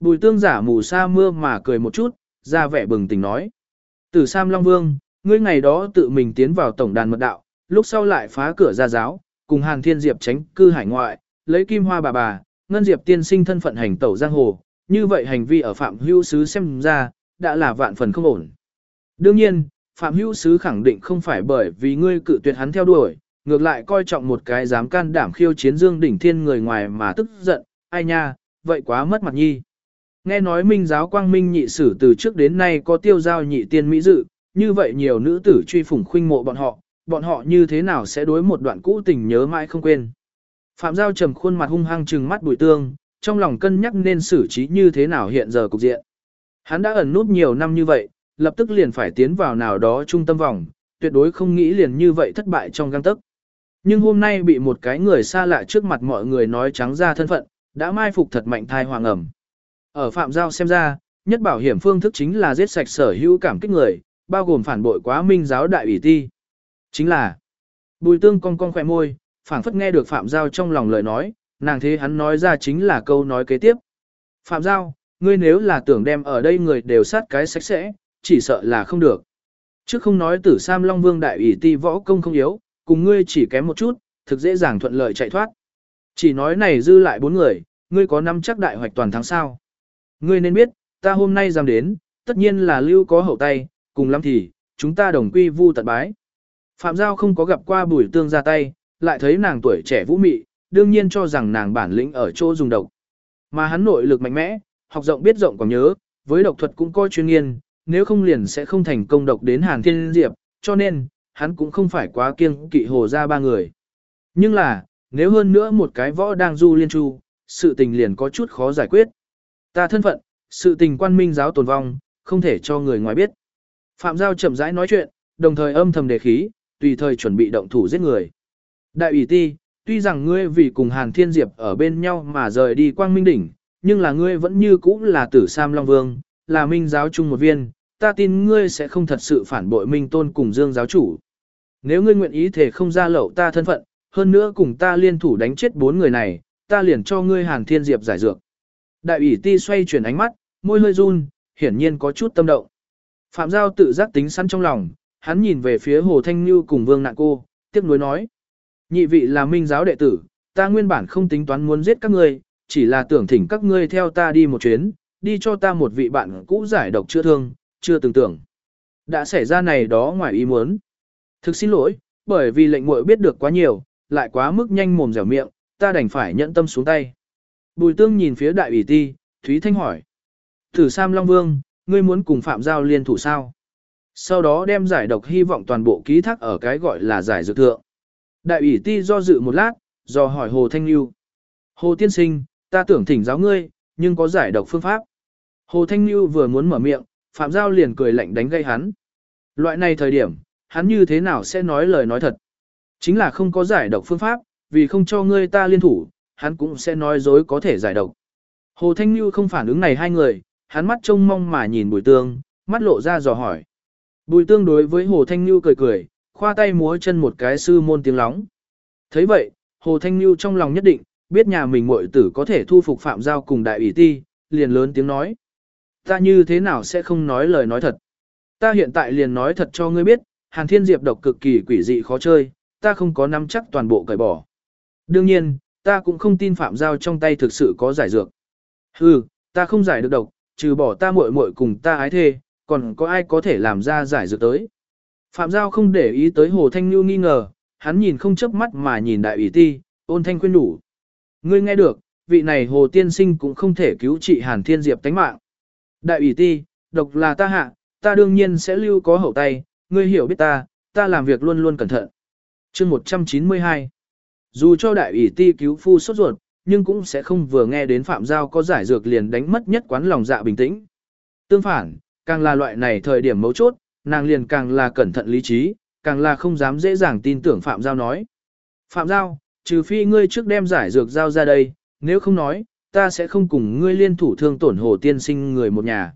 Bùi tương giả mù sa mưa mà cười một chút, ra vẻ bừng tỉnh nói. Tử Sam Long Vương, ngươi ngày đó tự mình tiến vào tổng đàn mật đạo, lúc sau lại phá cửa ra giáo, cùng Hàn Thiên Diệp tránh cư hải ngoại, lấy kim hoa bà bà, ngân diệp tiên sinh thân phận hành tẩu giang hồ, như vậy hành vi ở Phạm Hữu Sứ xem ra, đã là vạn phần không ổn. Đương nhiên, Phạm Hữu Sứ khẳng định không phải bởi vì ngươi cự tuyệt hắn theo đuổi, ngược lại coi trọng một cái dám can đảm khiêu chiến dương đỉnh thiên người ngoài mà tức giận, ai nha, vậy quá mất mặt nhi. Nghe nói minh giáo quang minh nhị sử từ trước đến nay có tiêu giao nhị tiên mỹ dự, như vậy nhiều nữ tử truy phủng khuynh mộ bọn họ, bọn họ như thế nào sẽ đối một đoạn cũ tình nhớ mãi không quên. Phạm Giao trầm khuôn mặt hung hăng trừng mắt bùi tương, trong lòng cân nhắc nên xử trí như thế nào hiện giờ cục diện. Hắn đã ẩn nút nhiều năm như vậy, lập tức liền phải tiến vào nào đó trung tâm vòng, tuyệt đối không nghĩ liền như vậy thất bại trong găng tức. Nhưng hôm nay bị một cái người xa lạ trước mặt mọi người nói trắng ra thân phận, đã mai phục thật mạnh thai hoàng ẩm. Ở Phạm Giao xem ra, nhất bảo hiểm phương thức chính là giết sạch sở hữu cảm kích người, bao gồm phản bội quá minh giáo đại ủy ti. Chính là, bùi tương cong cong khỏe môi, phảng phất nghe được Phạm Giao trong lòng lời nói, nàng thế hắn nói ra chính là câu nói kế tiếp. Phạm Giao, ngươi nếu là tưởng đem ở đây người đều sát cái sạch sẽ, chỉ sợ là không được. Trước không nói tử Sam Long Vương đại ủy ti võ công không yếu, cùng ngươi chỉ kém một chút, thực dễ dàng thuận lợi chạy thoát. Chỉ nói này dư lại bốn người, ngươi có năm chắc đại hoạch toàn thắng sao. Ngươi nên biết, ta hôm nay dám đến, tất nhiên là lưu có hậu tay, cùng lắm thì, chúng ta đồng quy vu tận bái. Phạm Giao không có gặp qua bùi tương ra tay, lại thấy nàng tuổi trẻ vũ mị, đương nhiên cho rằng nàng bản lĩnh ở chỗ dùng độc. Mà hắn nội lực mạnh mẽ, học rộng biết rộng còn nhớ, với độc thuật cũng coi chuyên nghiên, nếu không liền sẽ không thành công độc đến Hàn Thiên Diệp, cho nên, hắn cũng không phải quá kiêng kỵ hồ ra ba người. Nhưng là, nếu hơn nữa một cái võ đang du liên chu, sự tình liền có chút khó giải quyết. Ta thân phận, sự tình quan minh giáo tồn vong, không thể cho người ngoài biết. Phạm Giao chậm rãi nói chuyện, đồng thời âm thầm đề khí, tùy thời chuẩn bị động thủ giết người. Đại ủy ti, tuy rằng ngươi vì cùng Hàn Thiên Diệp ở bên nhau mà rời đi quang minh đỉnh, nhưng là ngươi vẫn như cũ là tử Sam Long Vương, là minh giáo chung một viên, ta tin ngươi sẽ không thật sự phản bội minh tôn cùng dương giáo chủ. Nếu ngươi nguyện ý thể không ra lậu ta thân phận, hơn nữa cùng ta liên thủ đánh chết bốn người này, ta liền cho ngươi Hàn Thiên Diệp giải dược. Đại ủy ti xoay chuyển ánh mắt, môi hơi run, hiển nhiên có chút tâm động. Phạm Giao tự giác tính sẵn trong lòng, hắn nhìn về phía Hồ Thanh Như cùng Vương Nạn Cô, tiếc nuối nói. Nhị vị là minh giáo đệ tử, ta nguyên bản không tính toán muốn giết các ngươi, chỉ là tưởng thỉnh các ngươi theo ta đi một chuyến, đi cho ta một vị bạn cũ giải độc chữa thương, chưa từng tưởng. Đã xảy ra này đó ngoài ý muốn. Thực xin lỗi, bởi vì lệnh muội biết được quá nhiều, lại quá mức nhanh mồm dẻo miệng, ta đành phải nhận tâm xuống tay. Bùi tương nhìn phía đại ủy ti, Thúy Thanh hỏi. Thử Sam Long Vương, ngươi muốn cùng Phạm Giao liên thủ sao? Sau đó đem giải độc hy vọng toàn bộ ký thác ở cái gọi là giải dược thượng. Đại ủy ti do dự một lát, do hỏi Hồ Thanh Lưu. Hồ Tiên Sinh, ta tưởng thỉnh giáo ngươi, nhưng có giải độc phương pháp. Hồ Thanh Lưu vừa muốn mở miệng, Phạm Giao liền cười lạnh đánh gây hắn. Loại này thời điểm, hắn như thế nào sẽ nói lời nói thật? Chính là không có giải độc phương pháp, vì không cho ngươi ta liên thủ, hắn cũng sẽ nói dối có thể giải độc. Hồ Thanh Như không phản ứng này hai người, hắn mắt trông mong mà nhìn Bùi Tương, mắt lộ ra dò hỏi. Bùi Tương đối với Hồ Thanh Như cười cười, khoa tay múa chân một cái sư môn tiếng lóng. thấy vậy, Hồ Thanh Như trong lòng nhất định, biết nhà mình muội tử có thể thu phục Phạm Giao cùng đại ủy ti, liền lớn tiếng nói. Ta như thế nào sẽ không nói lời nói thật? Ta hiện tại liền nói thật cho ngươi biết, Hàn Thiên Diệp độc cực kỳ quỷ dị khó chơi, ta không có nắm chắc toàn bộ cởi bỏ. Đương nhiên, ta cũng không tin Phạm Giao trong tay thực sự có giải dược. Hừ, ta không giải được độc, trừ bỏ ta muội muội cùng ta ái thê, còn có ai có thể làm ra giải dược tới. Phạm Giao không để ý tới Hồ Thanh Nhu nghi ngờ, hắn nhìn không chớp mắt mà nhìn đại ủy ti, ôn thanh khuyên đủ. Ngươi nghe được, vị này Hồ Tiên Sinh cũng không thể cứu trị Hàn Thiên Diệp tánh mạng. Đại ủy ti, độc là ta hạ, ta đương nhiên sẽ lưu có hậu tay, ngươi hiểu biết ta, ta làm việc luôn luôn cẩn thận. chương 192 Dù cho đại ủy ti cứu phu sốt ruột, nhưng cũng sẽ không vừa nghe đến Phạm Giao có giải dược liền đánh mất nhất quán lòng dạ bình tĩnh. Tương phản, càng là loại này thời điểm mấu chốt, nàng liền càng là cẩn thận lý trí, càng là không dám dễ dàng tin tưởng Phạm Giao nói. Phạm Giao, trừ phi ngươi trước đem giải dược giao ra đây, nếu không nói, ta sẽ không cùng ngươi liên thủ thương tổn hồ tiên sinh người một nhà.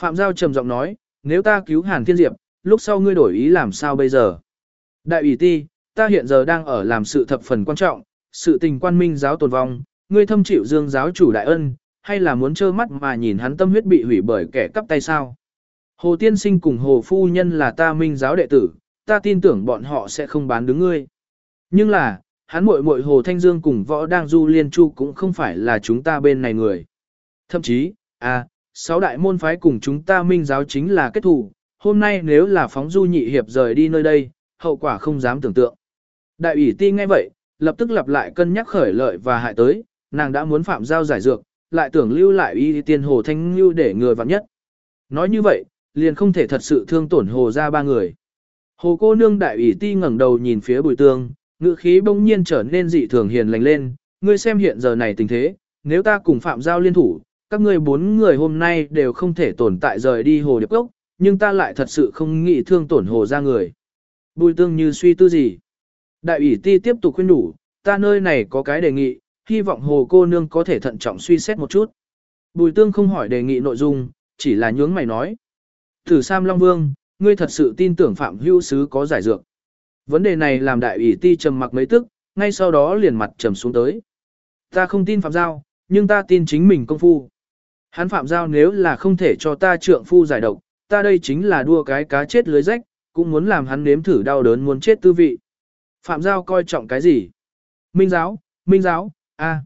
Phạm Giao trầm giọng nói, nếu ta cứu Hàn Thiên Diệp, lúc sau ngươi đổi ý làm sao bây giờ? Đại ủy ti, ta hiện giờ đang ở làm sự thập phần quan trọng, sự tình quan minh giáo tồn vong, ngươi thâm chịu dương giáo chủ đại ân, hay là muốn trơ mắt mà nhìn hắn tâm huyết bị hủy bởi kẻ cắp tay sao? Hồ Tiên Sinh cùng Hồ Phu Nhân là ta minh giáo đệ tử, ta tin tưởng bọn họ sẽ không bán đứng ngươi. Nhưng là, hắn muội muội Hồ Thanh Dương cùng võ đang du liên chu cũng không phải là chúng ta bên này người. Thậm chí, à, sáu đại môn phái cùng chúng ta minh giáo chính là kết thù. hôm nay nếu là phóng du nhị hiệp rời đi nơi đây, hậu quả không dám tưởng tượng. Đại ủy ti nghe vậy, lập tức lặp lại cân nhắc khởi lợi và hại tới, nàng đã muốn phạm giao giải dược, lại tưởng lưu lại y tiên hồ thanh lưu để người vặn nhất. Nói như vậy, liền không thể thật sự thương tổn hồ ra ba người. Hồ cô nương đại ủy ti ngẩng đầu nhìn phía bùi tương, ngữ khí bỗng nhiên trở nên dị thường hiền lành lên, ngươi xem hiện giờ này tình thế, nếu ta cùng phạm giao liên thủ, các ngươi bốn người hôm nay đều không thể tồn tại rời đi hồ điệp cốc, nhưng ta lại thật sự không nghĩ thương tổn hồ ra người. Bùi tương như suy tư gì. Đại ủy ti tiếp tục khuyên đủ, ta nơi này có cái đề nghị, hy vọng hồ cô nương có thể thận trọng suy xét một chút. Bùi tương không hỏi đề nghị nội dung, chỉ là nhướng mày nói. Thử Sam Long Vương, ngươi thật sự tin tưởng Phạm Hữu Sứ có giải dược. Vấn đề này làm đại ủy ti trầm mặc mấy tức, ngay sau đó liền mặt trầm xuống tới. Ta không tin Phạm Giao, nhưng ta tin chính mình công phu. Hắn Phạm Giao nếu là không thể cho ta trượng phu giải độc, ta đây chính là đua cái cá chết lưới rách, cũng muốn làm hắn nếm thử đau đớn muốn chết tư vị. Phạm Giao coi trọng cái gì? Minh giáo, Minh giáo, a.